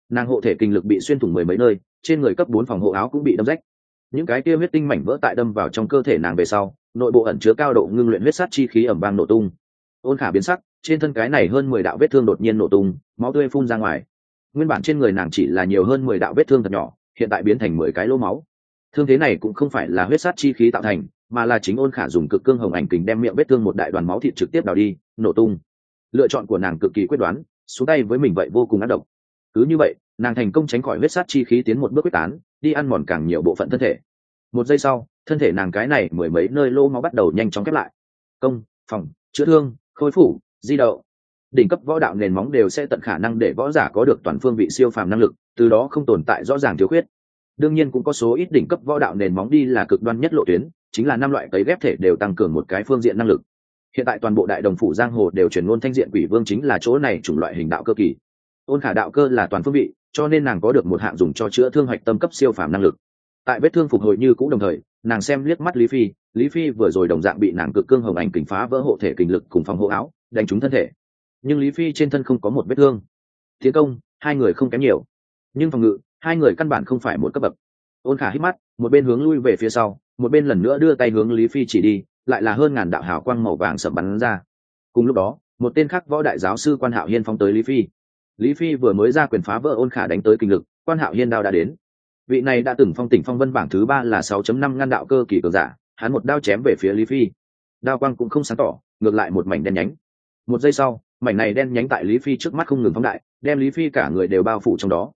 Nàng hộ thể kinh lực bị xuyên thủng mười mấy nơi, trên người cấp bốn phòng hộ áo cũng bị đâm rách. Những cái kia huyết tinh mảnh vỡ tại đâm vào trong cơ thể nàng về sau, nội bộ ẩn chứa cao độ ngưng luyện huyết sát chi khí ẩm vang nổ tung. Ôn khả biến sắc, trên thân cái này hơn mười đạo vết thương đột nhiên nổ tung, máu tươi phun ra ngoài nguyên bản trên người nàng chỉ là nhiều hơn mười đạo vết thương thật nhỏ, hiện tại biến thành mười cái lỗ máu. Thương thế này cũng không phải là huyết sát chi khí tạo thành, mà là chính ôn khả dùng cực cương hồng ảnh kính đem miệng vết thương một đại đoàn máu thịt trực tiếp đào đi, nổ tung. Lựa chọn của nàng cực kỳ quyết đoán, xuống tay với mình vậy vô cùng ác độc. Cứ như vậy, nàng thành công tránh khỏi huyết sát chi khí tiến một bước quyết tán, đi ăn mòn càng nhiều bộ phận thân thể. Một giây sau, thân thể nàng cái này mười mấy nơi lô máu bắt đầu nhanh chóng khép lại. Công, phòng, chữa thương, khôi phủ di đậu đỉnh cấp võ đạo nền móng đều sẽ tận khả năng để võ giả có được toàn phương vị siêu phàm năng lực, từ đó không tồn tại rõ ràng thiếu khuyết. Đương nhiên cũng có số ít đỉnh cấp võ đạo nền móng đi là cực đoan nhất lộ tuyến, chính là năm loại cấy ghép thể đều tăng cường một cái phương diện năng lực. Hiện tại toàn bộ đại đồng phủ giang hồ đều chuyển ngôn thanh diện quỷ vương chính là chỗ này chủng loại hình đạo cơ kỳ. Ôn khả đạo cơ là toàn phương vị, cho nên nàng có được một hạng dùng cho chữa thương hoạch tâm cấp siêu phàm năng lực. Tại vết thương phục hồi như cũng đồng thời, nàng xem liếc mắt lý phi lý phi vừa rồi đồng dạng bị nàng cực cương hồng ảnh kình phá vỡ hộ thể kình lực cùng phòng hộ áo, đánh trúng thân thể nhưng lý phi trên thân không có một vết thương. Tiến công, hai người không kém nhiều. Nhưng phòng ngự, hai người căn bản không phải một cấp bậc. Ôn khả hít mắt, một bên hướng lui về phía sau, một bên lần nữa đưa tay hướng lý phi chỉ đi, lại là hơn ngàn đạo hào quang màu vàng sầm bắn ra. Cùng lúc đó, một tên khác võ đại giáo sư quan hạo hiên phóng tới lý phi. Lý phi vừa mới ra quyền phá vỡ ôn khả đánh tới kinh lực, quan hạo hiên đao đã đến. Vị này đã từng phong tỉnh phong vân bảng thứ ba là 6.5 ngăn đạo cơ kỳ cường giả, hắn một đao chém về phía lý phi. Đao quang cũng không sáng tỏ, ngược lại một mảnh đen nhánh. Một giây sau mảnh này đen nhánh tại lý phi trước mắt không ngừng phóng đại đem lý phi cả người đều bao phủ trong đó.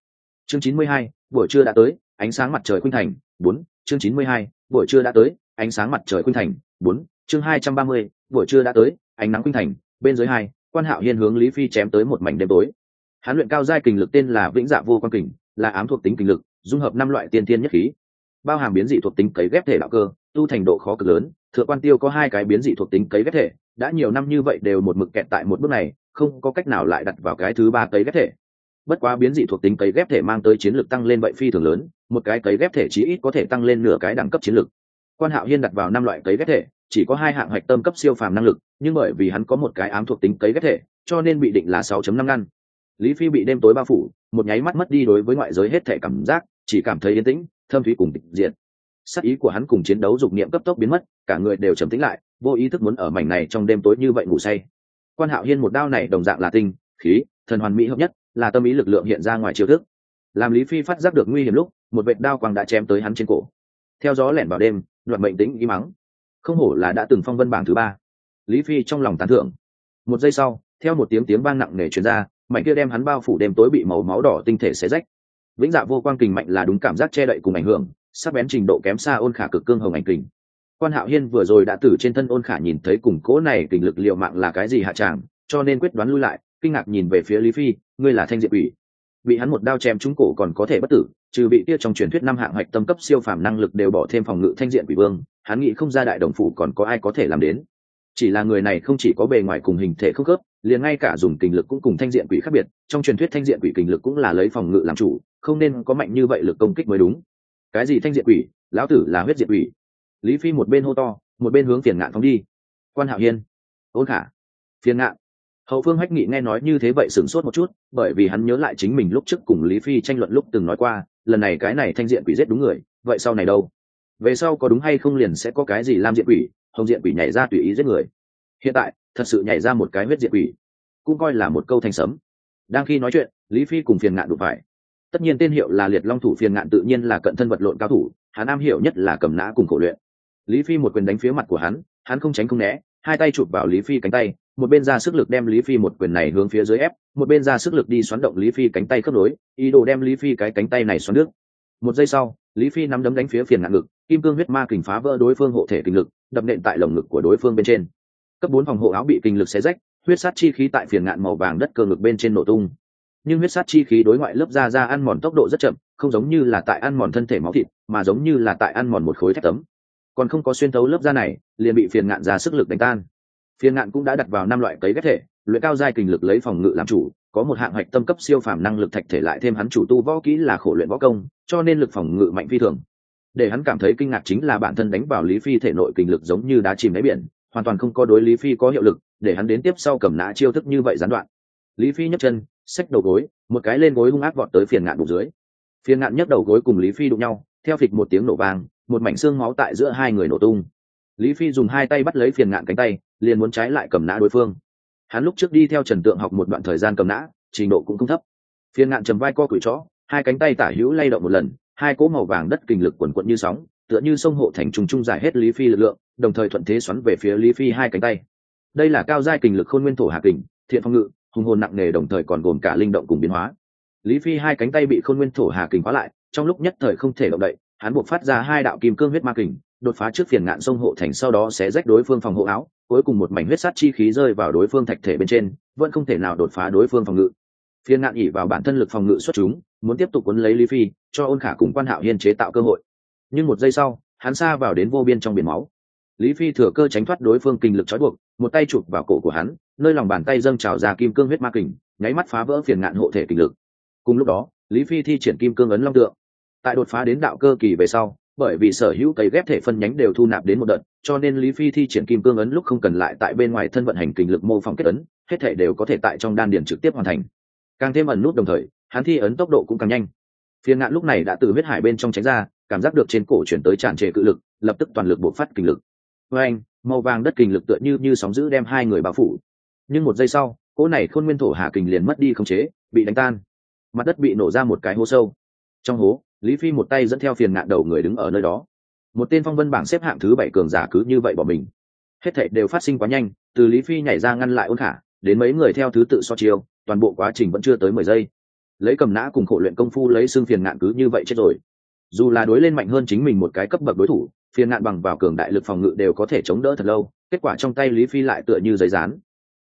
Chương 92, buổi trưa đã tới ánh sáng mặt trời khuynh thành bốn chương 92, buổi trưa đã tới ánh sáng mặt trời khuynh thành bốn chương 230, buổi trưa đã tới ánh nắng khuynh thành bên dưới hai quan hạo hiên hướng lý phi chém tới một mảnh đêm tối. Hán luyện cao giai kình lực tên là vĩnh dạ vô quan kình là ám thuộc tính kình lực dung hợp năm loại tiên thiên nhất khí bao hàm biến dị thuộc tính cấy ghép thể đạo cơ, tu thành độ khó cực lớn. Thượng quan tiêu có hai cái biến dị thuộc tính cấy ghép thể, đã nhiều năm như vậy đều một mực kẹt tại một bước này, không có cách nào lại đặt vào cái thứ ba cấy ghép thể. Bất quá biến dị thuộc tính cấy ghép thể mang tới chiến lược tăng lên vậy phi thường lớn, một cái cấy ghép thể chí ít có thể tăng lên nửa cái đẳng cấp chiến lược quan hạo hiên đặt vào năm loại cấy ghép thể, chỉ có hai hạng hạch tâm cấp siêu phàm năng lực, nhưng bởi vì hắn có một cái ám thuộc tính cấy ghép thể, cho nên bị định là 6.5 ngăn. Lý phi bị đêm tối bao phủ, một nháy mắt mất đi đối với ngoại giới hết thể cảm giác, chỉ cảm thấy yên tĩnh thâm thúy cùng tịch diện sắc ý của hắn cùng chiến đấu dục niệm cấp tốc biến mất, cả người đều trầm tĩnh lại, vô ý thức muốn ở mảnh này trong đêm tối như vậy ngủ say. Quan hạo hiên một đao này đồng dạng là tinh, khí, thần hoàn mỹ hợp nhất, là tâm ý lực lượng hiện ra ngoài chiêu thức. Làm lý phi phát giác được nguy hiểm lúc, một vệt đao quang đã chém tới hắn trên cổ. Theo gió lẻn vào đêm, đoạn mệnh tĩnh im mắng. Không hổ là đã từng phong vân bảng thứ ba. Lý phi trong lòng tán thưởng. Một giây sau, theo một tiếng tiếng vang nặng nề truyền ra mạnh kia đem hắn bao phủ đêm tối bị màu máu đỏ tinh thể xé rách vĩnh dạ vô quang kình mạnh là đúng cảm giác che đậy cùng ảnh hưởng, sắc bén trình độ kém xa ôn khả cực cương hồng ảnh kình. Quan hạo hiên vừa rồi đã từ trên thân ôn khả nhìn thấy cùng cố này kình lực liệu mạng là cái gì hạ tràng, cho nên quyết đoán lui lại, kinh ngạc nhìn về phía lý phi, ngươi là thanh diệp ủy bị hắn một đao chém trúng cổ còn có thể bất tử, trừ bị kia trong truyền thuyết năm hạng hoạch tâm cấp siêu phàm năng lực đều bỏ thêm phòng ngự thanh diện quỷ vương, hắn nghĩ không ra đại đồng phủ còn có ai có thể làm đến chỉ là người này không chỉ có bề ngoài cùng hình thể không khớp, liền ngay cả dùng kình lực cũng cùng thanh diện quỷ khác biệt, trong truyền thuyết thanh diện quỷ kình lực cũng là lấy phòng ngự làm chủ, không nên có mạnh như vậy lực công kích mới đúng. Cái gì thanh diện quỷ? Lão tử là huyết diện quỷ. Lý phi một bên hô to, một bên hướng phiền ngạn phóng đi. Quan hạo hiên. Ôn khả. Phiền ngạn. Hậu phương hách nghị nghe nói như thế vậy sửng sốt một chút, bởi vì hắn nhớ lại chính mình lúc trước cùng lý phi tranh luận lúc từng nói qua, lần này cái này thanh diện quỷ giết đúng người, vậy sau này đâu? Về sau có đúng hay không liền sẽ có cái gì làm diện quỷ, hồng diện quỷ nhảy ra tùy ý giết người. Hiện tại, thật sự nhảy ra một cái huyết diện quỷ, cũng coi là một câu thanh sấm. Đang khi nói chuyện, lý phi cùng phiền ngạn đụng phải. Tất nhiên tên hiệu là liệt long thủ, phiền ngạn tự nhiên là cận thân vật lộn cao thủ, hắn am hiểu nhất là cầm nã cùng khổ luyện. Lý phi một quyền đánh phía mặt của hắn hắn không tránh không né, hai tay chụp vào lý phi cánh tay, một bên ra sức lực đem lý phi một quyền này hướng phía dưới ép, một bên ra sức lực đi xoắn động lý phi cánh tay khớp nối, ý đồ đem lý phi cái cánh tay này xoắn nước một giây sau, lý phi nắm đấm đánh phía phiền ngạn ngực kim cương huyết ma kình phá vỡ đối phương hộ thể kinh lực, đập nện tại lồng ngực của đối phương bên trên. Cấp bốn phòng hộ áo bị kinh lực xé rách, huyết sát chi khí tại phiền ngạn màu vàng đất cơ ngực bên trên nổ tung. Nhưng huyết sát chi khí đối ngoại lớp da ra ăn mòn tốc độ rất chậm, không giống như là tại ăn mòn thân thể máu thịt, mà giống như là tại ăn mòn một khối thép tấm. Còn không có xuyên thấu lớp da này, liền bị phiền ngạn ra sức lực đánh tan. Phiền ngạn cũng đã đặt vào năm loại cấy ghép thể, luyện cao giai kình lực lấy phòng ngự làm chủ, có một hạng hạch tâm cấp siêu phàm năng lực thạch thể lại thêm hắn chủ tu võ kỹ là khổ luyện võ công, cho nên lực phòng ngự mạnh phi thường để hắn cảm thấy kinh ngạc chính là bản thân đánh vào lý phi thể nội kinh lực giống như đá chìm đáy biển, hoàn toàn không có đối lý phi có hiệu lực, để hắn đến tiếp sau cầm nã chiêu thức như vậy gián đoạn. Lý phi nhấc chân, xách đầu gối, một cái lên gối hung ác vọt tới phiền ngạn bụng dưới. Phiền ngạn nhấc đầu gối cùng lý phi đụng nhau, theo phịch một tiếng nổ vàng một mảnh xương máu tại giữa hai người nổ tung. Lý phi dùng hai tay bắt lấy phiền ngạn cánh tay, liền muốn trái lại cầm nã đối phương. Hắn lúc trước đi theo trần tượng học một đoạn thời gian cầm nã, trình độ cũng không thấp. Phiền ngạn chầm vai co cửi chó, hai cánh tay tả hữu lay động một lần hai cỗ màu vàng đất kình lực quần quận như sóng, tựa như sông hộ thành trùng trung giải hết lý phi lực lượng, đồng thời thuận thế xoắn về phía lý phi hai cánh tay. Đây là cao giai kình lực khôn nguyên thổ hạ kình, thiện phong ngự, hùng hồn nặng nề đồng thời còn gồm cả linh động cùng biến hóa. Lý phi hai cánh tay bị khôn nguyên thổ hà kình khóa lại, trong lúc nhất thời không thể động đậy, hắn buộc phát ra hai đạo kim cương huyết ma kình, đột phá trước phiền ngạn sông hộ thành sau đó sẽ rách đối phương phòng hộ áo, cuối cùng một mảnh huyết sát chi khí rơi vào đối phương thạch thể bên trên, vẫn không thể nào đột phá đối phương phòng ngự. Phiền ngạn ỉ vào bản thân lực phòng ngự xuất chúng muốn tiếp tục cuốn lấy lý phi, cho ôn khả cùng quan hạo hiên chế tạo cơ hội. Nhưng một giây sau, hắn xa vào đến vô biên trong biển máu. Lý phi thừa cơ tránh thoát đối phương kinh lực trói buộc, một tay chụp vào cổ của hắn, nơi lòng bàn tay dâng trào ra kim cương huyết ma kình, nháy mắt phá vỡ phiền ngạn hộ thể kinh lực. Cùng lúc đó, lý phi thi triển kim cương ấn long tượng. Tại đột phá đến đạo cơ kỳ về sau, bởi vì sở hữu cấy ghép thể phân nhánh đều thu nạp đến một đợt, cho nên lý phi thi triển kim cương ấn lúc không cần lại tại bên ngoài thân vận hành kinh lực mô phỏng kết ấn, hết thể đều có thể tại trong đan điền trực tiếp hoàn thành. Càng thêm ẩn nút đồng thời hắn thi ấn tốc độ cũng càng nhanh. Phiền ngạn lúc này đã từ huyết hải bên trong tránh ra, cảm giác được trên cổ chuyển tới tràn trề cự lực, lập tức toàn lực bộc phát kinh lực. Với anh, màu vàng đất kinh lực tựa như như sóng giữ đem hai người bao phủ. Nhưng một giây sau, cỗ này khôn nguyên thổ hà kình liền mất đi không chế, bị đánh tan. Mặt đất bị nổ ra một cái hố sâu. Trong hố, lý phi một tay dẫn theo phiền ngạn đầu người đứng ở nơi đó. Một tên phong vân bảng xếp hạng thứ bảy cường giả cứ như vậy bỏ mình. Hết thảy đều phát sinh quá nhanh, từ lý phi nhảy ra ngăn lại ôn khả, đến mấy người theo thứ tự so chiều toàn bộ quá trình vẫn chưa tới mười giây lấy cầm nã cùng khổ luyện công phu lấy xương phiền ngạn cứ như vậy chết rồi. Dù là đối lên mạnh hơn chính mình một cái cấp bậc đối thủ, phiền ngạn bằng vào cường đại lực phòng ngự đều có thể chống đỡ thật lâu, kết quả trong tay lý phi lại tựa như giấy rán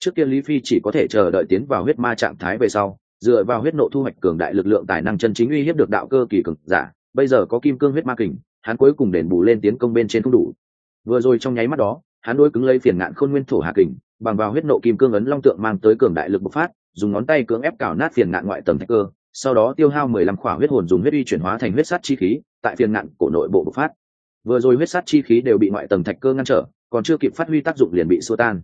trước kia lý phi chỉ có thể chờ đợi tiến vào huyết ma trạng thái về sau, dựa vào huyết nộ thu hoạch cường đại lực lượng tài năng chân chính uy hiếp được đạo cơ kỳ cường giả, bây giờ có kim cương huyết ma kình, hắn cuối cùng đền bù lên tiến công bên trên không đủ. Vừa rồi trong nháy mắt đó, hắn đôi cứng lấy phiền ngạn khôn nguyên thổ hạ kình, bằng vào huyết nộ kim cương ấn long tượng mang tới cường đại lực bộc phát dùng ngón tay cưỡng ép cào nát phiền ngạn ngoại tầng thạch cơ, sau đó tiêu hao mười lăm khỏa huyết hồn dùng huyết uy chuyển hóa thành huyết sát chi khí, tại phiền ngạn cổ nội bộ bộc phát. Vừa rồi huyết sát chi khí đều bị ngoại tầng thạch cơ ngăn trở, còn chưa kịp phát huy tác dụng liền bị xua tan.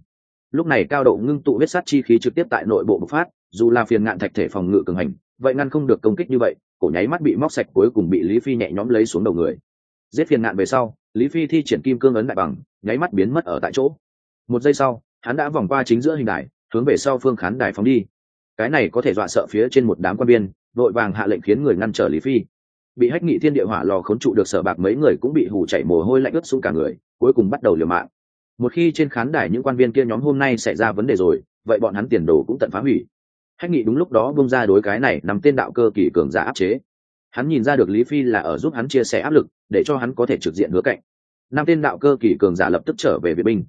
Lúc này cao độ ngưng tụ huyết sát chi khí trực tiếp tại nội bộ bộc phát, dù là phiền ngạn thạch thể phòng ngự cường hành, vậy ngăn không được công kích như vậy, cổ nháy mắt bị móc sạch cuối cùng bị lý phi nhẹ nhõm lấy xuống đầu người. Giết phiền ngạn về sau, lý phi thi triển kim cương ấn đại bằng, nháy mắt biến mất ở tại chỗ. Một giây sau, hắn đã vòng qua chính giữa hình đài, hướng về sau phương khán đài phóng đi cái này có thể dọa sợ phía trên một đám quan biên vội vàng hạ lệnh khiến người ngăn trở lý phi. Bị hách nghị thiên địa hỏa lò khốn trụ được sở bạc mấy người cũng bị hù chảy mồ hôi lạnh ướt xuống cả người, cuối cùng bắt đầu liều mạng. Một khi trên khán đài những quan viên kia nhóm hôm nay xảy ra vấn đề rồi, vậy bọn hắn tiền đồ cũng tận phá hủy. Hách nghị đúng lúc đó bông ra đối cái này nằm tên đạo cơ kỳ cường giả áp chế. Hắn nhìn ra được lý phi là ở giúp hắn chia sẻ áp lực, để cho hắn có thể trực diện hứa cạnh. Năm tên đạo cơ kỳ cường giả lập tức trở về vệ binh.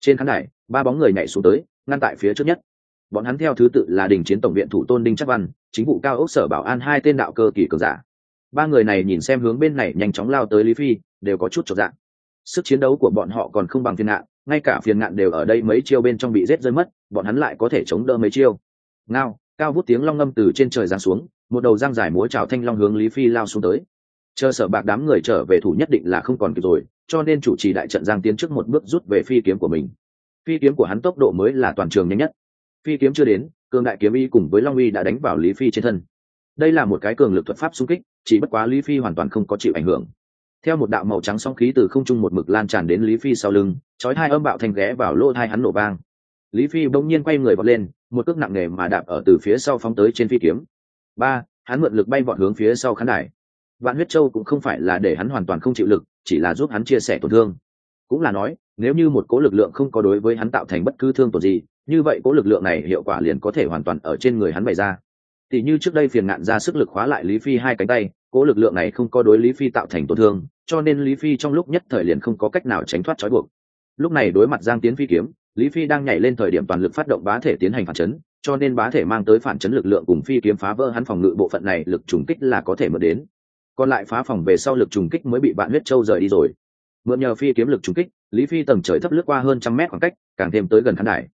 Trên khán đài, ba bóng người nhảy xuống tới, ngăn tại phía trước nhất bọn hắn theo thứ tự là đình chiến tổng viện thủ tôn đinh chắc văn, chính vụ cao ốc sở bảo an hai tên đạo cơ kỳ cường giả. Ba người này nhìn xem hướng bên này nhanh chóng lao tới lý phi, đều có chút trọn dạng sức chiến đấu của bọn họ còn không bằng phiên ngạn, ngay cả phiền ngạn đều ở đây mấy chiêu bên trong bị rết rơi mất, bọn hắn lại có thể chống đỡ mấy chiêu. Ngao, cao vút tiếng long ngâm từ trên trời giáng xuống, một đầu răng dài múa trào thanh long hướng lý phi lao xuống tới. Chờ sở bạc đám người trở về thủ nhất định là không còn kịp rồi, cho nên chủ trì đại trận giang tiến trước một bước rút về phi kiếm của mình. Phi kiếm của hắn tốc độ mới là toàn trường nhanh nhất phi kiếm chưa đến, cường đại kiếm y cùng với long uy đã đánh vào lý phi trên thân. Đây là một cái cường lực thuật pháp xung kích, chỉ bất quá lý phi hoàn toàn không có chịu ảnh hưởng. Theo một đạo màu trắng song khí từ không trung một mực lan tràn đến lý phi sau lưng, chói hai âm bạo thành ghé vào lỗ hai hắn nổ vang. Lý phi bỗng nhiên quay người vọt lên, một cước nặng nề mà đạp ở từ phía sau phóng tới trên phi kiếm. Ba, hắn mượn lực bay vọt hướng phía sau khán đài. Vạn huyết châu cũng không phải là để hắn hoàn toàn không chịu lực, chỉ là giúp hắn chia sẻ tổn thương. Cũng là nói nếu như một cố lực lượng không có đối với hắn tạo thành bất cứ thương tổn gì, như vậy cố lực lượng này hiệu quả liền có thể hoàn toàn ở trên người hắn bày ra. Thì như trước đây phiền ngạn ra sức lực khóa lại lý phi hai cánh tay, cố lực lượng này không có đối lý phi tạo thành tổn thương, cho nên lý phi trong lúc nhất thời liền không có cách nào tránh thoát trói buộc. Lúc này đối mặt giang tiến phi kiếm, lý phi đang nhảy lên thời điểm toàn lực phát động bá thể tiến hành phản chấn, cho nên bá thể mang tới phản chấn lực lượng cùng phi kiếm phá vỡ hắn phòng ngự bộ phận này lực trùng kích là có thể mượn đến. Còn lại phá phòng về sau lực trùng kích mới bị bạn huyết châu rời đi rồi. Mượn nhờ phi kiếm lực trùng kích lý phi tầng trời thấp lướt qua hơn trăm mét khoảng cách, càng thêm tới gần khán đài.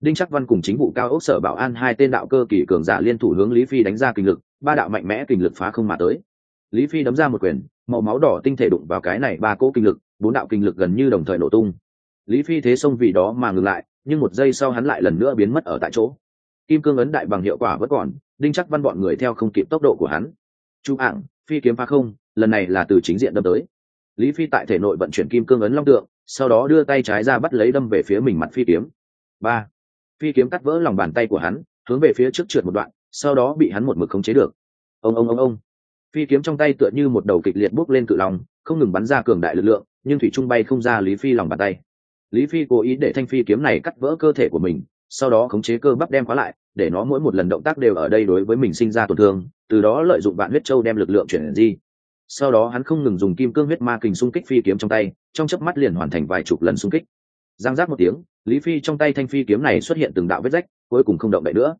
Đinh chắc văn cùng chính vụ cao ốc sở bảo an hai tên đạo cơ kỳ cường giả liên thủ hướng lý phi đánh ra kinh lực, ba đạo mạnh mẽ kinh lực phá không mà tới. Lý phi đấm ra một quyền, màu máu đỏ tinh thể đụng vào cái này ba cỗ kinh lực, bốn đạo kinh lực gần như đồng thời nổ tung. Lý phi thế xông vì đó mà ngừng lại, nhưng một giây sau hắn lại lần nữa biến mất ở tại chỗ. Kim cương ấn đại bằng hiệu quả vẫn còn, đinh chắc văn bọn người theo không kịp tốc độ của hắn. Chú ảng, phi kiếm phá không, lần này là từ chính diện đâm tới lý phi tại thể nội vận chuyển kim cương ấn long tượng, sau đó đưa tay trái ra bắt lấy đâm về phía mình mặt phi kiếm. Ba. Phi kiếm cắt vỡ lòng bàn tay của hắn, hướng về phía trước trượt một đoạn, sau đó bị hắn một mực khống chế được. Ông ông ông ông. Phi kiếm trong tay tựa như một đầu kịch liệt bốc lên cự lòng không ngừng bắn ra cường đại lực lượng, nhưng thủy trung bay không ra lý phi lòng bàn tay. Lý phi cố ý để thanh phi kiếm này cắt vỡ cơ thể của mình, sau đó khống chế cơ bắp đem khóa lại, để nó mỗi một lần động tác đều ở đây đối với mình sinh ra tổn thương, từ đó lợi dụng vạn huyết châu đem lực lượng chuyển di sau đó hắn không ngừng dùng kim cương huyết ma kình xung kích phi kiếm trong tay, trong chớp mắt liền hoàn thành vài chục lần xung kích. Giang giác một tiếng, lý phi trong tay thanh phi kiếm này xuất hiện từng đạo vết rách, cuối cùng không động đậy nữa.